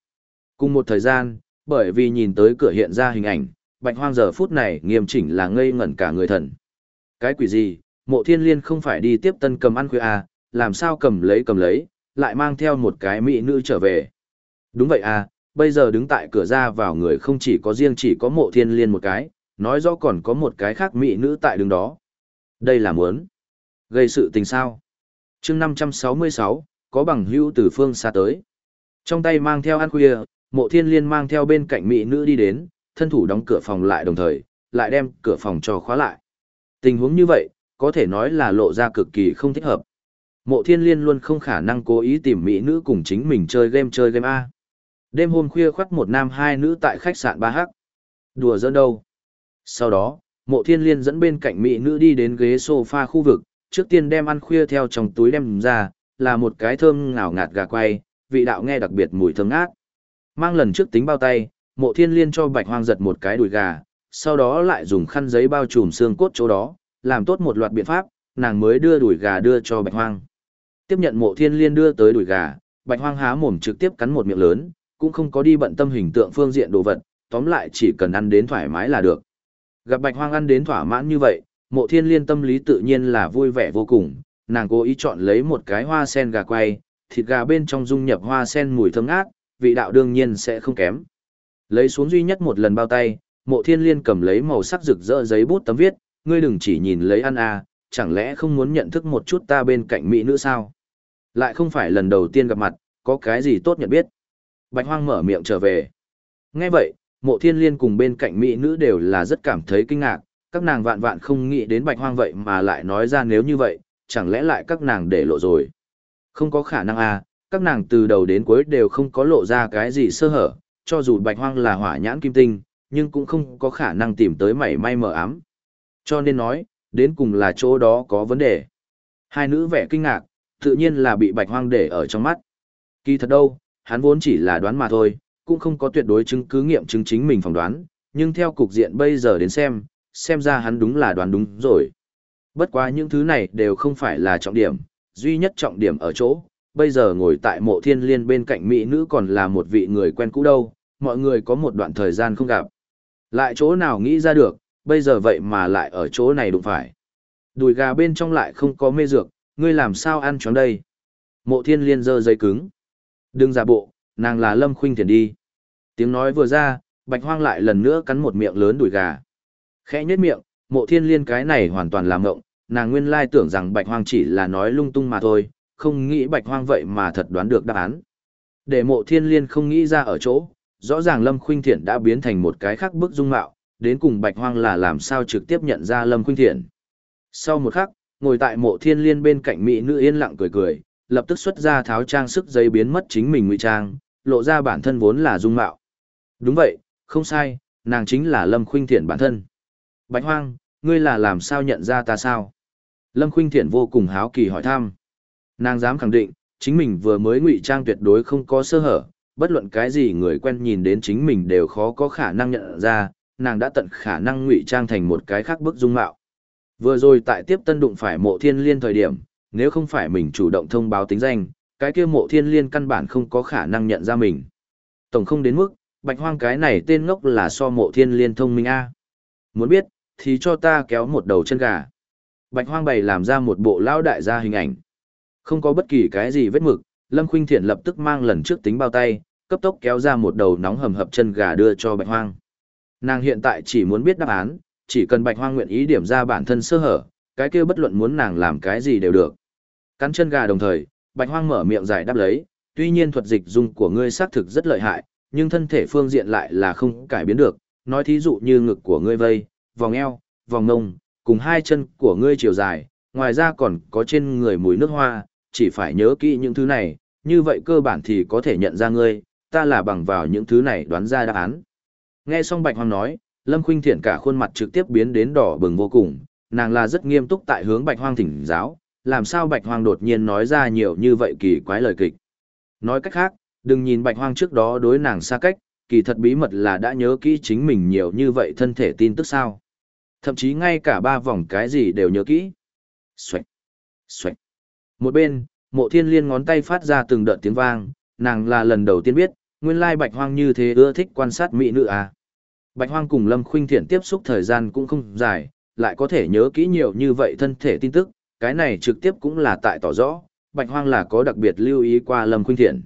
Speaker 1: Cùng một thời gian, bởi vì nhìn tới cửa hiện ra hình ảnh, bạch hoang giờ phút này nghiêm chỉnh là ngây ngẩn cả người thần. Cái quỷ gì, mộ thiên liên không phải đi tiếp tân cầm ăn khuya à, làm sao cầm lấy cầm lấy, lại mang theo một cái mỹ nữ trở về. Đúng vậy à, bây giờ đứng tại cửa ra vào người không chỉ có riêng chỉ có mộ thiên liên một cái, nói rõ còn có một cái khác mỹ nữ tại đường đó. Đây là muốn gây sự tình sao. chương 566, có bằng hữu từ phương xa tới. Trong tay mang theo ăn khuya, mộ thiên liên mang theo bên cạnh mỹ nữ đi đến, thân thủ đóng cửa phòng lại đồng thời, lại đem cửa phòng cho khóa lại. Tình huống như vậy, có thể nói là lộ ra cực kỳ không thích hợp. Mộ thiên liên luôn không khả năng cố ý tìm mỹ nữ cùng chính mình chơi game chơi game A. Đêm hôm khuya khoắt một nam hai nữ tại khách sạn ba hắc. Đùa giỡn đâu. Sau đó, mộ thiên liên dẫn bên cạnh mỹ nữ đi đến ghế sofa khu vực, trước tiên đem ăn khuya theo trong túi đem ra, là một cái thơm ngào ngạt gà quay, vị đạo nghe đặc biệt mùi thơm ngát. Mang lần trước tính bao tay, mộ thiên liên cho bạch hoang giật một cái đùi gà, sau đó lại dùng khăn giấy bao trùm xương cốt chỗ đó, làm tốt một loạt biện pháp, nàng mới đưa đùi gà đưa cho bạch hoang. Tiếp nhận mộ thiên liên đưa tới đùi gà, bạch hoang há mồm trực tiếp cắn một miệng lớn, cũng không có đi bận tâm hình tượng phương diện đồ vật, tóm lại chỉ cần ăn đến thoải mái là được. Gặp bạch hoang ăn đến thỏa mãn như vậy, mộ thiên liên tâm lý tự nhiên là vui vẻ vô cùng, nàng cố ý chọn lấy một cái hoa sen gà quay, thịt gà bên trong dung nhập hoa sen mùi thơm ngát, vị đạo đương nhiên sẽ không kém. Lấy xuống duy nhất một lần bao tay, mộ thiên liên cầm lấy màu sắc rực rỡ giấy bút tấm viết, ngươi đừng chỉ nhìn lấy ăn à, chẳng lẽ không muốn nhận thức một chút ta bên cạnh mỹ nữ sao? Lại không phải lần đầu tiên gặp mặt, có cái gì tốt nhận biết. Bạch hoang mở miệng trở về. Nghe vậy, mộ thiên liên cùng bên cạnh mỹ nữ đều là rất cảm thấy kinh ngạc, các nàng vạn vạn không nghĩ đến bạch hoang vậy mà lại nói ra nếu như vậy, chẳng lẽ lại các nàng để lộ rồi. Không có khả năng à, các nàng từ đầu đến cuối đều không có lộ ra cái gì sơ hở, cho dù bạch hoang là hỏa nhãn kim tinh, nhưng cũng không có khả năng tìm tới mảy may mờ ám. Cho nên nói, đến cùng là chỗ đó có vấn đề. Hai nữ vẻ kinh ngạc, tự nhiên là bị bạch hoang để ở trong mắt. Kỳ thật đâu, hắn vốn chỉ là đoán mà thôi, cũng không có tuyệt đối chứng cứ nghiệm chứng chính mình phỏng đoán, nhưng theo cục diện bây giờ đến xem, xem ra hắn đúng là đoán đúng rồi. Bất quá những thứ này đều không phải là trọng điểm, duy nhất trọng điểm ở chỗ, bây giờ ngồi tại mộ thiên liên bên cạnh mỹ nữ còn là một vị người quen cũ đâu, mọi người có một đoạn thời gian không gặp. Lại chỗ nào nghĩ ra được, bây giờ vậy mà lại ở chỗ này đụng phải. Đùi gà bên trong lại không có mê dược, ngươi làm sao ăn chóng đây? Mộ thiên liên dơ dây cứng. Đừng giả bộ, nàng là lâm khuynh thiền đi. Tiếng nói vừa ra, bạch hoang lại lần nữa cắn một miệng lớn đùi gà. Khẽ nhếch miệng, mộ thiên liên cái này hoàn toàn làm ngộng, nàng nguyên lai tưởng rằng bạch hoang chỉ là nói lung tung mà thôi, không nghĩ bạch hoang vậy mà thật đoán được đáp án. Để mộ thiên liên không nghĩ ra ở chỗ, rõ ràng lâm khuynh thiện đã biến thành một cái khác bức dung mạo, đến cùng bạch hoang là làm sao trực tiếp nhận ra lâm khuynh thiện. Sau một khắc, ngồi tại mộ thiên liên bên cạnh mỹ nữ yên lặng cười cười, lập tức xuất ra tháo trang sức giấy biến mất chính mình ngụy trang, lộ ra bản thân vốn là dung mạo. Đúng vậy, không sai, nàng chính là lâm khuynh thiện bản thân. Bạch hoang, ngươi là làm sao nhận ra ta sao? Lâm khuynh thiện vô cùng háo kỳ hỏi thăm. Nàng dám khẳng định, chính mình vừa mới ngụy trang tuyệt đối không có sơ hở, bất luận cái gì người quen nhìn đến chính mình đều khó có khả năng nhận ra, nàng đã tận khả năng ngụy trang thành một cái khác bức dung mạo. Vừa rồi tại tiếp tân đụng phải mộ thiên liên thời điểm, nếu không phải mình chủ động thông báo tính danh, cái kia mộ thiên liên căn bản không có khả năng nhận ra mình. Tổng không đến mức, bạch hoang cái này tên ngốc là so mộ thiên liên thông minh A. Muốn biết, thì cho ta kéo một đầu chân gà. Bạch hoang bày làm ra một bộ lão đại gia hình ảnh. Không có bất kỳ cái gì vết mực, Lâm Khuynh Thiện lập tức mang lần trước tính bao tay, cấp tốc kéo ra một đầu nóng hầm hập chân gà đưa cho Bạch Hoang. Nàng hiện tại chỉ muốn biết đáp án, chỉ cần Bạch Hoang nguyện ý điểm ra bản thân sơ hở, cái kia bất luận muốn nàng làm cái gì đều được. Cắn chân gà đồng thời, Bạch Hoang mở miệng giải đáp lấy, tuy nhiên thuật dịch dung của ngươi xác thực rất lợi hại, nhưng thân thể phương diện lại là không cải biến được, nói thí dụ như ngực của ngươi vây, vòng eo, vòng ngông, cùng hai chân của ngươi chiều dài, ngoài ra còn có trên người mùi nước hoa, chỉ phải nhớ kỹ những thứ này, như vậy cơ bản thì có thể nhận ra ngươi, ta là bằng vào những thứ này đoán ra đáp án. Nghe xong Bạch Hoang nói, Lâm Khuynh Thiện cả khuôn mặt trực tiếp biến đến đỏ bừng vô cùng, nàng là rất nghiêm túc tại hướng Bạch Hoang thỉnh giáo, làm sao Bạch Hoang đột nhiên nói ra nhiều như vậy kỳ quái lời kịch. Nói cách khác, đừng nhìn Bạch Hoang trước đó đối nàng xa cách, kỳ thật bí mật là đã nhớ kỹ chính mình nhiều như vậy thân thể tin tức sao. Thậm chí ngay cả ba vòng cái gì đều nhớ kỹ. Xoạch, xoạch. Một bên, mộ thiên liên ngón tay phát ra từng đợt tiếng vang, nàng là lần đầu tiên biết, nguyên lai bạch hoang như thế ưa thích quan sát mỹ nữ à. Bạch hoang cùng Lâm Khuynh Thiện tiếp xúc thời gian cũng không dài, lại có thể nhớ kỹ nhiều như vậy thân thể tin tức, cái này trực tiếp cũng là tại tỏ rõ, Bạch Hoang là có đặc biệt lưu ý qua Lâm Khuynh Thiện.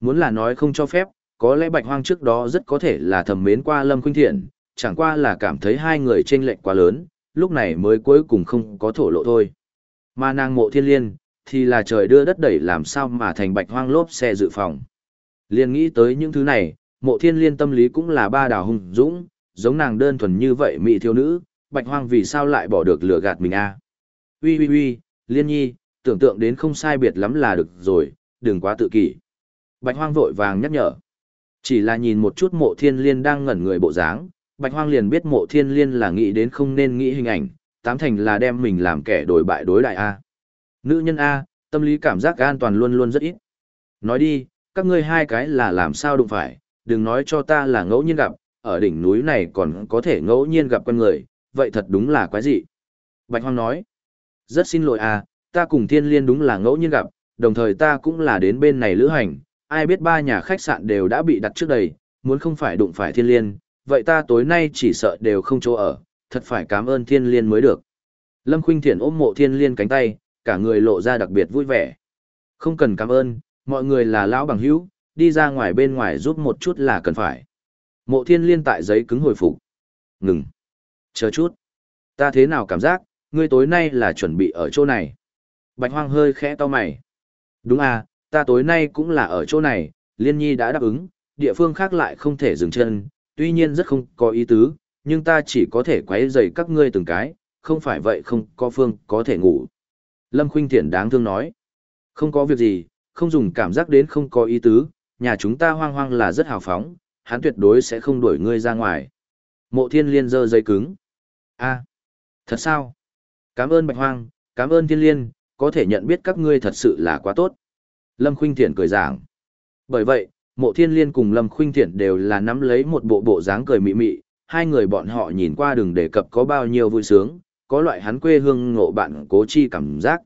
Speaker 1: Muốn là nói không cho phép, có lẽ Bạch Hoang trước đó rất có thể là thầm mến qua Lâm Khuynh Thiện, chẳng qua là cảm thấy hai người chênh lệch quá lớn, lúc này mới cuối cùng không có thổ lộ thôi. Mà nàng mộ thiên liên, thì là trời đưa đất đẩy làm sao mà thành bạch hoang lốp xe dự phòng. Liên nghĩ tới những thứ này, mộ thiên liên tâm lý cũng là ba đào hùng dũng, giống nàng đơn thuần như vậy mỹ thiếu nữ, bạch hoang vì sao lại bỏ được lừa gạt mình a? À? Uy uy uy, liên nhi, tưởng tượng đến không sai biệt lắm là được rồi, đừng quá tự kỷ. Bạch hoang vội vàng nhắc nhở. Chỉ là nhìn một chút mộ thiên liên đang ngẩn người bộ dáng, bạch hoang liền biết mộ thiên liên là nghĩ đến không nên nghĩ hình ảnh, tám thành là đem mình làm kẻ đổi bại đối đại a. Nữ nhân A, tâm lý cảm giác an toàn luôn luôn rất ít. Nói đi, các ngươi hai cái là làm sao đụng phải, đừng nói cho ta là ngẫu nhiên gặp, ở đỉnh núi này còn có thể ngẫu nhiên gặp con người, vậy thật đúng là quái dị. Bạch Hoang nói, rất xin lỗi à, ta cùng thiên liên đúng là ngẫu nhiên gặp, đồng thời ta cũng là đến bên này lữ hành, ai biết ba nhà khách sạn đều đã bị đặt trước đây, muốn không phải đụng phải thiên liên, vậy ta tối nay chỉ sợ đều không chỗ ở, thật phải cảm ơn thiên liên mới được. Lâm Khuynh Thiện ôm mộ thiên liên cánh tay, cả người lộ ra đặc biệt vui vẻ. Không cần cảm ơn, mọi người là lão bằng hữu, đi ra ngoài bên ngoài giúp một chút là cần phải. Mộ thiên liên tại giấy cứng hồi phục. Ngừng. Chờ chút. Ta thế nào cảm giác, ngươi tối nay là chuẩn bị ở chỗ này. Bạch hoang hơi khẽ to mày. Đúng à, ta tối nay cũng là ở chỗ này, liên nhi đã đáp ứng, địa phương khác lại không thể dừng chân, tuy nhiên rất không có ý tứ, nhưng ta chỉ có thể quấy rầy các ngươi từng cái, không phải vậy không có phương có thể ngủ. Lâm Khuynh Thiển đáng thương nói. Không có việc gì, không dùng cảm giác đến không có ý tứ, nhà chúng ta hoang hoang là rất hào phóng, hắn tuyệt đối sẽ không đuổi ngươi ra ngoài. Mộ thiên liên giơ dây cứng. a thật sao? Cảm ơn bạch hoang, cảm ơn thiên liên, có thể nhận biết các ngươi thật sự là quá tốt. Lâm Khuynh Thiện cười giảng. Bởi vậy, mộ thiên liên cùng Lâm Khuynh Thiện đều là nắm lấy một bộ bộ dáng cười mị mị, hai người bọn họ nhìn qua đừng đề cập có bao nhiêu vui sướng, có loại hắn quê hương ngộ bạn cố chi cảm giác.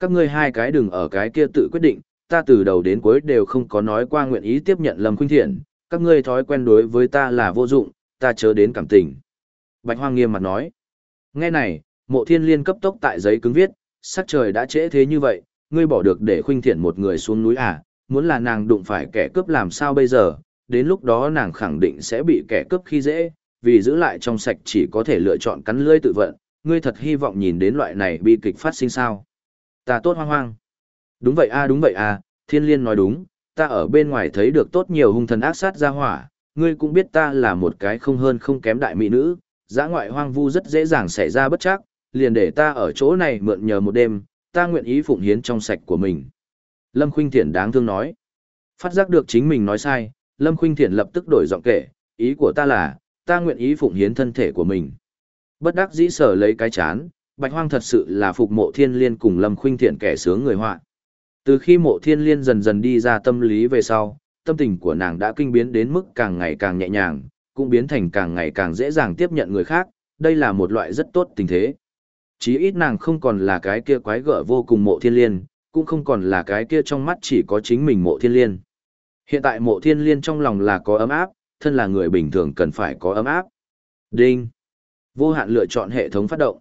Speaker 1: Các ngươi hai cái đừng ở cái kia tự quyết định, ta từ đầu đến cuối đều không có nói qua nguyện ý tiếp nhận Lâm Khuynh Thiện, các ngươi thói quen đối với ta là vô dụng, ta chớ đến cảm tình. Bạch Hoang nghiêm mặt nói. Nghe này, mộ thiên liên cấp tốc tại giấy cứng viết, sắc trời đã trễ thế như vậy, ngươi bỏ được để Khuynh Thiện một người xuống núi à, muốn là nàng đụng phải kẻ cướp làm sao bây giờ, đến lúc đó nàng khẳng định sẽ bị kẻ cướp khi dễ, vì giữ lại trong sạch chỉ có thể lựa chọn cắn lưỡi tự vận, ngươi thật hy vọng nhìn đến loại này bi kịch phát sinh sao. Ta tốt hoang hoang. Đúng vậy a đúng vậy a, thiên liên nói đúng, ta ở bên ngoài thấy được tốt nhiều hung thần ác sát ra hỏa, ngươi cũng biết ta là một cái không hơn không kém đại mỹ nữ, giã ngoại hoang vu rất dễ dàng xảy ra bất chắc, liền để ta ở chỗ này mượn nhờ một đêm, ta nguyện ý phụng hiến trong sạch của mình. Lâm Khuynh Thiển đáng thương nói. Phát giác được chính mình nói sai, Lâm Khuynh Thiển lập tức đổi giọng kể, ý của ta là, ta nguyện ý phụng hiến thân thể của mình. Bất đắc dĩ sở lấy cái chán, Bạch Hoang thật sự là phục mộ thiên liên cùng Lâm Khuynh Thiện kẻ sướng người họa. Từ khi mộ thiên liên dần dần đi ra tâm lý về sau, tâm tình của nàng đã kinh biến đến mức càng ngày càng nhẹ nhàng, cũng biến thành càng ngày càng dễ dàng tiếp nhận người khác, đây là một loại rất tốt tình thế. Chí ít nàng không còn là cái kia quái gở vô cùng mộ thiên liên, cũng không còn là cái kia trong mắt chỉ có chính mình mộ thiên liên. Hiện tại mộ thiên liên trong lòng là có ấm áp, thân là người bình thường cần phải có ấm áp. Đinh. Vô hạn lựa chọn hệ thống phát động.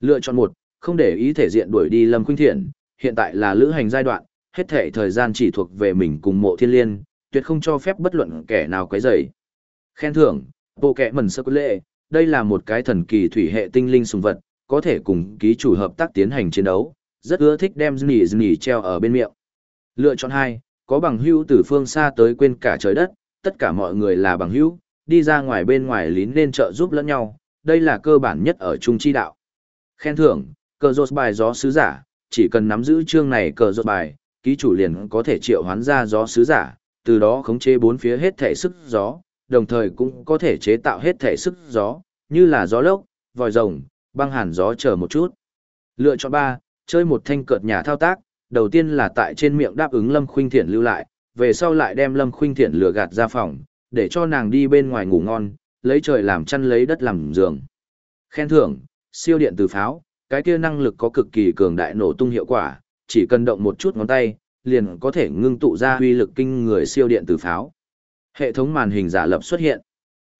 Speaker 1: Lựa chọn một, không để ý thể diện đuổi đi Lâm Khuynh Thiện, hiện tại là lữ hành giai đoạn, hết thể thời gian chỉ thuộc về mình cùng mộ thiên liên, tuyệt không cho phép bất luận kẻ nào quấy rầy. Khen thưởng, bộ kẻ mẩn sơ lệ, đây là một cái thần kỳ thủy hệ tinh linh sùng vật, có thể cùng ký chủ hợp tác tiến hành chiến đấu, rất ưa thích đem nỉ nỉ treo ở bên miệng. Lựa chọn hai, có bằng hữu từ phương xa tới quên cả trời đất, tất cả mọi người là bằng hữu, đi ra ngoài bên ngoài lín nên trợ giúp lẫn nhau, đây là cơ bản nhất ở trung chi đạo. Khen thưởng, cờ rột bài gió sứ giả, chỉ cần nắm giữ chương này cờ rột bài, ký chủ liền có thể triệu hoán ra gió sứ giả, từ đó khống chế bốn phía hết thể sức gió, đồng thời cũng có thể chế tạo hết thể sức gió, như là gió lốc, vòi rồng, băng hàn gió chờ một chút. Lựa chọn 3, chơi một thanh cợt nhà thao tác, đầu tiên là tại trên miệng đáp ứng Lâm Khuynh Thiện lưu lại, về sau lại đem Lâm Khuynh Thiện lừa gạt ra phòng, để cho nàng đi bên ngoài ngủ ngon, lấy trời làm chăn lấy đất làm giường. Khen thưởng, siêu điện từ pháo, cái kia năng lực có cực kỳ cường đại nổ tung hiệu quả, chỉ cần động một chút ngón tay, liền có thể ngưng tụ ra uy lực kinh người siêu điện từ pháo. Hệ thống màn hình giả lập xuất hiện.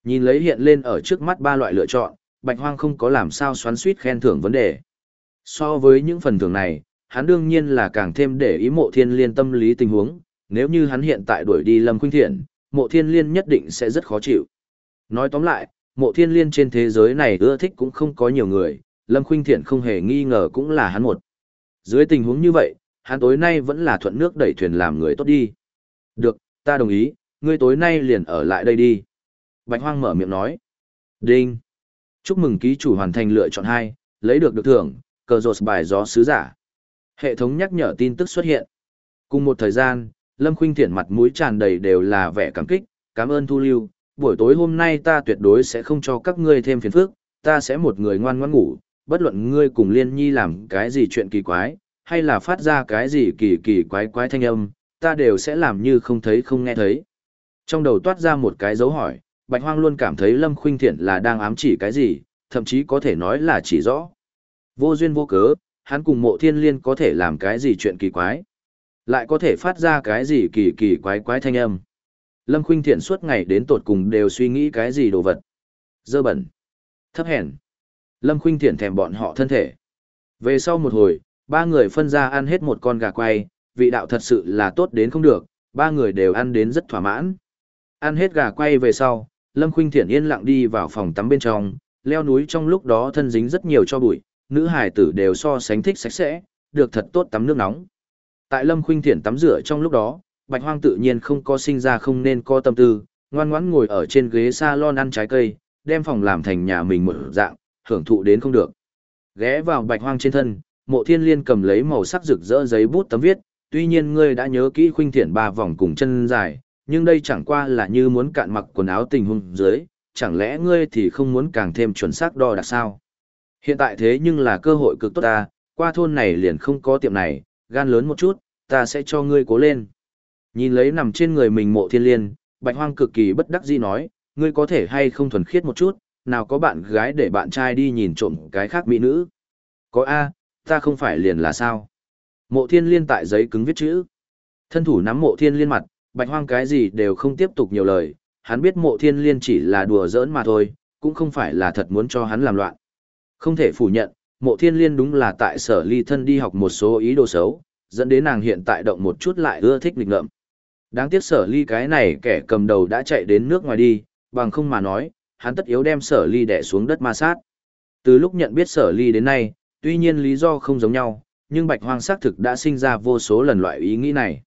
Speaker 1: Nhìn lấy hiện lên ở trước mắt ba loại lựa chọn, Bạch Hoang không có làm sao xoắn suýt khen thưởng vấn đề. So với những phần thưởng này, hắn đương nhiên là càng thêm để ý mộ thiên liên tâm lý tình huống, nếu như hắn hiện tại đuổi đi Lâm Khuynh Thiện, mộ thiên liên nhất định sẽ rất khó chịu. Nói tóm lại, mộ thiên liên trên thế giới này ưa thích cũng không có nhiều người, Lâm Khuynh Thiện không hề nghi ngờ cũng là hắn một. Dưới tình huống như vậy, hắn tối nay vẫn là thuận nước đẩy thuyền làm người tốt đi. Được, ta đồng ý, ngươi tối nay liền ở lại đây đi. Bạch Hoang mở miệng nói. Đinh. Chúc mừng ký chủ hoàn thành lựa chọn hai, lấy được được thưởng, cờ rột bài gió sứ giả. Hệ thống nhắc nhở tin tức xuất hiện. Cùng một thời gian, Lâm Khuynh Thiện mặt mũi tràn đầy đều là vẻ cảm kích, cảm ơn Thu Lưu, buổi tối hôm nay ta tuyệt đối sẽ không cho các ngươi thêm phiền phức, ta sẽ một người ngoan ngoãn ngủ, bất luận ngươi cùng Liên Nhi làm cái gì chuyện kỳ quái, hay là phát ra cái gì kỳ kỳ quái quái thanh âm, ta đều sẽ làm như không thấy không nghe thấy. Trong đầu toát ra một cái dấu hỏi, Bạch Hoang luôn cảm thấy Lâm Khuynh Thiện là đang ám chỉ cái gì, thậm chí có thể nói là chỉ rõ. Vô duyên vô cớ, hắn cùng mộ thiên liên có thể làm cái gì chuyện kỳ quái. Lại có thể phát ra cái gì kỳ kỳ quái quái thanh âm. Lâm Khuynh Thiện suốt ngày đến tột cùng đều suy nghĩ cái gì đồ vật. Dơ bẩn. Thấp hèn. Lâm Khuynh Thiện thèm bọn họ thân thể. Về sau một hồi, ba người phân ra ăn hết một con gà quay, vị đạo thật sự là tốt đến không được, ba người đều ăn đến rất thỏa mãn. Ăn hết gà quay về sau, Lâm Khuynh Thiện yên lặng đi vào phòng tắm bên trong, leo núi trong lúc đó thân dính rất nhiều cho bụi, nữ hài tử đều so sánh thích sạch sẽ, được thật tốt tắm nước nóng. Tại Lâm Khuynh Thiện tắm rửa trong lúc đó, Bạch Hoang tự nhiên không có sinh ra không nên có tâm tư, ngoan ngoãn ngồi ở trên ghế salon ăn trái cây, đem phòng làm thành nhà mình một dạng, hưởng thụ đến không được. Ghé vào Bạch Hoang trên thân, Mộ Thiên Liên cầm lấy màu sắc rực rỡ giấy bút tấm viết, tuy nhiên ngươi đã nhớ kỹ Khuynh Thiện ba vòng cùng chân dài, nhưng đây chẳng qua là như muốn cạn mặc quần áo tình huống dưới, chẳng lẽ ngươi thì không muốn càng thêm chuẩn xác đo đạc sao? Hiện tại thế nhưng là cơ hội cực tốt ta, qua thôn này liền không có tiệm này, gan lớn một chút, ta sẽ cho ngươi cố lên. Nhìn lấy nằm trên người mình mộ thiên liên, bạch hoang cực kỳ bất đắc dĩ nói, ngươi có thể hay không thuần khiết một chút, nào có bạn gái để bạn trai đi nhìn trộm cái khác mỹ nữ. Có A, ta không phải liền là sao. Mộ thiên liên tại giấy cứng viết chữ. Thân thủ nắm mộ thiên liên mặt, bạch hoang cái gì đều không tiếp tục nhiều lời, hắn biết mộ thiên liên chỉ là đùa giỡn mà thôi, cũng không phải là thật muốn cho hắn làm loạn. Không thể phủ nhận, mộ thiên liên đúng là tại sở ly thân đi học một số ý đồ xấu, dẫn đến nàng hiện tại động một chút lại ưa thích nghịch ngợm. Đáng tiếc sở ly cái này kẻ cầm đầu đã chạy đến nước ngoài đi, bằng không mà nói, hắn tất yếu đem sở ly đẻ xuống đất ma sát. Từ lúc nhận biết sở ly đến nay, tuy nhiên lý do không giống nhau, nhưng bạch hoang xác thực đã sinh ra vô số lần loại ý nghĩ này.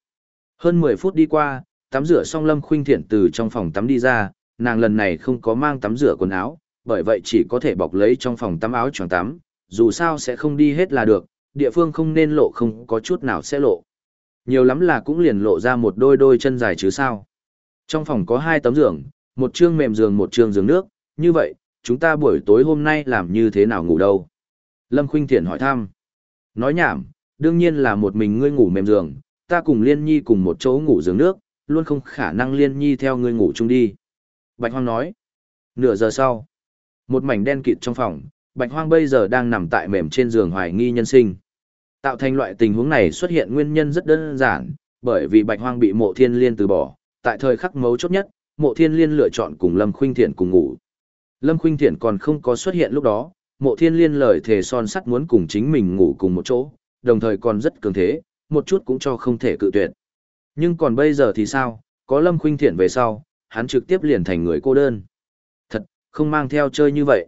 Speaker 1: Hơn 10 phút đi qua, tắm rửa xong Lâm Khuynh Thiện từ trong phòng tắm đi ra, nàng lần này không có mang tắm rửa quần áo, bởi vậy chỉ có thể bọc lấy trong phòng tắm áo choàng tắm, dù sao sẽ không đi hết là được, địa phương không nên lộ không có chút nào sẽ lộ. Nhiều lắm là cũng liền lộ ra một đôi đôi chân dài chứ sao. Trong phòng có hai tấm giường, một chương mềm giường một chương giường nước, như vậy, chúng ta buổi tối hôm nay làm như thế nào ngủ đâu? Lâm Khuynh Thiện hỏi thăm. Nói nhảm, đương nhiên là một mình ngươi ngủ mềm giường, ta cùng Liên Nhi cùng một chỗ ngủ giường nước, luôn không khả năng Liên Nhi theo ngươi ngủ chung đi. Bạch Hoang nói. Nửa giờ sau, một mảnh đen kịt trong phòng, Bạch Hoang bây giờ đang nằm tại mềm trên giường hoài nghi nhân sinh. Tạo thành loại tình huống này xuất hiện nguyên nhân rất đơn giản, bởi vì Bạch Hoang bị Mộ Thiên Liên từ bỏ, tại thời khắc mấu chốt nhất, Mộ Thiên Liên lựa chọn cùng Lâm Khuynh Thiện cùng ngủ. Lâm Khuynh Thiện còn không có xuất hiện lúc đó, Mộ Thiên Liên lời thề son sắt muốn cùng chính mình ngủ cùng một chỗ, đồng thời còn rất cường thế, một chút cũng cho không thể cự tuyệt. Nhưng còn bây giờ thì sao, có Lâm Khuynh Thiện về sau, hắn trực tiếp liền thành người cô đơn. Thật, không mang theo chơi như vậy.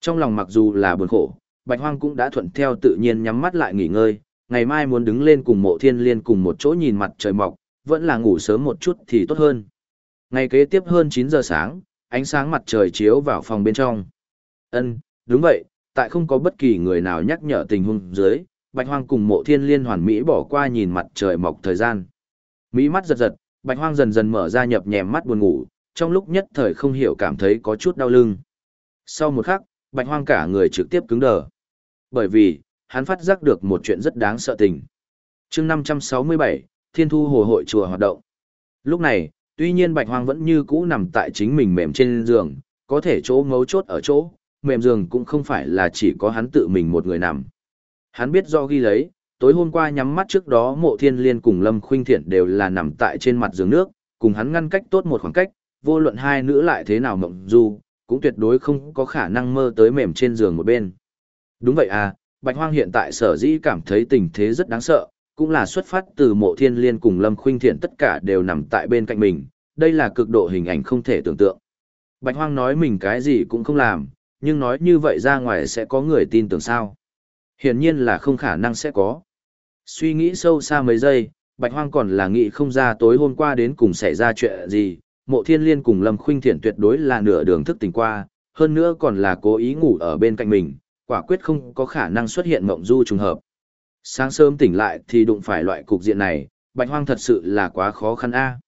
Speaker 1: Trong lòng mặc dù là buồn khổ, Bạch Hoang cũng đã thuận theo tự nhiên nhắm mắt lại nghỉ ngơi, ngày mai muốn đứng lên cùng mộ thiên liên cùng một chỗ nhìn mặt trời mọc, vẫn là ngủ sớm một chút thì tốt hơn. Ngày kế tiếp hơn 9 giờ sáng, ánh sáng mặt trời chiếu vào phòng bên trong. Ân, đúng vậy, tại không có bất kỳ người nào nhắc nhở tình huống dưới, Bạch Hoang cùng mộ thiên liên hoàn mỹ bỏ qua nhìn mặt trời mọc thời gian. Mỹ mắt giật giật, Bạch Hoang dần dần mở ra nhập nhèm mắt buồn ngủ, trong lúc nhất thời không hiểu cảm thấy có chút đau lưng. Sau một khắc, Bạch Hoang cả người trực tiếp cứng đờ. Bởi vì, hắn phát giác được một chuyện rất đáng sợ tình. Chương 567, Thiên Thu Hồ hội chùa hoạt động. Lúc này, tuy nhiên Bạch Hoang vẫn như cũ nằm tại chính mình mềm trên giường, có thể chỗ ngấu chốt ở chỗ, mềm giường cũng không phải là chỉ có hắn tự mình một người nằm. Hắn biết do ghi lấy, tối hôm qua nhắm mắt trước đó mộ thiên liên cùng Lâm Khuynh Thiện đều là nằm tại trên mặt giường nước, cùng hắn ngăn cách tốt một khoảng cách, vô luận hai nữ lại thế nào mộng du, cũng tuyệt đối không có khả năng mơ tới mềm trên giường một bên. Đúng vậy à, Bạch Hoang hiện tại sở dĩ cảm thấy tình thế rất đáng sợ, cũng là xuất phát từ mộ thiên liên cùng Lâm Khuynh Thiện tất cả đều nằm tại bên cạnh mình, đây là cực độ hình ảnh không thể tưởng tượng. Bạch Hoang nói mình cái gì cũng không làm, nhưng nói như vậy ra ngoài sẽ có người tin tưởng sao? Hiển nhiên là không khả năng sẽ có. Suy nghĩ sâu xa mấy giây, Bạch Hoang còn là nghĩ không ra tối hôm qua đến cùng xảy ra chuyện gì, mộ thiên liên cùng Lâm Khuynh Thiện tuyệt đối là nửa đường thức tỉnh qua, hơn nữa còn là cố ý ngủ ở bên cạnh mình, quả quyết không có khả năng xuất hiện mộng du trùng hợp. Sáng sớm tỉnh lại thì đụng phải loại cục diện này, Bạch Hoang thật sự là quá khó khăn a.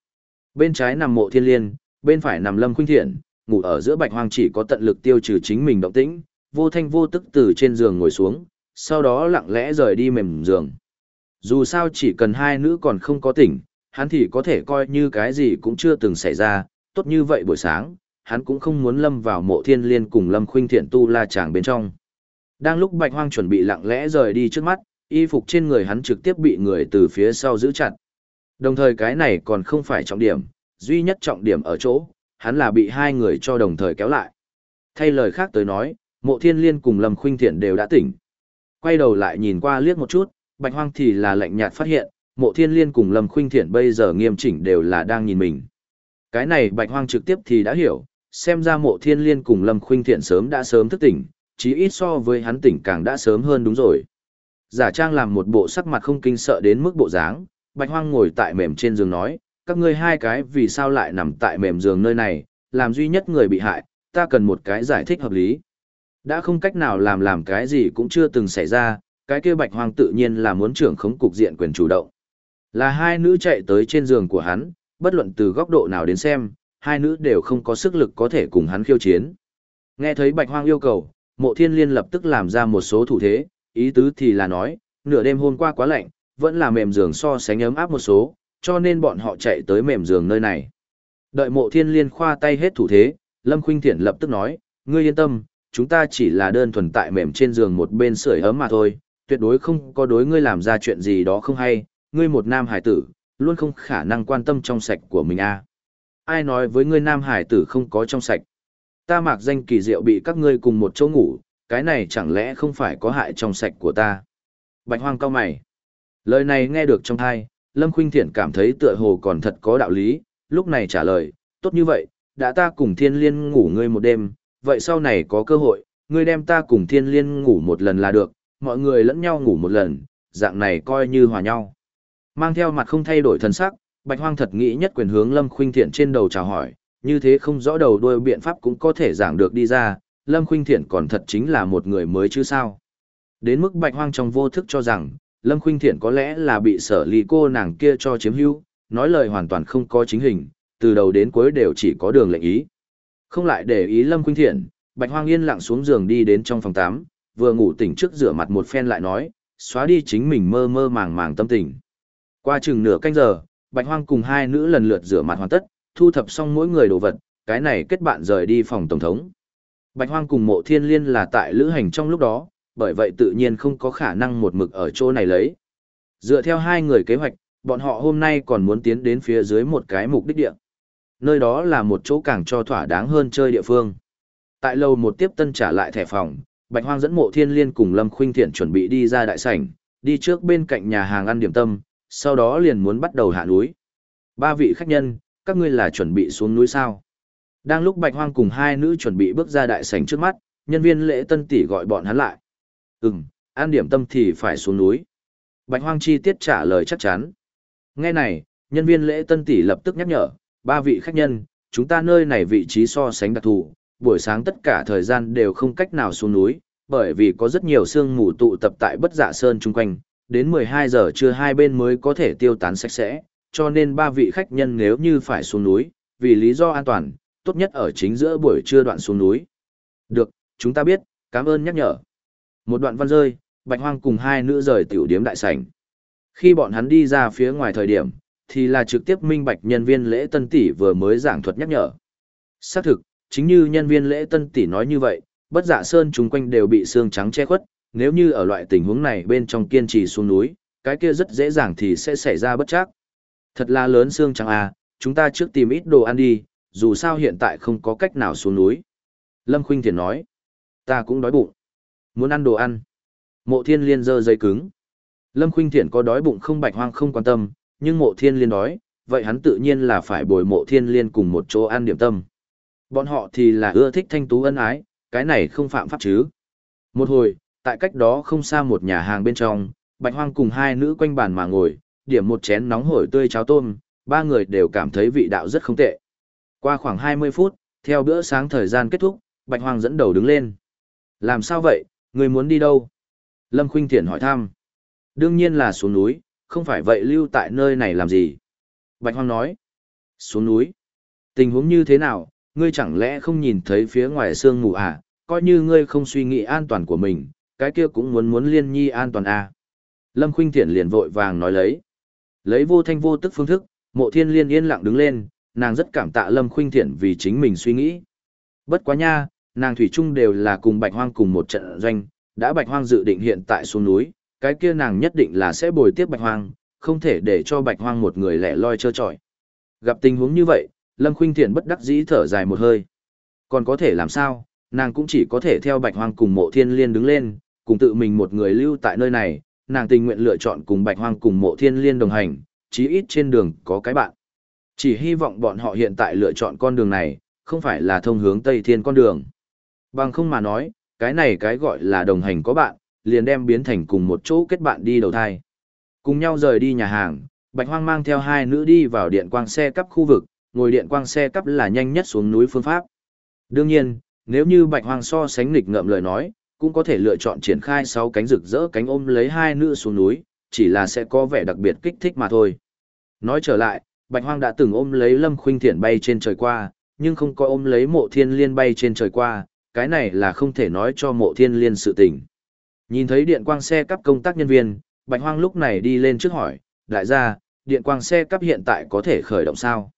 Speaker 1: Bên trái nằm mộ thiên liên, bên phải nằm Lâm Khuynh Thiện, ngủ ở giữa Bạch Hoang chỉ có tận lực tiêu trừ chính mình động tĩnh, vô thanh vô tức từ trên giường ngồi xuống, sau đó lặng lẽ rời đi mềm giường. Dù sao chỉ cần hai nữ còn không có tỉnh, hắn thì có thể coi như cái gì cũng chưa từng xảy ra, tốt như vậy buổi sáng, hắn cũng không muốn lâm vào mộ thiên liên cùng lâm khuynh thiện tu la chàng bên trong. Đang lúc bạch hoang chuẩn bị lặng lẽ rời đi trước mắt, y phục trên người hắn trực tiếp bị người từ phía sau giữ chặt. Đồng thời cái này còn không phải trọng điểm, duy nhất trọng điểm ở chỗ, hắn là bị hai người cho đồng thời kéo lại. Thay lời khác tới nói, mộ thiên liên cùng lâm khuynh thiện đều đã tỉnh. Quay đầu lại nhìn qua liếc một chút, bạch hoang thì là lạnh nhạt phát hiện, mộ thiên liên cùng Lâm Khuynh Thiện bây giờ nghiêm chỉnh đều là đang nhìn mình. Cái này bạch hoang trực tiếp thì đã hiểu, xem ra mộ thiên liên cùng Lâm Khuynh Thiện sớm đã sớm thức tỉnh, chí ít so với hắn tỉnh càng đã sớm hơn đúng rồi. Giả trang làm một bộ sắc mặt không kinh sợ đến mức bộ dáng, bạch hoang ngồi tại mềm trên giường nói, các ngươi hai cái vì sao lại nằm tại mềm giường nơi này, làm duy nhất người bị hại, ta cần một cái giải thích hợp lý. Đã không cách nào làm làm cái gì cũng chưa từng xảy ra, cái kia bạch hoang tự nhiên là muốn trưởng khống cục diện quyền chủ động. Là hai nữ chạy tới trên giường của hắn, bất luận từ góc độ nào đến xem, hai nữ đều không có sức lực có thể cùng hắn khiêu chiến. Nghe thấy bạch hoang yêu cầu, mộ thiên liên lập tức làm ra một số thủ thế, ý tứ thì là nói, nửa đêm hôm qua quá lạnh, vẫn là mềm giường so sánh ấm áp một số, cho nên bọn họ chạy tới mềm giường nơi này. Đợi mộ thiên liên khoa tay hết thủ thế, Lâm Khuynh Thiển lập tức nói, ngươi yên tâm, chúng ta chỉ là đơn thuần tại mềm trên giường một bên sưởi ấm mà thôi, tuyệt đối không có đối ngươi làm ra chuyện gì đó không hay, ngươi một nam hải tử, luôn không khả năng quan tâm trong sạch của mình a. À. Ai nói với ngươi nam hải tử không có trong sạch? Ta mặc danh kỳ diệu bị các ngươi cùng một chỗ ngủ, cái này chẳng lẽ không phải có hại trong sạch của ta? Bạch hoang cao mày. Lời này nghe được trong thai, Lâm Khuynh Thiển cảm thấy tựa hồ còn thật có đạo lý, lúc này trả lời, tốt như vậy, đã ta cùng thiên liên ngủ ngươi một đêm, vậy sau này có cơ hội, ngươi đem ta cùng thiên liên ngủ một lần là được, mọi người lẫn nhau ngủ một lần, dạng này coi như hòa nhau. Mang theo mặt không thay đổi thần sắc, Bạch Hoang thật nghĩ nhất quyền hướng Lâm Khuynh Thiện trên đầu chào hỏi, như thế không rõ đầu đuôi biện pháp cũng có thể giảng được đi ra, Lâm Khuynh Thiện còn thật chính là một người mới chứ sao. Đến mức Bạch Hoang trong vô thức cho rằng, Lâm Khuynh Thiện có lẽ là bị sở Lý cô nàng kia cho chiếm hữu, nói lời hoàn toàn không có chính hình, từ đầu đến cuối đều chỉ có đường lệnh ý. Không lại để ý Lâm Khuynh Thiện, Bạch Hoang yên lặng xuống giường đi đến trong phòng 8, vừa ngủ tỉnh trước rửa mặt một phen lại nói, xóa đi chính mình mơ mơ màng màng tâm tình. Qua chừng nửa canh giờ, Bạch Hoang cùng hai nữ lần lượt rửa mặt hoàn tất, thu thập xong mỗi người đồ vật, cái này kết bạn rời đi phòng tổng thống. Bạch Hoang cùng Mộ Thiên Liên là tại lữ hành trong lúc đó, bởi vậy tự nhiên không có khả năng một mực ở chỗ này lấy. Dựa theo hai người kế hoạch, bọn họ hôm nay còn muốn tiến đến phía dưới một cái mục đích địa. Nơi đó là một chỗ càng cho thỏa đáng hơn chơi địa phương. Tại lầu một tiếp tân trả lại thẻ phòng, Bạch Hoang dẫn Mộ Thiên Liên cùng Lâm Khuynh Thiện chuẩn bị đi ra đại sảnh, đi trước bên cạnh nhà hàng ăn điểm tâm, sau đó liền muốn bắt đầu hạ núi. Ba vị khách nhân, các ngươi là chuẩn bị xuống núi sao? Đang lúc Bạch Hoang cùng hai nữ chuẩn bị bước ra đại sảnh trước mắt, nhân viên lễ tân tỷ gọi bọn hắn lại. Ừm, ăn điểm tâm thì phải xuống núi. Bạch Hoang chi tiết trả lời chắc chắn. Nghe này, nhân viên lễ tân tỷ lập tức nhắc nhở, ba vị khách nhân, chúng ta nơi này vị trí so sánh đặc thù, buổi sáng tất cả thời gian đều không cách nào xuống núi, bởi vì có rất nhiều sương mù tụ tập tại bất dạ sơn chung quanh, đến 12 giờ trưa hai bên mới có thể tiêu tán sạch sẽ, cho nên ba vị khách nhân nếu như phải xuống núi, vì lý do an toàn, tốt nhất ở chính giữa buổi trưa đoạn xuống núi. Được, chúng ta biết, cảm ơn nhắc nhở. Một đoạn văn rơi, Bạch Hoang cùng hai nữ rời tiểu điếm đại sảnh. Khi bọn hắn đi ra phía ngoài thời điểm, thì là trực tiếp minh bạch nhân viên lễ tân tỷ vừa mới giảng thuật nhắc nhở. Xác thực, chính như nhân viên lễ tân tỷ nói như vậy, bất dạ sơn chung quanh đều bị xương trắng che khuất, nếu như ở loại tình huống này bên trong kiên trì xuống núi, cái kia rất dễ dàng thì sẽ xảy ra bất chắc. Thật là lớn xương trắng à, chúng ta trước tìm ít đồ ăn đi, dù sao hiện tại không có cách nào xuống núi. Lâm Khuynh Thiền nói, ta cũng đói bụng. Muốn ăn đồ ăn. Mộ thiên liên dơ dây cứng. Lâm Khuynh Thiển có đói bụng không bạch hoang không quan tâm, nhưng mộ thiên liên đói, vậy hắn tự nhiên là phải bồi mộ thiên liên cùng một chỗ ăn điểm tâm. Bọn họ thì là ưa thích thanh tú ân ái, cái này không phạm pháp chứ. Một hồi, tại cách đó không xa một nhà hàng bên trong, bạch hoang cùng hai nữ quanh bàn mà ngồi, điểm một chén nóng hổi tươi cháo tôm, ba người đều cảm thấy vị đạo rất không tệ. Qua khoảng 20 phút, theo bữa sáng thời gian kết thúc, bạch hoang dẫn đầu đứng lên. Làm sao vậy, người muốn đi đâu? Lâm Khuynh Thiển hỏi thăm. Đương nhiên là xuống núi, không phải vậy lưu tại nơi này làm gì? Bạch Hoang nói. Xuống núi? Tình huống như thế nào, ngươi chẳng lẽ không nhìn thấy phía ngoài sương mù à? Coi như ngươi không suy nghĩ an toàn của mình, cái kia cũng muốn muốn liên nhi an toàn à? Lâm Khuynh Thiển liền vội vàng nói lấy. Lấy vô thanh vô tức phương thức, mộ thiên liên yên lặng đứng lên, nàng rất cảm tạ Lâm Khuynh Thiển vì chính mình suy nghĩ. Bất quá nha, nàng thủy Trung đều là cùng bạch hoang cùng một trận doanh, đã bạch hoang dự định hiện tại xuống núi, cái kia nàng nhất định là sẽ bồi tiếp bạch hoang, không thể để cho bạch hoang một người lẻ loi trơ trọi. Gặp tình huống như vậy, Lâm Khuynh Thiện bất đắc dĩ thở dài một hơi. Còn có thể làm sao, nàng cũng chỉ có thể theo bạch hoang cùng mộ thiên liên đứng lên, cùng tự mình một người lưu tại nơi này, nàng tình nguyện lựa chọn cùng bạch hoang cùng mộ thiên liên đồng hành, chí ít trên đường có cái bạn. Chỉ hy vọng bọn họ hiện tại lựa chọn con đường này, không phải là thông hướng Tây Thiên con đường. Bằng không mà nói, cái này cái gọi là đồng hành có bạn, liền đem biến thành cùng một chỗ kết bạn đi đầu thai. Cùng nhau rời đi nhà hàng, Bạch Hoang mang theo hai nữ đi vào điện quang xe cấp khu vực, ngồi điện quang xe cấp là nhanh nhất xuống núi phương pháp. Đương nhiên, nếu như Bạch Hoang so sánh nghịch ngợm lời nói, cũng có thể lựa chọn triển khai sáu cánh rực rỡ cánh ôm lấy hai nữ xuống núi, chỉ là sẽ có vẻ đặc biệt kích thích mà thôi. Nói trở lại, Bạch Hoang đã từng ôm lấy Lâm Khuynh Thiện bay trên trời qua, nhưng không có ôm lấy Mộ Thiên Liên bay trên trời qua, cái này là không thể nói cho Mộ Thiên Liên sự tình. Nhìn thấy điện quang xe cấp công tác nhân viên, Bạch Hoang lúc này đi lên trước hỏi, đại gia, điện quang xe cấp hiện tại có thể khởi động sao?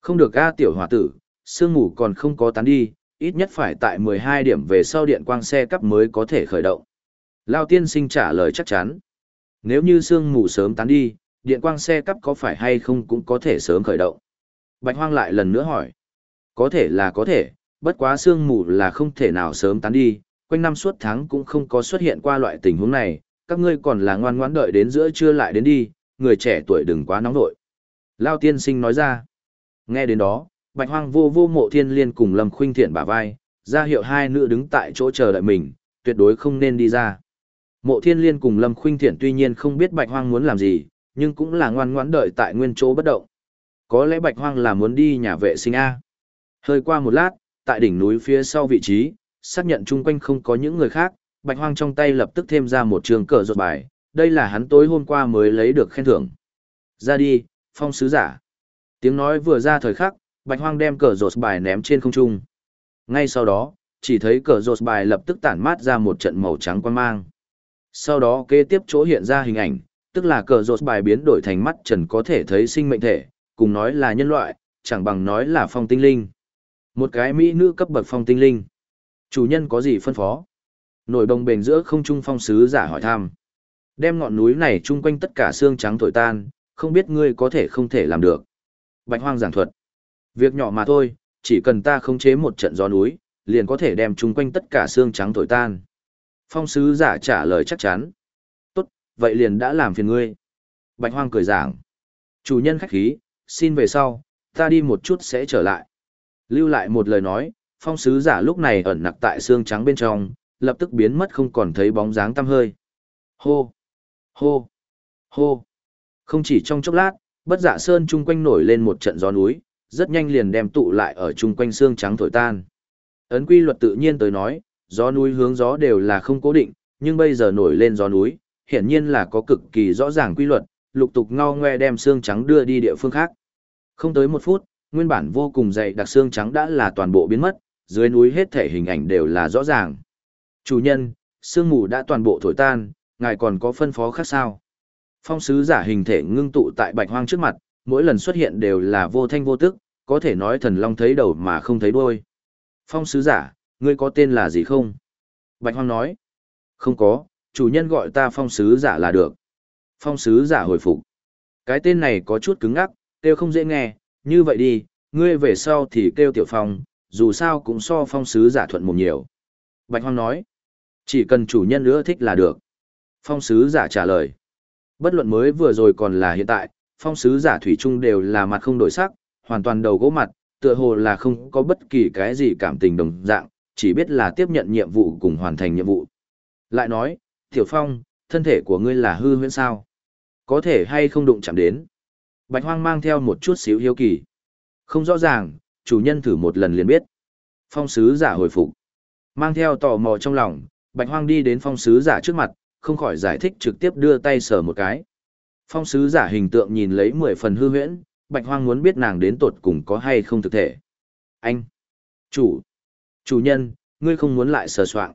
Speaker 1: Không được ga tiểu hòa tử, sương mù còn không có tán đi, ít nhất phải tại 12 điểm về sau điện quang xe cấp mới có thể khởi động. Lao tiên sinh trả lời chắc chắn. Nếu như sương mù sớm tán đi, điện quang xe cấp có phải hay không cũng có thể sớm khởi động. Bạch Hoang lại lần nữa hỏi. Có thể là có thể, bất quá sương mù là không thể nào sớm tán đi, quanh năm suốt tháng cũng không có xuất hiện qua loại tình huống này, các ngươi còn là ngoan ngoãn đợi đến giữa trưa lại đến đi, người trẻ tuổi đừng quá nóng nội. Lao tiên sinh nói ra. Nghe đến đó, Bạch Hoang vô vô mộ thiên liên cùng Lâm Khuynh Thiện bả vai, ra hiệu hai nữ đứng tại chỗ chờ đợi mình, tuyệt đối không nên đi ra. Mộ thiên liên cùng Lâm Khuynh Thiện tuy nhiên không biết Bạch Hoang muốn làm gì, nhưng cũng là ngoan ngoãn đợi tại nguyên chỗ bất động. Có lẽ Bạch Hoang là muốn đi nhà vệ sinh A. Hơi qua một lát, tại đỉnh núi phía sau vị trí, xác nhận chung quanh không có những người khác, Bạch Hoang trong tay lập tức thêm ra một trường cờ rột bài, đây là hắn tối hôm qua mới lấy được khen thưởng. Ra đi, phong sứ giả. Tiếng nói vừa ra thời khắc, Bạch Hoang đem cờ rột bài ném trên không trung. Ngay sau đó, chỉ thấy cờ rột bài lập tức tản mát ra một trận màu trắng quan mang. Sau đó kế tiếp chỗ hiện ra hình ảnh, tức là cờ rột bài biến đổi thành mắt trần có thể thấy sinh mệnh thể, cùng nói là nhân loại, chẳng bằng nói là phong tinh linh. Một cái mỹ nữ cấp bậc phong tinh linh. Chủ nhân có gì phân phó? Nổi đồng bền giữa không trung phong sứ giả hỏi thăm. Đem ngọn núi này chung quanh tất cả xương trắng thổi tan, không biết ngươi có thể không thể làm được. Bạch hoang giảng thuật. Việc nhỏ mà thôi, chỉ cần ta khống chế một trận gió núi, liền có thể đem chung quanh tất cả xương trắng thổi tan. Phong sứ giả trả lời chắc chắn. Tốt, vậy liền đã làm phiền ngươi. Bạch hoang cười giảng. Chủ nhân khách khí, xin về sau, ta đi một chút sẽ trở lại. Lưu lại một lời nói, phong sứ giả lúc này ẩn nặc tại xương trắng bên trong, lập tức biến mất không còn thấy bóng dáng tăm hơi. Hô! Hô! Hô! Không chỉ trong chốc lát, bất dạ sơn chung quanh nổi lên một trận gió núi, rất nhanh liền đem tụ lại ở chung quanh xương trắng thổi tan. Ấn quy luật tự nhiên tới nói, gió núi hướng gió đều là không cố định, nhưng bây giờ nổi lên gió núi, hiển nhiên là có cực kỳ rõ ràng quy luật, lục tục ngao ngoe đem xương trắng đưa đi địa phương khác. Không tới một phút, nguyên bản vô cùng dày đặc xương trắng đã là toàn bộ biến mất, dưới núi hết thể hình ảnh đều là rõ ràng. Chủ nhân, sương mù đã toàn bộ thổi tan, ngài còn có phân phó khác sao? Phong sứ giả hình thể ngưng tụ tại bạch hoang trước mặt, mỗi lần xuất hiện đều là vô thanh vô tức, có thể nói thần long thấy đầu mà không thấy đuôi. Phong sứ giả, ngươi có tên là gì không? Bạch hoang nói. Không có, chủ nhân gọi ta phong sứ giả là được. Phong sứ giả hồi phục. Cái tên này có chút cứng ngắc, kêu không dễ nghe, như vậy đi, ngươi về sau thì kêu tiểu phong, dù sao cũng so phong sứ giả thuận mồm nhiều. Bạch hoang nói. Chỉ cần chủ nhân nữa thích là được. Phong sứ giả trả lời. Bất luận mới vừa rồi còn là hiện tại, phong sứ giả thủy chung đều là mặt không đổi sắc, hoàn toàn đầu gỗ mặt, tựa hồ là không có bất kỳ cái gì cảm tình đồng dạng, chỉ biết là tiếp nhận nhiệm vụ cùng hoàn thành nhiệm vụ. Lại nói, Tiểu Phong, thân thể của ngươi là hư huyễn sao? Có thể hay không đụng chạm đến? Bạch Hoang mang theo một chút xíu hiếu kỳ. Không rõ ràng, chủ nhân thử một lần liền biết. Phong sứ giả hồi phục. Mang theo tò mò trong lòng, Bạch Hoang đi đến phong sứ giả trước mặt, không khỏi giải thích trực tiếp đưa tay sờ một cái. Phong sứ giả hình tượng nhìn lấy mười phần hư huyễn, Bạch Hoang muốn biết nàng đến tột cùng có hay không thực thể. Anh! Chủ! Chủ nhân, ngươi không muốn lại sờ soạng.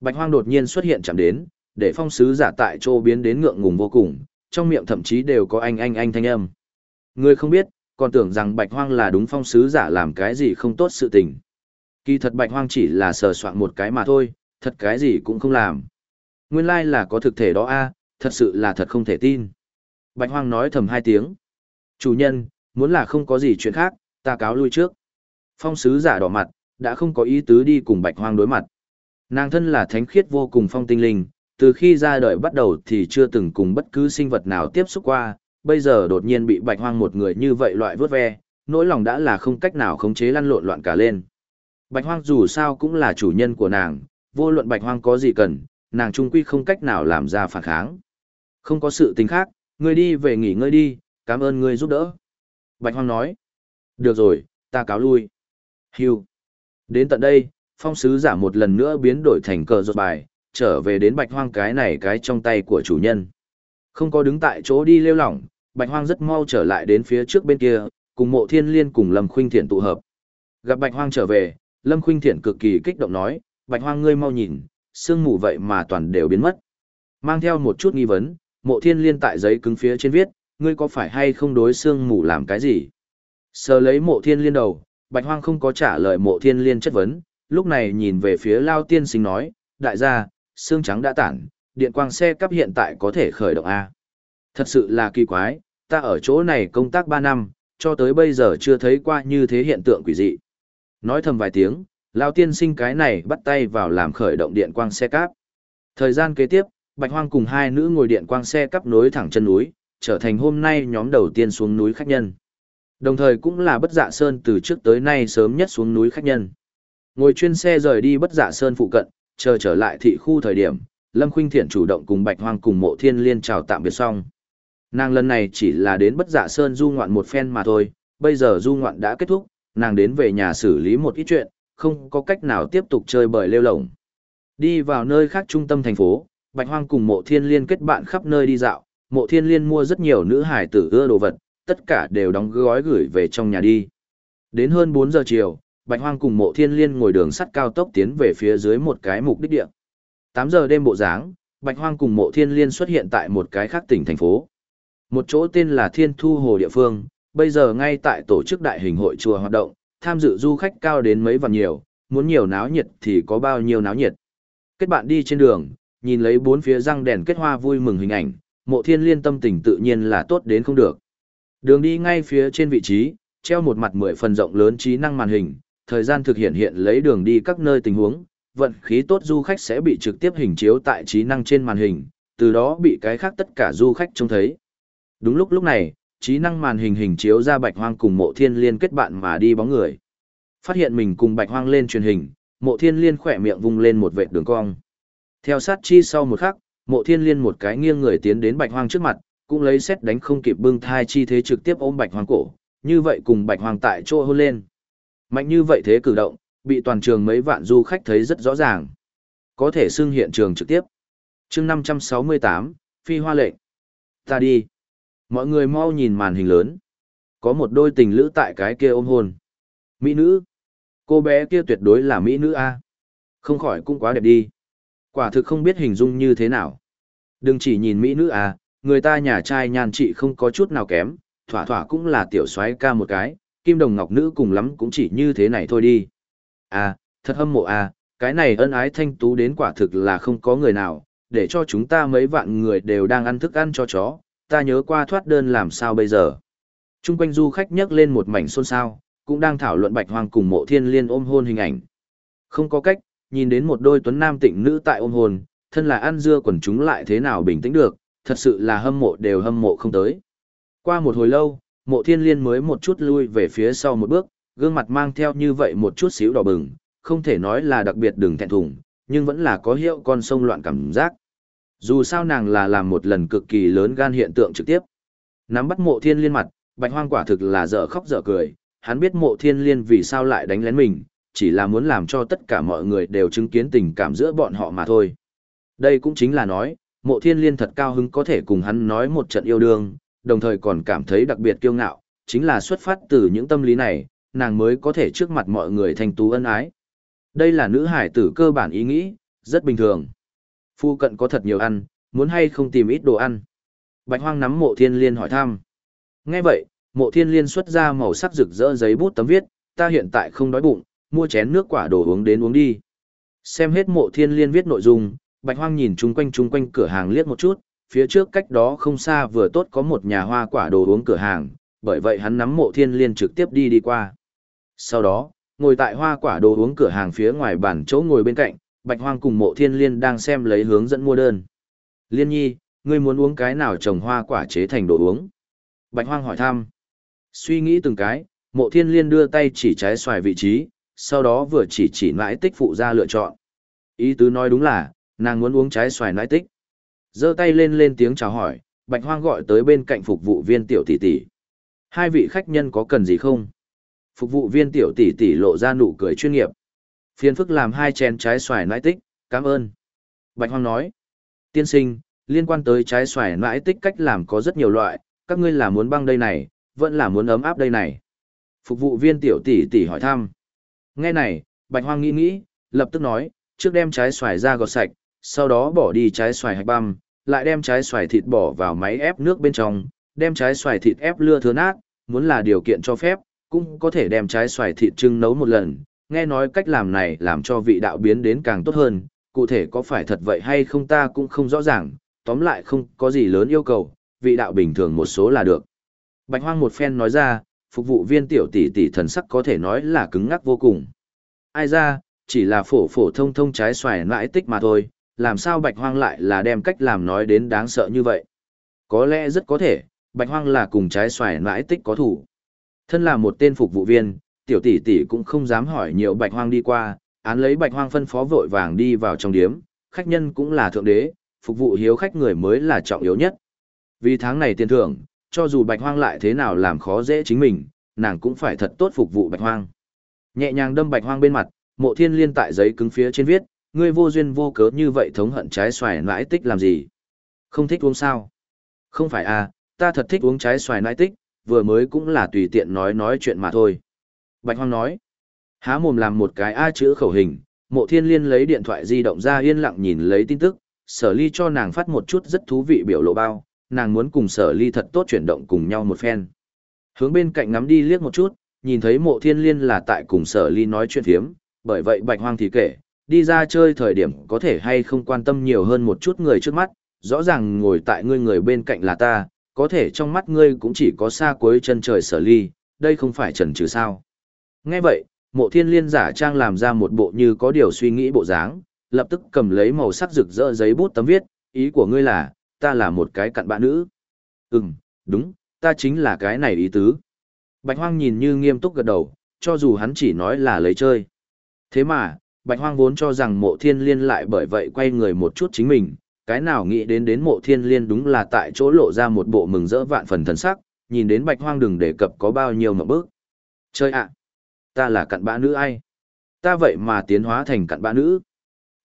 Speaker 1: Bạch Hoang đột nhiên xuất hiện chạm đến, để phong sứ giả tại chỗ biến đến ngượng ngùng vô cùng, trong miệng thậm chí đều có anh anh anh thanh âm. Ngươi không biết, còn tưởng rằng Bạch Hoang là đúng phong sứ giả làm cái gì không tốt sự tình. Kỳ thật Bạch Hoang chỉ là sờ soạn một cái mà thôi, thật cái gì cũng không làm. Nguyên lai là có thực thể đó a, thật sự là thật không thể tin. Bạch Hoang nói thầm hai tiếng. Chủ nhân, muốn là không có gì chuyện khác, ta cáo lui trước. Phong sứ giả đỏ mặt, đã không có ý tứ đi cùng Bạch Hoang đối mặt. Nàng thân là thánh khiết vô cùng phong tinh linh, từ khi ra đời bắt đầu thì chưa từng cùng bất cứ sinh vật nào tiếp xúc qua, bây giờ đột nhiên bị bạch hoang một người như vậy loại vớt ve, nỗi lòng đã là không cách nào khống chế lăn lộn loạn cả lên. Bạch hoang dù sao cũng là chủ nhân của nàng, vô luận bạch hoang có gì cần, nàng trung quy không cách nào làm ra phản kháng. Không có sự tình khác, ngươi đi về nghỉ ngơi đi, cảm ơn ngươi giúp đỡ. Bạch hoang nói, được rồi, ta cáo lui. Hiu. Đến tận đây, phong sứ giả một lần nữa biến đổi thành cờ rột bài, trở về đến bạch hoang cái này cái trong tay của chủ nhân. Không có đứng tại chỗ đi lêu lỏng, bạch hoang rất mau trở lại đến phía trước bên kia, cùng mộ thiên liên cùng Lâm Khuynh Thiện tụ hợp. Gặp bạch hoang trở về, Lâm Khuynh Thiện cực kỳ kích động nói, bạch hoang ngươi mau nhìn, sương mù vậy mà toàn đều biến mất. Mang theo một chút nghi vấn, mộ thiên liên tại giấy cứng phía trên viết, ngươi có phải hay không đối sương mù làm cái gì? Sờ lấy mộ thiên liên đầu, bạch hoang không có trả lời mộ thiên liên chất vấn, lúc này nhìn về phía lao tiên sinh nói, đại gia, xương trắng đã tản, điện quang xe cắp hiện tại có thể khởi động A. Thật sự là kỳ quái, ta ở chỗ này công tác 3 năm, cho tới bây giờ chưa thấy qua như thế hiện tượng quỷ dị. Nói thầm vài tiếng, lao tiên sinh cái này bắt tay vào làm khởi động điện quang xe cáp. Thời gian kế tiếp, Bạch Hoang cùng hai nữ ngồi điện quang xe cắp nối thẳng chân núi, trở thành hôm nay nhóm đầu tiên xuống núi khách nhân. Đồng thời cũng là bất dạ sơn từ trước tới nay sớm nhất xuống núi khách nhân. Ngồi chuyên xe rời đi bất dạ sơn phụ cận, chờ trở lại thị khu thời điểm, Lâm Khuynh Thiện chủ động cùng Bạch Hoang cùng Mộ Thiên Liên chào tạm biệt xong. Nàng lần này chỉ là đến bất dạ sơn du ngoạn một phen mà thôi, bây giờ du ngoạn đã kết thúc, nàng đến về nhà xử lý một ít chuyện, không có cách nào tiếp tục chơi bời lêu lổng. Đi vào nơi khác trung tâm thành phố, Bạch Hoang cùng Mộ Thiên Liên kết bạn khắp nơi đi dạo, Mộ Thiên Liên mua rất nhiều nữ hải tử ưa đồ vật, tất cả đều đóng gói gửi về trong nhà đi. Đến hơn 4 giờ chiều, Bạch Hoang cùng Mộ Thiên Liên ngồi đường sắt cao tốc tiến về phía dưới một cái mục đích địa. 8 giờ đêm bộ dáng, Bạch Hoang cùng Mộ Thiên Liên xuất hiện tại một cái khác tỉnh thành phố. Một chỗ tên là Thiên Thu Hồ địa phương, bây giờ ngay tại tổ chức đại hình hội chùa hoạt động, tham dự du khách cao đến mấy vạn nhiều, muốn nhiều náo nhiệt thì có bao nhiêu náo nhiệt. Kết bạn đi trên đường, nhìn lấy bốn phía răng đèn kết hoa vui mừng hình ảnh, Mộ Thiên Liên tâm tình tự nhiên là tốt đến không được. Đường đi ngay phía trên vị trí, treo một mặt mười phần rộng lớn trí năng màn hình, thời gian thực hiện hiện lấy đường đi các nơi tình huống, vận khí tốt du khách sẽ bị trực tiếp hình chiếu tại trí năng trên màn hình, từ đó bị cái khác tất cả du khách trông thấy. Đúng lúc lúc này, trí năng màn hình hình chiếu ra bạch hoang cùng mộ thiên liên kết bạn mà đi bóng người. Phát hiện mình cùng bạch hoang lên truyền hình, mộ thiên liên khẽ miệng vung lên một vệt đường cong. Theo sát chi sau một khắc, mộ thiên liên một cái nghiêng người tiến đến bạch hoang trước mặt, cũng lấy xét đánh không kịp bưng thai chi thế trực tiếp ôm bạch hoang cổ, như vậy cùng bạch hoang tại chỗ hôn lên. Mạnh như vậy thế cử động, bị toàn trường mấy vạn du khách thấy rất rõ ràng. Có thể xưng hiện trường trực tiếp. chương 568, Phi Hoa lệnh. Ta đi. Mọi người mau nhìn màn hình lớn. Có một đôi tình lữ tại cái kia ôm hôn. Mỹ nữ. Cô bé kia tuyệt đối là Mỹ nữ A. Không khỏi cũng quá đẹp đi. Quả thực không biết hình dung như thế nào. Đừng chỉ nhìn Mỹ nữ A, người ta nhà trai nhàn trị không có chút nào kém, thỏa thỏa cũng là tiểu soái ca một cái, kim đồng ngọc nữ cùng lắm cũng chỉ như thế này thôi đi. À, thật hâm mộ à, cái này ân ái thanh tú đến quả thực là không có người nào, để cho chúng ta mấy vạn người đều đang ăn thức ăn cho chó, ta nhớ qua thoát đơn làm sao bây giờ. Trung quanh du khách nhắc lên một mảnh xôn xao, cũng đang thảo luận bạch hoàng cùng mộ thiên liên ôm hôn hình ảnh. Không có cách, nhìn đến một đôi tuấn nam tịnh nữ tại ôm hôn, thân là ăn dưa quần chúng lại thế nào bình tĩnh được, thật sự là hâm mộ đều hâm mộ không tới. Qua một hồi lâu, mộ thiên liên mới một chút lui về phía sau một bước, gương mặt mang theo như vậy một chút xíu đỏ bừng, không thể nói là đặc biệt đừng thẹn thùng, nhưng vẫn là có hiệu con sông loạn cảm giác. Dù sao nàng là làm một lần cực kỳ lớn gan hiện tượng trực tiếp. Nắm bắt mộ thiên liên mặt, bạch hoang quả thực là dở khóc dở cười, hắn biết mộ thiên liên vì sao lại đánh lén mình, chỉ là muốn làm cho tất cả mọi người đều chứng kiến tình cảm giữa bọn họ mà thôi. Đây cũng chính là nói, mộ thiên liên thật cao hứng có thể cùng hắn nói một trận yêu đương, đồng thời còn cảm thấy đặc biệt kiêu ngạo, chính là xuất phát từ những tâm lý này, nàng mới có thể trước mặt mọi người thành tú ân ái. Đây là nữ hải tử cơ bản ý nghĩ, rất bình thường. Phu cận có thật nhiều ăn, muốn hay không tìm ít đồ ăn. Bạch hoang nắm mộ thiên liên hỏi thăm. Nghe vậy, mộ thiên liên xuất ra màu sắc rực rỡ giấy bút tấm viết, ta hiện tại không đói bụng, mua chén nước quả đồ uống đến uống đi. Xem hết mộ thiên liên viết nội dung, bạch hoang nhìn chung quanh chung quanh cửa hàng liếc một chút, phía trước cách đó không xa vừa tốt có một nhà hoa quả đồ uống cửa hàng, bởi vậy hắn nắm mộ thiên liên trực tiếp đi đi qua. Sau đó, ngồi tại hoa quả đồ uống cửa hàng phía ngoài bàn chỗ ngồi bên cạnh, Bạch Hoang cùng mộ thiên liên đang xem lấy hướng dẫn mua đơn. Liên nhi, ngươi muốn uống cái nào trồng hoa quả chế thành đồ uống? Bạch Hoang hỏi thăm. Suy nghĩ từng cái, mộ thiên liên đưa tay chỉ trái xoài vị trí, sau đó vừa chỉ chỉ nãi tích phụ ra lựa chọn. Ý tứ nói đúng là, nàng muốn uống trái xoài nãi tích. giơ tay lên lên tiếng chào hỏi, Bạch Hoang gọi tới bên cạnh phục vụ viên tiểu tỷ tỷ. Hai vị khách nhân có cần gì không? Phục vụ viên tiểu tỷ tỷ lộ ra nụ cười chuyên nghiệp. Phiền phức làm hai chén trái xoài nãi tích, cảm ơn. Bạch Hoang nói. Tiên sinh, liên quan tới trái xoài nãi tích cách làm có rất nhiều loại, các ngươi là muốn băng đây này, vẫn là muốn ấm áp đây này. Phục vụ viên tiểu tỷ tỷ hỏi thăm. Nghe này, Bạch Hoang nghĩ nghĩ, lập tức nói, trước đem trái xoài ra gọt sạch, sau đó bỏ đi trái xoài hạch băm, lại đem trái xoài thịt bỏ vào máy ép nước bên trong, đem trái xoài thịt ép lưa thưa nát, muốn là điều kiện cho phép, cũng có thể đem trái xoài thịt trưng nấu một lần. Nghe nói cách làm này làm cho vị đạo biến đến càng tốt hơn, cụ thể có phải thật vậy hay không ta cũng không rõ ràng, tóm lại không có gì lớn yêu cầu, vị đạo bình thường một số là được. Bạch Hoang một phen nói ra, phục vụ viên tiểu tỷ tỷ thần sắc có thể nói là cứng ngắc vô cùng. Ai ra, chỉ là phổ phổ thông thông trái xoài nãi tích mà thôi, làm sao Bạch Hoang lại là đem cách làm nói đến đáng sợ như vậy. Có lẽ rất có thể, Bạch Hoang là cùng trái xoài nãi tích có thủ. Thân là một tên phục vụ viên, tiểu tỷ tỷ cũng không dám hỏi nhiều Bạch Hoang đi qua, án lấy Bạch Hoang phân phó vội vàng đi vào trong điếm, khách nhân cũng là thượng đế, phục vụ hiếu khách người mới là trọng yếu nhất. Vì tháng này tiền thưởng, cho dù Bạch Hoang lại thế nào làm khó dễ chính mình, nàng cũng phải thật tốt phục vụ Bạch Hoang. Nhẹ nhàng đâm Bạch Hoang bên mặt, Mộ Thiên Liên tại giấy cứng phía trên viết, ngươi vô duyên vô cớ như vậy thống hận trái xoài nãi tích làm gì? Không thích uống sao? Không phải à, ta thật thích uống trái xoài nãi tích, vừa mới cũng là tùy tiện nói nói chuyện mà thôi. Bạch Hoang nói, há mồm làm một cái A chữ khẩu hình, mộ thiên liên lấy điện thoại di động ra yên lặng nhìn lấy tin tức, sở ly cho nàng phát một chút rất thú vị biểu lộ bao, nàng muốn cùng sở ly thật tốt chuyển động cùng nhau một phen. Hướng bên cạnh ngắm đi liếc một chút, nhìn thấy mộ thiên liên là tại cùng sở ly nói chuyện thiếm, bởi vậy bạch hoang thì kể, đi ra chơi thời điểm có thể hay không quan tâm nhiều hơn một chút người trước mắt, rõ ràng ngồi tại ngươi người bên cạnh là ta, có thể trong mắt ngươi cũng chỉ có xa cuối chân trời sở ly, đây không phải trần trừ sao. Nghe vậy, mộ thiên liên giả trang làm ra một bộ như có điều suy nghĩ bộ dáng, lập tức cầm lấy màu sắc rực rỡ giấy bút tấm viết, ý của ngươi là, ta là một cái cặn bã nữ. Ừm, đúng, ta chính là cái này ý tứ. Bạch Hoang nhìn như nghiêm túc gật đầu, cho dù hắn chỉ nói là lấy chơi. Thế mà, Bạch Hoang vốn cho rằng mộ thiên liên lại bởi vậy quay người một chút chính mình, cái nào nghĩ đến đến mộ thiên liên đúng là tại chỗ lộ ra một bộ mừng rỡ vạn phần thần sắc, nhìn đến Bạch Hoang đừng đề cập có bao nhiêu mà bước. Chơi ạ! ta là cặn bã nữ ai? Ta vậy mà tiến hóa thành cặn bã nữ.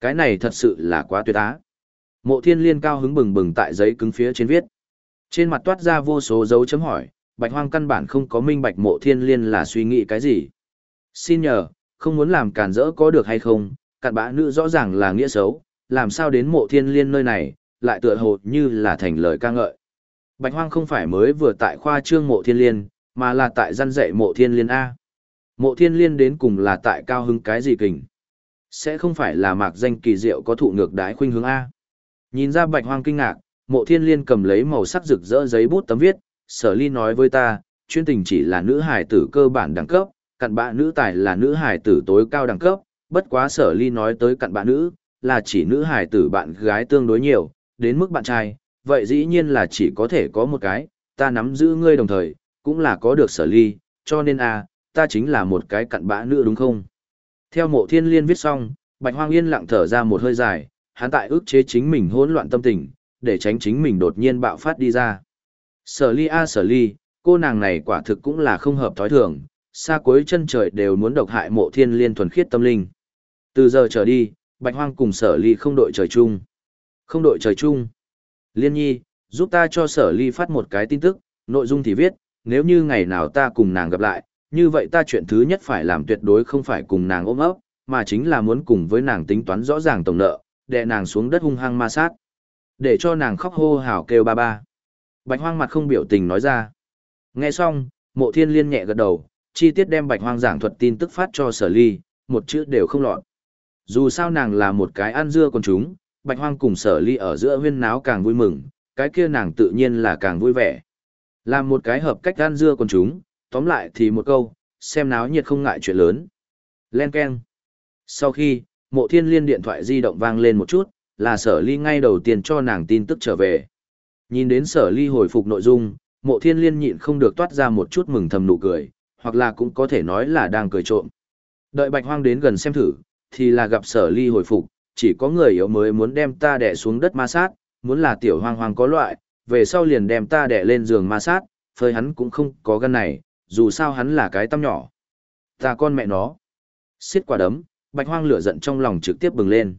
Speaker 1: Cái này thật sự là quá tuyệt á. Mộ thiên liên cao hứng bừng bừng tại giấy cứng phía trên viết. Trên mặt toát ra vô số dấu chấm hỏi, bạch hoang căn bản không có minh bạch mộ thiên liên là suy nghĩ cái gì. Xin nhờ, không muốn làm cản rỡ có được hay không, cặn bã nữ rõ ràng là nghĩa xấu, làm sao đến mộ thiên liên nơi này, lại tựa hồ như là thành lời ca ngợi. Bạch hoang không phải mới vừa tại khoa trương mộ thiên liên, mà là tại gian dạy mộ thiên liên A. Mộ thiên liên đến cùng là tại cao hứng cái gì kình. Sẽ không phải là mạc danh kỳ diệu có thụ ngược đái khuynh hướng A. Nhìn ra bạch hoang kinh ngạc, mộ thiên liên cầm lấy màu sắc rực rỡ giấy bút tấm viết, sở ly nói với ta, chuyên tình chỉ là nữ hài tử cơ bản đẳng cấp, cặn bạ nữ tài là nữ hài tử tối cao đẳng cấp, bất quá sở ly nói tới cặn bạ nữ, là chỉ nữ hài tử bạn gái tương đối nhiều, đến mức bạn trai, vậy dĩ nhiên là chỉ có thể có một cái, ta nắm giữ ngươi đồng thời, cũng là có được sở ly, cho nên a, ta chính là một cái cặn bã nữ đúng không? Theo mộ thiên liên viết xong, bạch hoang yên lặng thở ra một hơi dài, hắn tại ức chế chính mình hỗn loạn tâm tình, để tránh chính mình đột nhiên bạo phát đi ra. Sở ly a sở ly, cô nàng này quả thực cũng là không hợp thói thường, xa cuối chân trời đều muốn độc hại mộ thiên liên thuần khiết tâm linh. Từ giờ trở đi, bạch hoang cùng sở ly không đội trời chung. Không đội trời chung. Liên nhi, giúp ta cho sở ly phát một cái tin tức, nội dung thì viết, nếu như ngày nào ta cùng nàng gặp lại, như vậy ta chuyện thứ nhất phải làm tuyệt đối không phải cùng nàng ôm ấp, mà chính là muốn cùng với nàng tính toán rõ ràng tổng nợ, đè nàng xuống đất hung hăng ma sát. Để cho nàng khóc hô hào kêu ba ba. Bạch hoang mặt không biểu tình nói ra. Nghe xong, mộ thiên liên nhẹ gật đầu, chi tiết đem bạch hoang giảng thuật tin tức phát cho sở ly, một chữ đều không lọt. Dù sao nàng là một cái ăn dưa con chúng, bạch hoang cùng sở ly ở giữa huyên náo càng vui mừng, cái kia nàng tự nhiên là càng vui vẻ. Làm một cái hợp cách ăn dưa con chúng, tóm lại thì một câu, xem náo nhiệt không ngại chuyện lớn. Len keng. Sau khi, mộ thiên liên điện thoại di động vang lên một chút, là sở ly ngay đầu tiên cho nàng tin tức trở về. Nhìn đến sở ly hồi phục nội dung, mộ thiên liên nhịn không được toát ra một chút mừng thầm nụ cười, hoặc là cũng có thể nói là đang cười trộm. Đợi bạch hoang đến gần xem thử, thì là gặp sở ly hồi phục, chỉ có người yếu mới muốn đem ta đè xuống đất ma sát, muốn là tiểu hoang hoang có loại, về sau liền đem ta đè lên giường ma sát, phơi hắn cũng không có gan này, dù sao hắn là cái tâm nhỏ. Ta con mẹ nó. Xiết quả đấm, bạch hoang lửa giận trong lòng trực tiếp bừng lên.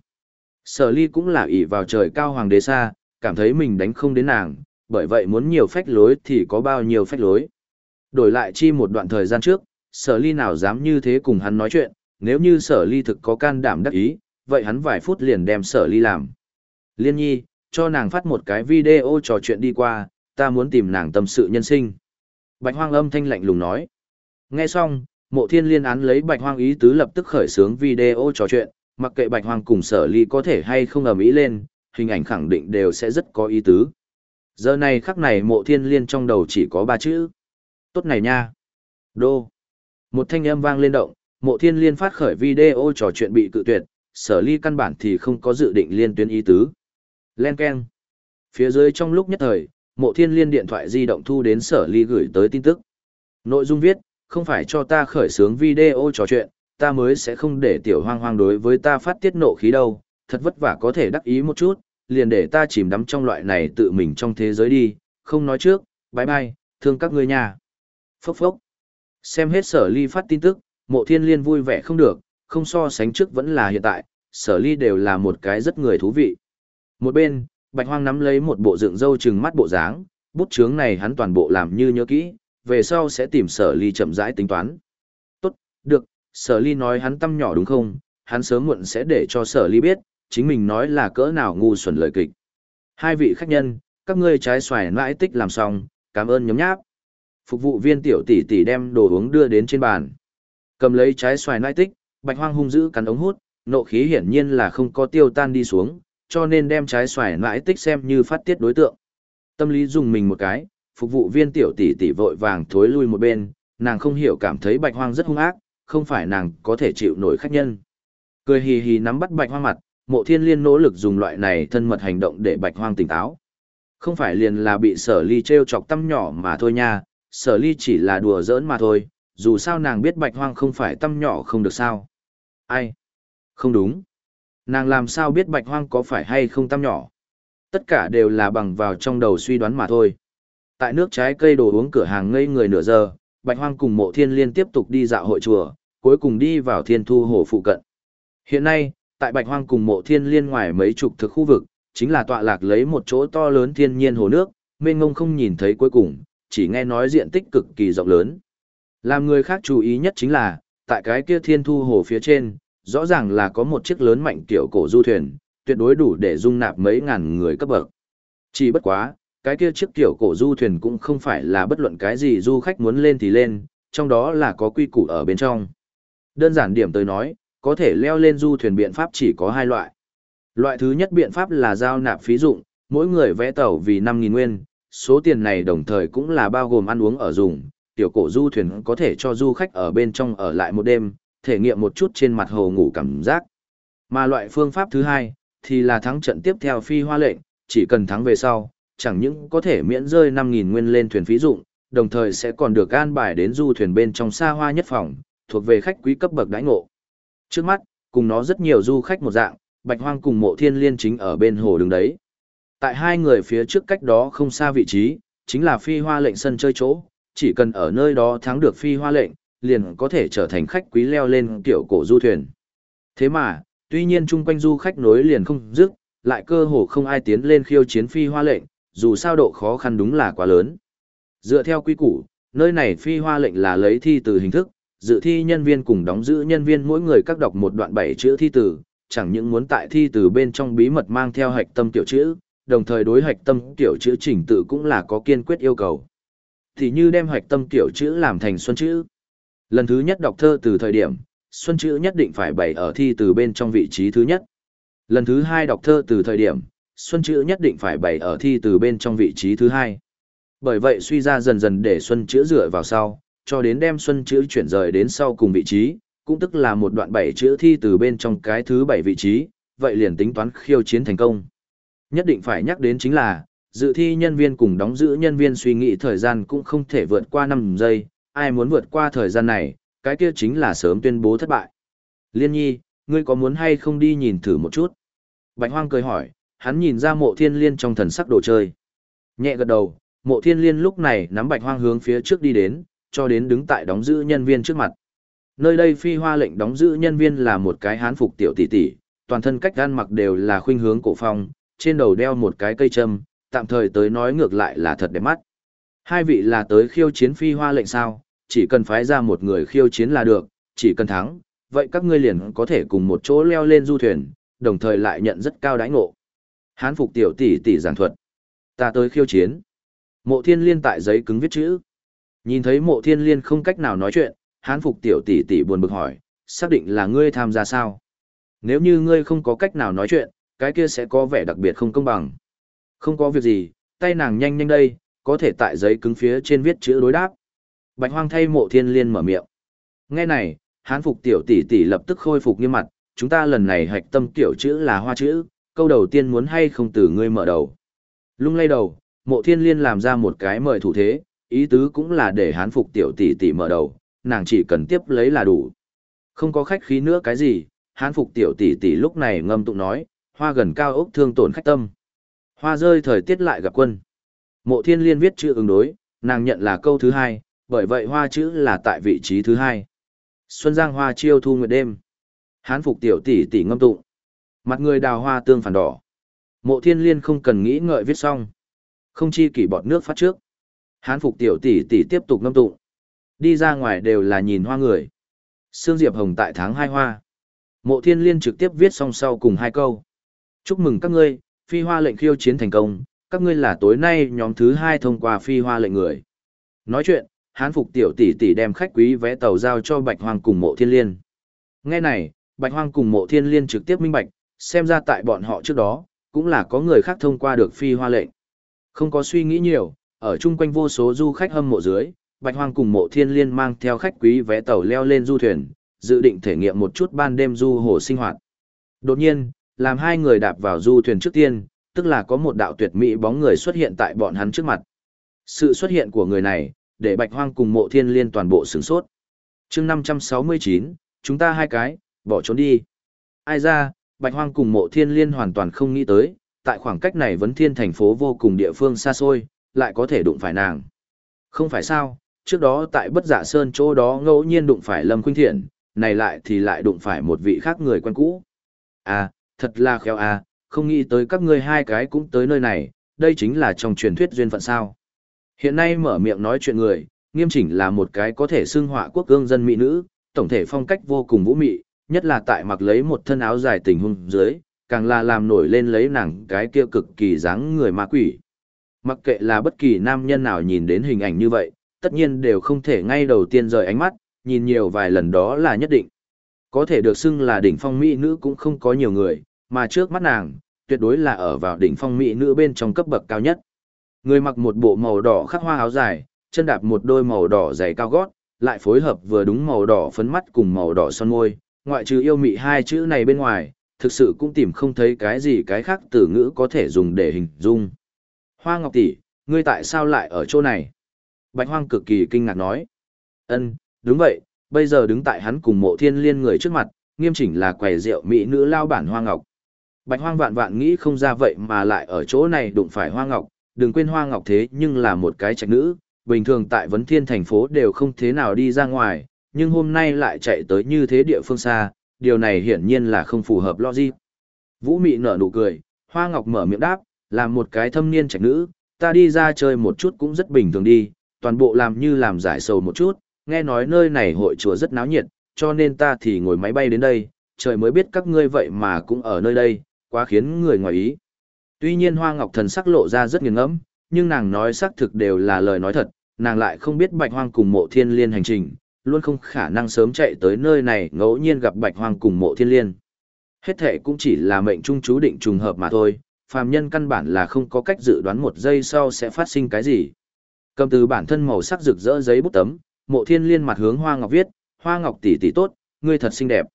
Speaker 1: Sở ly cũng là ỷ vào trời cao hoàng đế xa, cảm thấy mình đánh không đến nàng, bởi vậy muốn nhiều phách lối thì có bao nhiêu phách lối. Đổi lại chi một đoạn thời gian trước, sở ly nào dám như thế cùng hắn nói chuyện, nếu như sở ly thực có can đảm đắc ý, vậy hắn vài phút liền đem sở ly làm. Liên nhi, cho nàng phát một cái video trò chuyện đi qua, ta muốn tìm nàng tâm sự nhân sinh. Bạch hoang âm thanh lạnh lùng nói. Nghe xong, mộ thiên liên án lấy bạch hoang ý tứ lập tức khởi xướng video trò chuyện, mặc kệ bạch hoang cùng sở ly có thể hay không ầm ý lên, hình ảnh khẳng định đều sẽ rất có ý tứ. Giờ này khắc này mộ thiên liên trong đầu chỉ có ba chữ. Tốt này nha. Đô. Một thanh âm vang lên động, mộ thiên liên phát khởi video trò chuyện bị cự tuyệt, sở ly căn bản thì không có dự định liên tuyến ý tứ. Len Ken. Phía dưới trong lúc nhất thời, mộ thiên liên điện thoại di động thu đến sở ly gửi tới tin tức. Nội dung viết, không phải cho ta khởi xướng video trò chuyện, ta mới sẽ không để tiểu hoang hoang đối với ta phát tiết nộ khí đâu, thật vất vả có thể đắc ý một chút, liền để ta chìm đắm trong loại này tự mình trong thế giới đi, không nói trước, bye bye, thương các ngươi nhà. Phốc phốc. Xem hết sở ly phát tin tức, mộ thiên liên vui vẻ không được, không so sánh trước vẫn là hiện tại, sở ly đều là một cái rất người thú vị. Một bên, bạch hoang nắm lấy một bộ dựng râu trừng mắt bộ dáng, bút chướng này hắn toàn bộ làm như nhớ kỹ, về sau sẽ tìm sở ly chậm rãi tính toán. Tốt, được, sở ly nói hắn tâm nhỏ đúng không, hắn sớm muộn sẽ để cho sở ly biết, chính mình nói là cỡ nào ngu xuẩn lời kịch. Hai vị khách nhân, các ngươi trái xoài mãi tích làm xong, cảm ơn nhóm nháp. Phục vụ viên tiểu tỷ tỷ đem đồ uống đưa đến trên bàn. Cầm lấy trái xoài nãi tích, bạch hoang hung dữ cắn ống hút, nộ khí hiển nhiên là không có tiêu tan đi xuống, cho nên đem trái xoài nãi tích xem như phát tiết đối tượng. Tâm lý dùng mình một cái, phục vụ viên tiểu tỷ tỷ vội vàng thối lui một bên, nàng không hiểu cảm thấy bạch hoang rất hung ác, không phải nàng có thể chịu nổi khách nhân. Cười hì hì nắm bắt bạch hoang mặt, mộ thiên liên nỗ lực dùng loại này thân mật hành động để bạch hoang tỉnh táo. Không phải liền là bị sở ly treo chọc tâm nhỏ mà thôi nha, sở ly chỉ là đùa giỡn mà thôi, dù sao nàng biết bạch hoang không phải tâm nhỏ không được sao. Ai? Không đúng. Nàng làm sao biết bạch hoang có phải hay không tâm nhỏ? Tất cả đều là bằng vào trong đầu suy đoán mà thôi. Tại nước trái cây đồ uống cửa hàng ngây người nửa giờ, bạch hoang cùng mộ thiên liên tiếp tục đi dạo hội chùa, cuối cùng đi vào thiên thu hồ phụ cận. Hiện nay, tại bạch hoang cùng mộ thiên liên ngoài mấy chục thực khu vực, chính là tọa lạc lấy một chỗ to lớn thiên nhiên hồ nước, mênh ngông không nhìn thấy cuối cùng, chỉ nghe nói diện tích cực kỳ rộng lớn. Làm người khác chú ý nhất chính là, tại cái kia thiên thu hồ phía trên, rõ ràng là có một chiếc lớn mạnh kiểu cổ du thuyền, tuyệt đối đủ để dung nạp mấy ngàn người cấp bậc. Chỉ bất quá, cái kia chiếc kiểu cổ du thuyền cũng không phải là bất luận cái gì du khách muốn lên thì lên, trong đó là có quy củ ở bên trong. Đơn giản điểm tới nói, có thể leo lên du thuyền biện pháp chỉ có hai loại. Loại thứ nhất biện pháp là giao nạp phí dụng, mỗi người vẽ tàu vì 5.000 nguyên, số tiền này đồng thời cũng là bao gồm ăn uống ở dùng, tiểu cổ du thuyền có thể cho du khách ở bên trong ở lại một đêm, thể nghiệm một chút trên mặt hồ ngủ cảm giác. Mà loại phương pháp thứ hai, thì là thắng trận tiếp theo phi hoa lệnh, chỉ cần thắng về sau, chẳng những có thể miễn rơi 5.000 nguyên lên thuyền phí dụng, đồng thời sẽ còn được an bài đến du thuyền bên trong xa hoa nhất phòng, thuộc về khách quý cấp bậc đãi ngộ. Trước mắt, cùng nó rất nhiều du khách một dạng, Bạch Hoang cùng Mộ Thiên Liên chính ở bên hồ đứng đấy. Tại hai người phía trước cách đó không xa vị trí, chính là phi hoa lệnh sân chơi chỗ, chỉ cần ở nơi đó thắng được phi hoa lệnh, liền có thể trở thành khách quý leo lên tiểu cổ du thuyền. Thế mà, tuy nhiên chung quanh du khách nối liền không dứt, lại cơ hồ không ai tiến lên khiêu chiến phi hoa lệnh, dù sao độ khó khăn đúng là quá lớn. Dựa theo quy củ, nơi này phi hoa lệnh là lấy thi từ hình thức, dự thi nhân viên cùng đóng giữ nhân viên mỗi người các đọc một đoạn bảy chữ thi từ, chẳng những muốn tại thi từ bên trong bí mật mang theo hạch tâm tiểu chữ, đồng thời đối hạch tâm tiểu chữ chỉnh tự cũng là có kiên quyết yêu cầu. Thì như đem hoạch tâm tiểu chữ làm thành xuân chữ. Lần thứ nhất đọc thơ từ thời điểm, xuân chữ nhất định phải bày ở thi từ bên trong vị trí thứ nhất. Lần thứ hai đọc thơ từ thời điểm, xuân chữ nhất định phải bày ở thi từ bên trong vị trí thứ hai. Bởi vậy suy ra dần dần để xuân chữ dựa vào sau, cho đến đem xuân chữ chuyển rời đến sau cùng vị trí, cũng tức là một đoạn bảy chữ thi từ bên trong cái thứ bảy vị trí, vậy liền tính toán khiêu chiến thành công. Nhất định phải nhắc đến chính là, dự thi nhân viên cùng đóng giữ nhân viên suy nghĩ thời gian cũng không thể vượt qua 5 giây, ai muốn vượt qua thời gian này, cái kia chính là sớm tuyên bố thất bại. Liên nhi, ngươi có muốn hay không đi nhìn thử một chút? Bạch hoang cười hỏi, hắn nhìn ra mộ thiên liên trong thần sắc đồ chơi. Nhẹ gật đầu, mộ thiên liên lúc này nắm bạch hoang hướng phía trước đi đến, cho đến đứng tại đóng giữ nhân viên trước mặt. Nơi đây phi hoa lệnh đóng giữ nhân viên là một cái hán phục tiểu tỷ tỷ, toàn thân cách gan mặc đều là khuynh hướng cổ phong, trên đầu đeo một cái cây châm, tạm thời tới nói ngược lại là thật đẹp mắt. Hai vị là tới khiêu chiến phi hoa lệnh sao, chỉ cần phái ra một người khiêu chiến là được, chỉ cần thắng, vậy các ngươi liền có thể cùng một chỗ leo lên du thuyền, đồng thời lại nhận rất cao đãi ngộ. Hán phục tiểu tỷ tỷ giảng thuật. Ta tới khiêu chiến. Mộ thiên liên tại giấy cứng viết chữ. Nhìn thấy mộ thiên liên không cách nào nói chuyện, hán phục tiểu tỷ tỷ buồn bực hỏi, xác định là ngươi tham gia sao? Nếu như ngươi không có cách nào nói chuyện, cái kia sẽ có vẻ đặc biệt không công bằng. Không có việc gì, tay nàng nhanh nhanh đây, có thể tại giấy cứng phía trên viết chữ đối đáp. Bạch hoang thay mộ thiên liên mở miệng. Nghe này, hán phục tiểu tỷ tỷ lập tức khôi phục nghiêm mặt, chúng ta lần này hạch tâm tiểu chữ là hoa chữ, câu đầu tiên muốn hay không từ ngươi mở đầu. Lung lay đầu, mộ thiên liên làm ra một cái mời thủ thế, ý tứ cũng là để hán phục tiểu tỷ tỷ mở đầu, nàng chỉ cần tiếp lấy là đủ. Không có khách khí nữa cái gì, hán phục tiểu tỷ tỷ lúc này ngâm tụng nói, hoa gần cao ốc thương tổn khách tâm. Hoa rơi thời tiết lại gặp quân. Mộ thiên liên viết chữ ứng đối, nàng nhận là câu thứ hai, bởi vậy hoa chữ là tại vị trí thứ hai. Xuân Giang hoa chiêu thu nguyệt đêm. Hán phục tiểu tỷ tỷ ngâm tụng. Mặt người đào hoa tương phản đỏ. Mộ thiên liên không cần nghĩ ngợi viết xong. Không chi kỷ bọt nước phát trước. Hán phục tiểu tỷ tỷ tiếp tục ngâm tụng. Đi ra ngoài đều là nhìn hoa người. Sương Diệp Hồng tại tháng hai hoa. Mộ thiên liên trực tiếp viết xong sau cùng hai câu. Chúc mừng các ngươi, phi hoa lệnh khiêu chiến thành công, các ngươi là tối nay nhóm thứ hai thông qua phi hoa lệnh người. Nói chuyện, hán phục tiểu tỷ tỷ đem khách quý vé tàu giao cho Bạch Hoang cùng mộ thiên liên. Nghe này, Bạch Hoang cùng mộ thiên liên trực tiếp minh bạch, xem ra tại bọn họ trước đó, cũng là có người khác thông qua được phi hoa lệnh. Không có suy nghĩ nhiều, ở chung quanh vô số du khách hâm mộ dưới, Bạch Hoang cùng mộ thiên liên mang theo khách quý vé tàu leo lên du thuyền, dự định thể nghiệm một chút ban đêm du hồ sinh hoạt. Đột nhiên, làm hai người đạp vào du thuyền trước tiên, tức là có một đạo tuyệt mỹ bóng người xuất hiện tại bọn hắn trước mặt. Sự xuất hiện của người này, để Bạch Hoang cùng mộ thiên liên toàn bộ sửng sốt. Chương 569, chúng ta hai cái, bỏ trốn đi. Ai ra, Bạch Hoang cùng mộ thiên liên hoàn toàn không nghĩ tới, tại khoảng cách này vấn thiên thành phố vô cùng địa phương xa xôi, lại có thể đụng phải nàng. Không phải sao, trước đó tại bất giả sơn chỗ đó ngẫu nhiên đụng phải Lâm Khuynh Thiện, này lại thì lại đụng phải một vị khác người quen cũ. À, thật là khéo à, không nghĩ tới các ngươi hai cái cũng tới nơi này, đây chính là trong truyền thuyết duyên phận sao. Hiện nay mở miệng nói chuyện người, nghiêm chỉnh là một cái có thể xưng họa quốc cương dân mỹ nữ, tổng thể phong cách vô cùng vũ mị, nhất là tại mặc lấy một thân áo dài tình hung dưới, càng là làm nổi lên lấy nàng cái kia cực kỳ dáng người ma quỷ. Mặc kệ là bất kỳ nam nhân nào nhìn đến hình ảnh như vậy, tất nhiên đều không thể ngay đầu tiên rời ánh mắt, nhìn nhiều vài lần đó là nhất định. Có thể được xưng là đỉnh phong mỹ nữ cũng không có nhiều người, mà trước mắt nàng, tuyệt đối là ở vào đỉnh phong mỹ nữ bên trong cấp bậc cao nhất. Người mặc một bộ màu đỏ khắc hoa áo dài, chân đạp một đôi màu đỏ giày cao gót, lại phối hợp vừa đúng màu đỏ phấn mắt cùng màu đỏ son môi, ngoại trừ yêu mị hai chữ này bên ngoài, thực sự cũng tìm không thấy cái gì cái khác từ ngữ có thể dùng để hình dung. Hoa Ngọc tỷ, ngươi tại sao lại ở chỗ này? Bạch Hoang cực kỳ kinh ngạc nói. Ân, đúng vậy, bây giờ đứng tại hắn cùng mộ thiên liên người trước mặt, nghiêm chỉnh là quầy rượu mỹ nữ lao bản Hoa Ngọc. Bạch Hoang vạn vạn nghĩ không ra vậy mà lại ở chỗ này đụng phải Hoa Ngọc, đừng quên Hoa Ngọc thế nhưng là một cái trạch nữ, bình thường tại vấn thiên thành phố đều không thế nào đi ra ngoài, nhưng hôm nay lại chạy tới như thế địa phương xa, điều này hiển nhiên là không phù hợp logic. Vũ Mị nở nụ cười, Hoa Ngọc mở miệng đáp, làm một cái thâm niên trạch nữ, ta đi ra chơi một chút cũng rất bình thường đi, toàn bộ làm như làm giải sầu một chút, nghe nói nơi này hội chùa rất náo nhiệt, cho nên ta thì ngồi máy bay đến đây, trời mới biết các ngươi vậy mà cũng ở nơi đây, quá khiến người ngoài ý. Tuy nhiên Hoa Ngọc thần sắc lộ ra rất nghiêng ngẫm, nhưng nàng nói xác thực đều là lời nói thật, nàng lại không biết Bạch Hoang cùng Mộ Thiên Liên hành trình, luôn không khả năng sớm chạy tới nơi này ngẫu nhiên gặp Bạch Hoang cùng Mộ Thiên Liên. Hết thể cũng chỉ là mệnh trung chú định trùng hợp mà thôi, phàm nhân căn bản là không có cách dự đoán một giây sau sẽ phát sinh cái gì. Cầm từ bản thân màu sắc rực rỡ giấy bút tấm, Mộ Thiên Liên mặt hướng Hoa Ngọc viết, "Hoa Ngọc tỷ tỷ tốt, ngươi thật xinh đẹp.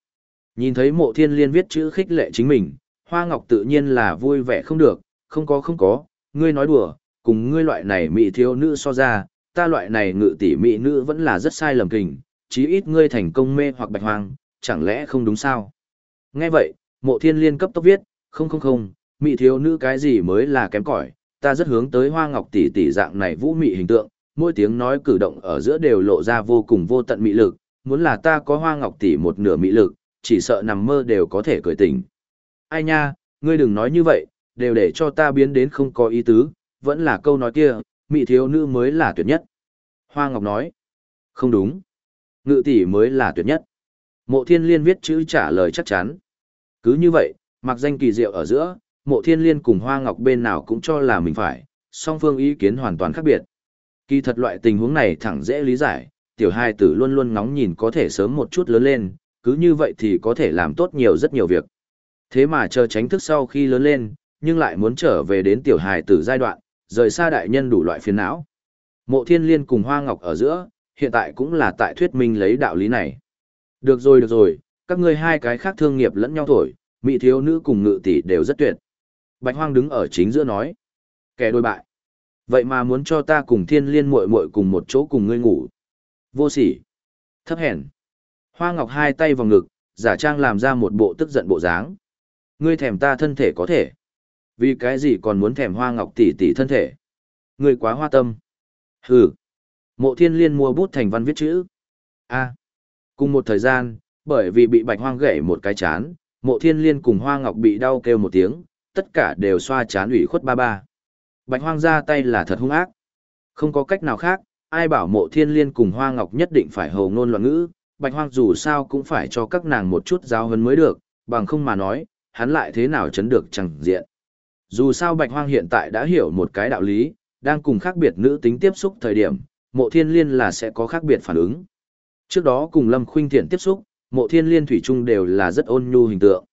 Speaker 1: Nhìn thấy mộ thiên liên viết chữ khích lệ chính mình, Hoa Ngọc tự nhiên là vui vẻ không được, không có không có, ngươi nói đùa, cùng ngươi loại này mỹ thiếu nữ so ra, ta loại này ngự tỷ mỹ nữ vẫn là rất sai lầm kình, chí ít ngươi thành công mê hoặc bạch hoang, chẳng lẽ không đúng sao? Nghe vậy, mộ thiên liên cấp tốc viết, không không không, mỹ thiếu nữ cái gì mới là kém cỏi, ta rất hướng tới hoa ngọc tỷ tỷ dạng này vũ mị hình tượng, mỗi tiếng nói cử động ở giữa đều lộ ra vô cùng vô tận mị lực, muốn là ta có hoa ngọc tỷ một nửa mị lực, chỉ sợ nằm mơ đều có thể cười tỉnh. Ai nha, ngươi đừng nói như vậy, đều để cho ta biến đến không có ý tứ, vẫn là câu nói kia, mỹ thiếu nữ mới là tuyệt nhất. Hoa Ngọc nói, không đúng, ngự tỷ mới là tuyệt nhất. Mộ thiên liên viết chữ trả lời chắc chắn. Cứ như vậy, mặc danh kỳ diệu ở giữa, mộ thiên liên cùng Hoa Ngọc bên nào cũng cho là mình phải, song phương ý kiến hoàn toàn khác biệt. Kỳ thật loại tình huống này thẳng dễ lý giải, tiểu hai tử luôn luôn ngóng nhìn có thể sớm một chút lớn lên, cứ như vậy thì có thể làm tốt nhiều rất nhiều việc. Thế mà chờ tránh thức sau khi lớn lên, nhưng lại muốn trở về đến tiểu hài tử giai đoạn, rời xa đại nhân đủ loại phiền não. Mộ thiên liên cùng hoa ngọc ở giữa, hiện tại cũng là tại thuyết minh lấy đạo lý này. Được rồi được rồi, các ngươi hai cái khác thương nghiệp lẫn nhau thổi, mỹ thiếu nữ cùng ngự tỷ đều rất tuyệt. Bạch hoang đứng ở chính giữa nói. Kẻ đôi bại. Vậy mà muốn cho ta cùng thiên liên muội muội cùng một chỗ cùng ngươi ngủ. Vô sỉ. Thấp hèn. Hoa ngọc hai tay vào ngực, giả trang làm ra một bộ tức giận bộ dáng. Ngươi thèm ta thân thể có thể. Vì cái gì còn muốn thèm hoa ngọc tỷ tỷ thân thể? Ngươi quá hoa tâm. Hừ. Mộ thiên liên mua bút thành văn viết chữ. A. Cùng một thời gian, bởi vì bị bạch hoang gãy một cái chán, mộ thiên liên cùng hoa ngọc bị đau kêu một tiếng, tất cả đều xoa chán ủy khuất ba ba. Bạch hoang ra tay là thật hung ác. Không có cách nào khác, ai bảo mộ thiên liên cùng hoa ngọc nhất định phải hầu ngôn loạn ngữ, bạch hoang dù sao cũng phải cho các nàng một chút giáo huấn mới được, bằng không mà nói, hắn lại thế nào chấn được chẳng diện. Dù sao bạch hoang hiện tại đã hiểu một cái đạo lý, đang cùng khác biệt nữ tính tiếp xúc thời điểm, mộ thiên liên là sẽ có khác biệt phản ứng. Trước đó cùng Lâm Khuynh Thiện tiếp xúc, mộ thiên liên thủy chung đều là rất ôn nhu hình tượng.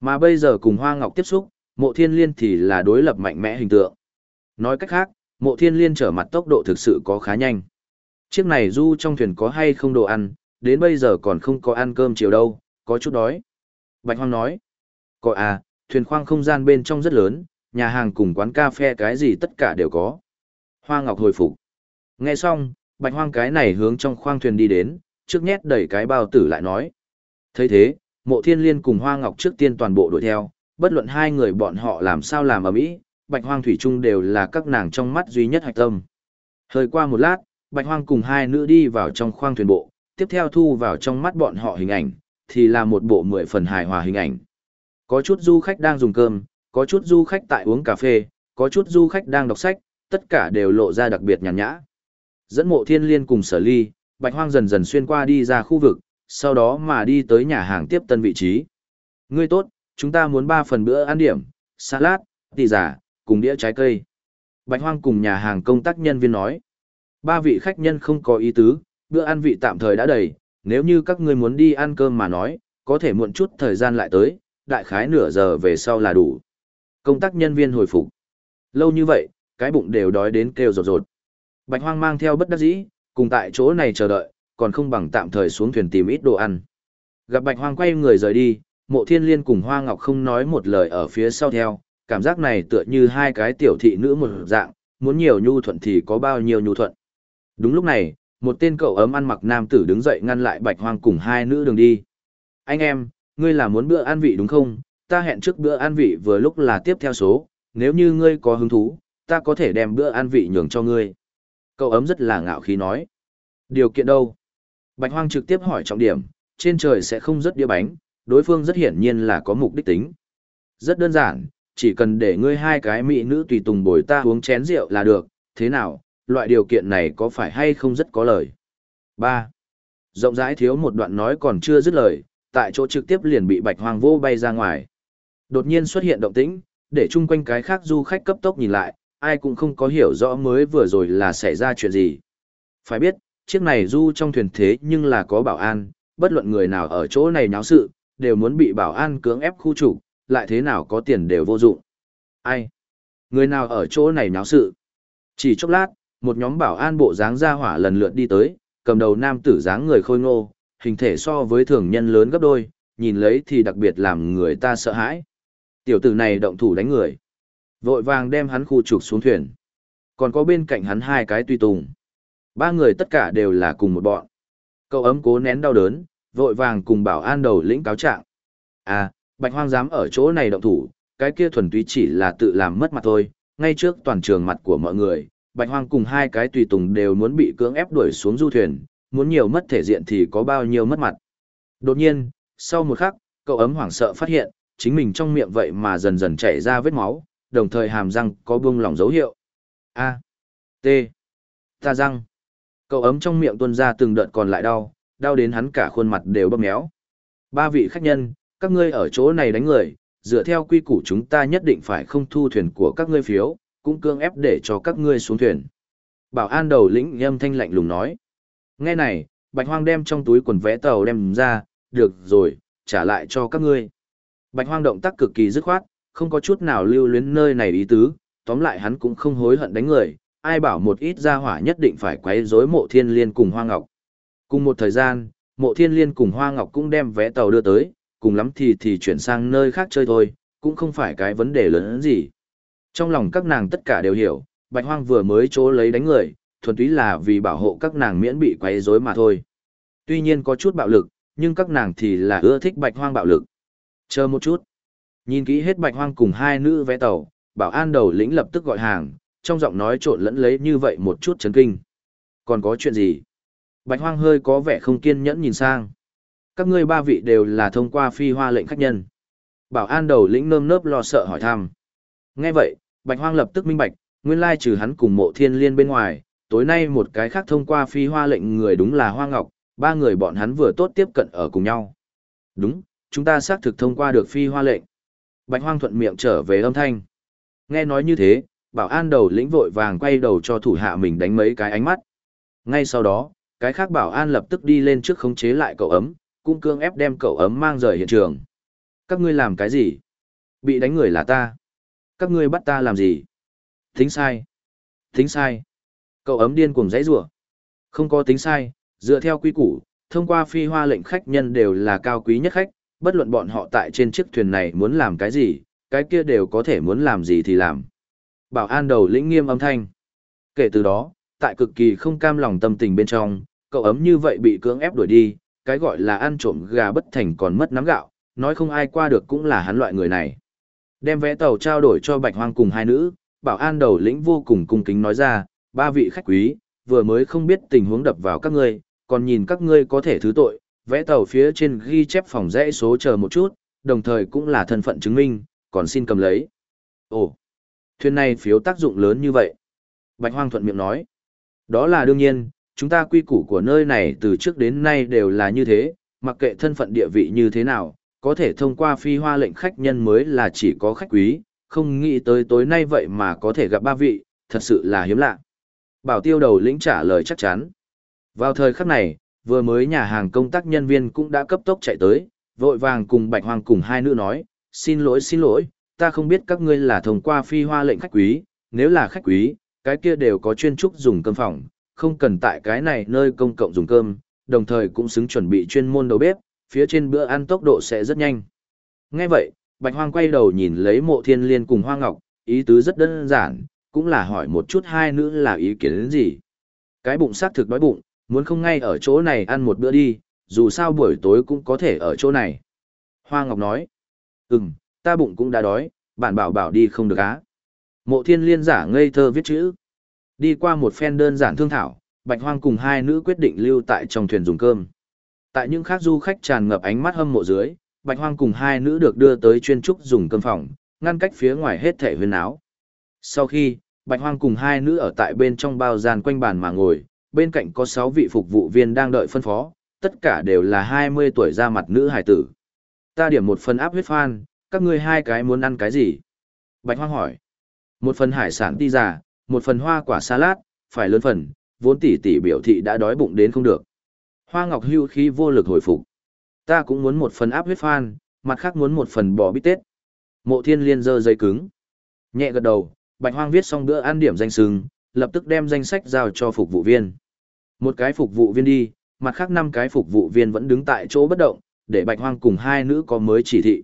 Speaker 1: Mà bây giờ cùng Hoa Ngọc tiếp xúc, mộ thiên liên thì là đối lập mạnh mẽ hình tượng. Nói cách khác, mộ thiên liên trở mặt tốc độ thực sự có khá nhanh. Chiếc này du trong thuyền có hay không đồ ăn, đến bây giờ còn không có ăn cơm chiều đâu, có chút đói. Bạch Hoang nói, có à, thuyền khoang không gian bên trong rất lớn, nhà hàng cùng quán cà phê cái gì tất cả đều có. Hoa Ngọc hồi phục. Nghe xong, Bạch Hoang cái này hướng trong khoang thuyền đi đến, trước nhét đẩy cái bao tử lại nói. thấy thế, mộ thiên liên cùng Hoa Ngọc trước tiên toàn bộ đuổi theo, bất luận hai người bọn họ làm sao làm ở mỹ, Bạch Hoang Thủy Trung đều là các nàng trong mắt duy nhất hạch tâm. Hơi qua một lát, Bạch Hoang cùng hai nữ đi vào trong khoang thuyền bộ, tiếp theo thu vào trong mắt bọn họ hình ảnh, thì là một bộ mười phần hài hòa hình ảnh. Có chút du khách đang dùng cơm, có chút du khách tại uống cà phê, có chút du khách đang đọc sách, tất cả đều lộ ra đặc biệt nhàn nhã. Dẫn mộ thiên liên cùng sở ly, bạch hoang dần dần xuyên qua đi ra khu vực, sau đó mà đi tới nhà hàng tiếp tân vị trí. Ngươi tốt, chúng ta muốn ba phần bữa ăn điểm, salad, tỉ giả, cùng đĩa trái cây. Bạch hoang cùng nhà hàng công tác nhân viên nói. Ba vị khách nhân không có ý tứ, bữa ăn vị tạm thời đã đầy, nếu như các ngươi muốn đi ăn cơm mà nói, có thể muộn chút thời gian lại tới, đại khái nửa giờ về sau là đủ. Công tác nhân viên hồi phục. Lâu như vậy, cái bụng đều đói đến kêu rột rột. Bạch hoang mang theo bất đắc dĩ, cùng tại chỗ này chờ đợi, còn không bằng tạm thời xuống thuyền tìm ít đồ ăn. Gặp bạch hoang quay người rời đi, mộ thiên liên cùng hoa ngọc không nói một lời ở phía sau theo, cảm giác này tựa như hai cái tiểu thị nữ một dạng, muốn nhiều nhu thuận thì có bao nhiêu nhu thuận. Đúng lúc này, một tên cậu ấm ăn mặc nam tử đứng dậy ngăn lại bạch hoang cùng hai nữ đường đi. Anh em, ngươi là muốn bữa ăn vị đúng không? Ta hẹn trước bữa ăn vị vừa lúc là tiếp theo số, nếu như ngươi có hứng thú, ta có thể đem bữa ăn vị nhường cho ngươi. Cậu ấm rất là ngạo khí nói. Điều kiện đâu? Bạch hoang trực tiếp hỏi trọng điểm, trên trời sẽ không rất đĩa bánh, đối phương rất hiển nhiên là có mục đích tính. Rất đơn giản, chỉ cần để ngươi hai cái mỹ nữ tùy tùng bồi ta uống chén rượu là được, thế nào, loại điều kiện này có phải hay không rất có lời. 3. Rộng rãi thiếu một đoạn nói còn chưa dứt lời, tại chỗ trực tiếp liền bị bạch hoang vô bay ra ngoài. Đột nhiên xuất hiện động tĩnh, để chung quanh cái khác du khách cấp tốc nhìn lại, ai cũng không có hiểu rõ mới vừa rồi là xảy ra chuyện gì. Phải biết, chiếc này du trong thuyền thế nhưng là có bảo an, bất luận người nào ở chỗ này náo sự, đều muốn bị bảo an cưỡng ép khu trục, lại thế nào có tiền đều vô dụng. Ai? Người nào ở chỗ này náo sự? Chỉ chốc lát, một nhóm bảo an bộ dáng ra hỏa lần lượt đi tới, cầm đầu nam tử dáng người khôi ngô, hình thể so với thường nhân lớn gấp đôi, nhìn lấy thì đặc biệt làm người ta sợ hãi. Tiểu tử này động thủ đánh người. Vội vàng đem hắn khu trục xuống thuyền. Còn có bên cạnh hắn hai cái tùy tùng. Ba người tất cả đều là cùng một bọn. Cậu ấm cố nén đau đớn, vội vàng cùng bảo an đầu lĩnh cáo trạng. À, bạch hoang dám ở chỗ này động thủ, cái kia thuần túy chỉ là tự làm mất mặt thôi, ngay trước toàn trường mặt của mọi người, bạch hoang cùng hai cái tùy tùng đều muốn bị cưỡng ép đuổi xuống du thuyền, muốn nhiều mất thể diện thì có bao nhiêu mất mặt. Đột nhiên, sau một khắc, cậu ấm hoảng sợ phát hiện, chính mình trong miệng vậy mà dần dần chảy ra vết máu, đồng thời hàm răng có buông lỏng dấu hiệu. A. T. Ta răng. Cậu ấm trong miệng tuôn ra từng đợt còn lại đau, đau đến hắn cả khuôn mặt đều bầm méo. Ba vị khách nhân, các ngươi ở chỗ này đánh người, dựa theo quy củ chúng ta nhất định phải không thu thuyền của các ngươi phiếu, cũng cương ép để cho các ngươi xuống thuyền. Bảo an đầu lĩnh âm thanh lạnh lùng nói. Nghe này, Bạch Hoang đem trong túi quần vé tàu đem ra, được rồi, trả lại cho các ngươi. Bạch Hoang động tác cực kỳ dứt khoát, không có chút nào lưu luyến nơi này ý tứ, tóm lại hắn cũng không hối hận đánh người, ai bảo một ít gia hỏa nhất định phải quấy rối mộ thiên liên cùng Hoa Ngọc. Cùng một thời gian, mộ thiên liên cùng Hoa Ngọc cũng đem vé tàu đưa tới, cùng lắm thì thì chuyển sang nơi khác chơi thôi, cũng không phải cái vấn đề lớn gì. Trong lòng các nàng tất cả đều hiểu, Bạch Hoang vừa mới chỗ lấy đánh người, thuần túy là vì bảo hộ các nàng miễn bị quấy rối mà thôi. Tuy nhiên có chút bạo lực, nhưng các nàng thì là ưa thích Bạch Hoang bạo lực. Chờ một chút. Nhìn kỹ hết Bạch Hoang cùng hai nữ vé tàu, bảo an đầu lĩnh lập tức gọi hàng, trong giọng nói trộn lẫn lấy như vậy một chút chấn kinh. Còn có chuyện gì? Bạch Hoang hơi có vẻ không kiên nhẫn nhìn sang. Các ngươi ba vị đều là thông qua phi hoa lệnh khách nhân. Bảo an đầu lĩnh nơm nớp lo sợ hỏi thăm. Nghe vậy, Bạch Hoang lập tức minh bạch, nguyên lai trừ hắn cùng mộ thiên liên bên ngoài, tối nay một cái khác thông qua phi hoa lệnh người đúng là Hoa Ngọc, ba người bọn hắn vừa tốt tiếp cận ở cùng nhau. Đúng, chúng ta xác thực thông qua được phi hoa lệnh. Bạch Hoang thuận miệng trở về âm thanh. Nghe nói như thế, bảo an đầu lĩnh vội vàng quay đầu cho thủ hạ mình đánh mấy cái ánh mắt. Ngay sau đó, cái khác bảo an lập tức đi lên trước khống chế lại cậu ấm, cũng cương ép đem cậu ấm mang rời hiện trường. Các ngươi làm cái gì? Bị đánh người là ta. Các ngươi bắt ta làm gì? thính sai. thính sai. Cậu ấm điên cuồng giấy rủa Không có tính sai, dựa theo quy củ, thông qua phi hoa lệnh khách nhân đều là cao quý nhất khách, bất luận bọn họ tại trên chiếc thuyền này muốn làm cái gì, cái kia đều có thể muốn làm gì thì làm. Bảo an đầu lĩnh nghiêm âm thanh. Kể từ đó, tại cực kỳ không cam lòng tâm tình bên trong, cậu ấm như vậy bị cưỡng ép đuổi đi, cái gọi là ăn trộm gà bất thành còn mất nắm gạo, nói không ai qua được cũng là hắn loại người này. Đem vé tàu trao đổi cho Bạch Hoang cùng hai nữ, bảo an đầu lĩnh vô cùng cung kính nói ra, ba vị khách quý, vừa mới không biết tình huống đập vào các ngươi, còn nhìn các ngươi có thể thứ tội, vẽ tàu phía trên ghi chép phòng dãy số chờ một chút, đồng thời cũng là thân phận chứng minh, còn xin cầm lấy. Ồ, thuyền này phiếu tác dụng lớn như vậy. Bạch Hoang thuận miệng nói. Đó là đương nhiên, chúng ta quy củ của nơi này từ trước đến nay đều là như thế, mặc kệ thân phận địa vị như thế nào, có thể thông qua phi hoa lệnh khách nhân mới là chỉ có khách quý, không nghĩ tới tối nay vậy mà có thể gặp ba vị, thật sự là hiếm lạ. Bảo tiêu đầu lĩnh trả lời chắc chắn. Vào thời khắc này, vừa mới nhà hàng công tác nhân viên cũng đã cấp tốc chạy tới, vội vàng cùng Bạch Hoang cùng hai nữ nói, xin lỗi xin lỗi, ta không biết các ngươi là thông qua phi hoa lệnh khách quý, nếu là khách quý, cái kia đều có chuyên trúc dùng cơm phòng, không cần tại cái này nơi công cộng dùng cơm, đồng thời cũng xứng chuẩn bị chuyên môn đầu bếp, phía trên bữa ăn tốc độ sẽ rất nhanh. Nghe vậy, Bạch Hoang quay đầu nhìn lấy mộ thiên liên cùng Hoa Ngọc, ý tứ rất đơn giản, cũng là hỏi một chút hai nữ là ý kiến đến gì. Cái bụng xác thực đói bụng, muốn không ngay ở chỗ này ăn một bữa đi, dù sao buổi tối cũng có thể ở chỗ này. Hoa Ngọc nói, ừm, ta bụng cũng đã đói, bạn bảo bảo đi không được á. Mộ thiên liên giả ngây thơ viết chữ. Đi qua một phen đơn giản thương thảo, Bạch Hoang cùng hai nữ quyết định lưu tại trong thuyền dùng cơm. Tại những khác du khách tràn ngập ánh mắt hâm mộ dưới, Bạch Hoang cùng hai nữ được đưa tới chuyên trúc dùng cơm phòng, ngăn cách phía ngoài hết thể huyên áo. Sau khi, Bạch Hoang cùng hai nữ ở tại bên trong bao gian quanh bàn mà ngồi, bên cạnh có 6 vị phục vụ viên đang đợi phân phó, tất cả đều là 20 tuổi ra mặt nữ hải tử. Ta điểm một phần áp huyết phan, các ngươi hai cái muốn ăn cái gì? Bạch Hoang hỏi. Một phần hải sản ti giả, một phần hoa quả salad, phải lớn phần, vốn tỷ tỷ biểu thị đã đói bụng đến không được. Hoa Ngọc hưu khí vô lực hồi phục. Ta cũng muốn một phần áp huyết phan, mặt khác muốn một phần bò bít tết. Mộ thiên liên dơ dây cứng. Nhẹ gật đầu, Bạch Hoang viết xong bữa ăn điểm danh sừng, lập tức đem danh sách giao cho phục vụ viên. Một cái phục vụ viên đi, mặt khác năm cái phục vụ viên vẫn đứng tại chỗ bất động, để bạch hoang cùng hai nữ có mới chỉ thị.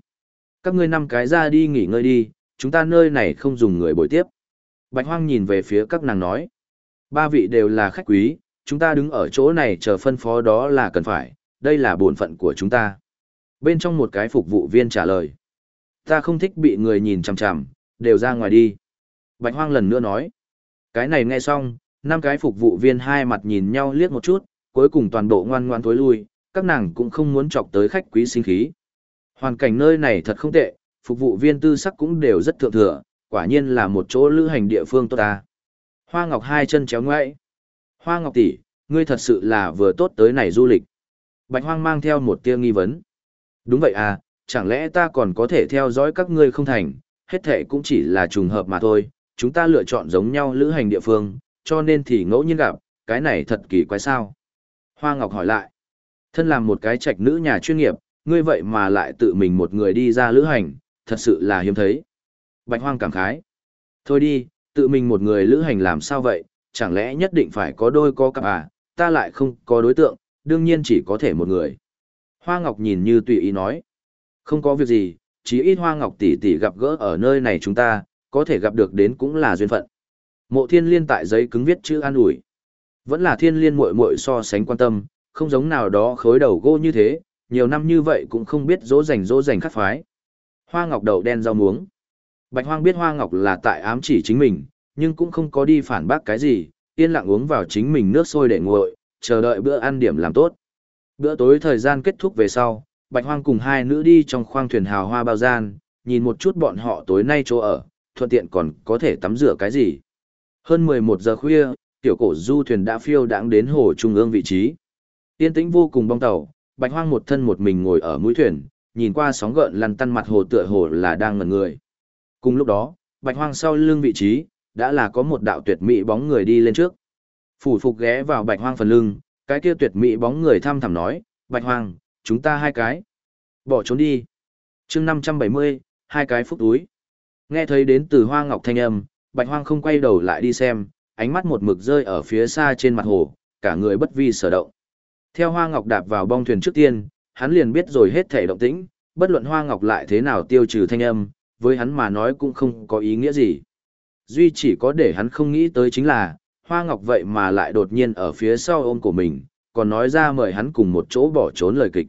Speaker 1: Các ngươi năm cái ra đi nghỉ ngơi đi, chúng ta nơi này không dùng người bồi tiếp. Bạch hoang nhìn về phía các nàng nói. Ba vị đều là khách quý, chúng ta đứng ở chỗ này chờ phân phó đó là cần phải, đây là bổn phận của chúng ta. Bên trong một cái phục vụ viên trả lời. Ta không thích bị người nhìn chằm chằm, đều ra ngoài đi. Bạch hoang lần nữa nói. Cái này nghe xong, năm cái phục vụ viên hai mặt nhìn nhau liếc một chút, cuối cùng toàn bộ ngoan ngoan tối lui, các nàng cũng không muốn chọc tới khách quý sinh khí. Hoàn cảnh nơi này thật không tệ, phục vụ viên tư sắc cũng đều rất thượng thừa, quả nhiên là một chỗ lữ hành địa phương tốt ta. Hoa Ngọc hai chân chéo ngoại. Hoa Ngọc tỷ, ngươi thật sự là vừa tốt tới này du lịch. Bạch Hoang mang theo một tia nghi vấn. Đúng vậy à, chẳng lẽ ta còn có thể theo dõi các ngươi không thành, hết thể cũng chỉ là trùng hợp mà thôi, chúng ta lựa chọn giống nhau lữ hành địa phương, cho nên thì ngẫu nhiên gặp, cái này thật kỳ quái sao. Hoa Ngọc hỏi lại, thân làm một cái trạch nữ nhà chuyên nghiệp, ngươi vậy mà lại tự mình một người đi ra lữ hành, thật sự là hiếm thấy. Bạch Hoang cảm khái, thôi đi, tự mình một người lữ hành làm sao vậy, chẳng lẽ nhất định phải có đôi có cặp à, ta lại không có đối tượng, đương nhiên chỉ có thể một người. Hoa Ngọc nhìn như tùy ý nói, không có việc gì, chỉ ít Hoa Ngọc tỷ tỷ gặp gỡ ở nơi này chúng ta, có thể gặp được đến cũng là duyên phận. Mộ thiên liên tại giấy cứng viết chữ an ủi. Vẫn là thiên liên muội muội so sánh quan tâm, không giống nào đó khối đầu gỗ như thế, nhiều năm như vậy cũng không biết dỗ dành dỗ dành khắc phái. Hoa ngọc đầu đen rau muống. Bạch hoang biết hoa ngọc là tại ám chỉ chính mình, nhưng cũng không có đi phản bác cái gì, yên lặng uống vào chính mình nước sôi để nguội, chờ đợi bữa ăn điểm làm tốt. Bữa tối thời gian kết thúc về sau, Bạch Hoang cùng hai nữ đi trong khoang thuyền hào hoa bao gian, nhìn một chút bọn họ tối nay chỗ ở, thuận tiện còn có thể tắm rửa cái gì. Hơn 11 giờ khuya, tiểu cổ du thuyền đã phiêu đãng đến hồ trung ương vị trí. Yên tĩnh vô cùng bong tàu, Bạch Hoang một thân một mình ngồi ở mũi thuyền, nhìn qua sóng gợn lăn tăn mặt hồ tựa hồ là đang ngẩn người. Cùng lúc đó, Bạch Hoang sau lưng vị trí, đã là có một đạo tuyệt mỹ bóng người đi lên trước. Phủ phục ghé vào Bạch Hoang phần lưng, cái kia tuyệt mỹ bóng người thăm thẳm nói, Bạch Hoang, chúng ta hai cái. Bỏ trốn đi. Chương 570, hai cái phúc túi. Nghe thấy đến từ Hoa Ngọc thanh âm, Bạch Hoang không quay đầu lại đi xem, ánh mắt một mực rơi ở phía xa trên mặt hồ, cả người bất vi sở động. Theo Hoa Ngọc đạp vào bong thuyền trước tiên, hắn liền biết rồi hết thể động tĩnh, bất luận Hoa Ngọc lại thế nào tiêu trừ thanh âm, với hắn mà nói cũng không có ý nghĩa gì. Duy chỉ có để hắn không nghĩ tới chính là, Hoa Ngọc vậy mà lại đột nhiên ở phía sau ôm của mình, còn nói ra mời hắn cùng một chỗ bỏ trốn lời kịch.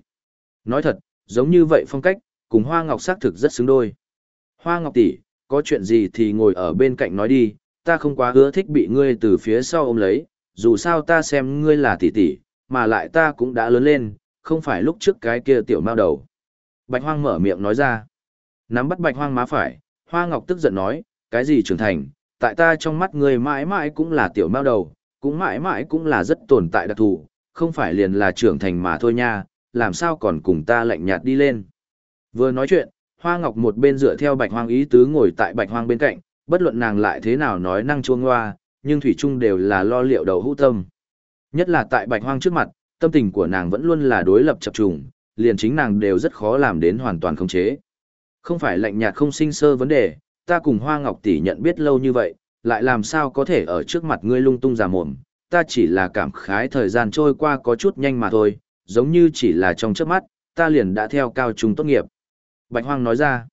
Speaker 1: Nói thật, giống như vậy phong cách, cùng Hoa Ngọc xác thực rất xứng đôi. Hoa Ngọc tỷ, có chuyện gì thì ngồi ở bên cạnh nói đi, ta không quá ưa thích bị ngươi từ phía sau ôm lấy, dù sao ta xem ngươi là tỷ tỷ, mà lại ta cũng đã lớn lên, không phải lúc trước cái kia tiểu mao đầu. Bạch Hoang mở miệng nói ra. Nắm bắt Bạch Hoang má phải, Hoa Ngọc tức giận nói, cái gì trưởng thành, tại ta trong mắt ngươi mãi mãi cũng là tiểu mao đầu, cũng mãi mãi cũng là rất tồn tại đặc thù, không phải liền là trưởng thành mà thôi nha, làm sao còn cùng ta lạnh nhạt đi lên. Vừa nói chuyện, Hoa Ngọc một bên dựa theo Bạch Hoang ý tứ ngồi tại Bạch Hoang bên cạnh, bất luận nàng lại thế nào nói năng chuông hoa, nhưng thủy chung đều là lo liệu đầu hữu tâm. Nhất là tại Bạch Hoang trước mặt, tâm tình của nàng vẫn luôn là đối lập chập trùng, liền chính nàng đều rất khó làm đến hoàn toàn khống chế. Không phải lạnh nhạt không sinh sơ vấn đề, ta cùng Hoa Ngọc tỷ nhận biết lâu như vậy, lại làm sao có thể ở trước mặt ngươi lung tung giả mồm, ta chỉ là cảm khái thời gian trôi qua có chút nhanh mà thôi, giống như chỉ là trong chớp mắt, ta liền đã theo cao trung tốt nghiệp. Bạch Hoang nói ra.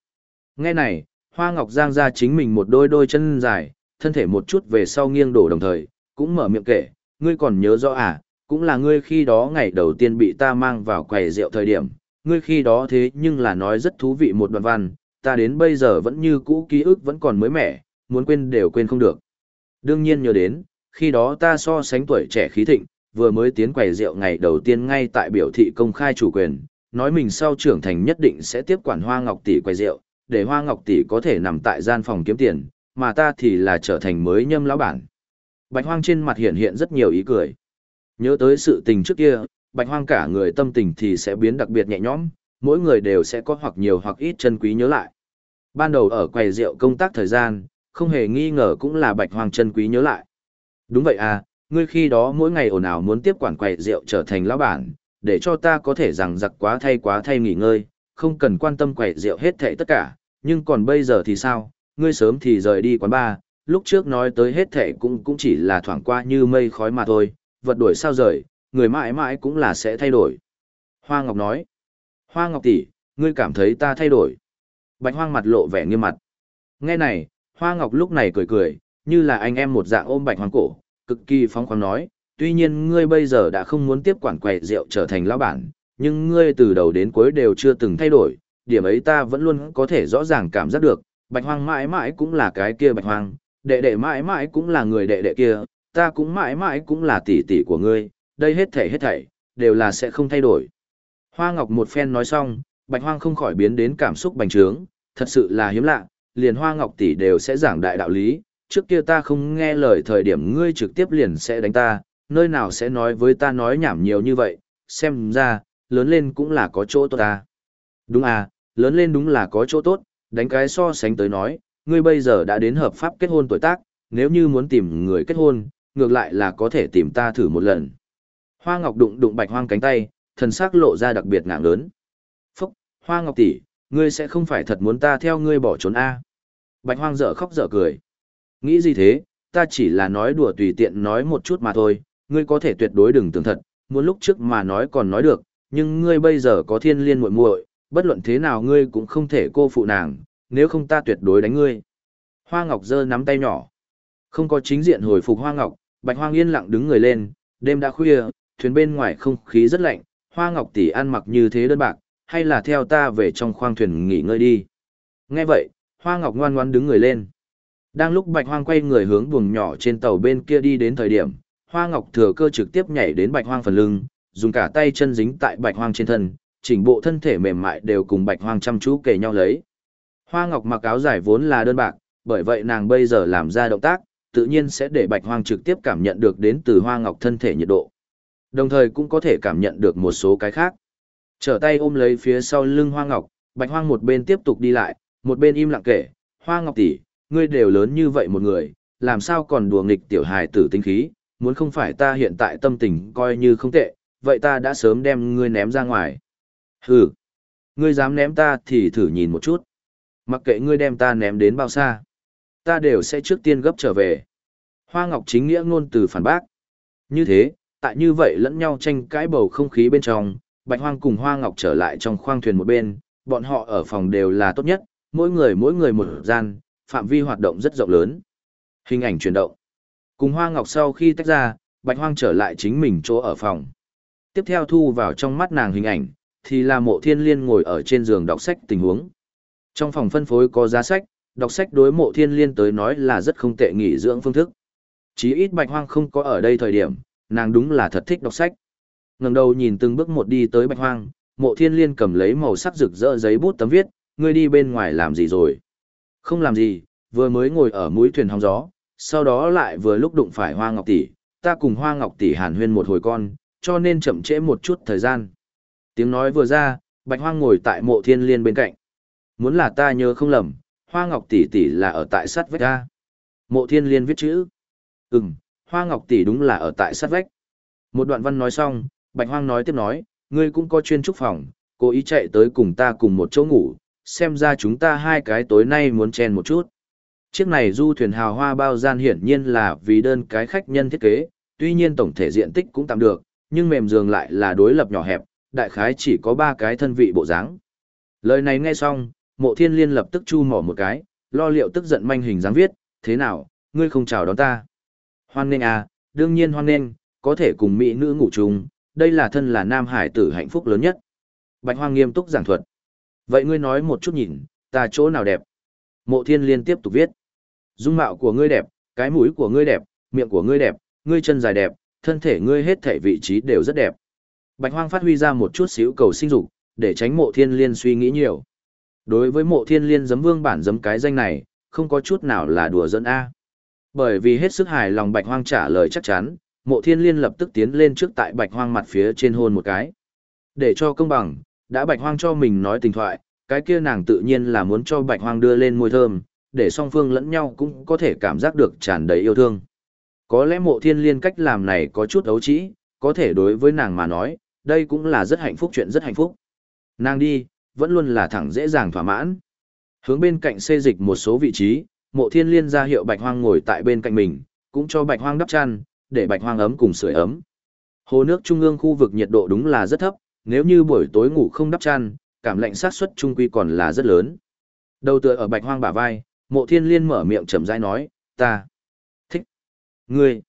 Speaker 1: Nghe này, Hoa Ngọc giang ra chính mình một đôi đôi chân dài, thân thể một chút về sau nghiêng đổ đồng thời, cũng mở miệng kể, ngươi còn nhớ rõ à, cũng là ngươi khi đó ngày đầu tiên bị ta mang vào quầy rượu thời điểm, ngươi khi đó thế nhưng là nói rất thú vị một đoạn văn, ta đến bây giờ vẫn như cũ ký ức vẫn còn mới mẻ, muốn quên đều quên không được. Đương nhiên nhớ đến, khi đó ta so sánh tuổi trẻ khí thịnh, vừa mới tiến quầy rượu ngày đầu tiên ngay tại biểu thị công khai chủ quyền, nói mình sau trưởng thành nhất định sẽ tiếp quản Hoa Ngọc tỷ quầy rượu, để Hoa Ngọc tỷ có thể nằm tại gian phòng kiếm tiền, mà ta thì là trở thành mới nhâm lão bản. Bạch Hoang trên mặt hiện hiện rất nhiều ý cười. Nhớ tới sự tình trước kia, Bạch Hoang cả người tâm tình thì sẽ biến đặc biệt nhẹ nhõm, mỗi người đều sẽ có hoặc nhiều hoặc ít chân quý nhớ lại. Ban đầu ở quầy rượu công tác thời gian, không hề nghi ngờ cũng là Bạch Hoang chân quý nhớ lại. Đúng vậy à, ngươi khi đó mỗi ngày ồn ào muốn tiếp quản quầy rượu trở thành lão bản, để cho ta có thể rằng giặc quá thay quá thay nghỉ ngơi, không cần quan tâm quẻ rượu hết thảy tất cả, nhưng còn bây giờ thì sao, ngươi sớm thì rời đi quán bar, lúc trước nói tới hết thảy cũng cũng chỉ là thoảng qua như mây khói mà thôi, vật đổi sao rời, người mãi mãi cũng là sẽ thay đổi. Hoa Ngọc nói, Hoa Ngọc tỷ, ngươi cảm thấy ta thay đổi. Bạch Hoang mặt lộ vẻ nghiêm mặt. Nghe này, Hoa Ngọc lúc này cười cười, như là anh em một dạng ôm Bạch Hoang cổ, cực kỳ phóng khoáng nói, tuy nhiên ngươi bây giờ đã không muốn tiếp quản quầy rượu trở thành lão bản, nhưng ngươi từ đầu đến cuối đều chưa từng thay đổi, điểm ấy ta vẫn luôn có thể rõ ràng cảm giác được, Bạch Hoang mãi mãi cũng là cái kia Bạch Hoang, đệ đệ mãi mãi cũng là người đệ đệ kia, ta cũng mãi mãi cũng là tỷ tỷ của ngươi, đây hết thảy hết thảy, đều là sẽ không thay đổi. Hoa Ngọc một phen nói xong, Bạch Hoang không khỏi biến đến cảm xúc bành trướng, thật sự là hiếm lạ, liền Hoa Ngọc tỷ đều sẽ giảng đại đạo lý, trước kia ta không nghe lời thời điểm ngươi trực tiếp liền sẽ đánh ta, nơi nào sẽ nói với ta nói nhảm nhiều như vậy, xem ra, lớn lên cũng là có chỗ tốt ta. Đúng à, lớn lên đúng là có chỗ tốt, đánh cái so sánh tới nói, ngươi bây giờ đã đến hợp pháp kết hôn tuổi tác, nếu như muốn tìm người kết hôn, ngược lại là có thể tìm ta thử một lần. Hoa Ngọc đụng đụng Bạch Hoang cánh tay, thần sắc lộ ra đặc biệt ngạng lớn. Phúc, Hoa Ngọc tỷ, ngươi sẽ không phải thật muốn ta theo ngươi bỏ trốn a? À? Bạch Hoang dở khóc dở cười. Nghĩ gì thế, ta chỉ là nói đùa tùy tiện nói một chút mà thôi, ngươi có thể tuyệt đối đừng tưởng thật, muốn lúc trước mà nói còn nói được, nhưng ngươi bây giờ có thiên liên muội muội, bất luận thế nào ngươi cũng không thể cô phụ nàng, nếu không ta tuyệt đối đánh ngươi. Hoa Ngọc giơ nắm tay nhỏ. Không có chính diện hồi phục Hoa Ngọc, Bạch Hoang yên lặng đứng người lên, đêm đã khuya, thuyền bên ngoài không khí rất lạnh, Hoa Ngọc tỷ ăn mặc như thế đơn bạc, hay là theo ta về trong khoang thuyền nghỉ ngơi đi. Nghe vậy, Hoa Ngọc ngoan ngoãn đứng người lên. Đang lúc Bạch Hoang quay người hướng buồng nhỏ trên tàu bên kia đi đến thời điểm, Hoa Ngọc thừa cơ trực tiếp nhảy đến Bạch Hoang phần lưng, dùng cả tay chân dính tại Bạch Hoang trên thân, chỉnh bộ thân thể mềm mại đều cùng Bạch Hoang chăm chú kề nhau lấy. Hoa Ngọc mặc áo dài vốn là đơn bạc, bởi vậy nàng bây giờ làm ra động tác, tự nhiên sẽ để Bạch Hoang trực tiếp cảm nhận được đến từ Hoa Ngọc thân thể nhiệt độ. Đồng thời cũng có thể cảm nhận được một số cái khác. Trở tay ôm lấy phía sau lưng Hoa Ngọc, Bạch Hoang một bên tiếp tục đi lại, một bên im lặng kể, Hoa Ngọc tỷ, ngươi đều lớn như vậy một người, làm sao còn đùa nghịch tiểu hài tử tinh khí, muốn không phải ta hiện tại tâm tình coi như không tệ, vậy ta đã sớm đem ngươi ném ra ngoài. Hừ, ngươi dám ném ta thì thử nhìn một chút. Mặc kệ ngươi đem ta ném đến bao xa, ta đều sẽ trước tiên gấp trở về. Hoa Ngọc chính nghĩa ngôn từ phản bác. Như thế, tại như vậy lẫn nhau tranh cãi bầu không khí bên trong, Bạch Hoang cùng Hoa Ngọc trở lại trong khoang thuyền một bên, bọn họ ở phòng đều là tốt nhất, mỗi người mỗi người một gian, phạm vi hoạt động rất rộng lớn. Hình ảnh chuyển động. Cùng Hoa Ngọc sau khi tách ra, Bạch Hoang trở lại chính mình chỗ ở phòng. Tiếp theo thu vào trong mắt nàng hình ảnh, thì là mộ thiên liên ngồi ở trên giường đọc sách tình huống. Trong phòng phân phối có giá sách, đọc sách đối mộ thiên liên tới nói là rất không tệ nghỉ dưỡng phương thức. Chí ít Bạch Hoang không có ở đây thời điểm, nàng đúng là thật thích đọc sách. ngẩng đầu nhìn từng bước một đi tới Bạch Hoang, mộ thiên liên cầm lấy màu sắc rực rỡ giấy bút tấm viết, ngươi đi bên ngoài làm gì rồi? Không làm gì, vừa mới ngồi ở mũi thuyền hóng gió, sau đó lại vừa lúc đụng phải Hoa Ngọc tỷ, ta cùng Hoa Ngọc tỷ hàn huyên một hồi con, cho nên chậm trễ một chút thời gian. Tiếng nói vừa ra, Bạch Hoang ngồi tại mộ thiên liên bên cạnh. Muốn là ta nhớ không lầm, Hoa Ngọc tỷ tỷ là ở tại sát vách ta. Mộ thiên liên viết chữ. Ừm, Hoa Ngọc tỷ đúng là ở tại sát vách. Một đoạn văn nói xong, Bạch Hoang nói tiếp nói, ngươi cũng có chuyên trúc phòng, cố ý chạy tới cùng ta cùng một chỗ ngủ, xem ra chúng ta hai cái tối nay muốn chen một chút. Chiếc này du thuyền hào hoa bao gian hiển nhiên là vì đơn cái khách nhân thiết kế, tuy nhiên tổng thể diện tích cũng tạm được, nhưng mềm giường lại là đối lập nhỏ hẹp, đại khái chỉ có ba cái thân vị bộ dáng. Lời này nghe xong, mộ thiên liên lập tức chu mỏ một cái, lo liệu tức giận manh hình dáng viết, thế nào, ngươi không chào đón ta. Hoan nghênh à, đương nhiên hoan nghênh, có thể cùng mỹ nữ ngủ chung, đây là thân là nam hải tử hạnh phúc lớn nhất. Bạch Hoang nghiêm túc giảng thuật. Vậy ngươi nói một chút nhìn, ta chỗ nào đẹp? Mộ thiên liên tiếp tục viết. Dung mạo của ngươi đẹp, cái mũi của ngươi đẹp, miệng của ngươi đẹp, ngươi chân dài đẹp, thân thể ngươi hết thể vị trí đều rất đẹp. Bạch Hoang phát huy ra một chút xíu cầu sinh dục, để tránh mộ thiên liên suy nghĩ nhiều. Đối với mộ thiên liên giấm vương bản giấm cái danh này, không có chút nào là đùa dẫn A. Bởi vì hết sức hài lòng Bạch Hoang trả lời chắc chắn, mộ thiên liên lập tức tiến lên trước tại Bạch Hoang mặt phía trên hôn một cái. Để cho công bằng, đã Bạch Hoang cho mình nói tình thoại, cái kia nàng tự nhiên là muốn cho Bạch Hoang đưa lên môi thơm, để song phương lẫn nhau cũng có thể cảm giác được tràn đầy yêu thương. Có lẽ mộ thiên liên cách làm này có chút ấu trĩ, có thể đối với nàng mà nói, đây cũng là rất hạnh phúc chuyện rất hạnh phúc. Nàng đi, vẫn luôn là thẳng dễ dàng thỏa mãn. Hướng bên cạnh xê dịch một số vị trí, mộ thiên liên ra hiệu bạch hoang ngồi tại bên cạnh mình, cũng cho bạch hoang đắp chăn, để bạch hoang ấm cùng sưởi ấm. Hồ nước trung ương khu vực nhiệt độ đúng là rất thấp, nếu như buổi tối ngủ không đắp chăn, cảm lạnh sát suất trung quy còn là rất lớn. Đầu tựa ở bạch hoang bả vai, mộ thiên liên mở miệng chậm rãi nói, ta thích ngươi.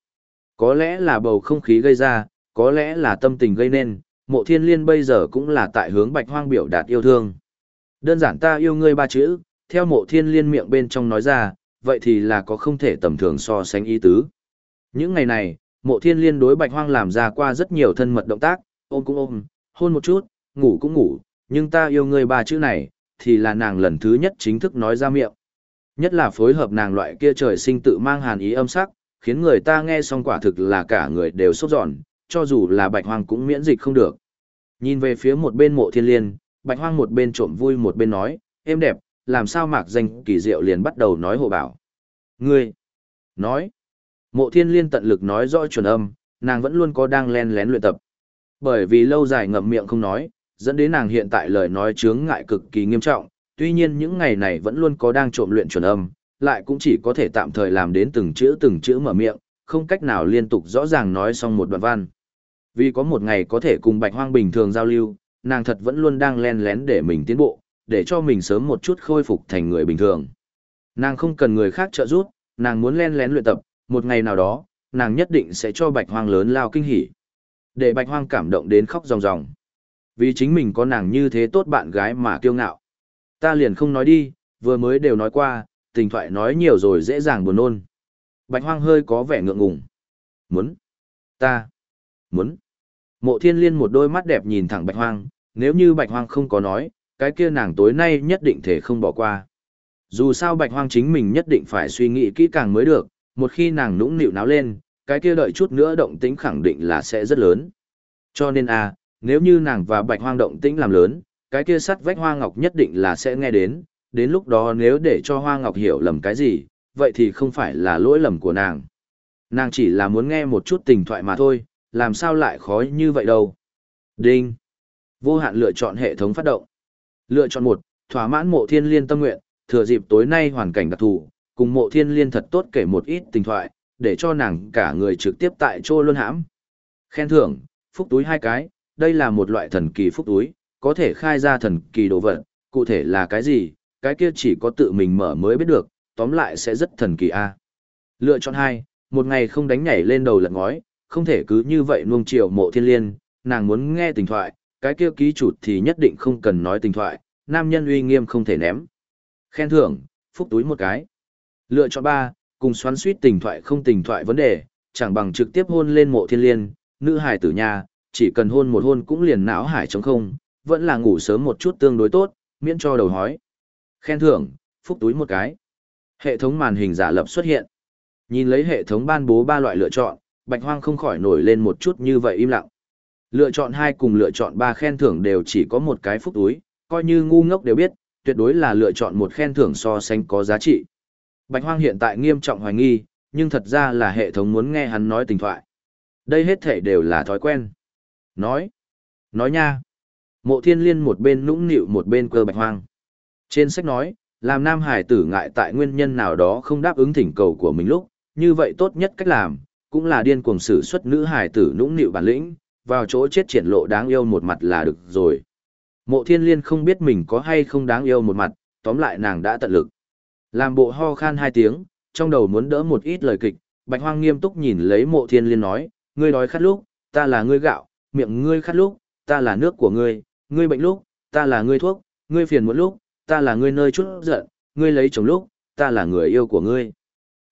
Speaker 1: Có lẽ là bầu không khí gây ra, có lẽ là tâm tình gây nên, mộ thiên liên bây giờ cũng là tại hướng bạch hoang biểu đạt yêu thương. Đơn giản ta yêu ngươi ba chữ, theo mộ thiên liên miệng bên trong nói ra, vậy thì là có không thể tầm thường so sánh ý tứ. Những ngày này, mộ thiên liên đối bạch hoang làm ra qua rất nhiều thân mật động tác, ôm cũng ôm, hôn một chút, ngủ cũng ngủ, nhưng ta yêu ngươi ba chữ này, thì là nàng lần thứ nhất chính thức nói ra miệng. Nhất là phối hợp nàng loại kia trời sinh tự mang hàn ý âm sắc, khiến người ta nghe xong quả thực là cả người đều sốt giòn, cho dù là bạch hoang cũng miễn dịch không được. Nhìn về phía một bên mộ thiên liên, bạch hoang một bên trộm vui một bên nói, em đẹp, làm sao mạc danh kỳ diệu liền bắt đầu nói hộ bảo. Ngươi, nói, mộ thiên liên tận lực nói rõ chuẩn âm, nàng vẫn luôn có đang len lén luyện tập. Bởi vì lâu dài ngậm miệng không nói, dẫn đến nàng hiện tại lời nói chướng ngại cực kỳ nghiêm trọng, tuy nhiên những ngày này vẫn luôn có đang trộm luyện chuẩn âm, lại cũng chỉ có thể tạm thời làm đến từng chữ từng chữ mở miệng, không cách nào liên tục rõ ràng nói xong một đoạn văn. Vì có một ngày có thể cùng bạch hoang bình thường giao lưu, nàng thật vẫn luôn đang len lén để mình tiến bộ, để cho mình sớm một chút khôi phục thành người bình thường. Nàng không cần người khác trợ giúp, nàng muốn len lén luyện tập, một ngày nào đó, nàng nhất định sẽ cho bạch hoang lớn lao kinh hỉ. Để bạch hoang cảm động đến khóc ròng ròng. Vì chính mình có nàng như thế tốt bạn gái mà kiêu ngạo. Ta liền không nói đi, vừa mới đều nói qua, tình thoại nói nhiều rồi dễ dàng buồn nôn. Bạch hoang hơi có vẻ ngượng ngùng. Muốn. Ta. Muốn. Mộ thiên liên một đôi mắt đẹp nhìn thẳng bạch hoang, nếu như bạch hoang không có nói, cái kia nàng tối nay nhất định thể không bỏ qua. Dù sao bạch hoang chính mình nhất định phải suy nghĩ kỹ càng mới được, một khi nàng nũng nịu náo lên, cái kia đợi chút nữa động tĩnh khẳng định là sẽ rất lớn. Cho nên a, à, nếu như nàng và bạch hoang động tĩnh làm lớn, cái kia sắt vách hoa ngọc nhất định là sẽ nghe đến, đến lúc đó nếu để cho hoa ngọc hiểu lầm cái gì, vậy thì không phải là lỗi lầm của nàng. Nàng chỉ là muốn nghe một chút tình thoại mà thôi, làm sao lại khó như vậy đâu. Đinh. Vô hạn lựa chọn hệ thống phát động. Lựa chọn một, thỏa mãn mộ thiên liên tâm nguyện, thừa dịp tối nay hoàn cảnh đặc thù, cùng mộ thiên liên thật tốt kể một ít tình thoại, để cho nàng cả người trực tiếp tại chỗ luôn hãm. Khen thưởng, phúc túi hai cái, đây là một loại thần kỳ phúc túi, có thể khai ra thần kỳ đồ vật, cụ thể là cái gì, cái kia chỉ có tự mình mở mới biết được, tóm lại sẽ rất thần kỳ a. Lựa chọn hai, một ngày không đánh nhảy lên đầu lật ngói, không thể cứ như vậy nuông chiều mộ thiên liên, nàng muốn nghe tình thoại, cái kia ký chủ thì nhất định không cần nói tình thoại, nam nhân uy nghiêm không thể ném. Khen thưởng, phúc túi một cái. Lựa chọn ba, cùng xoắn suýt tình thoại không tình thoại vấn đề, chẳng bằng trực tiếp hôn lên mộ thiên liên, nữ hài tử nhà, chỉ cần hôn một hôn cũng liền não hải trống không, vẫn là ngủ sớm một chút tương đối tốt, miễn cho đầu hói. Khen thưởng, phúc túi một cái. Hệ thống màn hình giả lập xuất hiện. Nhìn lấy hệ thống ban bố ba loại lựa chọn, Bạch Hoang không khỏi nổi lên một chút như vậy im lặng. Lựa chọn hai cùng lựa chọn ba khen thưởng đều chỉ có một cái phúc túi, coi như ngu ngốc đều biết, tuyệt đối là lựa chọn một khen thưởng so sánh có giá trị. Bạch Hoang hiện tại nghiêm trọng hoài nghi, nhưng thật ra là hệ thống muốn nghe hắn nói tình thoại. Đây hết thể đều là thói quen. Nói. Nói nha. Mộ thiên liên một bên nũng nịu một bên cơ Bạch Hoang. Trên sách nói, làm nam hải tử ngại tại nguyên nhân nào đó không đáp ứng thỉnh cầu của mình lúc, như vậy tốt nhất cách làm, cũng là điên cuồng sử xuất nữ hải tử nũng nịu bản lĩnh, vào chỗ chết triển lộ đáng yêu một mặt là được rồi. Mộ thiên liên không biết mình có hay không đáng yêu một mặt, tóm lại nàng đã tận lực. Làm bộ ho khan hai tiếng, trong đầu muốn đỡ một ít lời kịch, bạch hoang nghiêm túc nhìn lấy mộ thiên liên nói, ngươi đói khát lúc, ta là ngươi gạo, miệng ngươi khát lúc, ta là nước của ngươi, ngươi bệnh lúc, ta là ngươi thuốc, ngươi phiền một lúc, ta là ngươi nơi chút giận, ngươi lấy chồng lúc, ta là người yêu của ngươi.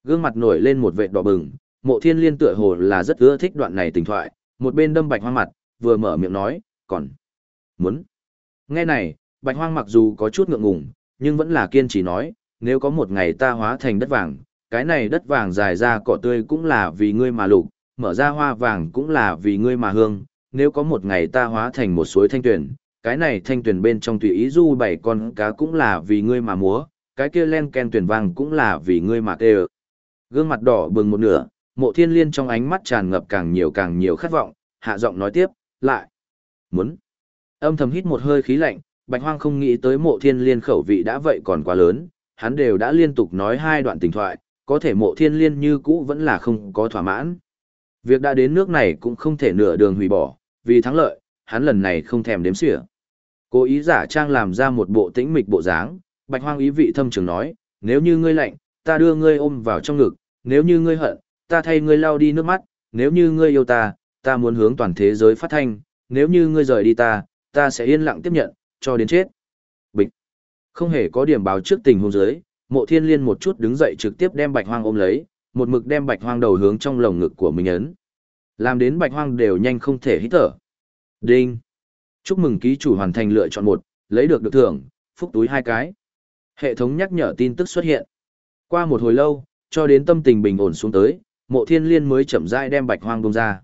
Speaker 1: Gương mặt nổi lên một vệt đỏ bừng, mộ thiên liên tựa hồ là rất ưa thích đoạn này tình thoại, một bên đâm bạch hoang mặt, vừa mở miệng nói, còn muốn. Nghe này, bạch hoang mặc dù có chút ngượng ngùng, nhưng vẫn là kiên trì nói, nếu có một ngày ta hóa thành đất vàng, cái này đất vàng dài ra cỏ tươi cũng là vì ngươi mà lục, mở ra hoa vàng cũng là vì ngươi mà hương, nếu có một ngày ta hóa thành một suối thanh tuyển, cái này thanh tuyển bên trong tùy ý du bảy con cá cũng là vì ngươi mà múa, cái kia len ken tuyển vàng cũng là vì ngươi mà tê Gương mặt đỏ bừng một nửa, mộ thiên liên trong ánh mắt tràn ngập càng nhiều càng nhiều khát vọng, hạ giọng nói tiếp, lại. Muốn. Âm thầm hít một hơi khí lạnh, bạch hoang không nghĩ tới mộ thiên liên khẩu vị đã vậy còn quá lớn, hắn đều đã liên tục nói hai đoạn tình thoại, có thể mộ thiên liên như cũ vẫn là không có thỏa mãn. Việc đã đến nước này cũng không thể nửa đường hủy bỏ, vì thắng lợi, hắn lần này không thèm đếm xỉa. Cố ý giả trang làm ra một bộ tĩnh mịch bộ dáng, bạch hoang ý vị thâm trường nói, nếu như ngươi lạnh, ta đưa ngươi ôm vào trong ngực, nếu như ngươi hận, ta thay ngươi lau đi nước mắt, nếu như ngươi yêu ta, ta muốn hướng toàn thế giới phát thanh, nếu như ngươi rời đi ta, ta sẽ yên lặng tiếp nhận, cho đến chết. Bịch. Không hề có điểm báo trước tình huống dưới, mộ thiên liên một chút đứng dậy trực tiếp đem bạch hoang ôm lấy, một mực đem bạch hoang đầu hướng trong lồng ngực của mình ấn. Làm đến bạch hoang đều nhanh không thể hít thở. Đinh. Chúc mừng ký chủ hoàn thành lựa chọn một, lấy được được thưởng, phúc túi hai cái. Hệ thống nhắc nhở tin tức xuất hiện. Qua một hồi lâu, cho đến tâm tình bình ổn xuống tới, mộ thiên liên mới chậm rãi đem bạch hoang bông ra.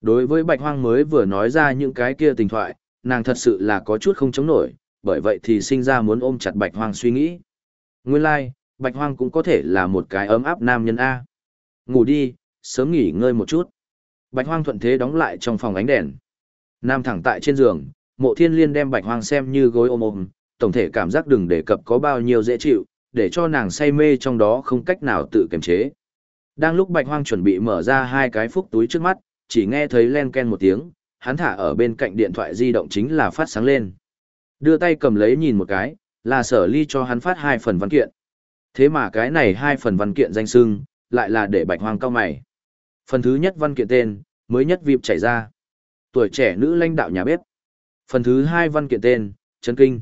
Speaker 1: Đối với bạch hoang mới vừa nói ra những cái kia tình thoại, nàng thật sự là có chút không chống nổi, bởi vậy thì sinh ra muốn ôm chặt bạch hoang suy nghĩ. Nguyên lai, like, bạch hoang cũng có thể là một cái ấm áp nam nhân A. Ngủ đi, sớm nghỉ ngơi một chút. Bạch hoang thuận thế đóng lại trong phòng ánh đèn. Nam thẳng tại trên giường, mộ thiên liên đem bạch hoang xem như gối ôm ôm, tổng thể cảm giác đừng đề cập có bao nhiêu dễ chịu, để cho nàng say mê trong đó không cách nào tự kiềm chế. Đang lúc bạch hoang chuẩn bị mở ra hai cái phúc túi trước mắt, chỉ nghe thấy len ken một tiếng, hắn thả ở bên cạnh điện thoại di động chính là phát sáng lên. Đưa tay cầm lấy nhìn một cái, là sở ly cho hắn phát hai phần văn kiện. Thế mà cái này hai phần văn kiện danh sưng, lại là để bạch hoang cao mày. Phần thứ nhất văn kiện tên, mới nhất vịp chảy ra. Tuổi trẻ nữ lãnh đạo nhà bếp. Phần thứ hai văn kiện tên, chân kinh.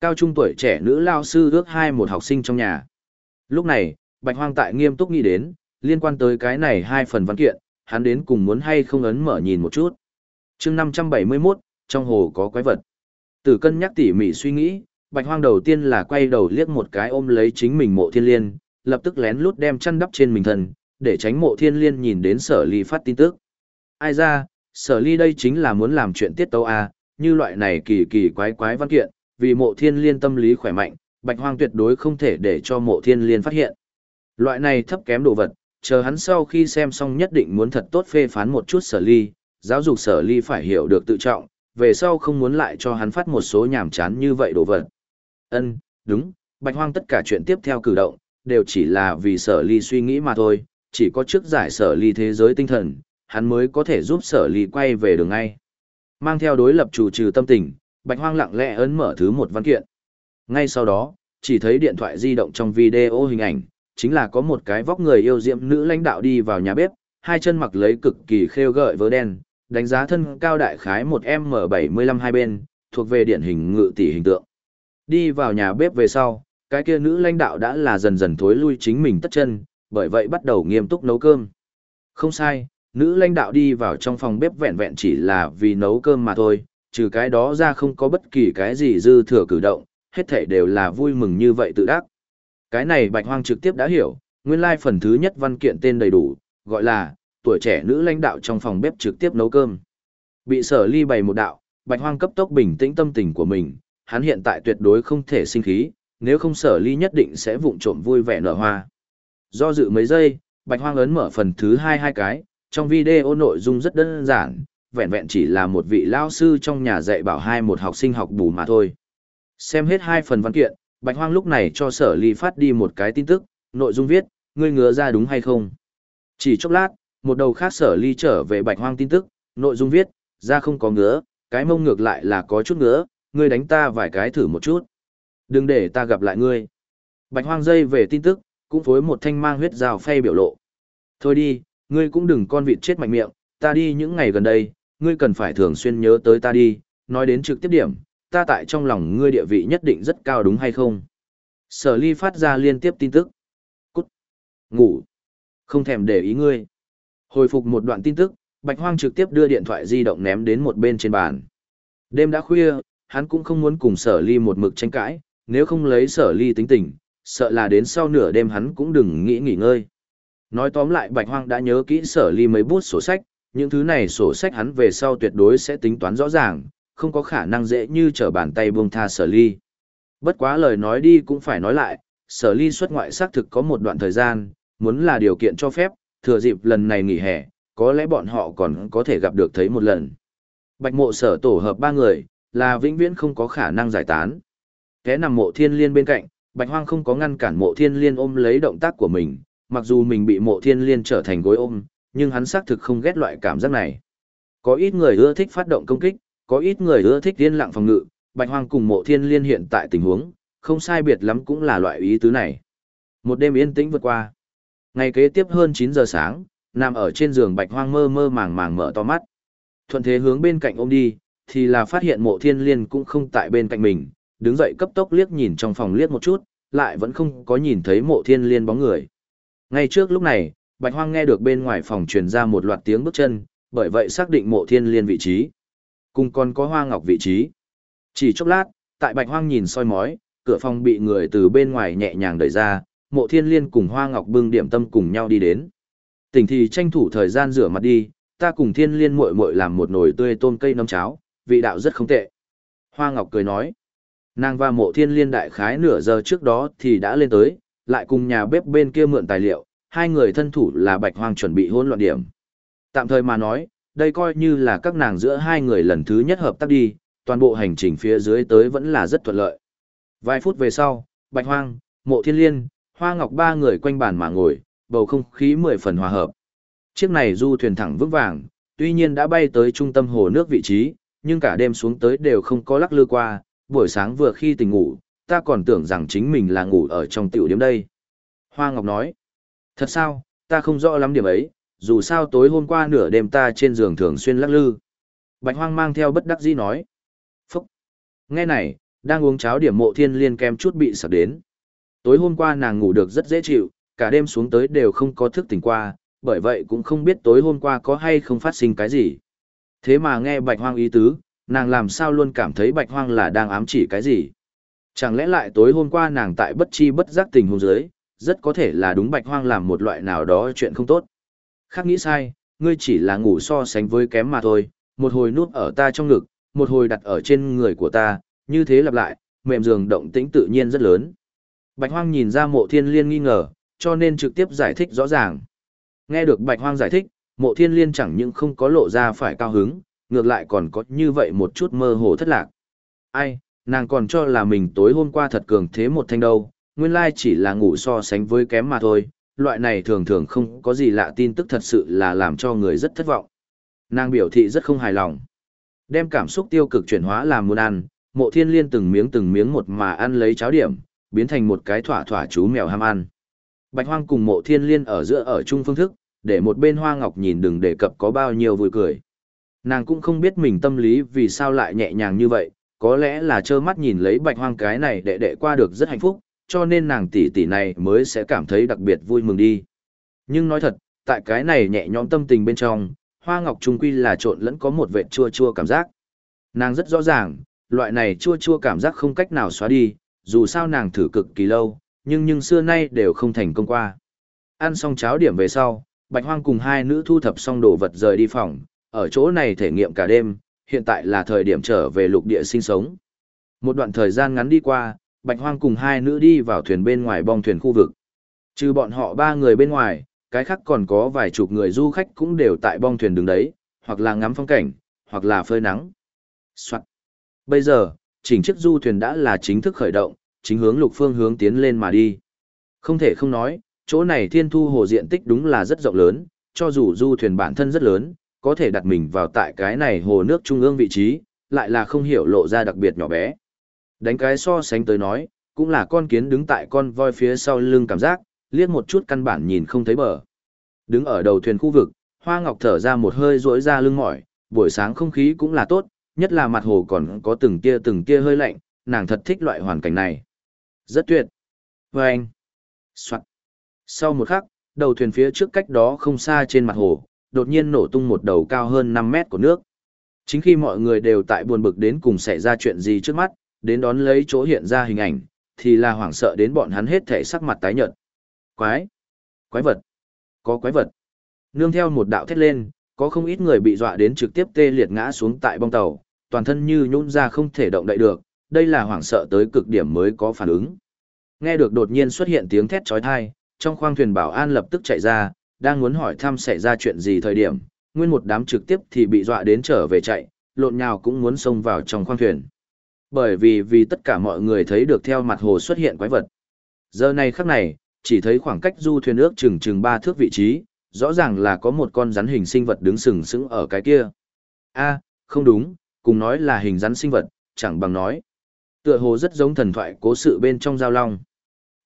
Speaker 1: Cao trung tuổi trẻ nữ lao sư ước hai một học sinh trong nhà. Lúc này, bạch hoang tại nghiêm túc nghĩ đến, liên quan tới cái này hai phần văn kiện, hắn đến cùng muốn hay không ấn mở nhìn một chút. Chương 571, trong hồ có quái vật. Tử cân nhắc tỉ mỉ suy nghĩ, Bạch Hoang đầu tiên là quay đầu liếc một cái ôm lấy chính mình Mộ Thiên Liên, lập tức lén lút đem chăn đắp trên mình thân, để tránh Mộ Thiên Liên nhìn đến Sở Ly phát tin tức. Ai ra, Sở Ly đây chính là muốn làm chuyện tiết tấu à? như loại này kỳ kỳ quái quái văn kiện, vì Mộ Thiên Liên tâm lý khỏe mạnh, Bạch Hoang tuyệt đối không thể để cho Mộ Thiên Liên phát hiện. Loại này thấp kém đồ vật, chờ hắn sau khi xem xong nhất định muốn thật tốt phê phán một chút Sở Ly, giáo dục Sở Ly phải hiểu được tự trọng, về sau không muốn lại cho hắn phát một số nhảm chán như vậy đồ vật. Ân, đúng, Bạch Hoang tất cả chuyện tiếp theo cử động, đều chỉ là vì sở ly suy nghĩ mà thôi, chỉ có trước giải sở ly thế giới tinh thần, hắn mới có thể giúp sở ly quay về đường ngay. Mang theo đối lập chủ trừ tâm tình, Bạch Hoang lặng lẽ ấn mở thứ một văn kiện. Ngay sau đó, chỉ thấy điện thoại di động trong video hình ảnh, chính là có một cái vóc người yêu diệm nữ lãnh đạo đi vào nhà bếp, hai chân mặc lấy cực kỳ khêu gợi vớ đen, đánh giá thân cao đại khái một M75 hai bên, thuộc về điển hình ngự tỷ hình tượng. Đi vào nhà bếp về sau, cái kia nữ lãnh đạo đã là dần dần thối lui chính mình tất chân, bởi vậy bắt đầu nghiêm túc nấu cơm. Không sai, nữ lãnh đạo đi vào trong phòng bếp vẹn vẹn chỉ là vì nấu cơm mà thôi, trừ cái đó ra không có bất kỳ cái gì dư thừa cử động, hết thảy đều là vui mừng như vậy tự đắc. Cái này Bạch Hoang trực tiếp đã hiểu, nguyên lai like phần thứ nhất văn kiện tên đầy đủ, gọi là, tuổi trẻ nữ lãnh đạo trong phòng bếp trực tiếp nấu cơm. Bị sở ly bày một đạo, Bạch Hoang cấp tốc bình tĩnh tâm tình của mình, hắn hiện tại tuyệt đối không thể sinh khí, nếu không sở ly nhất định sẽ vụng trộm vui vẻ nở hoa. Do dự mấy giây, Bạch Hoang ấn mở phần thứ hai hai cái, trong video nội dung rất đơn giản, vẹn vẹn chỉ là một vị lao sư trong nhà dạy bảo hai một học sinh học bù mà thôi. Xem hết hai phần văn kiện, Bạch Hoang lúc này cho sở ly phát đi một cái tin tức, nội dung viết, ngươi ngứa ra đúng hay không? Chỉ chốc lát, một đầu khác sở ly trở về Bạch Hoang tin tức, nội dung viết, ra không có ngứa, cái mông ngược lại là có chút ngứa, ngươi đánh ta vài cái thử một chút. Đừng để ta gặp lại ngươi. Bạch hoang dây về tin tức, cũng phối một thanh mang huyết rào phay biểu lộ. Thôi đi, ngươi cũng đừng con vịt chết mạnh miệng, ta đi những ngày gần đây, ngươi cần phải thường xuyên nhớ tới ta đi, nói đến trực tiếp điểm, ta tại trong lòng ngươi địa vị nhất định rất cao đúng hay không? Sở ly phát ra liên tiếp tin tức. Cút. Ngủ. Không thèm để ý ngươi. Hồi phục một đoạn tin tức, Bạch Hoang trực tiếp đưa điện thoại di động ném đến một bên trên bàn. Đêm đã khuya, hắn cũng không muốn cùng sở ly một mực tranh cãi, nếu không lấy sở ly tính tình, sợ là đến sau nửa đêm hắn cũng đừng nghĩ nghỉ ngơi. Nói tóm lại Bạch Hoang đã nhớ kỹ sở ly mấy bút sổ sách, những thứ này sổ sách hắn về sau tuyệt đối sẽ tính toán rõ ràng, không có khả năng dễ như trở bàn tay buông tha sở ly. Bất quá lời nói đi cũng phải nói lại, sở ly xuất ngoại xác thực có một đoạn thời gian, muốn là điều kiện cho phép, thừa dịp lần này nghỉ hè, có lẽ bọn họ còn có thể gặp được thấy một lần. Bạch mộ sở tổ hợp ba người, là vĩnh viễn không có khả năng giải tán. Thế nằm mộ thiên liên bên cạnh, bạch hoang không có ngăn cản mộ thiên liên ôm lấy động tác của mình, mặc dù mình bị mộ thiên liên trở thành gối ôm, nhưng hắn xác thực không ghét loại cảm giác này. Có ít người ưa thích phát động công kích, có ít người ưa thích yên lặng phòng ngự, Bạch Hoang cùng Mộ Thiên Liên hiện tại tình huống, không sai biệt lắm cũng là loại ý tứ này. Một đêm yên tĩnh vượt qua. Ngày kế tiếp hơn 9 giờ sáng, nằm ở trên giường Bạch Hoang mơ mơ màng màng mở to mắt. Thuận thế hướng bên cạnh ôm đi, thì là phát hiện Mộ Thiên Liên cũng không tại bên cạnh mình, đứng dậy cấp tốc liếc nhìn trong phòng liếc một chút, lại vẫn không có nhìn thấy Mộ Thiên Liên bóng người. Ngay trước lúc này, Bạch Hoang nghe được bên ngoài phòng truyền ra một loạt tiếng bước chân, bởi vậy xác định Mộ Thiên Liên vị trí. Cùng còn có Hoa Ngọc vị trí. Chỉ chốc lát, tại Bạch Hoang nhìn soi mói, cửa phòng bị người từ bên ngoài nhẹ nhàng đẩy ra, Mộ Thiên Liên cùng Hoa Ngọc bưng điểm tâm cùng nhau đi đến. Tỉnh thì tranh thủ thời gian rửa mặt đi, ta cùng Thiên Liên muội muội làm một nồi tươi tôm cây nấm cháo, vị đạo rất không tệ. Hoa Ngọc cười nói. Nàng và Mộ Thiên Liên đại khái nửa giờ trước đó thì đã lên tới, lại cùng nhà bếp bên kia mượn tài liệu, hai người thân thủ là Bạch Hoang chuẩn bị hỗn loạn điểm. Tạm thời mà nói, đây coi như là các nàng giữa hai người lần thứ nhất hợp tác đi, toàn bộ hành trình phía dưới tới vẫn là rất thuận lợi. Vài phút về sau, Bạch Hoang, Mộ Thiên Liên, Hoa Ngọc ba người quanh bàn mà ngồi, bầu không khí mười phần hòa hợp. Chiếc này du thuyền thẳng vững vàng, tuy nhiên đã bay tới trung tâm hồ nước vị trí, nhưng cả đêm xuống tới đều không có lắc lư qua, buổi sáng vừa khi tỉnh ngủ, ta còn tưởng rằng chính mình là ngủ ở trong tiểu điểm đây. Hoa Ngọc nói, thật sao, ta không rõ lắm điểm ấy, dù sao tối hôm qua nửa đêm ta trên giường thường xuyên lắc lư. Bạch Hoang mang theo bất đắc dĩ nói. Phúc! Nghe này, đang uống cháo điểm mộ thiên liên kem chút bị sập đến. Tối hôm qua nàng ngủ được rất dễ chịu, cả đêm xuống tới đều không có thức tỉnh qua, bởi vậy cũng không biết tối hôm qua có hay không phát sinh cái gì. Thế mà nghe bạch hoang ý tứ, nàng làm sao luôn cảm thấy bạch hoang là đang ám chỉ cái gì. Chẳng lẽ lại tối hôm qua nàng tại bất chi bất giác tình hôn dưới, rất có thể là đúng bạch hoang làm một loại nào đó chuyện không tốt. Khác nghĩ sai, ngươi chỉ là ngủ so sánh với kém mà thôi, một hồi nuốt ở ta trong ngực, một hồi đặt ở trên người của ta, như thế lặp lại, mềm giường động tĩnh tự nhiên rất lớn. Bạch hoang nhìn ra mộ thiên liên nghi ngờ, cho nên trực tiếp giải thích rõ ràng. Nghe được bạch hoang giải thích, mộ thiên liên chẳng những không có lộ ra phải cao hứng, ngược lại còn có như vậy một chút mơ hồ thất lạc. Ai, nàng còn cho là mình tối hôm qua thật cường thế một thanh đâu, nguyên lai chỉ là ngủ so sánh với kém mà thôi, loại này thường thường không có gì lạ tin tức thật sự là làm cho người rất thất vọng. Nàng biểu thị rất không hài lòng. Đem cảm xúc tiêu cực chuyển hóa làm muốn ăn, mộ thiên liên từng miếng từng miếng một mà ăn lấy cháo điểm, biến thành một cái thỏa thỏa chú mèo ham ăn. Bạch hoang cùng mộ thiên liên ở giữa ở chung phương thức, để một bên hoa ngọc nhìn đừng đề cập có bao nhiêu vui cười. Nàng cũng không biết mình tâm lý vì sao lại nhẹ nhàng như vậy, có lẽ là trơ mắt nhìn lấy bạch hoang cái này đệ đệ qua được rất hạnh phúc, cho nên nàng tỷ tỷ này mới sẽ cảm thấy đặc biệt vui mừng đi. Nhưng nói thật, tại cái này nhẹ nhõm tâm tình bên trong, hoa ngọc trung quy là trộn lẫn có một vệt chua chua cảm giác. Nàng rất rõ ràng, loại này chua chua cảm giác không cách nào xóa đi, dù sao nàng thử cực kỳ lâu, nhưng nhưng xưa nay đều không thành công qua. Ăn xong cháo điểm về sau, Bạch Hoang cùng hai nữ thu thập xong đồ vật rời đi phòng, ở chỗ này thể nghiệm cả đêm, hiện tại là thời điểm trở về lục địa sinh sống. Một đoạn thời gian ngắn đi qua, Bạch Hoang cùng hai nữ đi vào thuyền bên ngoài bong thuyền khu vực. Trừ bọn họ ba người bên ngoài, cái khác còn có vài chục người du khách cũng đều tại bong thuyền đứng đấy, hoặc là ngắm phong cảnh, hoặc là phơi nắng. Soạn. Bây giờ, chỉnh chiếc du thuyền đã là chính thức khởi động, chính hướng lục phương hướng tiến lên mà đi. Không thể không nói, chỗ này thiên thu hồ diện tích đúng là rất rộng lớn, cho dù du thuyền bản thân rất lớn, có thể đặt mình vào tại cái này hồ nước trung ương vị trí, lại là không hiểu lộ ra đặc biệt nhỏ bé. Đánh cái so sánh tới nói, cũng là con kiến đứng tại con voi phía sau lưng cảm giác, liếc một chút căn bản nhìn không thấy bờ. Đứng ở đầu thuyền khu vực, Hoa Ngọc thở ra một hơi rỗi ra lưng mỏi, buổi sáng không khí cũng là tốt, nhất là mặt hồ còn có từng kia từng kia hơi lạnh, nàng thật thích loại hoàn cảnh này. Rất tuyệt. Và anh. Soạn. Sau một khắc, đầu thuyền phía trước cách đó không xa trên mặt hồ, đột nhiên nổ tung một đầu cao hơn 5 mét của nước. Chính khi mọi người đều tại buồn bực đến cùng xảy ra chuyện gì trước mắt, đến đón lấy chỗ hiện ra hình ảnh, thì là hoảng sợ đến bọn hắn hết thể sắc mặt tái nhợt. Quái! Quái vật! Có quái vật! Nương theo một đạo thét lên, có không ít người bị dọa đến trực tiếp tê liệt ngã xuống tại bong tàu, toàn thân như nhũn ra không thể động đậy được, đây là hoảng sợ tới cực điểm mới có phản ứng. Nghe được đột nhiên xuất hiện tiếng thét chói tai, trong khoang thuyền bảo an lập tức chạy ra, đang muốn hỏi thăm xảy ra chuyện gì thời điểm, nguyên một đám trực tiếp thì bị dọa đến trở về chạy, lộn nhào cũng muốn xông vào trong khoang thuyền. Bởi vì vì tất cả mọi người thấy được theo mặt hồ xuất hiện quái vật. Giờ này khắc này, chỉ thấy khoảng cách du thuyền ước chừng chừng ba thước vị trí, rõ ràng là có một con rắn hình sinh vật đứng sừng sững ở cái kia. A, không đúng, cùng nói là hình rắn sinh vật, chẳng bằng nói. Tựa hồ rất giống thần thoại cố sự bên trong giao long.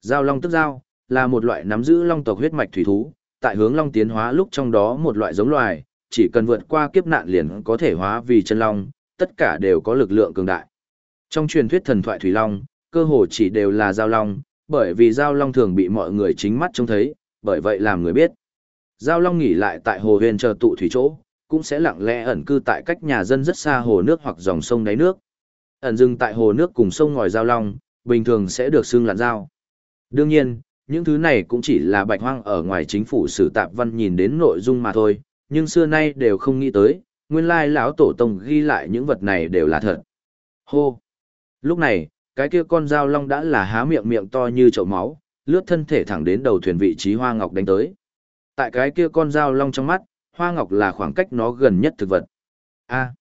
Speaker 1: Giao long tức giao, là một loại nắm giữ long tộc huyết mạch thủy thú, tại hướng long tiến hóa lúc trong đó một loại giống loài, chỉ cần vượt qua kiếp nạn liền có thể hóa vì chân long, tất cả đều có lực lượng cường đại. Trong truyền thuyết thần thoại thủy long, cơ hồ chỉ đều là giao long, bởi vì giao long thường bị mọi người chính mắt trông thấy, bởi vậy làm người biết. Giao long nghỉ lại tại hồ huyền chờ tụ thủy chỗ, cũng sẽ lặng lẽ ẩn cư tại cách nhà dân rất xa hồ nước hoặc dòng sông đáy nước. Ẩn dừng tại hồ nước cùng sông ngòi giao long, bình thường sẽ được xưng lặn giao. Đương nhiên, những thứ này cũng chỉ là bạch hoang ở ngoài chính phủ sử tạp văn nhìn đến nội dung mà thôi, nhưng xưa nay đều không nghĩ tới, nguyên lai lão tổ tông ghi lại những vật này đều là thật. Hô! Lúc này, cái kia con dao long đã là há miệng miệng to như chậu máu, lướt thân thể thẳng đến đầu thuyền vị trí hoa ngọc đánh tới. Tại cái kia con dao long trong mắt, hoa ngọc là khoảng cách nó gần nhất thực vật. A!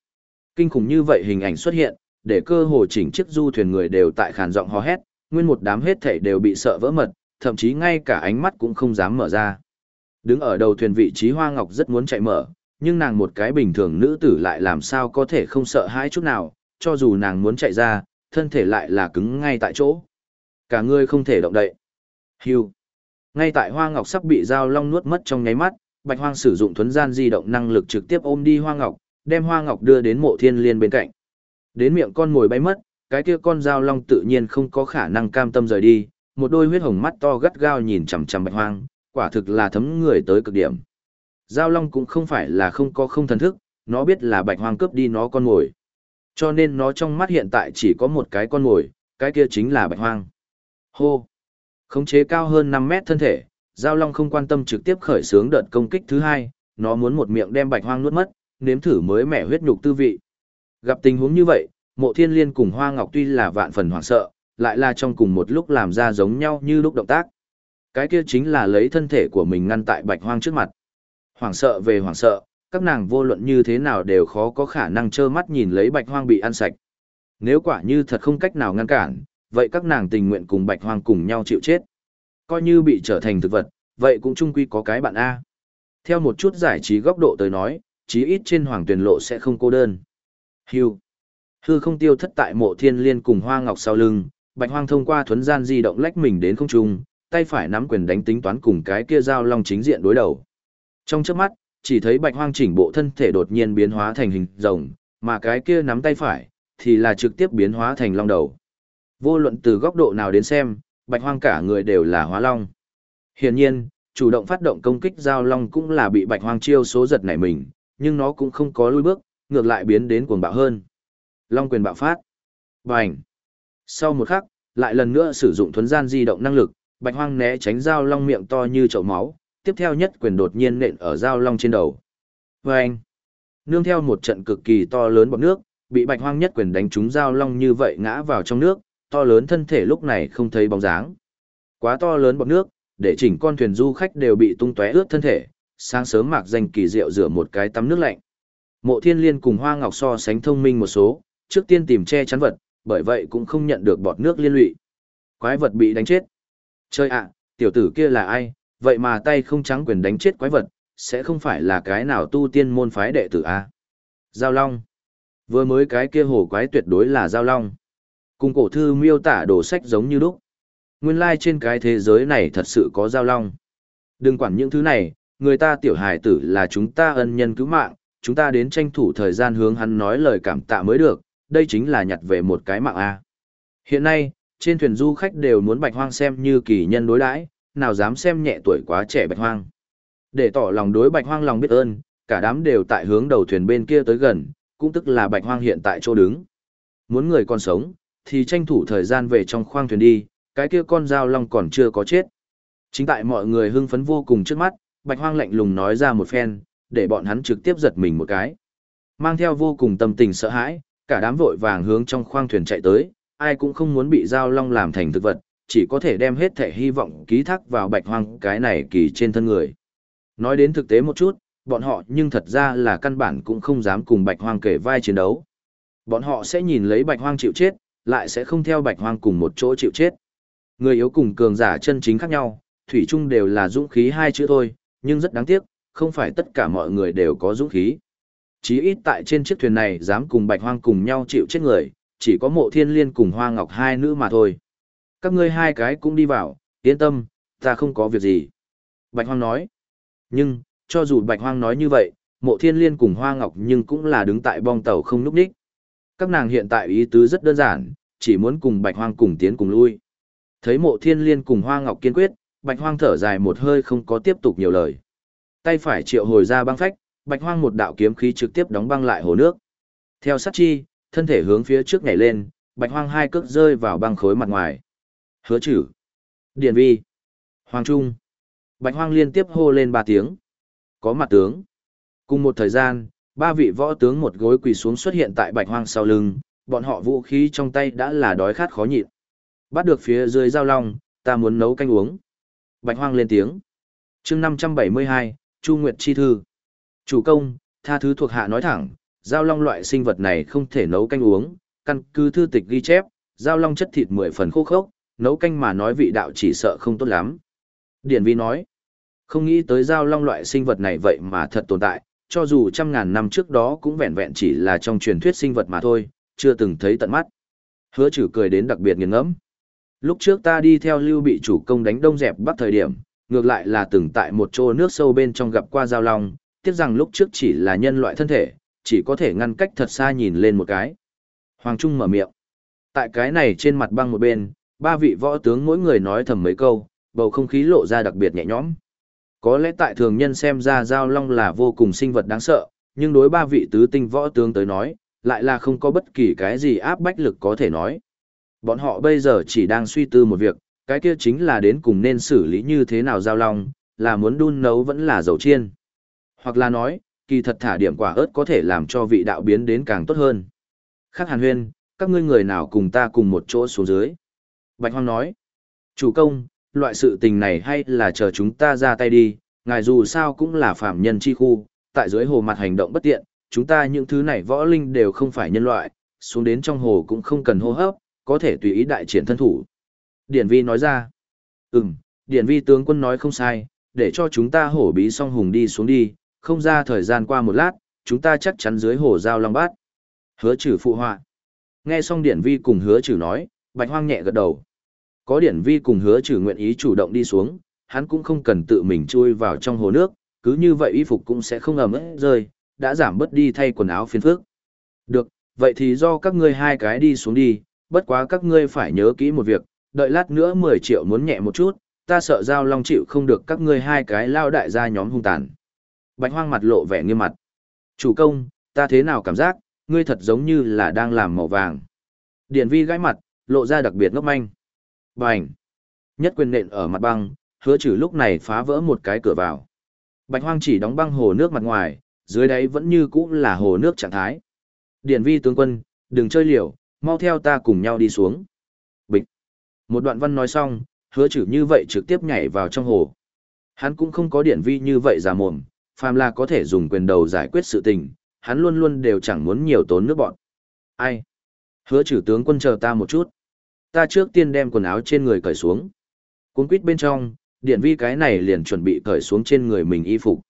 Speaker 1: kinh khủng như vậy hình ảnh xuất hiện, để cơ hồ chỉnh chiếc du thuyền người đều tại khàn giọng hò hét, nguyên một đám hết thảy đều bị sợ vỡ mật, thậm chí ngay cả ánh mắt cũng không dám mở ra. Đứng ở đầu thuyền vị trí Hoa Ngọc rất muốn chạy mở, nhưng nàng một cái bình thường nữ tử lại làm sao có thể không sợ hãi chút nào, cho dù nàng muốn chạy ra, thân thể lại là cứng ngay tại chỗ. Cả người không thể động đậy. Hưu. Ngay tại Hoa Ngọc sắp bị dao long nuốt mất trong nháy mắt, Bạch Hoang sử dụng thuấn gian di động năng lực trực tiếp ôm đi Hoa Ngọc, đem Hoa Ngọc đưa đến mộ thiên liên bên cạnh. Đến miệng con mồi bay mất, cái kia con dao long tự nhiên không có khả năng cam tâm rời đi, một đôi huyết hồng mắt to gắt gao nhìn chằm chằm Bạch Hoang, quả thực là thấm người tới cực điểm. Giao Long cũng không phải là không có không thần thức, nó biết là Bạch Hoang cướp đi nó con mồi. Cho nên nó trong mắt hiện tại chỉ có một cái con mồi, cái kia chính là Bạch Hoang. Hô! Khống chế cao hơn 5 mét thân thể, Giao Long không quan tâm trực tiếp khởi xướng đợt công kích thứ hai, nó muốn một miệng đem Bạch Hoang nuốt mất, nếm thử mới mẻ huyết nhục tư vị. Gặp tình huống như vậy, Mộ Thiên Liên cùng Hoa Ngọc tuy là vạn phần hoảng sợ, lại là trong cùng một lúc làm ra giống nhau như lúc động tác. Cái kia chính là lấy thân thể của mình ngăn tại bạch hoang trước mặt. Hoảng sợ về hoảng sợ, các nàng vô luận như thế nào đều khó có khả năng trơ mắt nhìn lấy bạch hoang bị ăn sạch. Nếu quả như thật không cách nào ngăn cản, vậy các nàng tình nguyện cùng bạch hoang cùng nhau chịu chết. Coi như bị trở thành thực vật, vậy cũng chung quy có cái bạn A. Theo một chút giải trí góc độ tới nói, chí ít trên hoàng tuyển lộ sẽ không cô đơn. Hưu. Hư không tiêu thất tại mộ thiên liên cùng hoa ngọc sau lưng, bạch hoang thông qua thuấn gian di động lách mình đến không trung, tay phải nắm quyền đánh tính toán cùng cái kia giao long chính diện đối đầu. Trong chớp mắt, chỉ thấy bạch hoang chỉnh bộ thân thể đột nhiên biến hóa thành hình rồng, mà cái kia nắm tay phải, thì là trực tiếp biến hóa thành long đầu. Vô luận từ góc độ nào đến xem, bạch hoang cả người đều là hóa long. Hiển nhiên, chủ động phát động công kích giao long cũng là bị bạch hoang chiêu số giật nảy mình, nhưng nó cũng không có lùi bước, ngược lại biến đến cuồng bạo hơn. Long quyền bạo phát. Bành. Sau một khắc, lại lần nữa sử dụng thuấn gian di động năng lực, Bạch Hoang né tránh dao long miệng to như chậu máu, tiếp theo nhất quyền đột nhiên nện ở dao long trên đầu. Vâng! Nương theo một trận cực kỳ to lớn bọt nước, bị Bạch Hoang nhất quyền đánh trúng dao long như vậy ngã vào trong nước, to lớn thân thể lúc này không thấy bóng dáng. Quá to lớn bọt nước, để chỉnh con thuyền du khách đều bị tung tóe ướt thân thể, sáng sớm mạc danh kỳ diệu rửa một cái tắm nước lạnh. Mộ Thiên Liên cùng Hoa Ngọc so sánh thông minh một số, trước tiên tìm che chắn vật, bởi vậy cũng không nhận được bọt nước liên lụy. Quái vật bị đánh chết. Chơi ạ, tiểu tử kia là ai, vậy mà tay không trắng quyền đánh chết quái vật, sẽ không phải là cái nào tu tiên môn phái đệ tử a Giao Long. Vừa mới cái kia hồ quái tuyệt đối là Giao Long. Cùng cổ thư miêu tả đồ sách giống như lúc. Nguyên lai like trên cái thế giới này thật sự có Giao Long. Đừng quản những thứ này, người ta tiểu hài tử là chúng ta ân nhân cứu mạng, chúng ta đến tranh thủ thời gian hướng hắn nói lời cảm tạ mới được, đây chính là nhặt về một cái mạng A. Hiện nay, trên thuyền du khách đều muốn bạch hoang xem như kỳ nhân đối đãi, nào dám xem nhẹ tuổi quá trẻ bạch hoang. Để tỏ lòng đối bạch hoang lòng biết ơn, cả đám đều tại hướng đầu thuyền bên kia tới gần, cũng tức là bạch hoang hiện tại chỗ đứng. Muốn người còn sống, thì tranh thủ thời gian về trong khoang thuyền đi, cái kia con dao long còn chưa có chết. Chính tại mọi người hưng phấn vô cùng trước mắt, bạch hoang lạnh lùng nói ra một phen, để bọn hắn trực tiếp giật mình một cái. Mang theo vô cùng tâm tình sợ hãi, cả đám vội vàng hướng trong khoang thuyền chạy tới, ai cũng không muốn bị giao long làm thành thực vật, chỉ có thể đem hết thể hy vọng ký thác vào bạch hoang cái này kỳ trên thân người. Nói đến thực tế một chút, bọn họ nhưng thật ra là căn bản cũng không dám cùng bạch hoang kể vai chiến đấu. Bọn họ sẽ nhìn lấy bạch hoang chịu chết, lại sẽ không theo bạch hoang cùng một chỗ chịu chết. Người yếu cùng cường giả chân chính khác nhau, thủy chung đều là dũng khí hai chữ thôi, nhưng rất đáng tiếc, không phải tất cả mọi người đều có dũng khí. Chí ít tại trên chiếc thuyền này dám cùng bạch hoang cùng nhau chịu chết người, chỉ có mộ thiên liên cùng hoa ngọc hai nữ mà thôi. Các ngươi hai cái cũng đi vào, yên tâm, ta không có việc gì. Bạch hoang nói. Nhưng, cho dù bạch hoang nói như vậy, mộ thiên liên cùng hoa ngọc nhưng cũng là đứng tại bong tàu không núp đích. Các nàng hiện tại ý tứ rất đơn giản, chỉ muốn cùng bạch hoang cùng tiến cùng lui. Thấy mộ thiên liên cùng hoa ngọc kiên quyết, bạch hoang thở dài một hơi không có tiếp tục nhiều lời. Tay phải triệu hồi ra băng phách, bạch hoang một đạo kiếm khí trực tiếp đóng băng lại hồ nước. Theo sát chi, thân thể hướng phía trước nhảy lên, bạch hoang hai cước rơi vào băng khối mặt ngoài. Hứa chử. Điền vi. Hoàng Trung. Bạch hoang liên tiếp hô lên ba tiếng. Có mặt tướng. Cùng một thời gian, ba vị võ tướng một gối quỳ xuống xuất hiện tại bạch hoang sau lưng, bọn họ vũ khí trong tay đã là đói khát khó nhịn. Bắt được phía dưới giao long, ta muốn nấu canh uống. Bạch hoang lên tiếng. Chương 572, Chu Nguyệt Chi Thư. Chủ công, tha thứ thuộc hạ nói thẳng, giao long loại sinh vật này không thể nấu canh uống, căn cứ thư tịch ghi chép, giao long chất thịt mười phần khô khốc, nấu canh mà nói vị đạo chỉ sợ không tốt lắm. Điển vi nói, không nghĩ tới giao long loại sinh vật này vậy mà thật tồn tại, cho dù trăm ngàn năm trước đó cũng vẹn vẹn chỉ là trong truyền thuyết sinh vật mà thôi, chưa từng thấy tận mắt. Hứa trừ cười đến đặc biệt nghiền ngẫm. Lúc trước ta đi theo lưu bị chủ công đánh đông dẹp bắt thời điểm, ngược lại là từng tại một chỗ nước sâu bên trong gặp qua giao long, tiếc rằng lúc trước chỉ là nhân loại thân thể, chỉ có thể ngăn cách thật xa nhìn lên một cái. Hoàng Trung mở miệng. Tại cái này trên mặt băng một bên, ba vị võ tướng mỗi người nói thầm mấy câu, bầu không khí lộ ra đặc biệt nhẹ nhõm. Có lẽ tại thường nhân xem ra giao long là vô cùng sinh vật đáng sợ, nhưng đối ba vị tứ tinh võ tướng tới nói, lại là không có bất kỳ cái gì áp bách lực có thể nói. Bọn họ bây giờ chỉ đang suy tư một việc, cái kia chính là đến cùng nên xử lý như thế nào giao long, là muốn đun nấu vẫn là dầu chiên. Hoặc là nói, kỳ thật thả điểm quả ớt có thể làm cho vị đạo biến đến càng tốt hơn. Khác hàn huyên, các ngươi người nào cùng ta cùng một chỗ xuống dưới. Bạch Hoang nói, chủ công, loại sự tình này hay là chờ chúng ta ra tay đi, ngài dù sao cũng là phạm nhân chi khu, tại dưới hồ mặt hành động bất tiện, chúng ta những thứ này võ linh đều không phải nhân loại, xuống đến trong hồ cũng không cần hô hấp, có thể tùy ý đại triển thân thủ. Điển vi nói ra, ừm, điển vi tướng quân nói không sai, để cho chúng ta hổ bí song hùng đi xuống đi, không ra thời gian qua một lát, chúng ta chắc chắn dưới hồ giao long bát. Hứa trừ phụ họa. Nghe xong điển vi cùng hứa trừ nói, bạch hoang nhẹ gật đầu. Có điển vi cùng hứa trừ nguyện ý chủ động đi xuống, hắn cũng không cần tự mình chui vào trong hồ nước, cứ như vậy y phục cũng sẽ không ẩm ướt rơi, đã giảm bớt đi thay quần áo phiền phức. Được, vậy thì do các ngươi hai cái đi xuống đi, bất quá các ngươi phải nhớ kỹ một việc, đợi lát nữa 10 triệu muốn nhẹ một chút, ta sợ giao long chịu không được các ngươi hai cái lao đại gia nhóm hung tàn. Bạch hoang mặt lộ vẻ nghiêm mặt. Chủ công, ta thế nào cảm giác, ngươi thật giống như là đang làm màu vàng. Điển vi gãi mặt, lộ ra đặc biệt ngốc manh. Bành! Nhất quyền nện ở mặt băng, hứa trừ lúc này phá vỡ một cái cửa vào. Bạch hoang chỉ đóng băng hồ nước mặt ngoài, dưới đáy vẫn như cũ là hồ nước trạng thái. Điển vi tướng quân, đừng chơi liều, mau theo ta cùng nhau đi xuống. Bịch! Một đoạn văn nói xong, hứa trừ như vậy trực tiếp nhảy vào trong hồ. Hắn cũng không có điển vi như vậy giả mồm, phàm là có thể dùng quyền đầu giải quyết sự tình, hắn luôn luôn đều chẳng muốn nhiều tốn nước bọn. Ai? Hứa trừ tướng quân chờ ta một chút. Ta trước tiên đem quần áo trên người cởi xuống. Cuốn quýt bên trong, điện vi cái này liền chuẩn bị cởi xuống trên người mình y phục.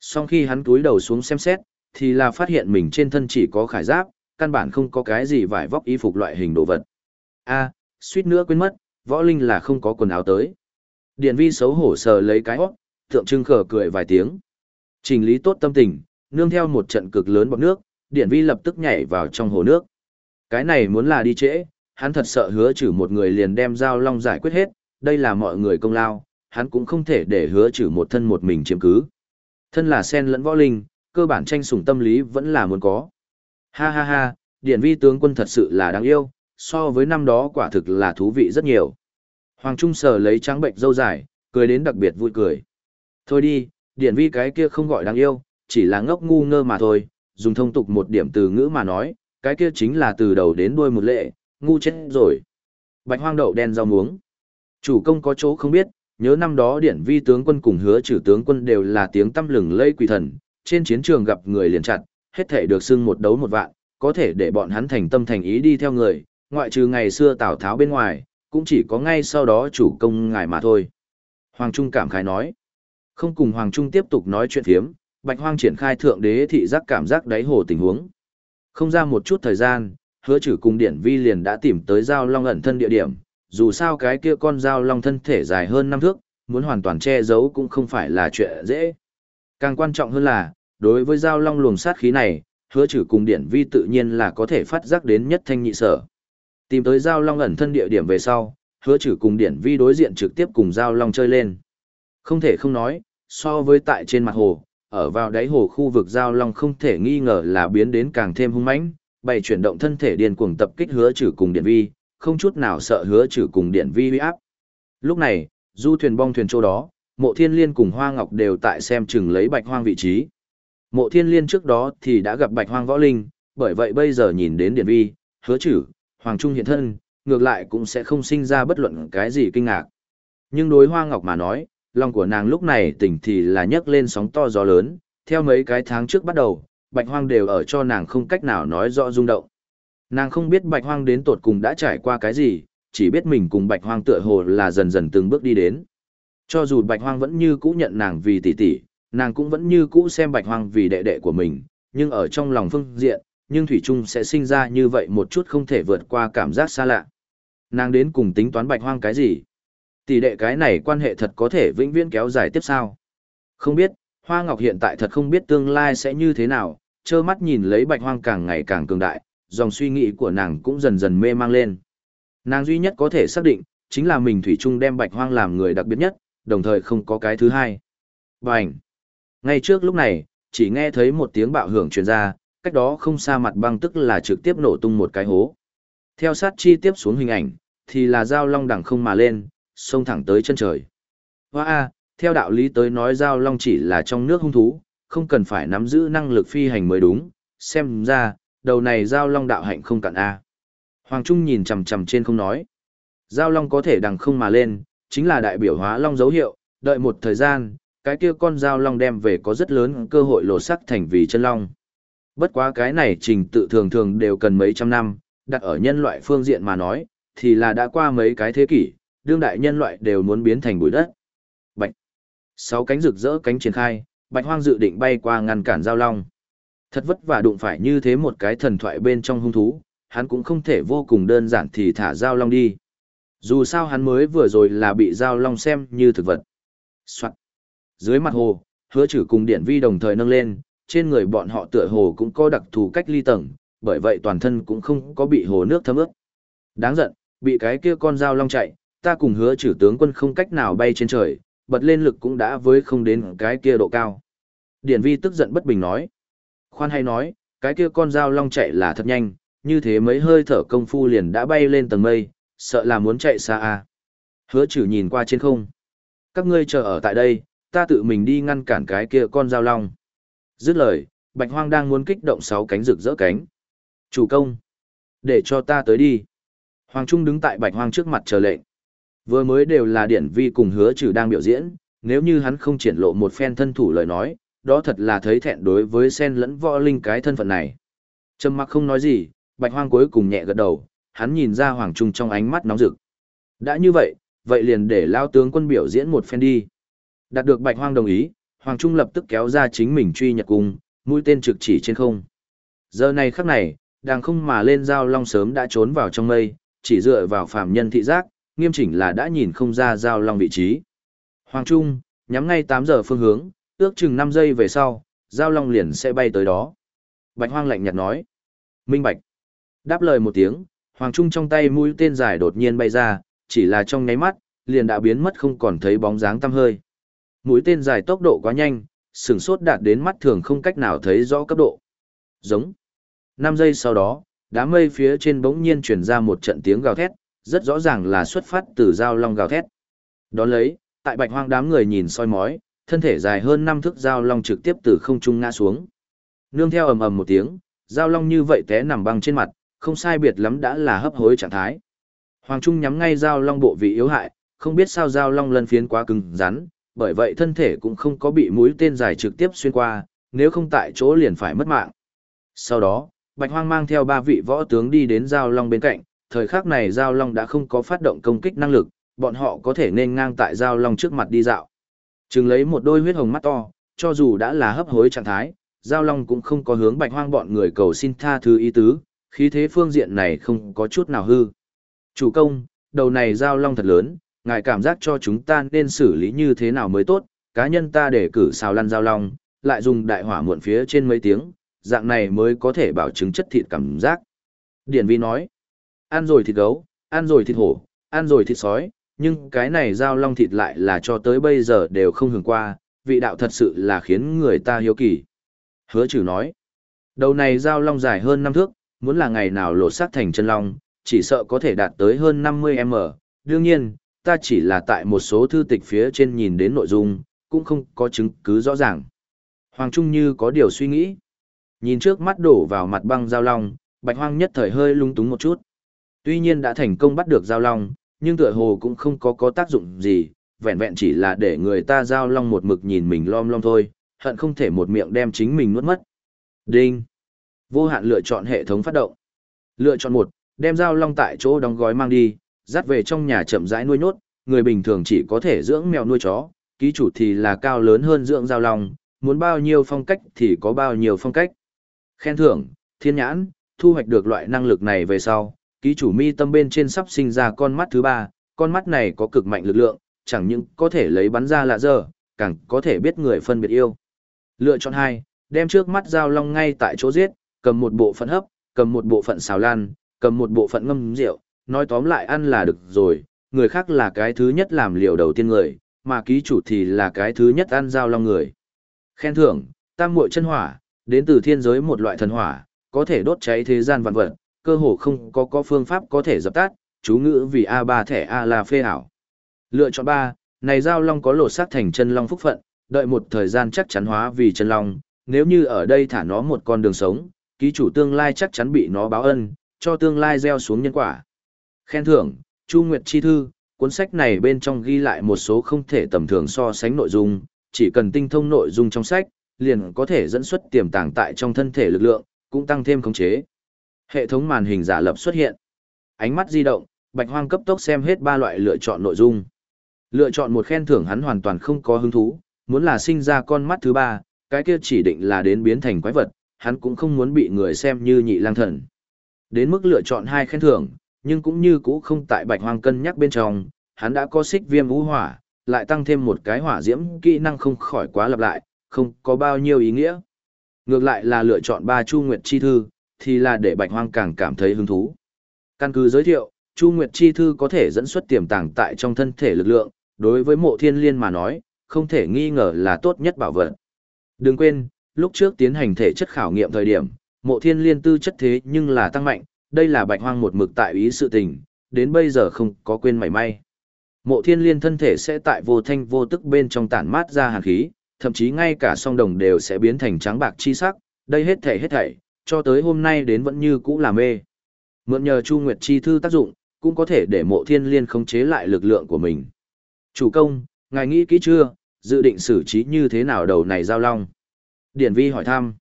Speaker 1: Sau khi hắn túi đầu xuống xem xét, thì là phát hiện mình trên thân chỉ có khải giáp, căn bản không có cái gì vải vóc y phục loại hình đồ vật. A, suýt nữa quên mất, võ linh là không có quần áo tới. Điện vi xấu hổ sờ lấy cái hót, tượng trưng khở cười vài tiếng. Trình lý tốt tâm tình, nương theo một trận cực lớn bọt nước, Điện Vi lập tức nhảy vào trong hồ nước. Cái này muốn là đi trễ, hắn thật sợ hứa trừ một người liền đem giao long giải quyết hết, đây là mọi người công lao, hắn cũng không thể để hứa trừ một thân một mình chiếm cứ. Thân là sen lẫn võ linh, cơ bản tranh sủng tâm lý vẫn là muốn có. Ha ha ha, Điện Vi tướng quân thật sự là đáng yêu, so với năm đó quả thực là thú vị rất nhiều. Hoàng Trung sở lấy trắng bệnh dâu dài, cười đến đặc biệt vui cười. Thôi đi, điển vi cái kia không gọi đáng yêu, chỉ là ngốc ngu ngơ mà thôi, dùng thông tục một điểm từ ngữ mà nói, cái kia chính là từ đầu đến đuôi một lệ, ngu chết rồi. Bạch hoang đậu đen rau muống. Chủ công có chỗ không biết, nhớ năm đó điển vi tướng quân cùng hứa trừ tướng quân đều là tiếng tâm lừng lây quỷ thần, trên chiến trường gặp người liền chặt, hết thể được xưng một đấu một vạn, có thể để bọn hắn thành tâm thành ý đi theo người, ngoại trừ ngày xưa Tào Tháo bên ngoài, cũng chỉ có ngay sau đó chủ công ngài mà thôi. Hoàng Trung cảm khái nói. Không cùng Hoàng Trung tiếp tục nói chuyện phiếm, Bạch Hoang triển khai thượng đế thị giác cảm giác đáy hồ tình huống. Không ra một chút thời gian, hứa trừ cùng điển vi liền đã tìm tới giao long ẩn thân địa điểm, dù sao cái kia con giao long thân thể dài hơn năm thước, muốn hoàn toàn che giấu cũng không phải là chuyện dễ. Càng quan trọng hơn là, đối với giao long luồng sát khí này, hứa trừ cùng điển vi tự nhiên là có thể phát giác đến nhất thanh nhị sở. Tìm tới giao long ẩn thân địa điểm về sau, hứa trừ cùng điển vi đối diện trực tiếp cùng giao long chơi lên. Không thể không nói, so với tại trên mặt hồ, ở vào đáy hồ khu vực giao long không thể nghi ngờ là biến đến càng thêm hung mãnh, bày chuyển động thân thể điên cuồng tập kích hứa trừ cùng điện vi, không chút nào sợ hứa trừ cùng điện vi uy áp. Lúc này, du thuyền bong thuyền chỗ đó, mộ thiên liên cùng hoa ngọc đều tại xem chừng lấy bạch hoang vị trí. Mộ thiên liên trước đó thì đã gặp bạch hoang võ linh, bởi vậy bây giờ nhìn đến điện vi, hứa trừ, hoàng trung hiện thân, ngược lại cũng sẽ không sinh ra bất luận cái gì kinh ngạc. Nhưng đối hoa ngọc mà nói, lòng của nàng lúc này tỉnh thì là nhấc lên sóng to gió lớn, theo mấy cái tháng trước bắt đầu, bạch hoang đều ở cho nàng không cách nào nói rõ rung động. Nàng không biết bạch hoang đến tột cùng đã trải qua cái gì, chỉ biết mình cùng bạch hoang tựa hồ là dần dần từng bước đi đến. Cho dù bạch hoang vẫn như cũ nhận nàng vì tỷ tỷ, nàng cũng vẫn như cũ xem bạch hoang vì đệ đệ của mình, nhưng ở trong lòng phương diện, nhưng Thủy Trung sẽ sinh ra như vậy một chút không thể vượt qua cảm giác xa lạ. Nàng đến cùng tính toán bạch hoang cái gì? Tỷ đệ cái này quan hệ thật có thể vĩnh viễn kéo dài tiếp sao? Không biết, Hoa Ngọc hiện tại thật không biết tương lai sẽ như thế nào, trơ mắt nhìn lấy bạch hoang càng ngày càng cường đại, dòng suy nghĩ của nàng cũng dần dần mê mang lên. Nàng duy nhất có thể xác định, chính là mình Thủy Trung đem bạch hoang làm người đặc biệt nhất, đồng thời không có cái thứ hai. Bành! Ngay trước lúc này, chỉ nghe thấy một tiếng bạo hưởng truyền ra, cách đó không xa mặt băng tức là trực tiếp nổ tung một cái hố. Theo sát chi tiếp xuống hình ảnh, thì là dao long đằng không mà lên, xông thẳng tới chân trời. Hoa a, theo đạo lý tới nói giao long chỉ là trong nước hung thú, không cần phải nắm giữ năng lực phi hành mới đúng, xem ra, đầu này giao long đạo hạnh không cạn a. Hoàng Trung nhìn chằm chằm trên không nói. Giao long có thể đằng không mà lên, chính là đại biểu hóa long dấu hiệu, đợi một thời gian, cái kia con giao long đem về có rất lớn cơ hội lột sắc thành vì chân long. Bất quá cái này trình tự thường thường đều cần mấy trăm năm, đặt ở nhân loại phương diện mà nói, thì là đã qua mấy cái thế kỷ, đương đại nhân loại đều muốn biến thành bụi đất. Bạch. Sáu cánh rực rỡ cánh triển khai, Bạch Hoang dự định bay qua ngăn cản giao long. Thật vất vả đụng phải như thế một cái thần thoại bên trong hung thú, hắn cũng không thể vô cùng đơn giản thì thả giao long đi. Dù sao hắn mới vừa rồi là bị giao long xem như thực vật. Soạn. Dưới mặt hồ, hứa trừ cùng điện vi đồng thời nâng lên, trên người bọn họ tựa hồ cũng có đặc thù cách ly tầng, bởi vậy toàn thân cũng không có bị hồ nước thấm ướt. Đáng giận, bị cái kia con dao long chạy, ta cùng hứa trừ tướng quân không cách nào bay trên trời, bật lên lực cũng đã với không đến cái kia độ cao. Điển vi tức giận bất bình nói. Khoan hay nói, cái kia con dao long chạy là thật nhanh, như thế mấy hơi thở công phu liền đã bay lên tầng mây, sợ là muốn chạy xa à. Hứa trừ nhìn qua trên không. Các ngươi chờ ở tại đây, ta tự mình đi ngăn cản cái kia con dao long. Dứt lời, bạch hoang đang muốn kích động sáu cánh rực rỡ cánh. Chủ công, để cho ta tới đi. Hoàng Trung đứng tại bạch hoang trước mặt chờ lệnh. Vừa mới đều là điển vi cùng hứa trừ đang biểu diễn, nếu như hắn không triển lộ một phen thân thủ lời nói, đó thật là thấy thẹn đối với sen lẫn võ linh cái thân phận này. Trầm mặc không nói gì, bạch hoang cuối cùng nhẹ gật đầu, hắn nhìn ra Hoàng Trung trong ánh mắt nóng rực. Đã như vậy, vậy liền để lao tướng quân biểu diễn một phen đi. Đạt được bạch hoang đồng ý, Hoàng Trung lập tức kéo ra chính mình truy nhật cung, mũi tên trực chỉ trên không. Giờ này khắc này, đang không mà lên giao long sớm đã trốn vào trong mây, chỉ dựa vào phàm nhân thị giác, nghiêm chỉnh là đã nhìn không ra giao long vị trí. Hoàng Trung, nhắm ngay 8 giờ phương hướng, ước chừng 5 giây về sau, giao long liền sẽ bay tới đó. Bạch Hoang lạnh nhạt nói. Minh Bạch. Đáp lời một tiếng, Hoàng Trung trong tay mũi tên dài đột nhiên bay ra, chỉ là trong nháy mắt, liền đã biến mất không còn thấy bóng dáng tăm hơi. Mũi tên dài tốc độ quá nhanh, sừng sốt đạt đến mắt thường không cách nào thấy rõ cấp độ. Giống. 5 giây sau đó, đám mây phía trên bỗng nhiên truyền ra một trận tiếng gào thét, rất rõ ràng là xuất phát từ dao long gào thét. Đón lấy, tại bạch hoang đám người nhìn soi mói, thân thể dài hơn 5 thước dao long trực tiếp từ không trung ngã xuống. Nương theo ầm ầm một tiếng, dao long như vậy té nằm băng trên mặt, không sai biệt lắm đã là hấp hối trạng thái. Hoàng Trung nhắm ngay dao long bộ vị yếu hại, không biết sao dao long lân phiến quá cứng rắn, bởi vậy thân thể cũng không có bị mũi tên dài trực tiếp xuyên qua, nếu không tại chỗ liền phải mất mạng. Sau đó, Bạch Hoang mang theo ba vị võ tướng đi đến Giao Long bên cạnh, thời khắc này Giao Long đã không có phát động công kích năng lực, bọn họ có thể nên ngang tại Giao Long trước mặt đi dạo. Chừng lấy một đôi huyết hồng mắt to, cho dù đã là hấp hối trạng thái, Giao Long cũng không có hướng bạch hoang bọn người cầu xin tha thứ ý tứ, khí thế phương diện này không có chút nào hư. Chủ công, đầu này Giao Long thật lớn, ngài cảm giác cho chúng ta nên xử lý như thế nào mới tốt, cá nhân ta để cử xào lăn Giao Long, lại dùng đại hỏa muộn phía trên mấy tiếng, dạng này mới có thể bảo chứng chất thịt cảm giác. Điển vi nói, ăn rồi thịt gấu, ăn rồi thịt hổ, ăn rồi thịt sói, nhưng cái này Giao Long thịt lại là cho tới bây giờ đều không hưởng qua, vị đạo thật sự là khiến người ta hiếu kỳ. Hứa trừ nói, đầu này giao long dài hơn năm thước, muốn là ngày nào lột xác thành chân long, chỉ sợ có thể đạt tới hơn 50m. Đương nhiên, ta chỉ là tại một số thư tịch phía trên nhìn đến nội dung, cũng không có chứng cứ rõ ràng. Hoàng Trung như có điều suy nghĩ. Nhìn trước mắt đổ vào mặt băng giao long, bạch hoang nhất thời hơi lung túng một chút. Tuy nhiên đã thành công bắt được giao long, nhưng tựa hồ cũng không có có tác dụng gì, vẹn vẹn chỉ là để người ta giao long một mực nhìn mình lom lom thôi, hận không thể một miệng đem chính mình nuốt mất. Đinh. Vô hạn lựa chọn hệ thống phát động. Lựa chọn một, đem giao long tại chỗ đóng gói mang đi, dắt về trong nhà chậm rãi nuôi nhốt, người bình thường chỉ có thể dưỡng mèo nuôi chó, ký chủ thì là cao lớn hơn dưỡng giao long, muốn bao nhiêu phong cách thì có bao nhiêu phong cách. Khen thưởng, thiên nhãn, thu hoạch được loại năng lực này về sau, ký chủ mi tâm bên trên sắp sinh ra con mắt thứ ba, con mắt này có cực mạnh lực lượng, chẳng những có thể lấy bắn ra lạ dơ, càng có thể biết người phân biệt yêu. Lựa chọn hai, đem trước mắt giao long ngay tại chỗ giết, cầm một bộ phận hấp, cầm một bộ phận xào lan, cầm một bộ phận ngâm rượu, nói tóm lại ăn là được rồi, người khác là cái thứ nhất làm liều đầu tiên người, mà ký chủ thì là cái thứ nhất ăn giao long người. Khen thưởng, tam muội chân hỏa, đến từ thiên giới một loại thần hỏa, có thể đốt cháy thế gian vạn vật, cơ hồ không có có phương pháp có thể dập tắt, chú ngữ vì A3 thẻ A là phê ảo. Lựa chọn 3, này giao long có lột xác thành chân long phúc phận, đợi một thời gian chắc chắn hóa vì chân long, nếu như ở đây thả nó một con đường sống, ký chủ tương lai chắc chắn bị nó báo ân, cho tương lai gieo xuống nhân quả. Khen thưởng, Chu Nguyệt Chi Thư, cuốn sách này bên trong ghi lại một số không thể tầm thường so sánh nội dung, chỉ cần tinh thông nội dung trong sách, liền có thể dẫn xuất tiềm tàng tại trong thân thể lực lượng, cũng tăng thêm khống chế. Hệ thống màn hình giả lập xuất hiện. Ánh mắt di động, Bạch Hoang cấp tốc xem hết ba loại lựa chọn nội dung. Lựa chọn một khen thưởng hắn hoàn toàn không có hứng thú, muốn là sinh ra con mắt thứ ba, cái kia chỉ định là đến biến thành quái vật, hắn cũng không muốn bị người xem như nhị lang thần. Đến mức lựa chọn hai khen thưởng, nhưng cũng như cũ không tại bạch hoang cân nhắc bên trong, hắn đã có xích viêm vũ hỏa, lại tăng thêm một cái hỏa diễm kỹ năng không khỏi quá lặp lại, không có bao nhiêu ý nghĩa. Ngược lại là lựa chọn ba Chu Nguyệt Chi Thư, thì là để bạch hoang càng cảm thấy hứng thú. Căn cứ giới thiệu, Chu Nguyệt Chi Thư có thể dẫn xuất tiềm tàng tại trong thân thể lực lượng, đối với mộ thiên liên mà nói, không thể nghi ngờ là tốt nhất bảo vật. Đừng quên, lúc trước tiến hành thể chất khảo nghiệm thời điểm, mộ thiên liên tư chất thế nhưng là tăng mạnh, đây là bạch hoang một mực tại ý sự tình, đến bây giờ không có quên mảy may. Mộ thiên liên thân thể sẽ tại vô thanh vô tức bên trong tản mát ra hàn khí, thậm chí ngay cả song đồng đều sẽ biến thành trắng bạc chi sắc, đây hết thảy hết thảy, cho tới hôm nay đến vẫn như cũ là mê. Mượn nhờ Chu Nguyệt Chi thư tác dụng, cũng có thể để mộ thiên liên khống chế lại lực lượng của mình. Chủ công, ngài nghĩ kỹ chưa, dự định xử trí như thế nào đầu này giao long? Điển vi hỏi thăm.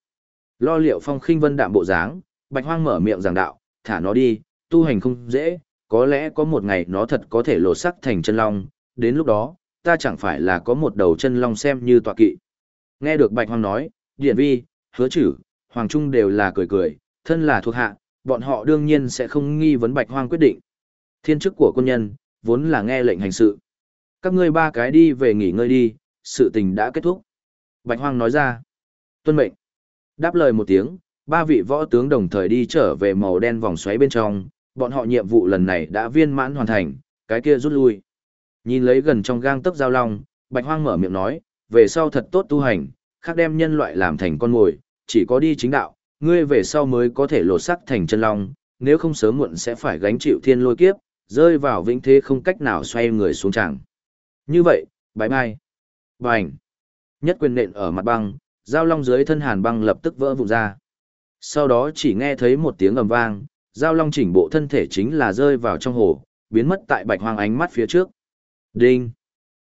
Speaker 1: Lo liệu phong khinh vân đạm bộ dáng, bạch hoang mở miệng giảng đạo, thả nó đi, tu hành không dễ, có lẽ có một ngày nó thật có thể lột sắc thành chân long, đến lúc đó, ta chẳng phải là có một đầu chân long xem như tọa kỵ. Nghe được bạch hoang nói, điển vi, hứa chử, hoàng trung đều là cười cười, thân là thuộc hạ, bọn họ đương nhiên sẽ không nghi vấn bạch hoang quyết định. Thiên chức của quân nhân, vốn là nghe lệnh hành sự các ngươi ba cái đi về nghỉ ngơi đi, sự tình đã kết thúc. Bạch Hoang nói ra. Tuân mệnh. Đáp lời một tiếng, ba vị võ tướng đồng thời đi trở về màu đen vòng xoáy bên trong, bọn họ nhiệm vụ lần này đã viên mãn hoàn thành, cái kia rút lui. Nhìn lấy gần trong gang tấc giao long, Bạch Hoang mở miệng nói, về sau thật tốt tu hành, khác đem nhân loại làm thành con mồi, chỉ có đi chính đạo, ngươi về sau mới có thể lột sắc thành chân long, nếu không sớm muộn sẽ phải gánh chịu thiên lôi kiếp, rơi vào vĩnh thế không cách nào xoay người xuống chẳng. Như vậy, bye bye. Bành. Nhất quyền nện ở mặt băng, giao long dưới thân hàn băng lập tức vỡ vụn ra. Sau đó chỉ nghe thấy một tiếng ầm vang, giao long chỉnh bộ thân thể chính là rơi vào trong hồ, biến mất tại bạch hoang ánh mắt phía trước. Đinh.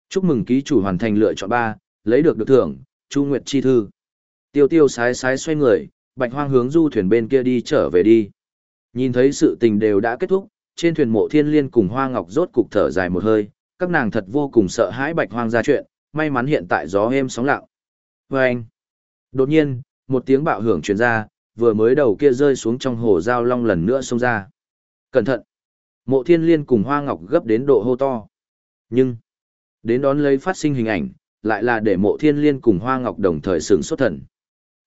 Speaker 1: Chúc mừng ký chủ hoàn thành lựa chọn ba, lấy được được thưởng, Chu Nguyệt Chi Thư. Tiêu tiêu sái sái xoay người, bạch hoang hướng du thuyền bên kia đi trở về đi. Nhìn thấy sự tình đều đã kết thúc, trên thuyền mộ thiên liên cùng hoa ngọc rốt cục thở dài một hơi, các nàng thật vô cùng sợ hãi bạch hoang ra chuyện, may mắn hiện tại gió êm sóng lặng. Và anh, đột nhiên, một tiếng bạo hưởng truyền ra, vừa mới đầu kia rơi xuống trong hồ giao long lần nữa xông ra. Cẩn thận! Mộ thiên liên cùng hoa ngọc gấp đến độ hô to. Nhưng, đến đón lấy phát sinh hình ảnh, lại là để mộ thiên liên cùng hoa ngọc đồng thời sướng xuất thần.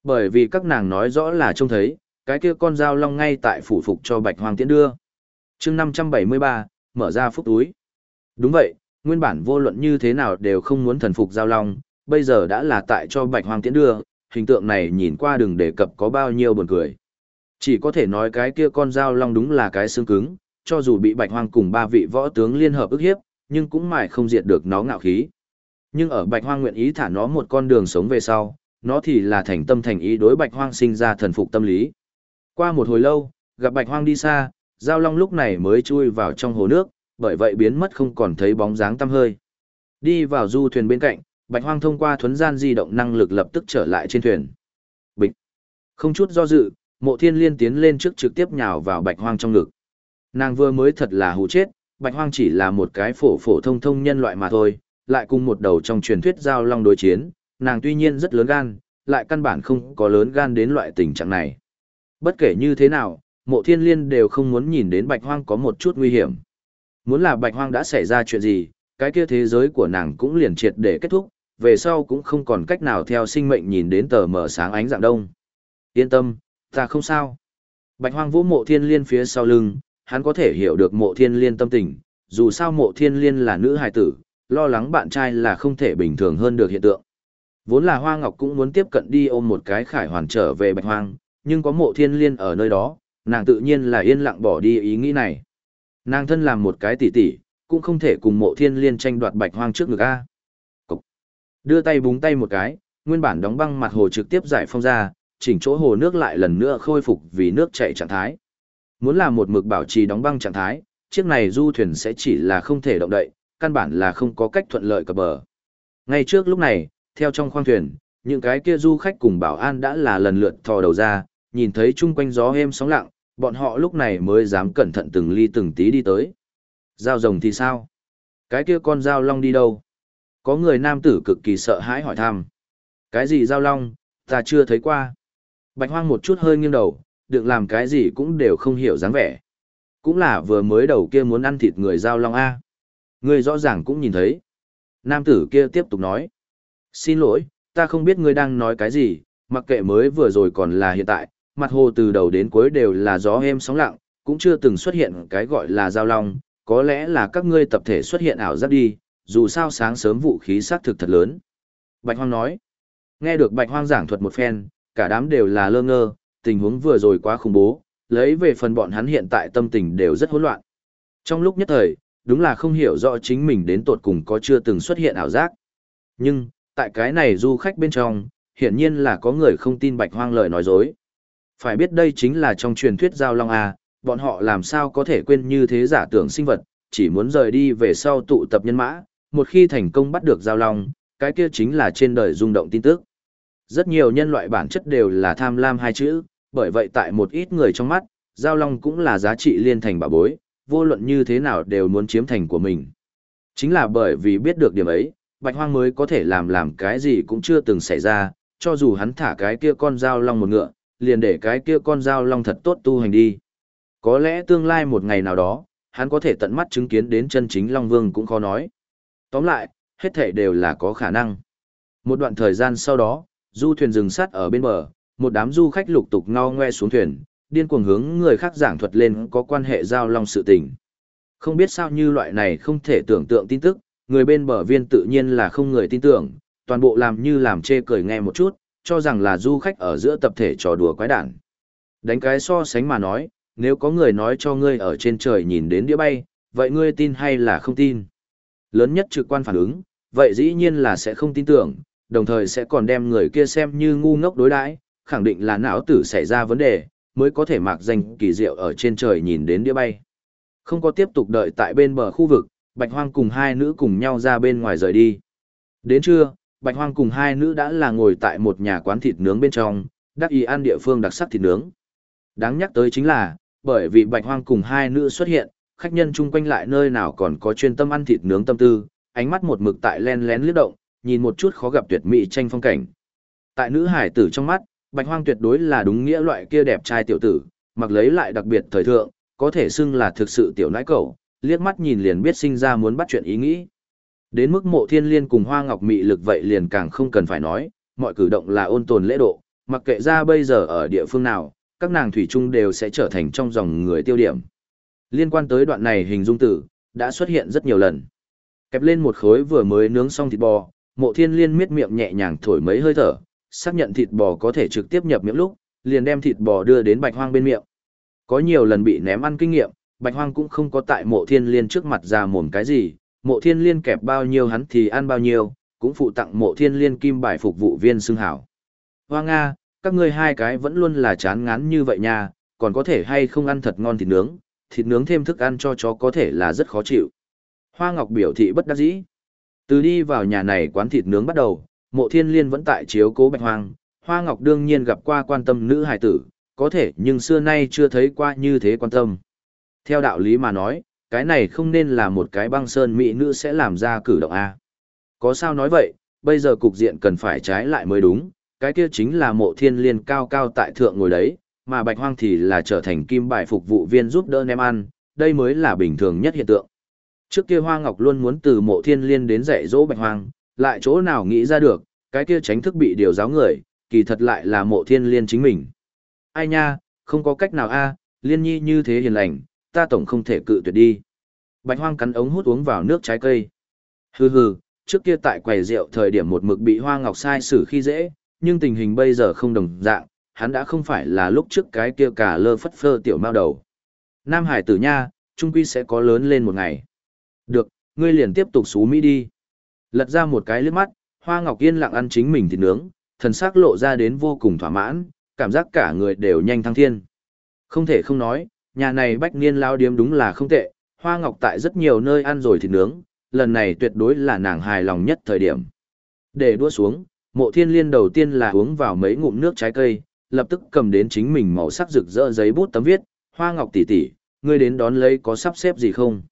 Speaker 1: Bởi vì các nàng nói rõ là trông thấy, cái kia con dao long ngay tại phủ phục cho bạch hoang tiễn đưa. chương 573, mở ra phúc túi. Đúng vậy, nguyên bản vô luận như thế nào đều không muốn thần phục giao long, bây giờ đã là tại cho bạch hoang tiễn đưa, hình tượng này nhìn qua đừng đề cập có bao nhiêu buồn cười. Chỉ có thể nói cái kia con dao long đúng là cái xương cứng, cho dù bị bạch hoang cùng ba vị võ tướng liên hợp ức hiếp, nhưng cũng mãi không diệt được nó ngạo khí. Nhưng ở bạch hoang nguyện ý thả nó một con đường sống về sau, nó thì là thành tâm thành ý đối bạch hoang sinh ra thần phục tâm lý. Qua một hồi lâu, gặp bạch hoang đi xa, giao long lúc này mới chui vào trong hồ nước, bởi vậy biến mất không còn thấy bóng dáng tăm hơi. Đi vào du thuyền bên cạnh, bạch hoang thông qua thuấn gian di động năng lực lập tức trở lại trên thuyền. Bịch. Không chút do dự, mộ thiên liên tiến lên trước trực tiếp nhào vào bạch hoang trong ngực. Nàng vừa mới thật là hù chết, bạch hoang chỉ là một cái phổ phổ thông thông nhân loại mà thôi, lại cùng một đầu trong truyền thuyết giao long đối chiến, nàng tuy nhiên rất lớn gan, lại căn bản không có lớn gan đến loại tình trạng này. Bất kể như thế nào, mộ thiên liên đều không muốn nhìn đến bạch hoang có một chút nguy hiểm. Muốn là bạch hoang đã xảy ra chuyện gì, cái kia thế giới của nàng cũng liền triệt để kết thúc, về sau cũng không còn cách nào theo sinh mệnh nhìn đến tờ mở sáng ánh dạng đông. Yên tâm, ta không sao. Bạch hoang vũ mộ thiên liên phía sau lưng, hắn có thể hiểu được mộ thiên liên tâm tình, dù sao mộ thiên liên là nữ hài tử, lo lắng bạn trai là không thể bình thường hơn được hiện tượng. Vốn là Hoa Ngọc cũng muốn tiếp cận đi ôm một cái khải hoàn trở về bạch hoang, nhưng có mộ thiên liên ở nơi đó, nàng tự nhiên là yên lặng bỏ đi ý nghĩ này. Nàng thân làm một cái tỷ tỷ, cũng không thể cùng mộ thiên liên tranh đoạt bạch hoang trước ngực A. Cục. Đưa tay búng tay một cái, nguyên bản đóng băng mặt hồ trực tiếp giải phong ra, chỉnh chỗ hồ nước lại lần nữa khôi phục vì nước chảy trạng thái. Muốn làm một mực bảo trì đóng băng trạng thái, chiếc này du thuyền sẽ chỉ là không thể động đậy, căn bản là không có cách thuận lợi cập bờ. Ngay trước lúc này, theo trong khoang thuyền, những cái kia du khách cùng bảo an đã là lần lượt thò đầu ra, nhìn thấy chung quanh gió êm sóng lặng, bọn họ lúc này mới dám cẩn thận từng ly từng tí đi tới. Giao rồng thì sao? Cái kia con dao long đi đâu? Có người nam tử cực kỳ sợ hãi hỏi thăm. Cái gì dao long, ta chưa thấy qua. Bạch hoang một chút hơi nghiêng đầu, được làm cái gì cũng đều không hiểu dáng vẻ. Cũng là vừa mới đầu kia muốn ăn thịt người dao long A. Người rõ ràng cũng nhìn thấy. Nam tử kia tiếp tục nói. Xin lỗi, ta không biết ngươi đang nói cái gì, mặc kệ mới vừa rồi còn là hiện tại, mặt hồ từ đầu đến cuối đều là gió êm sóng lặng, cũng chưa từng xuất hiện cái gọi là giao long, có lẽ là các ngươi tập thể xuất hiện ảo giác đi, dù sao sáng sớm vũ khí sát thực thật lớn. Bạch Hoang nói, nghe được Bạch Hoang giảng thuật một phen, cả đám đều là lơ ngơ, tình huống vừa rồi quá khủng bố, lấy về phần bọn hắn hiện tại tâm tình đều rất hỗn loạn. Trong lúc nhất thời, đúng là không hiểu rõ chính mình đến tột cùng có chưa từng xuất hiện ảo giác. Nhưng, tại cái này du khách bên trong, hiển nhiên là có người không tin Bạch Hoang lời nói dối. Phải biết đây chính là trong truyền thuyết giao long a, bọn họ làm sao có thể quên như thế giả tưởng sinh vật, chỉ muốn rời đi về sau tụ tập nhân mã, một khi thành công bắt được giao long, cái kia chính là trên đời rung động tin tức. Rất nhiều nhân loại bản chất đều là tham lam hai chữ, bởi vậy tại một ít người trong mắt, giao long cũng là giá trị liên thành bảo bối, vô luận như thế nào đều muốn chiếm thành của mình. Chính là bởi vì biết được điểm ấy, Bạch Hoang mới có thể làm làm cái gì cũng chưa từng xảy ra, cho dù hắn thả cái kia con dao long một ngựa, liền để cái kia con dao long thật tốt tu hành đi. Có lẽ tương lai một ngày nào đó, hắn có thể tận mắt chứng kiến đến chân chính Long Vương cũng khó nói. Tóm lại, hết thảy đều là có khả năng. Một đoạn thời gian sau đó, du thuyền dừng sát ở bên bờ, một đám du khách lục tục ngao ngoe xuống thuyền, điên cuồng hướng người khác giảng thuật lên có quan hệ giao long sự tình. Không biết sao như loại này không thể tưởng tượng tin tức, người bên bờ viên tự nhiên là không người tin tưởng, toàn bộ làm như làm chê cười nghe một chút, cho rằng là du khách ở giữa tập thể trò đùa quái đản. Đánh cái so sánh mà nói, nếu có người nói cho ngươi ở trên trời nhìn đến đĩa bay, vậy ngươi tin hay là không tin? Lớn nhất trực quan phản ứng, vậy dĩ nhiên là sẽ không tin tưởng, đồng thời sẽ còn đem người kia xem như ngu ngốc đối đãi, khẳng định là não tử xảy ra vấn đề, mới có thể mạc danh kỳ diệu ở trên trời nhìn đến đĩa bay. Không có tiếp tục đợi tại bên bờ khu vực, Bạch Hoang cùng hai nữ cùng nhau ra bên ngoài rời đi. Đến trưa, Bạch Hoang cùng hai nữ đã là ngồi tại một nhà quán thịt nướng bên trong, đắc ý ăn địa phương đặc sắc thịt nướng. Đáng nhắc tới chính là, bởi vì Bạch Hoang cùng hai nữ xuất hiện, khách nhân chung quanh lại nơi nào còn có chuyên tâm ăn thịt nướng tâm tư, ánh mắt một mực tại len lén liếc động, nhìn một chút khó gặp tuyệt mỹ tranh phong cảnh. Tại nữ hải tử trong mắt, Bạch Hoang tuyệt đối là đúng nghĩa loại kia đẹp trai tiểu tử, mặc lấy lại đặc biệt thời thượng, có thể xưng là thực sự tiểu nãi cẩu, liếc mắt nhìn liền biết sinh ra muốn bắt chuyện ý nghĩ. Đến mức mộ thiên liên cùng hoa ngọc mị lực vậy liền càng không cần phải nói, mọi cử động là ôn tồn lễ độ, mặc kệ ra bây giờ ở địa phương nào, các nàng thủy chung đều sẽ trở thành trong dòng người tiêu điểm. Liên quan tới đoạn này hình dung tử, đã xuất hiện rất nhiều lần. Kẹp lên một khối vừa mới nướng xong thịt bò, mộ thiên liên miết miệng nhẹ nhàng thổi mấy hơi thở, xác nhận thịt bò có thể trực tiếp nhập miệng lúc, liền đem thịt bò đưa đến bạch hoang bên miệng. Có nhiều lần bị ném ăn kinh nghiệm, bạch hoang cũng không có tại mộ thiên liên trước mặt ra mồm cái gì, mộ thiên liên kẹp bao nhiêu hắn thì ăn bao nhiêu, cũng phụ tặng mộ thiên liên kim bài phục vụ viên xưng hảo. Hoa Nga, các ngươi hai cái vẫn luôn là chán ngán như vậy nha, còn có thể hay không ăn thật ngon thịt nướng, thịt nướng thêm thức ăn cho chó có thể là rất khó chịu. Hoa Ngọc biểu thị bất đắc dĩ. Từ đi vào nhà này quán thịt nướng bắt đầu, mộ thiên liên vẫn tại chiếu cố bạch hoang, Hoa Ngọc đương nhiên gặp qua quan tâm nữ hài tử, có thể nhưng xưa nay chưa thấy qua như thế quan tâm. Theo đạo lý mà nói, cái này không nên là một cái băng sơn mỹ nữ sẽ làm ra cử động A. Có sao nói vậy, bây giờ cục diện cần phải trái lại mới đúng, cái kia chính là mộ thiên liên cao cao tại thượng ngồi đấy, mà bạch hoang thì là trở thành kim bài phục vụ viên giúp đỡ nem ăn, đây mới là bình thường nhất hiện tượng. Trước kia Hoa Ngọc luôn muốn từ mộ thiên liên đến dạy dỗ bạch hoang, lại chỗ nào nghĩ ra được, cái kia tránh thức bị điều giáo người, kỳ thật lại là mộ thiên liên chính mình. Ai nha, không có cách nào a, liên nhi như thế hiền lành, ta tổng không thể cự tuyệt đi. Bạch hoang cắn ống hút uống vào nước trái cây. Hừ hừ, trước kia tại quầy rượu thời điểm một mực bị hoa ngọc sai xử khi dễ, nhưng tình hình bây giờ không đồng dạng, hắn đã không phải là lúc trước cái kia cả lơ phất phơ tiểu mao đầu. Nam Hải tử nha, trung quy sẽ có lớn lên một ngày. Được, ngươi liền tiếp tục xú Mỹ đi. Lật ra một cái lướt mắt, Hoa Ngọc Yên lặng ăn chính mình thịt nướng, thần sắc lộ ra đến vô cùng thỏa mãn, cảm giác cả người đều nhanh thăng thiên. Không thể không nói, nhà này bách niên lao điếm đúng là không tệ, Hoa Ngọc tại rất nhiều nơi ăn rồi thịt nướng, lần này tuyệt đối là nàng hài lòng nhất thời điểm. Để đua xuống, mộ thiên liên đầu tiên là uống vào mấy ngụm nước trái cây, lập tức cầm đến chính mình màu sắc rực rỡ giấy bút tấm viết, Hoa Ngọc tỷ tỷ, ngươi đến đón lấy có sắp xếp gì không?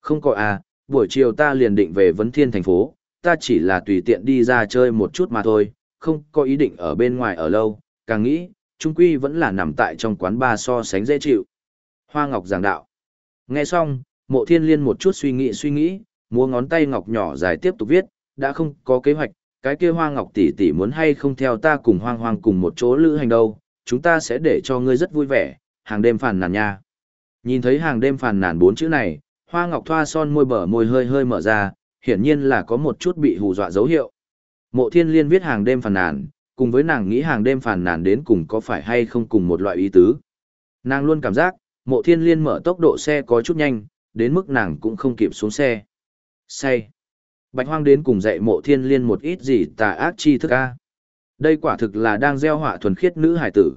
Speaker 1: Không có à, buổi chiều ta liền định về Vấn Thiên thành phố, ta chỉ là tùy tiện đi ra chơi một chút mà thôi, không có ý định ở bên ngoài ở lâu, càng nghĩ, trung quy vẫn là nằm tại trong quán bar so sánh dễ chịu. Hoa Ngọc giảng đạo. Nghe xong, mộ thiên liên một chút suy nghĩ suy nghĩ, múa ngón tay ngọc nhỏ dài tiếp tục viết, đã không có kế hoạch, cái kia hoa ngọc tỷ tỷ muốn hay không theo ta cùng hoang hoang cùng một chỗ lữ hành đâu, chúng ta sẽ để cho ngươi rất vui vẻ, hàng đêm phàn nàn nha. Nhìn thấy hàng đêm phàn nàn bốn chữ này, hoa ngọc thoa son môi bở môi hơi hơi mở ra, hiển nhiên là có một chút bị hù dọa dấu hiệu. Mộ thiên liên viết hàng đêm phàn nàn, cùng với nàng nghĩ hàng đêm phàn nàn đến cùng có phải hay không cùng một loại ý tứ. Nàng luôn cảm giác, mộ thiên liên mở tốc độ xe có chút nhanh, đến mức nàng cũng không kịp xuống xe. Say. Bạch hoang đến cùng dạy mộ thiên liên một ít gì tà ác chi thức a. Đây quả thực là đang gieo họa thuần khiết nữ hải tử.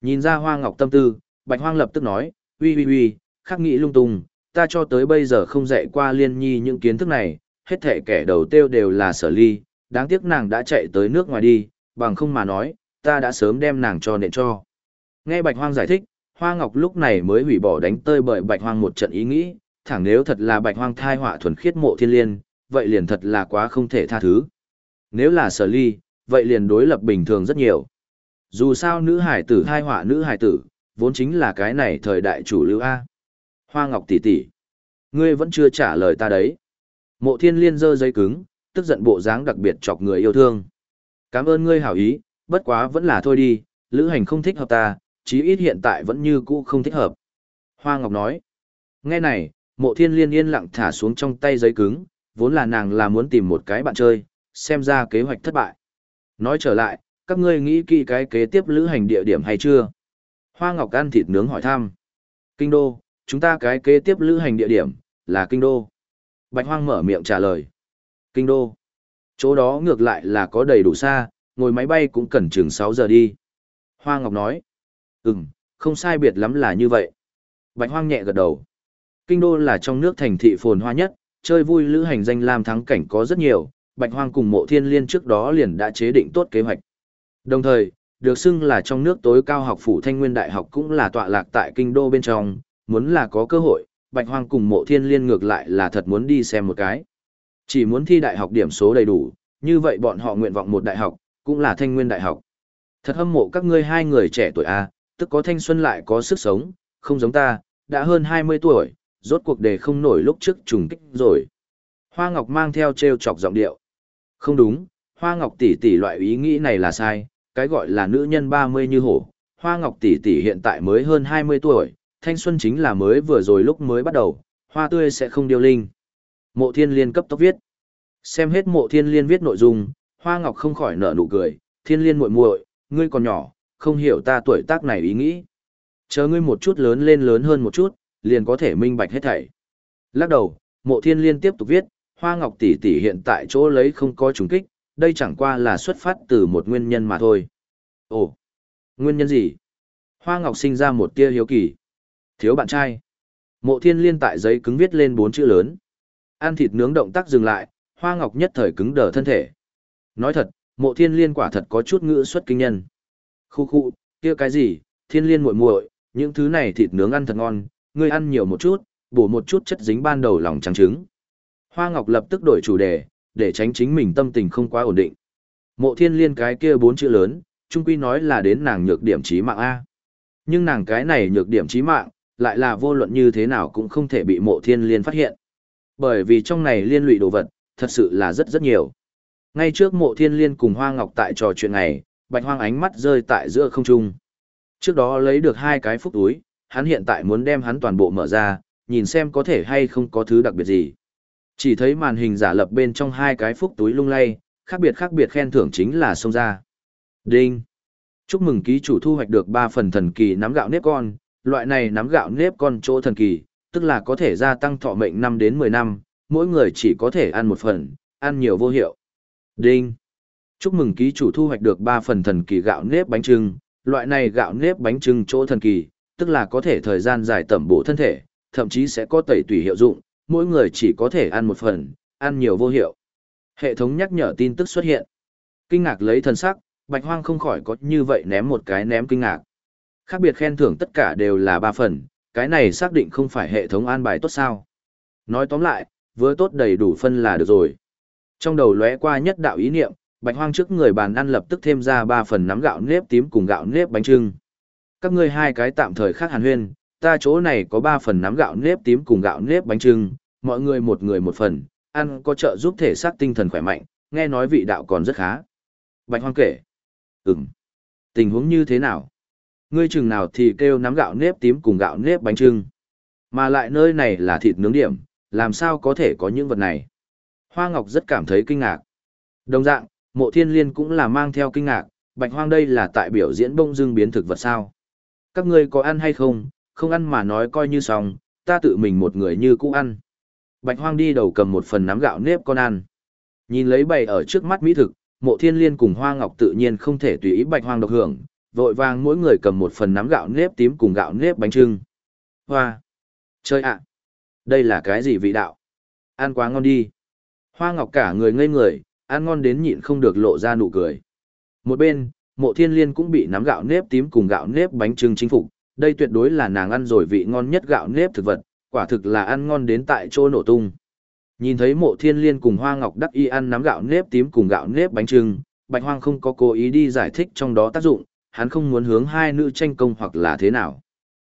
Speaker 1: Nhìn ra hoa ngọc tâm tư, bạch hoang lập tức nói, uy uy uy, khắc nghĩ lung tung, ta cho tới bây giờ không dạy qua liên nhi những kiến thức này, hết thể kẻ đầu tiêu đều là sở ly, đáng tiếc nàng đã chạy tới nước ngoài đi, bằng không mà nói, ta đã sớm đem nàng cho nện cho. Nghe bạch hoang giải thích, hoa ngọc lúc này mới hủy bỏ đánh tơi bởi bạch hoang một trận ý nghĩ, thẳng nếu thật là bạch hoang thai họa thuần khiết mộ thiên liên, vậy liền thật là quá không thể tha thứ. Nếu là sở ly, vậy liền đối lập bình thường rất nhiều. Dù sao nữ hải tử thai họa nữ hải tử, vốn chính là cái này thời đại chủ lưu A. Hoa Ngọc tỷ tỷ, ngươi vẫn chưa trả lời ta đấy. Mộ thiên liên giơ giấy cứng, tức giận bộ dáng đặc biệt chọc người yêu thương. Cảm ơn ngươi hảo ý, bất quá vẫn là thôi đi, lữ hành không thích hợp ta, chí ít hiện tại vẫn như cũ không thích hợp. Hoa Ngọc nói, nghe này, mộ thiên liên yên lặng thả xuống trong tay giấy cứng, vốn là nàng là muốn tìm một cái bạn chơi, xem ra kế hoạch thất bại. Nói trở lại, các ngươi nghĩ kỹ cái kế tiếp lữ hành địa điểm hay chưa? Hoa Ngọc ăn thịt nướng hỏi thăm. Kinh đô, chúng ta cái kế tiếp lữ hành địa điểm, là Kinh đô. Bạch Hoang mở miệng trả lời. Kinh đô. Chỗ đó ngược lại là có đầy đủ xa, ngồi máy bay cũng cần chừng 6 giờ đi. Hoa Ngọc nói. Ừm, không sai biệt lắm là như vậy. Bạch Hoang nhẹ gật đầu. Kinh đô là trong nước thành thị phồn hoa nhất, chơi vui lữ hành danh lam thắng cảnh có rất nhiều, Bạch Hoang cùng Mộ Thiên Liên trước đó liền đã chế định tốt kế hoạch. Đồng thời, được xưng là trong nước tối cao học phủ Thanh Nguyên Đại học cũng là tọa lạc tại kinh đô bên trong, muốn là có cơ hội, Bạch Hoang cùng Mộ Thiên Liên ngược lại là thật muốn đi xem một cái. Chỉ muốn thi đại học điểm số đầy đủ, như vậy bọn họ nguyện vọng một đại học, cũng là thanh nguyên đại học. Thật hâm mộ các ngươi hai người trẻ tuổi A, tức có thanh xuân lại có sức sống, không giống ta, đã hơn 20 tuổi, rốt cuộc đề không nổi lúc trước trùng kích rồi. Hoa Ngọc mang theo treo chọc giọng điệu. Không đúng, Hoa Ngọc tỷ tỷ loại ý nghĩ này là sai, cái gọi là nữ nhân 30 như hổ. Hoa Ngọc tỷ tỷ hiện tại mới hơn 20 tuổi, thanh xuân chính là mới vừa rồi lúc mới bắt đầu, hoa tươi sẽ không điêu linh. Mộ Thiên Liên cấp tốc viết. Xem hết Mộ Thiên Liên viết nội dung, Hoa Ngọc không khỏi nở nụ cười, "Thiên Liên muội muội, ngươi còn nhỏ, không hiểu ta tuổi tác này ý nghĩ. Chờ ngươi một chút lớn lên lớn hơn một chút, liền có thể minh bạch hết thảy." Lắc đầu, Mộ Thiên Liên tiếp tục viết, Hoa Ngọc tỷ tỷ hiện tại chỗ lấy không có trùng kích, đây chẳng qua là xuất phát từ một nguyên nhân mà thôi. Ồ, nguyên nhân gì? Hoa Ngọc sinh ra một tia hiếu kỳ. Thiếu bạn trai. Mộ Thiên Liên tại giấy cứng viết lên bốn chữ lớn. Ăn thịt nướng động tác dừng lại, Hoa Ngọc nhất thời cứng đờ thân thể. Nói thật, Mộ Thiên Liên quả thật có chút ngữ xuất kinh nhân. Khu khu, kia cái gì, Thiên Liên muội muội, những thứ này thịt nướng ăn thật ngon, ngươi ăn nhiều một chút, bổ một chút chất dính ban đầu lòng trắng trứng. Hoa Ngọc lập tức đổi chủ đề, để tránh chính mình tâm tình không quá ổn định. Mộ thiên liên cái kia bốn chữ lớn, trung quy nói là đến nàng nhược điểm trí mạng A. Nhưng nàng cái này nhược điểm trí mạng, lại là vô luận như thế nào cũng không thể bị mộ thiên liên phát hiện. Bởi vì trong này liên lụy đồ vật, thật sự là rất rất nhiều. Ngay trước mộ thiên liên cùng Hoa Ngọc tại trò chuyện này, bạch hoang ánh mắt rơi tại giữa không trung. Trước đó lấy được hai cái phúc túi, hắn hiện tại muốn đem hắn toàn bộ mở ra, nhìn xem có thể hay không có thứ đặc biệt gì. Chỉ thấy màn hình giả lập bên trong hai cái phúc túi lung lay, khác biệt khác biệt khen thưởng chính là xông ra. Đinh! Chúc mừng ký chủ thu hoạch được 3 phần thần kỳ nắm gạo nếp con, loại này nắm gạo nếp con chỗ thần kỳ, tức là có thể gia tăng thọ mệnh 5 đến 10 năm, mỗi người chỉ có thể ăn một phần, ăn nhiều vô hiệu. Đinh! Chúc mừng ký chủ thu hoạch được 3 phần thần kỳ gạo nếp bánh trưng, loại này gạo nếp bánh trưng chỗ thần kỳ, tức là có thể thời gian dài tẩm bổ thân thể, thậm chí sẽ có tẩy tùy hiệu dụng, mỗi người chỉ có thể ăn một phần, ăn nhiều vô hiệu. Hệ thống nhắc nhở tin tức xuất hiện. Kinh ngạc lấy thần sắc, Bạch Hoang không khỏi có như vậy ném một cái ném kinh ngạc. Khác biệt khen thưởng tất cả đều là ba phần, cái này xác định không phải hệ thống an bài tốt sao. Nói tóm lại, vừa tốt đầy đủ phân là được rồi. Trong đầu lóe qua nhất đạo ý niệm, Bạch Hoang trước người bàn ăn lập tức thêm ra ba phần nắm gạo nếp tím cùng gạo nếp bánh trưng. Các ngươi hai cái tạm thời khác hàn huyên, ta chỗ này có ba phần nắm gạo nếp tím cùng gạo nếp bánh trưng, mọi người một người một phần, ăn có trợ giúp thể xác tinh thần khỏe mạnh, nghe nói vị đạo còn rất khá. Bạch Hoang kể. Ừm. Tình huống như thế nào? Ngươi chừng nào thì kêu nắm gạo nếp tím cùng gạo nếp bánh trưng. Mà lại nơi này là thịt nướng điểm, làm sao có thể có những vật này? Hoa Ngọc rất cảm thấy kinh ngạc. Đồng dạng, mộ thiên liên cũng là mang theo kinh ngạc, bạch hoang đây là tại biểu diễn bông Dương biến thực vật sao. Các ngươi có ăn hay không, không ăn mà nói coi như xong, ta tự mình một người như cũ ăn. Bạch hoang đi đầu cầm một phần nắm gạo nếp con ăn. Nhìn lấy bày ở trước mắt mỹ thực, mộ thiên liên cùng hoa ngọc tự nhiên không thể tùy ý bạch hoang độc hưởng, vội vàng mỗi người cầm một phần nắm gạo nếp tím cùng gạo nếp bánh trưng. Hoa! Chơi ạ! Đây là cái gì vị đạo? Ăn quá ngon đi! Hoa ngọc cả người ngây người, ăn ngon đến nhịn không được lộ ra nụ cười. Một bên, mộ thiên liên cũng bị nắm gạo nếp tím cùng gạo nếp bánh trưng chính phục, đây tuyệt đối là nàng ăn rồi vị ngon nhất gạo nếp thực vật, quả thực là ăn ngon đến tại chỗ nổ tung. Nhìn thấy mộ thiên liên cùng hoa ngọc đắc y ăn nắm gạo nếp tím cùng gạo nếp bánh trưng, bạch hoang không có cố ý đi giải thích trong đó tác dụng, hắn không muốn hướng hai nữ tranh công hoặc là thế nào.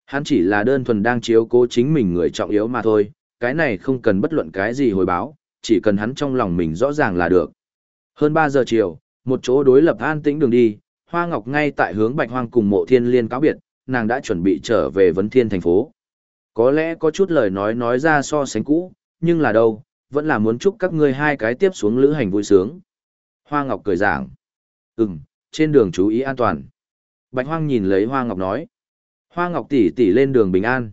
Speaker 1: Hắn chỉ là đơn thuần đang chiếu cố chính mình người trọng yếu mà thôi, cái này không cần bất luận cái gì hồi báo, chỉ cần hắn trong lòng mình rõ ràng là được. Hơn 3 giờ chiều, một chỗ đối lập an tĩnh đường đi, Hoa Ngọc ngay tại hướng Bạch Hoang cùng Mộ Thiên Liên cáo biệt, nàng đã chuẩn bị trở về Vấn Thiên thành phố. Có lẽ có chút lời nói nói ra so sánh cũ, nhưng là đâu, vẫn là muốn chúc các ngươi hai cái tiếp xuống lữ hành vui sướng. Hoa Ngọc cười giảng. Ừm, trên đường chú ý an toàn. Bạch Hoang nhìn lấy Hoa Ngọc nói. Hoa Ngọc tỷ tỷ lên đường bình an.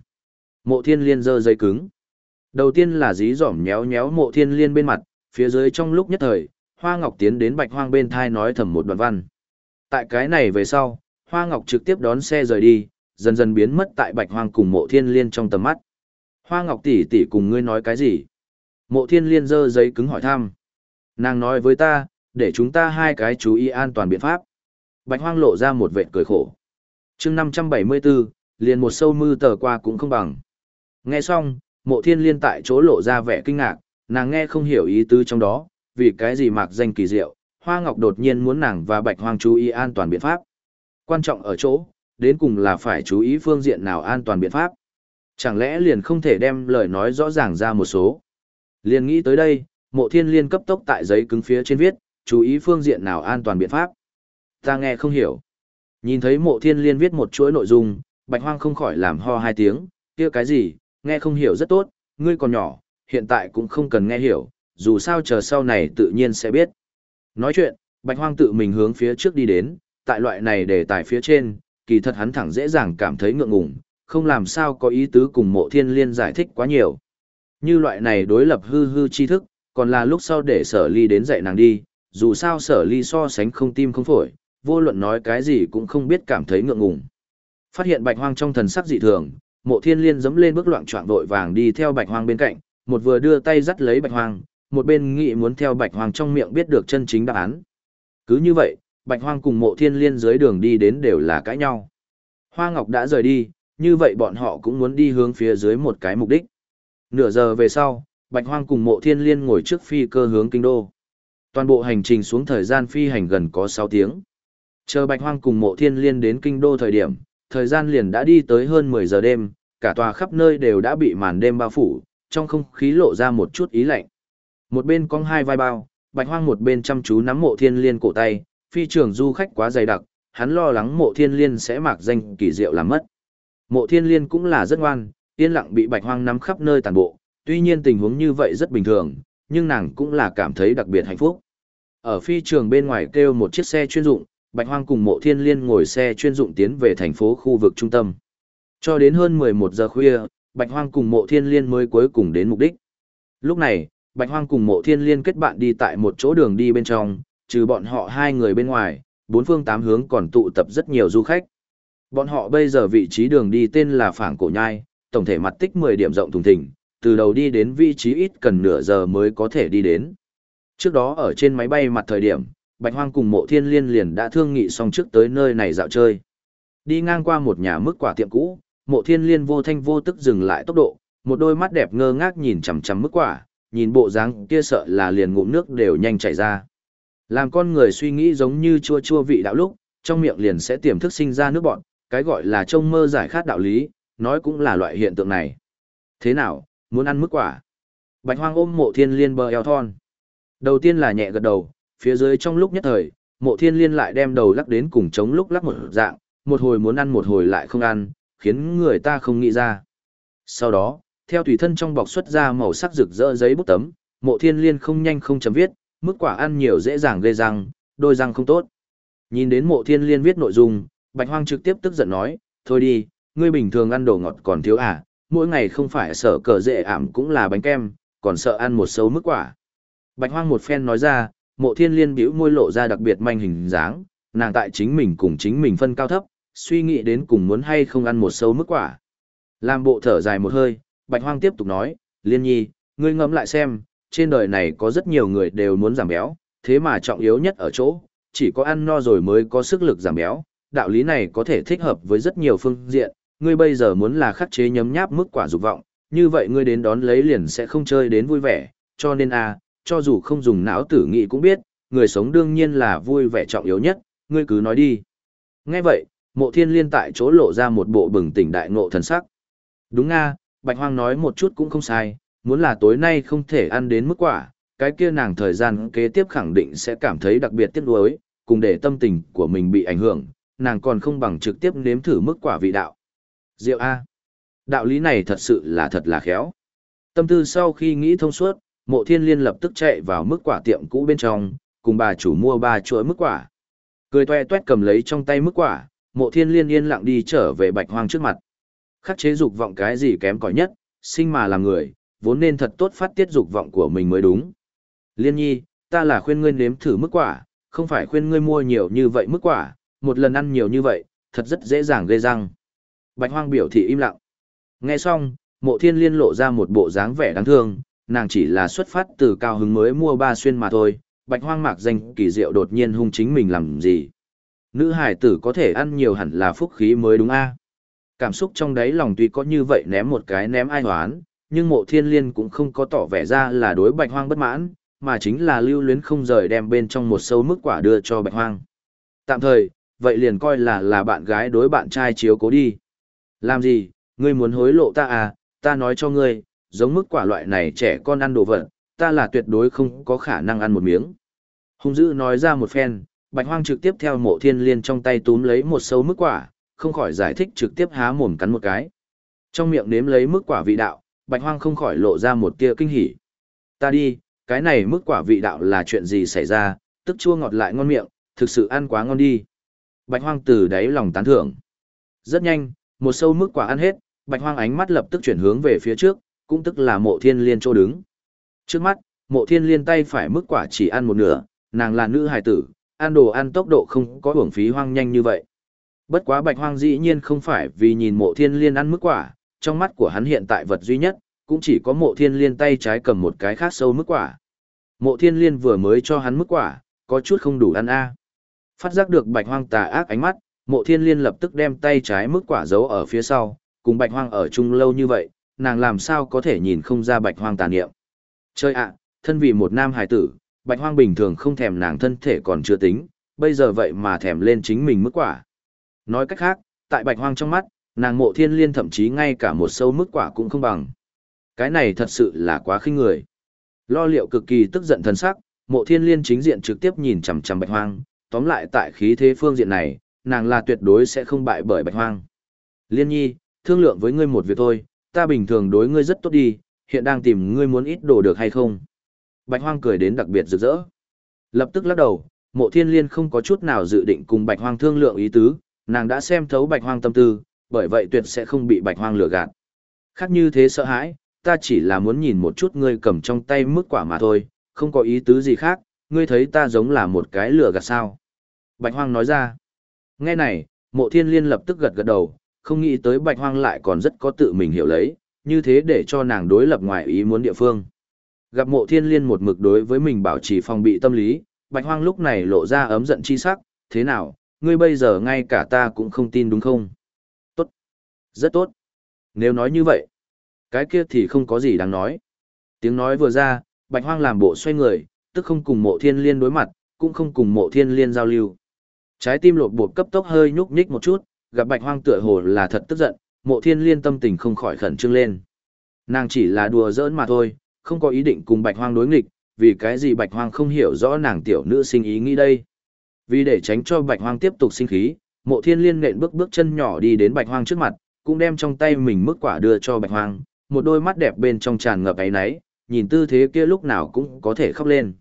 Speaker 1: Mộ thiên liên giơ dây cứng. Đầu tiên là dí dỏm nhéo nhéo mộ thiên liên bên mặt, phía dưới trong lúc nhất thời, Hoa Ngọc tiến đến Bạch Hoang bên thai nói thầm một đoạn văn. Tại cái này về sau, Hoa Ngọc trực tiếp đón xe rời đi, dần dần biến mất tại bạch hoang cùng mộ thiên liên trong tầm mắt. Hoa Ngọc tỷ tỷ cùng ngươi nói cái gì? Mộ thiên liên giơ giấy cứng hỏi thăm. Nàng nói với ta, để chúng ta hai cái chú ý an toàn biện pháp. Bạch hoang lộ ra một vệt cười khổ. chương 574, liền một sâu mư tờ qua cũng không bằng. Nghe xong, mộ thiên liên tại chỗ lộ ra vẻ kinh ngạc, nàng nghe không hiểu ý tứ trong đó, vì cái gì mạc danh kỳ diệu, Hoa Ngọc đột nhiên muốn nàng và Bạch Hoang chú ý an toàn biện pháp. Quan trọng ở chỗ, đến cùng là phải chú ý phương diện nào an toàn biện pháp. Chẳng lẽ liền không thể đem lời nói rõ ràng ra một số. Liền nghĩ tới đây, mộ thiên liên cấp tốc tại giấy cứng phía trên viết, chú ý phương diện nào an toàn biện pháp. Ta nghe không hiểu. Nhìn thấy mộ thiên liên viết một chuỗi nội dung, bạch hoang không khỏi làm ho hai tiếng, kia cái gì, nghe không hiểu rất tốt, ngươi còn nhỏ, hiện tại cũng không cần nghe hiểu, dù sao chờ sau này tự nhiên sẽ biết. Nói chuyện, bạch hoang tự mình hướng phía trước đi đến, tại loại này để tài phía trên, kỳ thật hắn thẳng dễ dàng cảm thấy ngượng ngùng, không làm sao có ý tứ cùng mộ thiên liên giải thích quá nhiều. Như loại này đối lập hư hư tri thức, còn là lúc sau để sở ly đến dạy nàng đi, dù sao sở ly so sánh không tim không phổi, vô luận nói cái gì cũng không biết cảm thấy ngượng ngùng. Phát hiện bạch hoang trong thần sắc dị thường, mộ thiên liên dẫm lên bước loạn trọng vội vàng đi theo bạch hoang bên cạnh, một vừa đưa tay dắt lấy bạch hoang, một bên nghĩ muốn theo bạch hoang trong miệng biết được chân chính đáp án. Cứ như vậy, bạch hoang cùng mộ thiên liên dưới đường đi đến đều là cãi nhau. Hoa Ngọc đã rời đi, như vậy bọn họ cũng muốn đi hướng phía dưới một cái mục đích. Nửa giờ về sau, Bạch Hoang cùng mộ thiên liên ngồi trước phi cơ hướng kinh đô. Toàn bộ hành trình xuống thời gian phi hành gần có 6 tiếng. Chờ Bạch Hoang cùng mộ thiên liên đến kinh đô thời điểm, thời gian liền đã đi tới hơn 10 giờ đêm, cả tòa khắp nơi đều đã bị màn đêm bao phủ, trong không khí lộ ra một chút ý lạnh. Một bên cong hai vai bao, Bạch Hoang một bên chăm chú nắm mộ thiên liên cổ tay, phi trường du khách quá dày đặc, hắn lo lắng mộ thiên liên sẽ mạc danh kỳ diệu làm mất. Mộ thiên liên cũng là rất ngoan, yên lặng bị Bạch Hoang nắm khắp nơi tàn bộ, tuy nhiên tình huống như vậy rất bình thường, nhưng nàng cũng là cảm thấy đặc biệt hạnh phúc. Ở phi trường bên ngoài kêu một chiếc xe chuyên dụng, Bạch Hoang cùng Mộ Thiên Liên ngồi xe chuyên dụng tiến về thành phố khu vực trung tâm. Cho đến hơn 11 giờ khuya, Bạch Hoang cùng Mộ Thiên Liên mới cuối cùng đến mục đích. Lúc này, Bạch Hoang cùng Mộ Thiên Liên kết bạn đi tại một chỗ đường đi bên trong, trừ bọn họ hai người bên ngoài, bốn phương tám hướng còn tụ tập rất nhiều du khách. Bọn họ bây giờ vị trí đường đi tên là Phảng Cổ Nhai, tổng thể mặt tích 10 điểm rộng thùng thình, từ đầu đi đến vị trí ít cần nửa giờ mới có thể đi đến. Trước đó ở trên máy bay mặt thời điểm, Bạch Hoang cùng Mộ Thiên Liên liền đã thương nghị xong trước tới nơi này dạo chơi. Đi ngang qua một nhà mức quả tiệm cũ, Mộ Thiên Liên vô thanh vô tức dừng lại tốc độ, một đôi mắt đẹp ngơ ngác nhìn chằm chằm mức quả, nhìn bộ dáng kia sợ là liền ngụm nước đều nhanh chảy ra. Làm con người suy nghĩ giống như chua chua vị đạo lúc, trong miệng liền sẽ tiềm thức sinh ra nước bọt, cái gọi là trông mơ giải khát đạo lý, nói cũng là loại hiện tượng này. Thế nào, muốn ăn mức quả? Bạch Hoang ôm Mộ Thiên Liên bờ eo thon. Đầu tiên là nhẹ gật đầu, phía dưới trong lúc nhất thời, Mộ Thiên Liên lại đem đầu lắc đến cùng chống lúc lắc một dạng, một hồi muốn ăn một hồi lại không ăn, khiến người ta không nghĩ ra. Sau đó, theo tùy thân trong bọc xuất ra màu sắc rực rỡ giấy bút tấm, Mộ Thiên Liên không nhanh không chậm viết, mức quả ăn nhiều dễ dàng gây răng, đôi răng không tốt. Nhìn đến Mộ Thiên Liên viết nội dung, Bạch Hoang trực tiếp tức giận nói, thôi đi, ngươi bình thường ăn đồ ngọt còn thiếu à, mỗi ngày không phải sợ cờ dễ ảm cũng là bánh kem, còn sợ ăn một sâu mức quả. Bạch Hoang một phen nói ra, mộ thiên liên bĩu môi lộ ra đặc biệt manh hình dáng, nàng tại chính mình cùng chính mình phân cao thấp, suy nghĩ đến cùng muốn hay không ăn một sâu mức quả. Làm bộ thở dài một hơi, Bạch Hoang tiếp tục nói, liên nhi, ngươi ngẫm lại xem, trên đời này có rất nhiều người đều muốn giảm béo, thế mà trọng yếu nhất ở chỗ, chỉ có ăn no rồi mới có sức lực giảm béo, đạo lý này có thể thích hợp với rất nhiều phương diện, ngươi bây giờ muốn là khắc chế nhấm nháp mức quả dục vọng, như vậy ngươi đến đón lấy liền sẽ không chơi đến vui vẻ, cho nên a, cho dù không dùng não tử nghĩ cũng biết, người sống đương nhiên là vui vẻ trọng yếu nhất, ngươi cứ nói đi. Nghe vậy, mộ thiên liên tại chỗ lộ ra một bộ bừng tỉnh đại ngộ thần sắc. Đúng nga, Bạch Hoang nói một chút cũng không sai, muốn là tối nay không thể ăn đến mức quả, cái kia nàng thời gian kế tiếp khẳng định sẽ cảm thấy đặc biệt tiếc nuối, cùng để tâm tình của mình bị ảnh hưởng, nàng còn không bằng trực tiếp nếm thử mức quả vị đạo. Diệu A. Đạo lý này thật sự là thật là khéo. Tâm tư sau khi nghĩ thông suốt, mộ thiên liên lập tức chạy vào mức quả tiệm cũ bên trong, cùng bà chủ mua ba chuỗi mức quả. Cười toe toét cầm lấy trong tay mức quả, mộ thiên liên yên lặng đi trở về bạch hoang trước mặt. Khắc chế dục vọng cái gì kém cỏi nhất, sinh mà là người, vốn nên thật tốt phát tiết dục vọng của mình mới đúng. Liên nhi, ta là khuyên ngươi nếm thử mức quả, không phải khuyên ngươi mua nhiều như vậy mức quả, một lần ăn nhiều như vậy, thật rất dễ dàng gây răng. Bạch hoang biểu thị im lặng. Nghe xong, mộ thiên liên lộ ra một bộ dáng vẻ đáng thương, nàng chỉ là xuất phát từ cao hứng mới mua ba xuyên mà thôi, bạch hoang mạc danh kỳ diệu đột nhiên hung chính mình làm gì. Nữ hải tử có thể ăn nhiều hẳn là phúc khí mới đúng a. Cảm xúc trong đáy lòng tuy có như vậy ném một cái ném ai hoán, nhưng mộ thiên liên cũng không có tỏ vẻ ra là đối bạch hoang bất mãn, mà chính là lưu luyến không rời đem bên trong một sâu mức quả đưa cho bạch hoang. Tạm thời, vậy liền coi là là bạn gái đối bạn trai chiếu cố đi. Làm gì, ngươi muốn hối lộ ta à, ta nói cho ngươi, giống mức quả loại này trẻ con ăn đồ vật, ta là tuyệt đối không có khả năng ăn một miếng. Hung dữ nói ra một phen, bạch hoang trực tiếp theo mộ thiên liên trong tay túm lấy một sâu mức quả, không khỏi giải thích trực tiếp há mồm cắn một cái. Trong miệng nếm lấy mức quả vị đạo, bạch hoang không khỏi lộ ra một tia kinh hỉ. Ta đi, cái này mức quả vị đạo là chuyện gì xảy ra, tức chua ngọt lại ngon miệng, thực sự ăn quá ngon đi. Bạch hoang từ đáy lòng tán thưởng. Rất nhanh, một sâu mức quả ăn hết, bạch hoang ánh mắt lập tức chuyển hướng về phía trước, cũng tức là mộ thiên liên chỗ đứng. Trước mắt, mộ thiên liên tay phải mức quả chỉ ăn một nửa, nàng là nữ hài tử, ăn đồ ăn tốc độ không có hưởng phí hoang nhanh như vậy. Bất quá bạch hoang dĩ nhiên không phải vì nhìn mộ thiên liên ăn mức quả, trong mắt của hắn hiện tại vật duy nhất, cũng chỉ có mộ thiên liên tay trái cầm một cái khác sâu mức quả. Mộ thiên liên vừa mới cho hắn mức quả, có chút không đủ ăn a. Phát giác được bạch hoang tà ác ánh mắt, mộ thiên liên lập tức đem tay trái mức quả giấu ở phía sau, cùng bạch hoang ở chung lâu như vậy, nàng làm sao có thể nhìn không ra bạch hoang tà niệm. Chơi ạ, thân vì một nam hài tử, bạch hoang bình thường không thèm nàng thân thể còn chưa tính, bây giờ vậy mà thèm lên chính mình mức quả. Nói cách khác, tại bạch hoang trong mắt, nàng mộ thiên liên thậm chí ngay cả một sâu mức quả cũng không bằng. Cái này thật sự là quá khinh người. Lo liệu cực kỳ tức giận thần sắc, mộ thiên liên chính diện trực tiếp nhìn chằm chằm bạch hoang, tóm lại tại khí thế phương diện này, nàng là tuyệt đối sẽ không bại bởi bạch hoang. Liên nhi, thương lượng với ngươi một việc thôi, ta bình thường đối ngươi rất tốt đi, hiện đang tìm ngươi muốn ít đồ được hay không. Bạch hoang cười đến đặc biệt rực rỡ. Lập tức lắc đầu, mộ thiên liên không có chút nào dự định cùng bạch hoang thương lượng ý tứ, nàng đã xem thấu bạch hoang tâm tư, bởi vậy tuyệt sẽ không bị bạch hoang lừa gạt. Khác như thế sợ hãi, ta chỉ là muốn nhìn một chút ngươi cầm trong tay mức quả mà thôi, không có ý tứ gì khác, ngươi thấy ta giống là một cái lừa gạt sao. Bạch hoang nói ra. Nghe này, mộ thiên liên lập tức gật gật đầu, không nghĩ tới bạch hoang lại còn rất có tự mình hiểu lấy, như thế để cho nàng đối lập ngoài ý muốn địa phương. Gặp mộ thiên liên một mực đối với mình bảo trì phòng bị tâm lý, bạch hoang lúc này lộ ra ấm giận chi sắc, thế nào, ngươi bây giờ ngay cả ta cũng không tin đúng không? Tốt. Rất tốt. Nếu nói như vậy, cái kia thì không có gì đáng nói. Tiếng nói vừa ra, bạch hoang làm bộ xoay người, tức không cùng mộ thiên liên đối mặt, cũng không cùng mộ thiên liên giao lưu. Trái tim lột bột cấp tốc hơi nhúc nhích một chút, gặp bạch hoang tựa hồ là thật tức giận, mộ thiên liên tâm tình không khỏi khẩn trương lên. Nàng chỉ là đùa giỡn mà thôi, không có ý định cùng bạch hoang đối nghịch, vì cái gì bạch hoang không hiểu rõ nàng tiểu nữ sinh ý nghĩ đây. Vì để tránh cho bạch hoang tiếp tục sinh khí, mộ thiên liên nện bước bước chân nhỏ đi đến bạch hoang trước mặt, cũng đem trong tay mình mức quả đưa cho bạch hoang, một đôi mắt đẹp bên trong tràn ngập ấy náy, nhìn tư thế kia lúc nào cũng có thể khóc lên.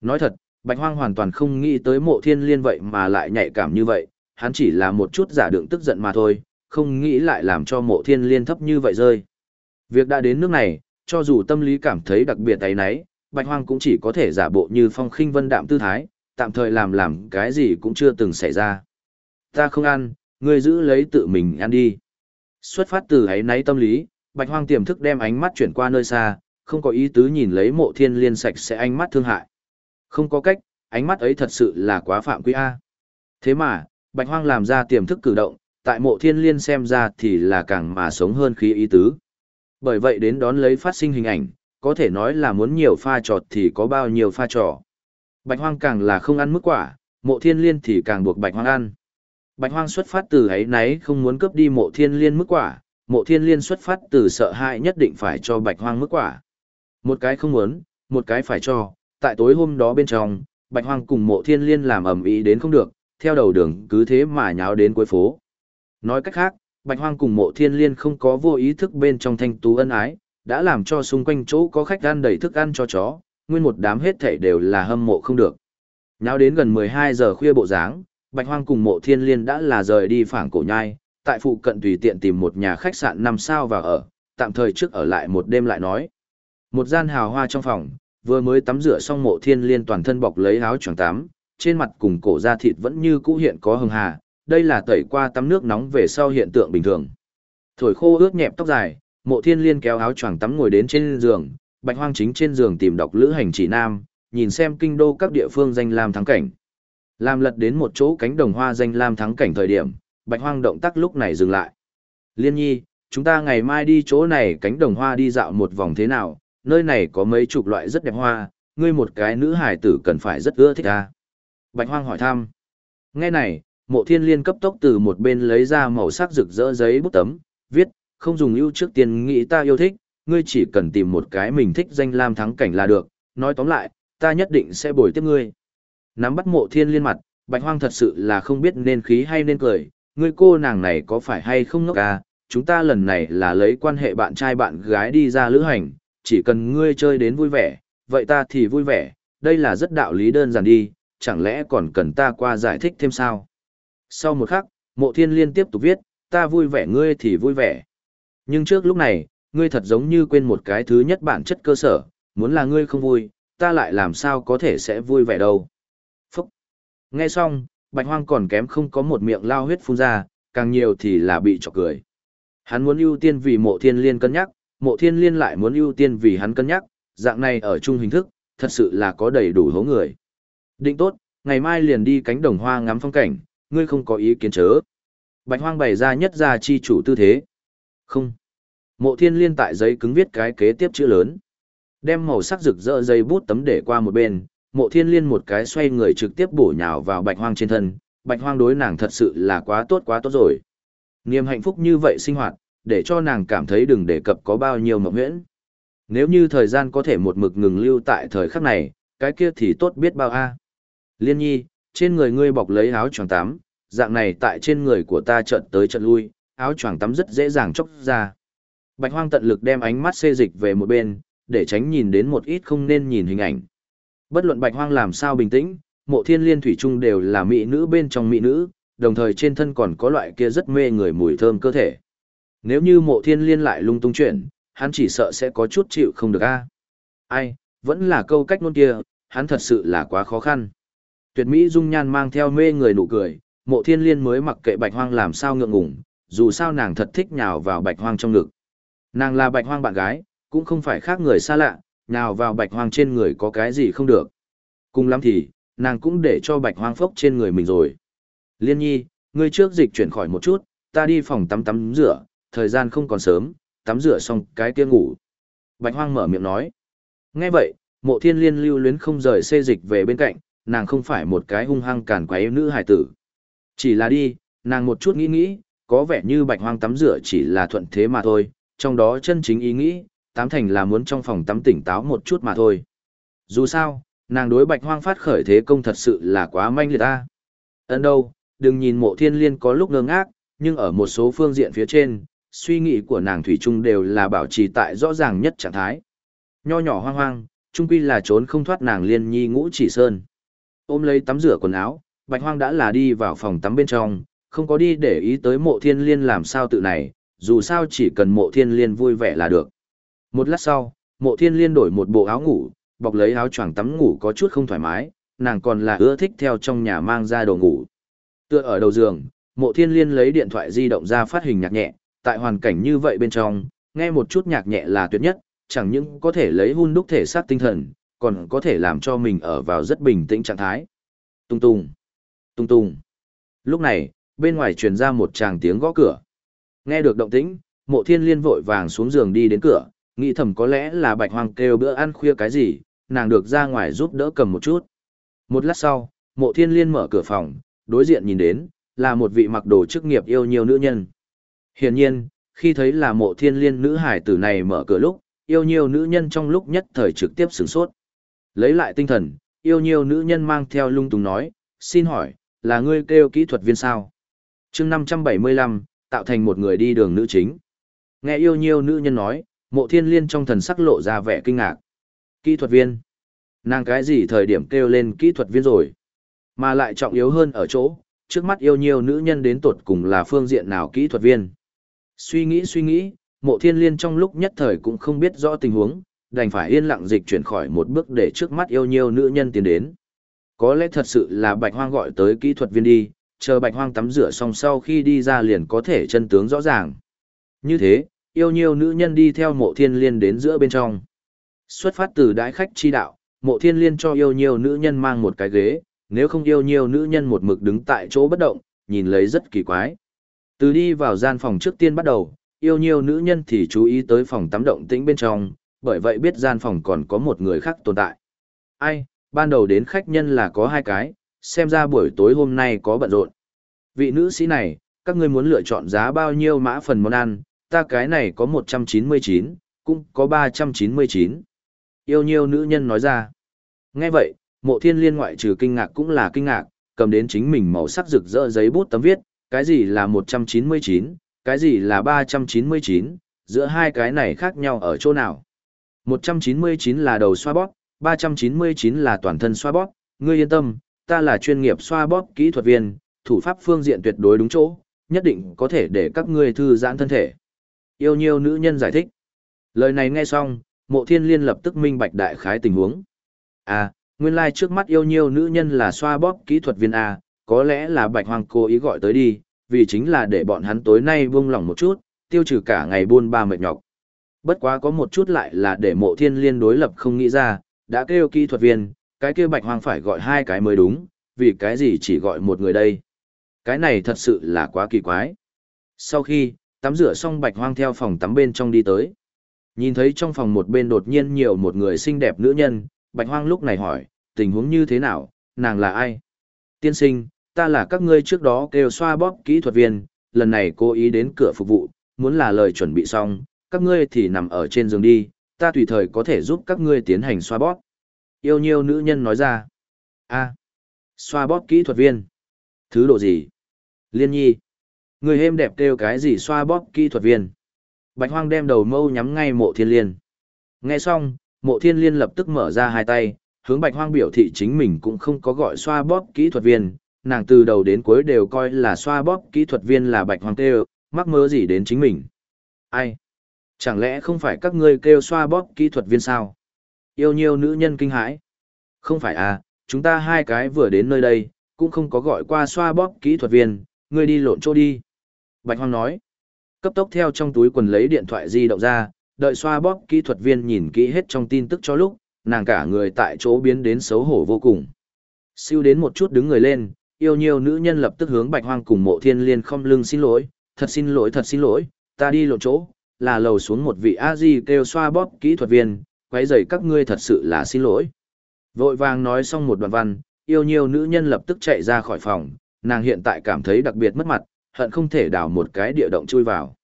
Speaker 1: Nói thật, bạch hoang hoàn toàn không nghĩ tới mộ thiên liên vậy mà lại nhạy cảm như vậy, hắn chỉ là một chút giả đựng tức giận mà thôi, không nghĩ lại làm cho mộ thiên liên thấp như vậy rơi. Việc đã đến nước này, cho dù tâm lý cảm thấy đặc biệt ấy náy, bạch hoang cũng chỉ có thể giả bộ như phong khinh vân đạm tư thái, tạm thời làm làm cái gì cũng chưa từng xảy ra. Ta không ăn, ngươi giữ lấy tự mình ăn đi. Xuất phát từ ấy nấy tâm lý, bạch hoang tiềm thức đem ánh mắt chuyển qua nơi xa, không có ý tứ nhìn lấy mộ thiên liên sạch sẽ ánh mắt thương hại. Không có cách, ánh mắt ấy thật sự là quá phạm quy A. Thế mà, bạch hoang làm ra tiềm thức cử động, tại mộ thiên liên xem ra thì là càng mà sống hơn khí ý tứ. Bởi vậy đến đón lấy phát sinh hình ảnh, có thể nói là muốn nhiều pha trọt thì có bao nhiêu pha trò. Bạch hoang càng là không ăn mức quả, mộ thiên liên thì càng buộc bạch hoang ăn. Bạch hoang xuất phát từ ấy nấy không muốn cướp đi mộ thiên liên mức quả, mộ thiên liên xuất phát từ sợ hãi nhất định phải cho bạch hoang mức quả. Một cái không muốn, một cái phải cho, tại tối hôm đó bên trong, bạch hoang cùng mộ thiên liên làm ầm ĩ đến không được, theo đầu đường cứ thế mà nháo đến cuối phố. Nói cách khác, bạch hoang cùng mộ thiên liên không có vô ý thức bên trong thanh tú ân ái, đã làm cho xung quanh chỗ có khách ăn đầy thức ăn cho chó, nguyên một đám hết thảy đều là hâm mộ không được. Nháo đến gần 12 giờ khuya bộ dáng, bạch hoang cùng mộ thiên liên đã là rời đi phảng cổ nhai, tại phụ cận tùy tiện tìm một nhà khách sạn năm sao vào ở, tạm thời trước ở lại một đêm lại nói. Một gian hào hoa trong phòng, vừa mới tắm rửa xong mộ thiên liên toàn thân bọc lấy áo choàng tắm, trên mặt cùng cổ da thịt vẫn như cũ hiện có hồng hà, đây là tẩy qua tắm nước nóng về sau hiện tượng bình thường. Thổi khô ướt nhẹp tóc dài, mộ thiên liên kéo áo choàng tắm ngồi đến trên giường, bạch hoang chính trên giường tìm đọc lữ hành chỉ nam, nhìn xem kinh đô các địa phương danh lam thắng cảnh. Làm lật đến một chỗ cánh đồng hoa danh lam thắng cảnh thời điểm, bạch hoang động tác lúc này dừng lại. Liên nhi, chúng ta ngày mai đi chỗ này cánh đồng hoa đi dạo một vòng thế nào, nơi này có mấy chục loại rất đẹp hoa, ngươi một cái nữ hài tử cần phải rất ưa thích à? Bạch hoang hỏi thăm. Nghe này, mộ thiên liên cấp tốc từ một bên lấy ra màu sắc rực rỡ giấy bút tấm, viết, không dùng ưu trước tiên nghĩ ta yêu thích, ngươi chỉ cần tìm một cái mình thích danh lam thắng cảnh là được, nói tóm lại, ta nhất định sẽ bồi tiếp ngươi. Nắm bắt mộ thiên liên mặt, bạch hoang thật sự là không biết nên khí hay nên cười, ngươi cô nàng này có phải hay không ngốc à, chúng ta lần này là lấy quan hệ bạn trai bạn gái đi ra lữ hành, chỉ cần ngươi chơi đến vui vẻ, vậy ta thì vui vẻ, đây là rất đạo lý đơn giản đi, chẳng lẽ còn cần ta qua giải thích thêm sao? Sau một khắc, mộ thiên liên tiếp tục viết, ta vui vẻ ngươi thì vui vẻ. Nhưng trước lúc này, ngươi thật giống như quên một cái thứ nhất bản chất cơ sở, muốn là ngươi không vui, ta lại làm sao có thể sẽ vui vẻ đâu. Phúc! Nghe xong, bạch hoang còn kém không có một miệng lao huyết phun ra, càng nhiều thì là bị chọc cười. Hắn muốn ưu tiên vì mộ thiên liên cân nhắc, mộ thiên liên lại muốn ưu tiên vì hắn cân nhắc, dạng này ở chung hình thức, thật sự là có đầy đủ hố người. Định tốt, ngày mai liền đi cánh đồng hoa ngắm phong cảnh, ngươi không có ý kiến chớ. Bạch hoang bày ra nhất ra chi chủ tư thế. Không. Mộ thiên liên tại giấy cứng viết cái kế tiếp chữ lớn. Đem màu sắc rực rỡ dây bút tấm để qua một bên, mộ thiên liên một cái xoay người trực tiếp bổ nhào vào bạch hoang trên thân. Bạch hoang đối nàng thật sự là quá tốt quá tốt rồi. Niềm hạnh phúc như vậy sinh hoạt, để cho nàng cảm thấy đừng đề cập có bao nhiêu mộng huyễn. Nếu như thời gian có thể một mực ngừng lưu tại thời khắc này, cái kia thì tốt biết bao a. Liên nhi, trên người ngươi bọc lấy áo choàng tắm, dạng này tại trên người của ta trận tới trận lui, áo choàng tắm rất dễ dàng chốc ra. Bạch hoang tận lực đem ánh mắt xê dịch về một bên, để tránh nhìn đến một ít không nên nhìn hình ảnh. Bất luận bạch hoang làm sao bình tĩnh, mộ thiên liên thủy trung đều là mỹ nữ bên trong mỹ nữ, đồng thời trên thân còn có loại kia rất mê người mùi thơm cơ thể. Nếu như mộ thiên liên lại lung tung chuyển, hắn chỉ sợ sẽ có chút chịu không được a. Ai, vẫn là câu cách nôn kia, hắn thật sự là quá khó khăn. Tuyệt mỹ dung nhan mang theo mê người nụ cười, mộ thiên liên mới mặc kệ bạch hoang làm sao ngượng ngùng, dù sao nàng thật thích nhào vào bạch hoang trong ngực. Nàng là bạch hoang bạn gái, cũng không phải khác người xa lạ, nào vào bạch hoang trên người có cái gì không được. Cùng lắm thì, nàng cũng để cho bạch hoang phốc trên người mình rồi. Liên nhi, ngươi trước dịch chuyển khỏi một chút, ta đi phòng tắm tắm rửa, thời gian không còn sớm, tắm rửa xong cái kia ngủ. Bạch hoang mở miệng nói. Nghe vậy, mộ thiên liên lưu luyến không rời xê dịch về bên cạnh, nàng không phải một cái hung hăng cản quấy nữ hải tử. Chỉ là đi, nàng một chút nghĩ nghĩ, có vẻ như bạch hoang tắm rửa chỉ là thuận thế mà thôi, trong đó chân chính ý nghĩ, tám thành là muốn trong phòng tắm tỉnh táo một chút mà thôi. Dù sao, nàng đối bạch hoang phát khởi thế công thật sự là quá manh liệt ta. Ấn đâu, đừng nhìn mộ thiên liên có lúc ngơ ngác, nhưng ở một số phương diện phía trên, suy nghĩ của nàng thủy trung đều là bảo trì tại rõ ràng nhất trạng thái. Nho nhỏ hoang hoang, trung quy là trốn không thoát nàng liên nhi ngũ chỉ sơn. Ôm lấy tắm rửa quần áo, bạch hoang đã là đi vào phòng tắm bên trong, không có đi để ý tới mộ thiên liên làm sao tự này, dù sao chỉ cần mộ thiên liên vui vẻ là được. Một lát sau, mộ thiên liên đổi một bộ áo ngủ, bọc lấy áo choàng tắm ngủ có chút không thoải mái, nàng còn là ưa thích theo trong nhà mang ra đồ ngủ. Tựa ở đầu giường, mộ thiên liên lấy điện thoại di động ra phát hình nhạc nhẹ, tại hoàn cảnh như vậy bên trong, nghe một chút nhạc nhẹ là tuyệt nhất, chẳng những có thể lấy hun đúc thể xác tinh thần, còn có thể làm cho mình ở vào rất bình tĩnh trạng thái. Tung tung, tung tung. Lúc này, bên ngoài truyền ra một tràng tiếng gõ cửa. Nghe được động tĩnh, mộ thiên liên vội vàng xuống giường đi đến cửa, nghĩ thầm có lẽ là bạch hoang kêu bữa ăn khuya cái gì, nàng được ra ngoài giúp đỡ cầm một chút. Một lát sau, mộ thiên liên mở cửa phòng, đối diện nhìn đến, là một vị mặc đồ chức nghiệp yêu nhiều nữ nhân. Hiển nhiên, khi thấy là mộ thiên liên nữ hải tử này mở cửa lúc, yêu nhiều nữ nhân trong lúc nhất thời trực tiếp sửng sốt. Lấy lại tinh thần, yêu nhiều nữ nhân mang theo lung tung nói, xin hỏi, là ngươi kêu kỹ thuật viên sao? chương 575, tạo thành một người đi đường nữ chính. Nghe yêu nhiêu nữ nhân nói, mộ thiên liên trong thần sắc lộ ra vẻ kinh ngạc. Kỹ thuật viên. Nàng cái gì thời điểm kêu lên kỹ thuật viên rồi? Mà lại trọng yếu hơn ở chỗ, trước mắt yêu nhiêu nữ nhân đến tột cùng là phương diện nào kỹ thuật viên. Suy nghĩ suy nghĩ, mộ thiên liên trong lúc nhất thời cũng không biết rõ tình huống, đành phải yên lặng dịch chuyển khỏi một bước để trước mắt yêu nhiêu nữ nhân tiến đến. Có lẽ thật sự là bạch hoang gọi tới kỹ thuật viên đi, chờ bạch hoang tắm rửa xong sau khi đi ra liền có thể chân tướng rõ ràng. Như thế, yêu nhiều nữ nhân đi theo mộ thiên liên đến giữa bên trong. Xuất phát từ đái khách chi đạo, mộ thiên liên cho yêu nhiều nữ nhân mang một cái ghế, nếu không yêu nhiều nữ nhân một mực đứng tại chỗ bất động, nhìn lấy rất kỳ quái. Từ đi vào gian phòng trước tiên bắt đầu, yêu nhiều nữ nhân thì chú ý tới phòng tắm động tĩnh bên trong, bởi vậy biết gian phòng còn có một người khác tồn tại. Ai, ban đầu đến khách nhân là có hai cái, xem ra buổi tối hôm nay có bận rộn. Vị nữ sĩ này, các ngươi muốn lựa chọn giá bao nhiêu mã phần món ăn, ta cái này có 199, cũng có 399. Yêu nhiều nữ nhân nói ra. Nghe vậy, mộ thiên liên ngoại trừ kinh ngạc cũng là kinh ngạc, cầm đến chính mình màu sắc rực rỡ giấy bút tấm viết, cái gì là 199, cái gì là 399, giữa hai cái này khác nhau ở chỗ nào. 199 là đầu xoa bóp, 399 là toàn thân xoa bóp, ngươi yên tâm, ta là chuyên nghiệp xoa bóp kỹ thuật viên, thủ pháp phương diện tuyệt đối đúng chỗ, nhất định có thể để các ngươi thư giãn thân thể. Yêu nhiều nữ nhân giải thích. Lời này nghe xong, mộ thiên liên lập tức minh bạch đại khái tình huống. À, nguyên lai like trước mắt yêu nhiều nữ nhân là xoa bóp kỹ thuật viên A, có lẽ là bạch hoàng cố ý gọi tới đi, vì chính là để bọn hắn tối nay buông lỏng một chút, tiêu trừ cả ngày buôn ba mệt nhọc. Bất quá có một chút lại là để mộ thiên liên đối lập không nghĩ ra, đã kêu kỹ thuật viên, cái kia bạch hoang phải gọi hai cái mới đúng, vì cái gì chỉ gọi một người đây. Cái này thật sự là quá kỳ quái. Sau khi, tắm rửa xong bạch hoang theo phòng tắm bên trong đi tới. Nhìn thấy trong phòng một bên đột nhiên nhiều một người xinh đẹp nữ nhân, bạch hoang lúc này hỏi, tình huống như thế nào, nàng là ai? Tiên sinh, ta là các ngươi trước đó kêu xoa bóp kỹ thuật viên, lần này cố ý đến cửa phục vụ, muốn là lời chuẩn bị xong, các ngươi thì nằm ở trên giường đi, ta tùy thời có thể giúp các ngươi tiến hành xoa bóp. Yêu nhiều nữ nhân nói ra. a xoa bóp kỹ thuật viên. Thứ độ gì? Liên nhi. Người hêm đẹp kêu cái gì xoa bóp kỹ thuật viên. Bạch hoang đem đầu mâu nhắm ngay mộ thiên liên. Nghe xong, mộ thiên liên lập tức mở ra hai tay, hướng bạch hoang biểu thị chính mình cũng không có gọi xoa bóp kỹ thuật viên, nàng từ đầu đến cuối đều coi là xoa bóp kỹ thuật viên là bạch hoang kêu, mắc mơ gì đến chính mình. Ai? Chẳng lẽ không phải các ngươi kêu xoa bóp kỹ thuật viên sao? Yêu nhiều nữ nhân kinh hãi. Không phải à, chúng ta hai cái vừa đến nơi đây, cũng không có gọi qua xoa bóp kỹ thuật viên, ngươi đi lộn chỗ đi. Bạch Hoang nói. Cấp tốc theo trong túi quần lấy điện thoại di động ra, đợi xoa bóp kỹ thuật viên nhìn kỹ hết trong tin tức cho lúc, nàng cả người tại chỗ biến đến xấu hổ vô cùng. Siêu đến một chút đứng người lên, yêu nhiều nữ nhân lập tức hướng Bạch Hoang cùng mộ thiên liên không lưng xin lỗi, thật xin lỗi thật xin lỗi, ta đi lộn chỗ, là lầu xuống một vị a di kêu xoa bóp kỹ thuật viên, quấy rầy các ngươi thật sự là xin lỗi. Vội vàng nói xong một đoạn văn, yêu nhiều nữ nhân lập tức chạy ra khỏi phòng, nàng hiện tại cảm thấy đặc biệt mất mặt, hận không thể đào một cái địa động chui vào.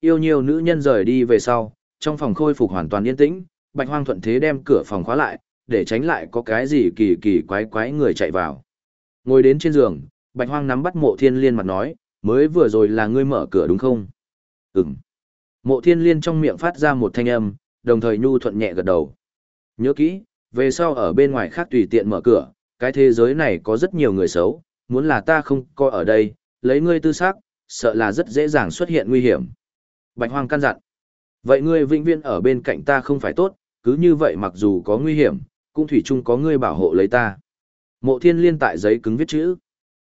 Speaker 1: Yêu nhiều nữ nhân rời đi về sau, trong phòng khôi phục hoàn toàn yên tĩnh, bạch hoang thuận thế đem cửa phòng khóa lại, để tránh lại có cái gì kỳ kỳ quái quái người chạy vào. Ngồi đến trên giường, bạch hoang nắm bắt mộ thiên liên mặt nói, mới vừa rồi là ngươi mở cửa đúng không? Ừm. Mộ thiên liên trong miệng phát ra một thanh âm, đồng thời nhu thuận nhẹ gật đầu. Nhớ kỹ, về sau ở bên ngoài khác tùy tiện mở cửa, cái thế giới này có rất nhiều người xấu, muốn là ta không coi ở đây, lấy ngươi tư xác, sợ là rất dễ dàng xuất hiện nguy hiểm. Bạch Hoang căn dặn. Vậy ngươi vĩnh viễn ở bên cạnh ta không phải tốt, cứ như vậy mặc dù có nguy hiểm, cũng thủy chung có ngươi bảo hộ lấy ta. Mộ thiên liên tại giấy cứng viết chữ.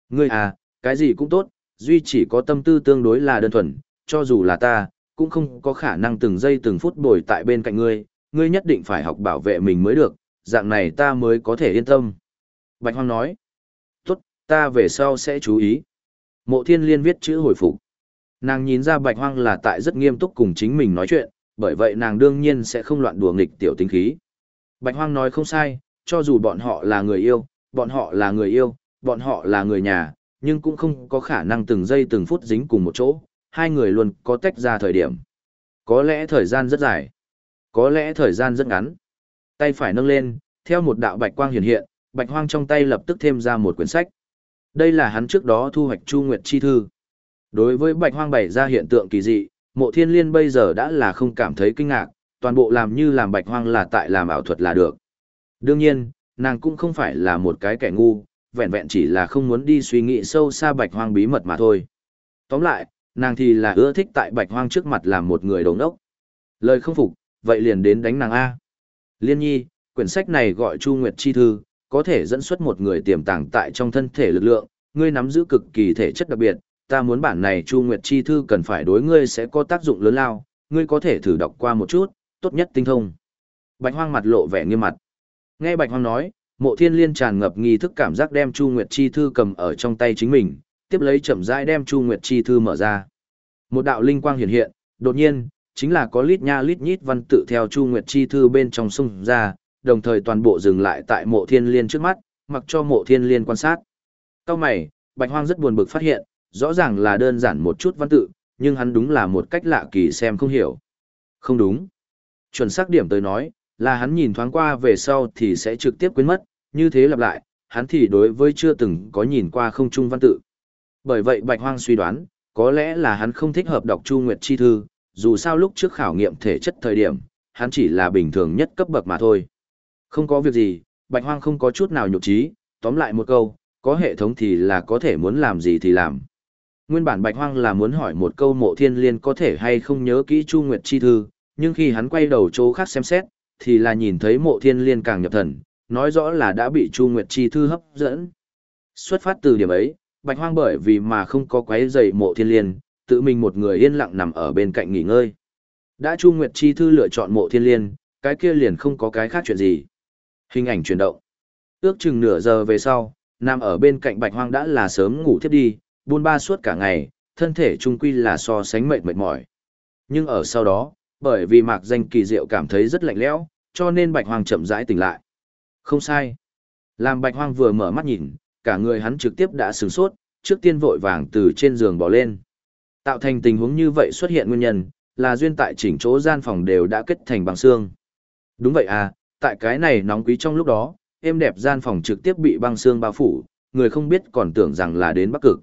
Speaker 1: Ngươi à, cái gì cũng tốt, duy chỉ có tâm tư tương đối là đơn thuần, cho dù là ta, cũng không có khả năng từng giây từng phút bồi tại bên cạnh ngươi, ngươi nhất định phải học bảo vệ mình mới được, dạng này ta mới có thể yên tâm. Bạch Hoang nói, tốt, ta về sau sẽ chú ý. Mộ thiên liên viết chữ hồi phục. Nàng nhìn ra Bạch Hoang là tại rất nghiêm túc cùng chính mình nói chuyện, bởi vậy nàng đương nhiên sẽ không loạn đùa nghịch tiểu tính khí. Bạch Hoang nói không sai, cho dù bọn họ là người yêu, bọn họ là người yêu, bọn họ là người nhà, nhưng cũng không có khả năng từng giây từng phút dính cùng một chỗ, hai người luôn có tách ra thời điểm. Có lẽ thời gian rất dài, có lẽ thời gian rất ngắn. Tay phải nâng lên, theo một đạo bạch quang hiện hiện, bạch hoang trong tay lập tức thêm ra một quyển sách. Đây là hắn trước đó thu hoạch Chu Nguyệt Chi Thư. Đối với bạch hoang bày ra hiện tượng kỳ dị, mộ thiên liên bây giờ đã là không cảm thấy kinh ngạc, toàn bộ làm như làm bạch hoang là tại làm ảo thuật là được. Đương nhiên, nàng cũng không phải là một cái kẻ ngu, vẹn vẹn chỉ là không muốn đi suy nghĩ sâu xa bạch hoang bí mật mà thôi. Tóm lại, nàng thì là ưa thích tại bạch hoang trước mặt làm một người đồng đốc. Lời không phục, vậy liền đến đánh nàng A. Liên nhi, quyển sách này gọi Chu Nguyệt Chi Thư, có thể dẫn xuất một người tiềm tàng tại trong thân thể lực lượng, ngươi nắm giữ cực kỳ thể chất đặc biệt, ta muốn bản này Chu Nguyệt Chi Thư cần phải đối ngươi sẽ có tác dụng lớn lao, ngươi có thể thử đọc qua một chút, tốt nhất tinh thông. Bạch Hoang mặt lộ vẻ nghiêm mặt. Nghe Bạch Hoang nói, Mộ Thiên Liên tràn ngập nghi thức cảm giác đem Chu Nguyệt Chi Thư cầm ở trong tay chính mình, tiếp lấy chậm rãi đem Chu Nguyệt Chi Thư mở ra. Một đạo linh quang hiện hiện, đột nhiên, chính là có lít nha lít nhít văn tự theo Chu Nguyệt Chi Thư bên trong sông ra, đồng thời toàn bộ dừng lại tại mộ thiên liên trước mắt, mặc cho mộ thiên liên quan sát. Cao mày, bạch hoang rất buồn bực phát hiện, rõ ràng là đơn giản một chút văn tự, nhưng hắn đúng là một cách lạ kỳ xem không hiểu. Không đúng. Chuẩn xác điểm tới nói, là hắn nhìn thoáng qua về sau thì sẽ trực tiếp quên mất, như thế lặp lại, hắn thì đối với chưa từng có nhìn qua không trung văn tự. Bởi vậy Bạch Hoang suy đoán, có lẽ là hắn không thích hợp đọc Chu Nguyệt Chi Thư, dù sao lúc trước khảo nghiệm thể chất thời điểm, hắn chỉ là bình thường nhất cấp bậc mà thôi. Không có việc gì, Bạch Hoang không có chút nào nhục trí, tóm lại một câu, có hệ thống thì là có thể muốn làm gì thì làm. Nguyên bản Bạch Hoang là muốn hỏi một câu mộ thiên liên có thể hay không nhớ kỹ Chu Nguyệt Chi Thư, nhưng khi hắn quay đầu chỗ khác xem xét, thì là nhìn thấy mộ thiên liên càng nhập thần, nói rõ là đã bị Chu Nguyệt Chi Thư hấp dẫn. Xuất phát từ điểm ấy, Bạch Hoang bởi vì mà không có quấy rầy mộ thiên liên, tự mình một người yên lặng nằm ở bên cạnh nghỉ ngơi. Đã Chu Nguyệt Chi Thư lựa chọn mộ thiên liên, cái kia liền không có cái khác chuyện gì. Hình ảnh chuyển động. Ước chừng nửa giờ về sau, nằm ở bên cạnh Bạch Hoang đã là sớm ngủ thiếp đi, buôn ba suốt cả ngày, thân thể trung quy là so sánh mệt mệt mỏi. Nhưng ở sau đó, bởi vì mạc danh kỳ diệu cảm thấy rất lạnh lẽo, cho nên Bạch Hoang chậm rãi tỉnh lại. Không sai. Làm Bạch Hoang vừa mở mắt nhìn, cả người hắn trực tiếp đã sửng sốt, trước tiên vội vàng từ trên giường bỏ lên. Tạo thành tình huống như vậy xuất hiện nguyên nhân, là duyên tại chỉnh chỗ gian phòng đều đã kết thành bằng xương. Đúng vậy à, tại cái này nóng quý trong lúc đó, êm đẹp gian phòng trực tiếp bị băng xương bao phủ, người không biết còn tưởng rằng là đến Bắc Cực.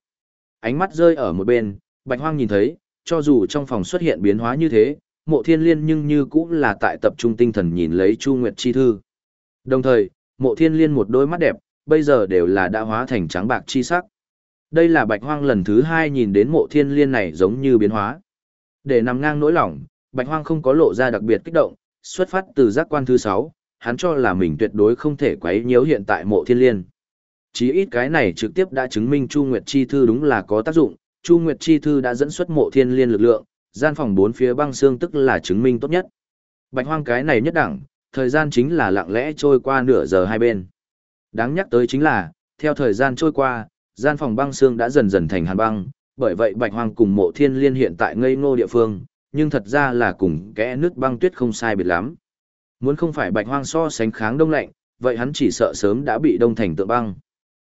Speaker 1: Ánh mắt rơi ở một bên, Bạch Hoang nhìn thấy, cho dù trong phòng xuất hiện biến hóa như thế, mộ thiên liên nhưng như cũng là tại tập trung tinh thần nhìn lấy Chu Nguyệt Chi Thư. Đồng thời, mộ thiên liên một đôi mắt đẹp, bây giờ đều là đã hóa thành trắng bạc chi sắc. Đây là bạch hoang lần thứ hai nhìn đến mộ thiên liên này giống như biến hóa. Để nằm ngang nỗi lòng, bạch hoang không có lộ ra đặc biệt kích động, xuất phát từ giác quan thứ sáu, hắn cho là mình tuyệt đối không thể quấy nhiễu hiện tại mộ thiên liên. Chí ít cái này trực tiếp đã chứng minh Chu Nguyệt Chi Thư đúng là có tác dụng, Chu Nguyệt Chi Thư đã dẫn xuất mộ thiên liên lực lượng, gian phòng bốn phía băng xương tức là chứng minh tốt nhất. Bạch hoang cái này nhất đẳng, thời gian chính là lặng lẽ trôi qua nửa giờ hai bên. Đáng nhắc tới chính là, theo thời gian trôi qua, gian phòng băng xương đã dần dần thành hàn băng, bởi vậy Bạch Hoang cùng Mộ Thiên Liên hiện tại ngây ngô địa phương, nhưng thật ra là cùng kẽ nước băng tuyết không sai biệt lắm. Muốn không phải Bạch Hoang so sánh kháng đông lạnh, vậy hắn chỉ sợ sớm đã bị đông thành tượng băng.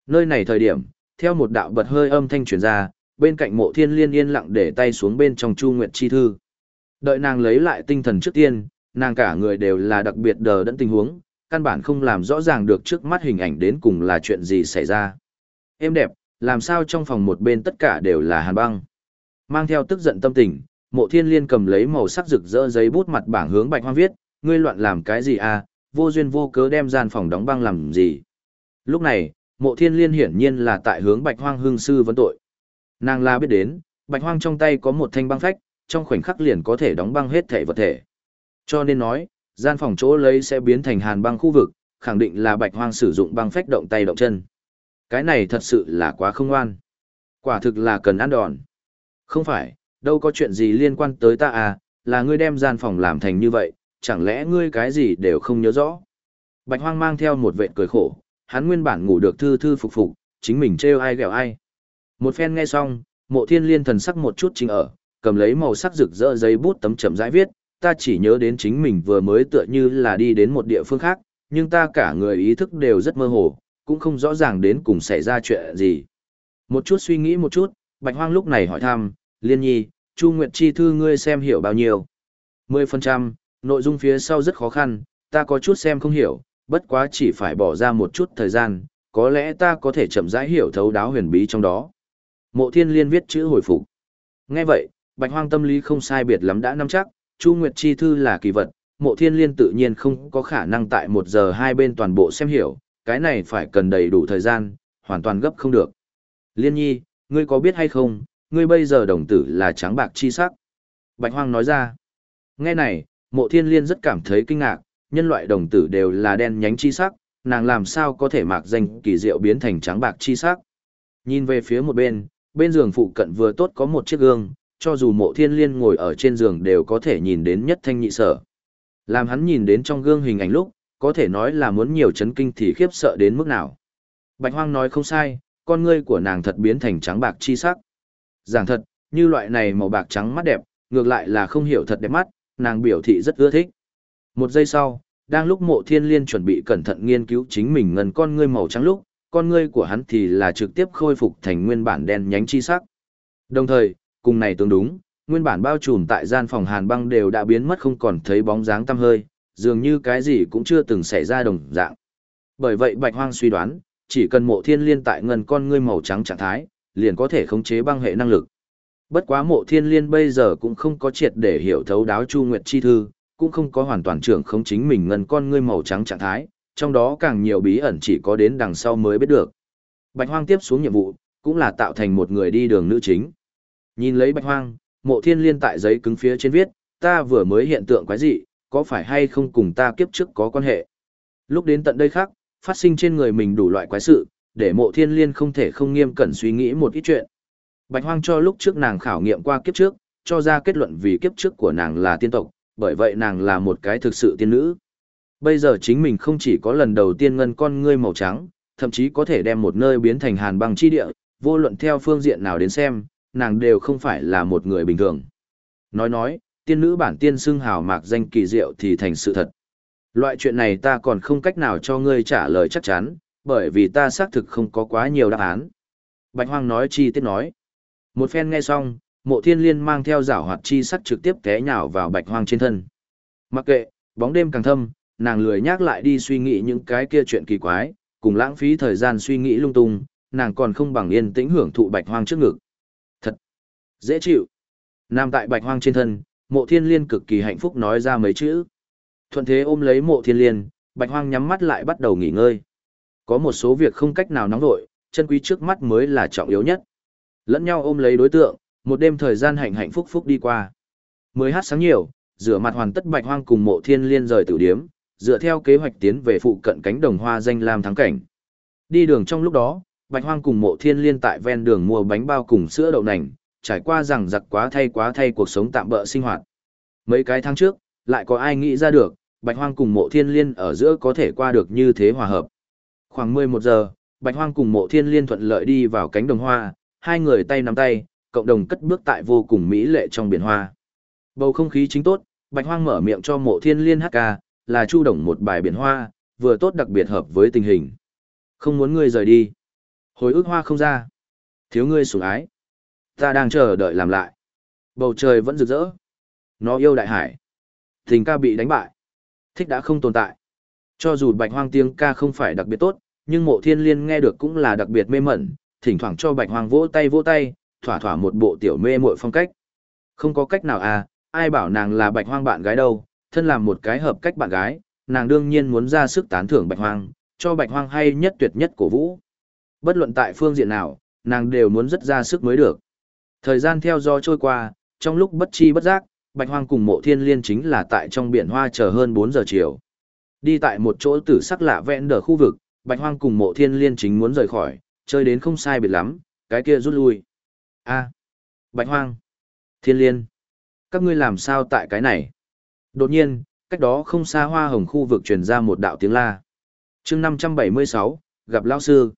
Speaker 1: Nơi này thời điểm, theo một đạo bật hơi âm thanh truyền ra, bên cạnh Mộ Thiên Liên yên lặng để tay xuống bên trong Chu Nguyệt chi thư. Đợi nàng lấy lại tinh thần trước tiên, nàng cả người đều là đặc biệt đờ đẫn tình huống, căn bản không làm rõ ràng được trước mắt hình ảnh đến cùng là chuyện gì xảy ra. Êm đẹp, làm sao trong phòng một bên tất cả đều là hàn băng. Mang theo tức giận tâm tình, mộ thiên liên cầm lấy màu sắc rực rỡ giấy bút mặt bảng hướng bạch hoang viết, ngươi loạn làm cái gì à, vô duyên vô cớ đem gian phòng đóng băng làm gì. Lúc này, mộ thiên liên hiển nhiên là tại hướng bạch hoang hương sư vấn tội. Nàng la biết đến, bạch hoang trong tay có một thanh băng phách, trong khoảnh khắc liền có thể đóng băng hết thể vật thể. Cho nên nói, gian phòng chỗ lấy sẽ biến thành hàn băng khu vực, khẳng định là bạch hoang sử dụng băng phách động tay động chân. Cái này thật sự là quá không ngoan. Quả thực là cần ăn đòn. Không phải, đâu có chuyện gì liên quan tới ta à, là ngươi đem gian phòng làm thành như vậy, chẳng lẽ ngươi cái gì đều không nhớ rõ. Bạch hoang mang theo một vệ cười khổ, hắn nguyên bản ngủ được thư thư phục phục, chính mình trêu ai ghẹo ai. Một phen nghe xong, mộ thiên liên thần sắc một chút chính ở, cầm lấy màu sắc rực rỡ giấy bút tấm chậm rãi viết, ta chỉ nhớ đến chính mình vừa mới tựa như là đi đến một địa phương khác, nhưng ta cả người ý thức đều rất mơ hồ, cũng không rõ ràng đến cùng xảy ra chuyện gì. Một chút suy nghĩ một chút, Bạch Hoang lúc này hỏi thăm, Liên Nhi, Chu Nguyệt Chi thư ngươi xem hiểu bao nhiêu? 10%, nội dung phía sau rất khó khăn, ta có chút xem không hiểu, bất quá chỉ phải bỏ ra một chút thời gian, có lẽ ta có thể chậm rãi hiểu thấu đáo huyền bí trong đó. Mộ Thiên Liên viết chữ hồi phục. Nghe vậy, Bạch Hoang tâm lý không sai biệt lắm đã nắm chắc, Chu Nguyệt Chi Thư là kỳ vật, mộ thiên liên tự nhiên không có khả năng tại một giờ hai bên toàn bộ xem hiểu, cái này phải cần đầy đủ thời gian, hoàn toàn gấp không được. Liên nhi, ngươi có biết hay không, ngươi bây giờ đồng tử là trắng bạc chi sắc. Bạch Hoang nói ra. Nghe này, mộ thiên liên rất cảm thấy kinh ngạc, nhân loại đồng tử đều là đen nhánh chi sắc, nàng làm sao có thể mạc danh kỳ diệu biến thành trắng bạc chi sắc. Nhìn về phía một bên, bên giường phụ cận vừa tốt có một chiếc gương, cho dù mộ thiên liên ngồi ở trên giường đều có thể nhìn đến nhất thanh nhị sở. Làm hắn nhìn đến trong gương hình ảnh lúc, có thể nói là muốn nhiều chấn kinh thì khiếp sợ đến mức nào. Bạch hoang nói không sai, con ngươi của nàng thật biến thành trắng bạc chi sắc. Giảng thật, như loại này màu bạc trắng mắt đẹp, ngược lại là không hiểu thật đẹp mắt, nàng biểu thị rất ưa thích. Một giây sau, đang lúc mộ thiên liên chuẩn bị cẩn thận nghiên cứu chính mình ngần con ngươi màu trắng lúc, con ngươi của hắn thì là trực tiếp khôi phục thành nguyên bản đen nhánh chi sắc. Đồng thời, cùng này tương đúng, nguyên bản bao trùm tại gian phòng hàn băng đều đã biến mất không còn thấy bóng dáng tăm hơi, dường như cái gì cũng chưa từng xảy ra đồng dạng. Bởi vậy Bạch Hoang suy đoán, chỉ cần mộ thiên liên tại ngần con ngươi màu trắng trạng thái, liền có thể khống chế băng hệ năng lực. Bất quá mộ thiên liên bây giờ cũng không có triệt để hiểu thấu đáo Chu Nguyệt Chi Thư, cũng không có hoàn toàn trưởng không chính mình ngần con ngươi màu trắng trạng thái, trong đó càng nhiều bí ẩn chỉ có đến đằng sau mới biết được. Bạch Hoang tiếp xuống nhiệm vụ, cũng là tạo thành một người đi đường nữ chính. Nhìn lấy Bạch Hoang, mộ thiên liên tại giấy cứng phía trên viết, ta vừa mới hiện tượng quái dị, có phải hay không cùng ta kiếp trước có quan hệ. Lúc đến tận đây khác, phát sinh trên người mình đủ loại quái sự, để mộ thiên liên không thể không nghiêm cẩn suy nghĩ một ít chuyện. Bạch Hoang cho lúc trước nàng khảo nghiệm qua kiếp trước, cho ra kết luận vì kiếp trước của nàng là tiên tộc, bởi vậy nàng là một cái thực sự tiên nữ. Bây giờ chính mình không chỉ có lần đầu tiên ngân con ngươi màu trắng, thậm chí có thể đem một nơi biến thành hàn băng chi địa, vô luận theo phương diện nào đến xem, nàng đều không phải là một người bình thường. Nói nói, tiên nữ bản tiên xưng hào mạc danh kỳ diệu thì thành sự thật. Loại chuyện này ta còn không cách nào cho ngươi trả lời chắc chắn, bởi vì ta xác thực không có quá nhiều đáp án. Bạch Hoang nói chi tiết nói. Một phen nghe xong, mộ thiên liên mang theo giảo hoạt chi sắc trực tiếp té nhào vào Bạch Hoang trên thân. Mặc kệ, bóng đêm càng thâm, nàng lười nhắc lại đi suy nghĩ những cái kia chuyện kỳ quái, cùng lãng phí thời gian suy nghĩ lung tung, nàng còn không bằng yên tĩnh hưởng thụ Bạch Hoang trước ngực. Dễ chịu. Nam tại Bạch Hoang trên thân, mộ thiên liên cực kỳ hạnh phúc nói ra mấy chữ. Thuận thế ôm lấy mộ thiên liên, Bạch Hoang nhắm mắt lại bắt đầu nghỉ ngơi. Có một số việc không cách nào nóng vội, chân quý trước mắt mới là trọng yếu nhất. Lẫn nhau ôm lấy đối tượng, một đêm thời gian hạnh hạnh phúc phúc đi qua. Mới hát sáng nhiều, rửa mặt hoàn tất Bạch Hoang cùng mộ thiên liên rời tử điếm, dựa theo kế hoạch tiến về phụ cận cánh đồng hoa danh lam thắng cảnh. Đi đường trong lúc đó, Bạch Hoang cùng mộ thiên liên tại ven đường mua bánh bao cùng sữa đậu nành, trải qua rằng giặc quá thay quá thay cuộc sống tạm bỡ sinh hoạt. Mấy cái tháng trước, lại có ai nghĩ ra được, Bạch Hoang cùng mộ thiên liên ở giữa có thể qua được như thế hòa hợp. Khoảng 11 giờ, Bạch Hoang cùng mộ thiên liên thuận lợi đi vào cánh đồng hoa, hai người tay nắm tay, cộng đồng cất bước tại vô cùng mỹ lệ trong biển hoa. Bầu không khí chính tốt, Bạch Hoang mở miệng cho mộ thiên liên hát ca, là chu đồng một bài biển hoa, vừa tốt đặc biệt hợp với tình hình. Không muốn ngươi rời đi. Hồi ức hoa không ra. Thiếu ngươi sủng ái. Ta đang chờ đợi làm lại. Bầu trời vẫn rực rỡ. Nó yêu đại hải. Tình ca bị đánh bại. Thích đã không tồn tại. Cho dù bạch hoang tiếng ca không phải đặc biệt tốt, nhưng mộ thiên liên nghe được cũng là đặc biệt mê mẩn, thỉnh thoảng cho bạch hoang vỗ tay vỗ tay, thỏa thỏa một bộ tiểu mê muội phong cách. Không có cách nào à, ai bảo nàng là bạch hoang bạn gái đâu, thân làm một cái hợp cách bạn gái, nàng đương nhiên muốn ra sức tán thưởng bạch hoang, cho bạch hoang hay nhất tuyệt nhất cổ vũ. Bất luận tại phương diện nào, nàng đều muốn rất ra sức mới được. Thời gian theo gió trôi qua, trong lúc bất chi bất giác, Bạch Hoang cùng mộ thiên liên chính là tại trong biển hoa chờ hơn 4 giờ chiều. Đi tại một chỗ tử sắc lạ vẹn đờ khu vực, Bạch Hoang cùng mộ thiên liên chính muốn rời khỏi, chơi đến không sai biệt lắm, cái kia rút lui. a Bạch Hoang, thiên liên, các ngươi làm sao tại cái này? Đột nhiên, cách đó không xa hoa hồng khu vực truyền ra một đạo tiếng la. Chương 576, gặp lão sư.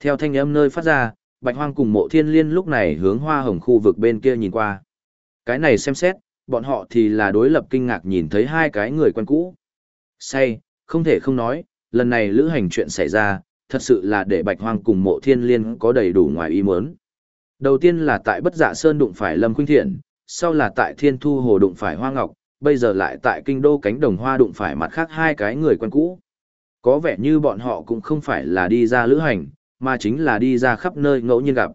Speaker 1: Theo thanh âm nơi phát ra, Bạch Hoang cùng mộ thiên liên lúc này hướng hoa hồng khu vực bên kia nhìn qua. Cái này xem xét, bọn họ thì là đối lập kinh ngạc nhìn thấy hai cái người quen cũ. Say, không thể không nói, lần này lữ hành chuyện xảy ra, thật sự là để Bạch Hoang cùng mộ thiên liên có đầy đủ ngoài ý muốn. Đầu tiên là tại Bất Dạ Sơn đụng phải Lâm Khuynh Thiện, sau là tại Thiên Thu Hồ đụng phải Hoa Ngọc, bây giờ lại tại Kinh Đô Cánh Đồng Hoa đụng phải mặt khác hai cái người quen cũ. Có vẻ như bọn họ cũng không phải là đi ra lữ hành, mà chính là đi ra khắp nơi ngẫu nhiên gặp.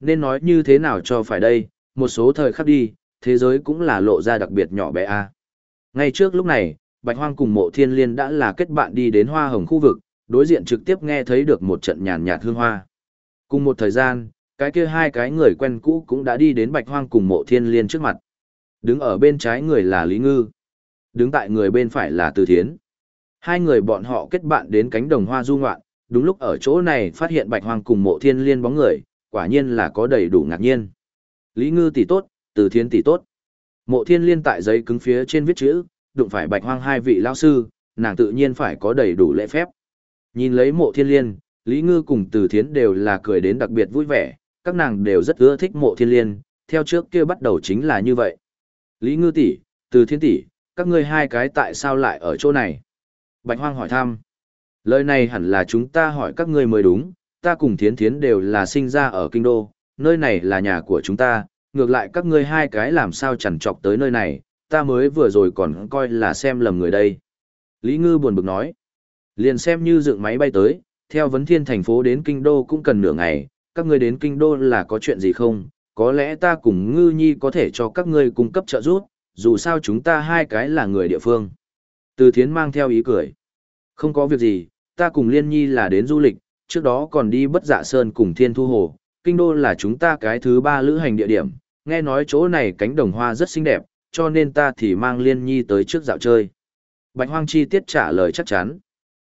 Speaker 1: Nên nói như thế nào cho phải đây, một số thời khắc đi, thế giới cũng là lộ ra đặc biệt nhỏ bé a. Ngay trước lúc này, Bạch Hoang cùng Mộ Thiên Liên đã là kết bạn đi đến Hoa Hồng khu vực, đối diện trực tiếp nghe thấy được một trận nhàn nhạt hương hoa. Cùng một thời gian, cái kia hai cái người quen cũ cũng đã đi đến Bạch Hoang cùng Mộ Thiên Liên trước mặt. Đứng ở bên trái người là Lý Ngư, đứng tại người bên phải là Từ Thiến. Hai người bọn họ kết bạn đến cánh đồng hoa du ngoạn, đúng lúc ở chỗ này phát hiện Bạch Hoang cùng Mộ Thiên Liên bóng người, quả nhiên là có đầy đủ ngạc nhiên. Lý Ngư tỷ tốt, từ thiên tỷ tốt. Mộ thiên liên tại giấy cứng phía trên viết chữ, đụng phải bạch hoang hai vị lão sư, nàng tự nhiên phải có đầy đủ lễ phép. Nhìn lấy mộ thiên liên, Lý Ngư cùng từ thiên đều là cười đến đặc biệt vui vẻ, các nàng đều rất ưa thích mộ thiên liên, theo trước kia bắt đầu chính là như vậy. Lý Ngư tỷ, từ thiên tỷ, các ngươi hai cái tại sao lại ở chỗ này? Bạch Hoang hỏi thăm. Lời này hẳn là chúng ta hỏi các ngươi mới đúng, ta cùng thiến thiến đều là sinh ra ở kinh đô, nơi này là nhà của chúng ta, ngược lại các ngươi hai cái làm sao chẳng chọc tới nơi này, ta mới vừa rồi còn coi là xem lầm người đây. Lý Ngư buồn bực nói, liền xem như dựng máy bay tới, theo vấn thiên thành phố đến kinh đô cũng cần nửa ngày, các ngươi đến kinh đô là có chuyện gì không, có lẽ ta cùng Ngư Nhi có thể cho các ngươi cung cấp trợ giúp, dù sao chúng ta hai cái là người địa phương. Từ thiến mang theo ý cười. Không có việc gì, ta cùng Liên Nhi là đến du lịch, trước đó còn đi bất dạ sơn cùng thiên thu hồ, kinh đô là chúng ta cái thứ ba lữ hành địa điểm, nghe nói chỗ này cánh đồng hoa rất xinh đẹp, cho nên ta thì mang Liên Nhi tới trước dạo chơi. Bạch Hoang chi tiết trả lời chắc chắn.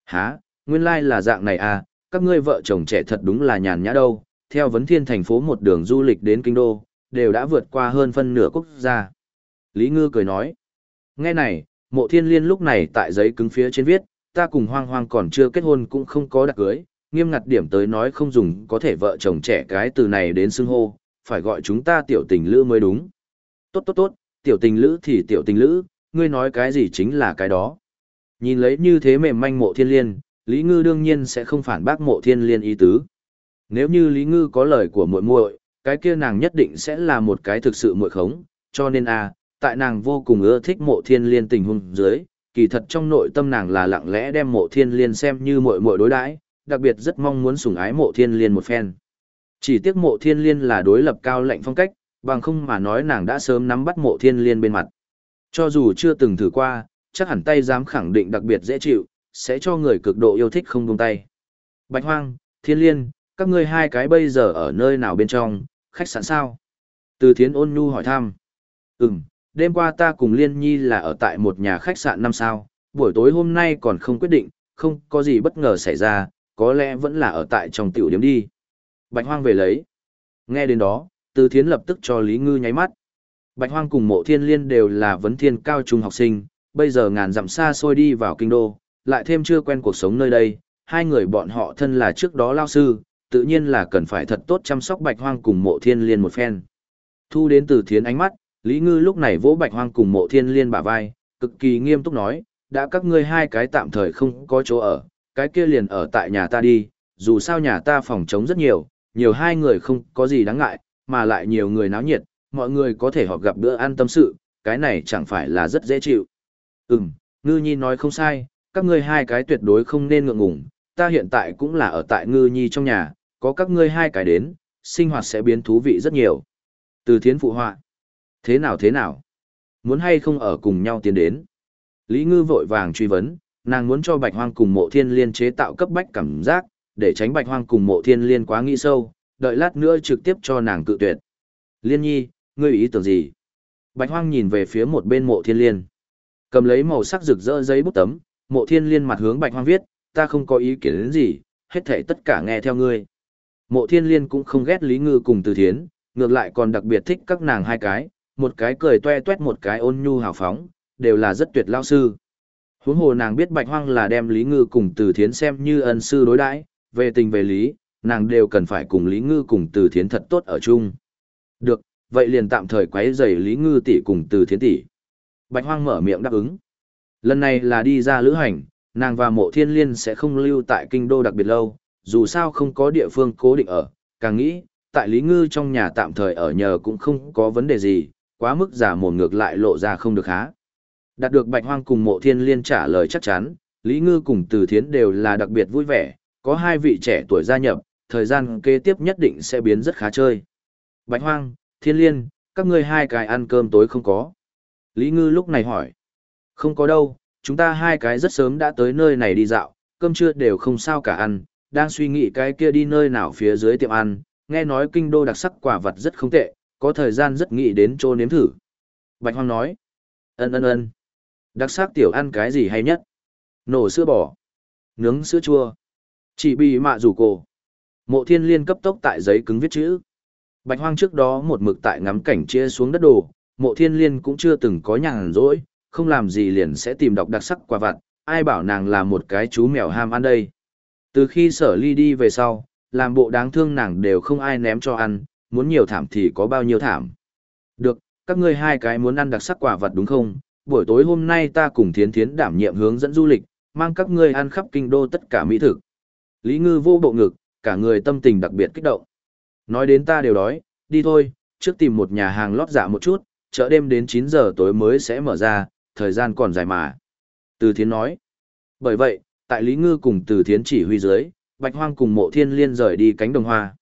Speaker 1: Hả, nguyên lai là dạng này à, các ngươi vợ chồng trẻ thật đúng là nhàn nhã đâu, theo vấn thiên thành phố một đường du lịch đến kinh đô, đều đã vượt qua hơn phân nửa quốc gia. Lý Ngư cười nói. Nghe này, mộ thiên liên lúc này tại giấy cứng phía trên viết, ta cùng hoang hoang còn chưa kết hôn cũng không có đặc cưới, nghiêm ngặt điểm tới nói không dùng có thể vợ chồng trẻ cái từ này đến xưng hô, phải gọi chúng ta tiểu tình lữ mới đúng. Tốt tốt tốt, tiểu tình lữ thì tiểu tình lữ, ngươi nói cái gì chính là cái đó. Nhìn lấy như thế mềm manh mộ thiên liên, Lý Ngư đương nhiên sẽ không phản bác mộ thiên liên ý tứ. Nếu như Lý Ngư có lời của muội muội, cái kia nàng nhất định sẽ là một cái thực sự muội khống, cho nên a, tại nàng vô cùng ưa thích mộ thiên liên tình huống dưới, kỳ thật trong nội tâm nàng là lặng lẽ đem mộ thiên liên xem như muội muội đối đãi, đặc biệt rất mong muốn sủng ái mộ thiên liên một phen. Chỉ tiếc mộ thiên liên là đối lập cao lệnh phong cách, bằng không mà nói nàng đã sớm nắm bắt mộ thiên liên bên mặt. Cho dù chưa từng thử qua, chắc hẳn tay dám khẳng định đặc biệt dễ chịu, sẽ cho người cực độ yêu thích không buông tay. Bạch Hoang, Thiên Liên, các ngươi hai cái bây giờ ở nơi nào bên trong, khách sạn sao? Từ Thiến ôn nhu hỏi thăm. Ừm, đêm qua ta cùng Liên Nhi là ở tại một nhà khách sạn năm sao, buổi tối hôm nay còn không quyết định, không có gì bất ngờ xảy ra, có lẽ vẫn là ở tại trong tiểu điểm đi. Bạch Hoang về lấy. Nghe đến đó, Từ Thiến lập tức cho Lý Ngư nháy mắt. Bạch Hoang cùng Mộ Thiên Liên đều là vấn thiên cao trung học sinh, bây giờ ngàn dặm xa xôi đi vào kinh đô, lại thêm chưa quen cuộc sống nơi đây, hai người bọn họ thân là trước đó lao sư, tự nhiên là cần phải thật tốt chăm sóc Bạch Hoang cùng Mộ Thiên Liên một phen. Thu đến Từ Thiến ánh mắt, Lý Ngư lúc này vỗ Bạch Hoang cùng Mộ Thiên Liên bả vai, cực kỳ nghiêm túc nói, đã các ngươi hai cái tạm thời không có chỗ ở, cái kia liền ở tại nhà ta đi, dù sao nhà ta phòng trống rất nhiều, nhiều hai người không có gì đáng ngại, mà lại nhiều người náo nhiệt, mọi người có thể họp gặp bữa ăn tâm sự, cái này chẳng phải là rất dễ chịu. Ừm, Ngư Nhi nói không sai, các ngươi hai cái tuyệt đối không nên ngượng ngùng, ta hiện tại cũng là ở tại Ngư Nhi trong nhà, có các ngươi hai cái đến, sinh hoạt sẽ biến thú vị rất nhiều. Từ thiến phụ họa. Thế nào thế nào? Muốn hay không ở cùng nhau tiến đến? Lý Ngư vội vàng truy vấn, nàng muốn cho Bạch Hoang cùng Mộ Thiên Liên chế tạo cấp bách cảm giác, để tránh Bạch Hoang cùng Mộ Thiên Liên quá nghĩ sâu, đợi lát nữa trực tiếp cho nàng cự tuyệt. Liên Nhi, ngươi ý tưởng gì? Bạch Hoang nhìn về phía một bên Mộ Thiên Liên, cầm lấy màu sắc rực rỡ giấy bút tấm, Mộ Thiên Liên mặt hướng Bạch Hoang viết, ta không có ý kiến đến gì, hết thảy tất cả nghe theo ngươi. Mộ Thiên Liên cũng không ghét Lý Ngư cùng Từ Thiến, ngược lại còn đặc biệt thích các nàng hai cái, một cái cười toe toét một cái ôn nhu hào phóng, đều là rất tuyệt lao sư. Huống hồ nàng biết Bạch Hoang là đem Lý Ngư cùng Từ Thiến xem như ân sư đối đãi, về tình về lý, nàng đều cần phải cùng Lý Ngư cùng Từ Thiến thật tốt ở chung. Được, vậy liền tạm thời quấy rầy Lý Ngư tỷ cùng Từ Thiến tỷ. Bạch Hoang mở miệng đáp ứng. Lần này là đi ra lữ hành, nàng và Mộ Thiên Liên sẽ không lưu tại kinh đô đặc biệt lâu, dù sao không có địa phương cố định ở, càng nghĩ, tại Lý Ngư trong nhà tạm thời ở nhờ cũng không có vấn đề gì, quá mức giả mồm ngược lại lộ ra không được há. Đạt được Bạch Hoang cùng Mộ Thiên Liên trả lời chắc chắn, Lý Ngư cùng Từ Thiến đều là đặc biệt vui vẻ, có hai vị trẻ tuổi gia nhập, thời gian kế tiếp nhất định sẽ biến rất khá chơi. Bạch Hoang, Thiên Liên, các ngươi hai cái ăn cơm tối không có. Lý Ngư lúc này hỏi. Không có đâu, chúng ta hai cái rất sớm đã tới nơi này đi dạo, cơm trưa đều không sao cả ăn, đang suy nghĩ cái kia đi nơi nào phía dưới tiệm ăn, nghe nói kinh đô đặc sắc quả vật rất không tệ, có thời gian rất nghĩ đến chỗ nếm thử. Bạch Hoang nói. Ân ân ân. Đặc sắc tiểu ăn cái gì hay nhất? Nổ sữa bò. Nướng sữa chua. Chỉ bị mạ rủ cổ. Mộ thiên liên cấp tốc tại giấy cứng viết chữ. Bạch hoang trước đó một mực tại ngắm cảnh chia xuống đất đồ, mộ thiên liên cũng chưa từng có nhàn rỗi, không làm gì liền sẽ tìm đọc đặc sắc quả vặt, ai bảo nàng là một cái chú mèo ham ăn đây. Từ khi sở ly đi về sau, làm bộ đáng thương nàng đều không ai ném cho ăn, muốn nhiều thảm thì có bao nhiêu thảm. Được, các ngươi hai cái muốn ăn đặc sắc quả vật đúng không? Buổi tối hôm nay ta cùng thiến thiến đảm nhiệm hướng dẫn du lịch, mang các ngươi ăn khắp kinh đô tất cả mỹ thực. Lý Ngư vô bộ ngực, cả người tâm tình đặc biệt kích động. Nói đến ta đều đói, đi thôi, trước tìm một nhà hàng lót dạ một chút, chợ đêm đến 9 giờ tối mới sẽ mở ra, thời gian còn dài mà. Từ Thiến nói. Bởi vậy, tại Lý Ngư cùng Từ Thiến chỉ huy dưới, Bạch Hoang cùng Mộ Thiên Liên rời đi cánh đồng hoa.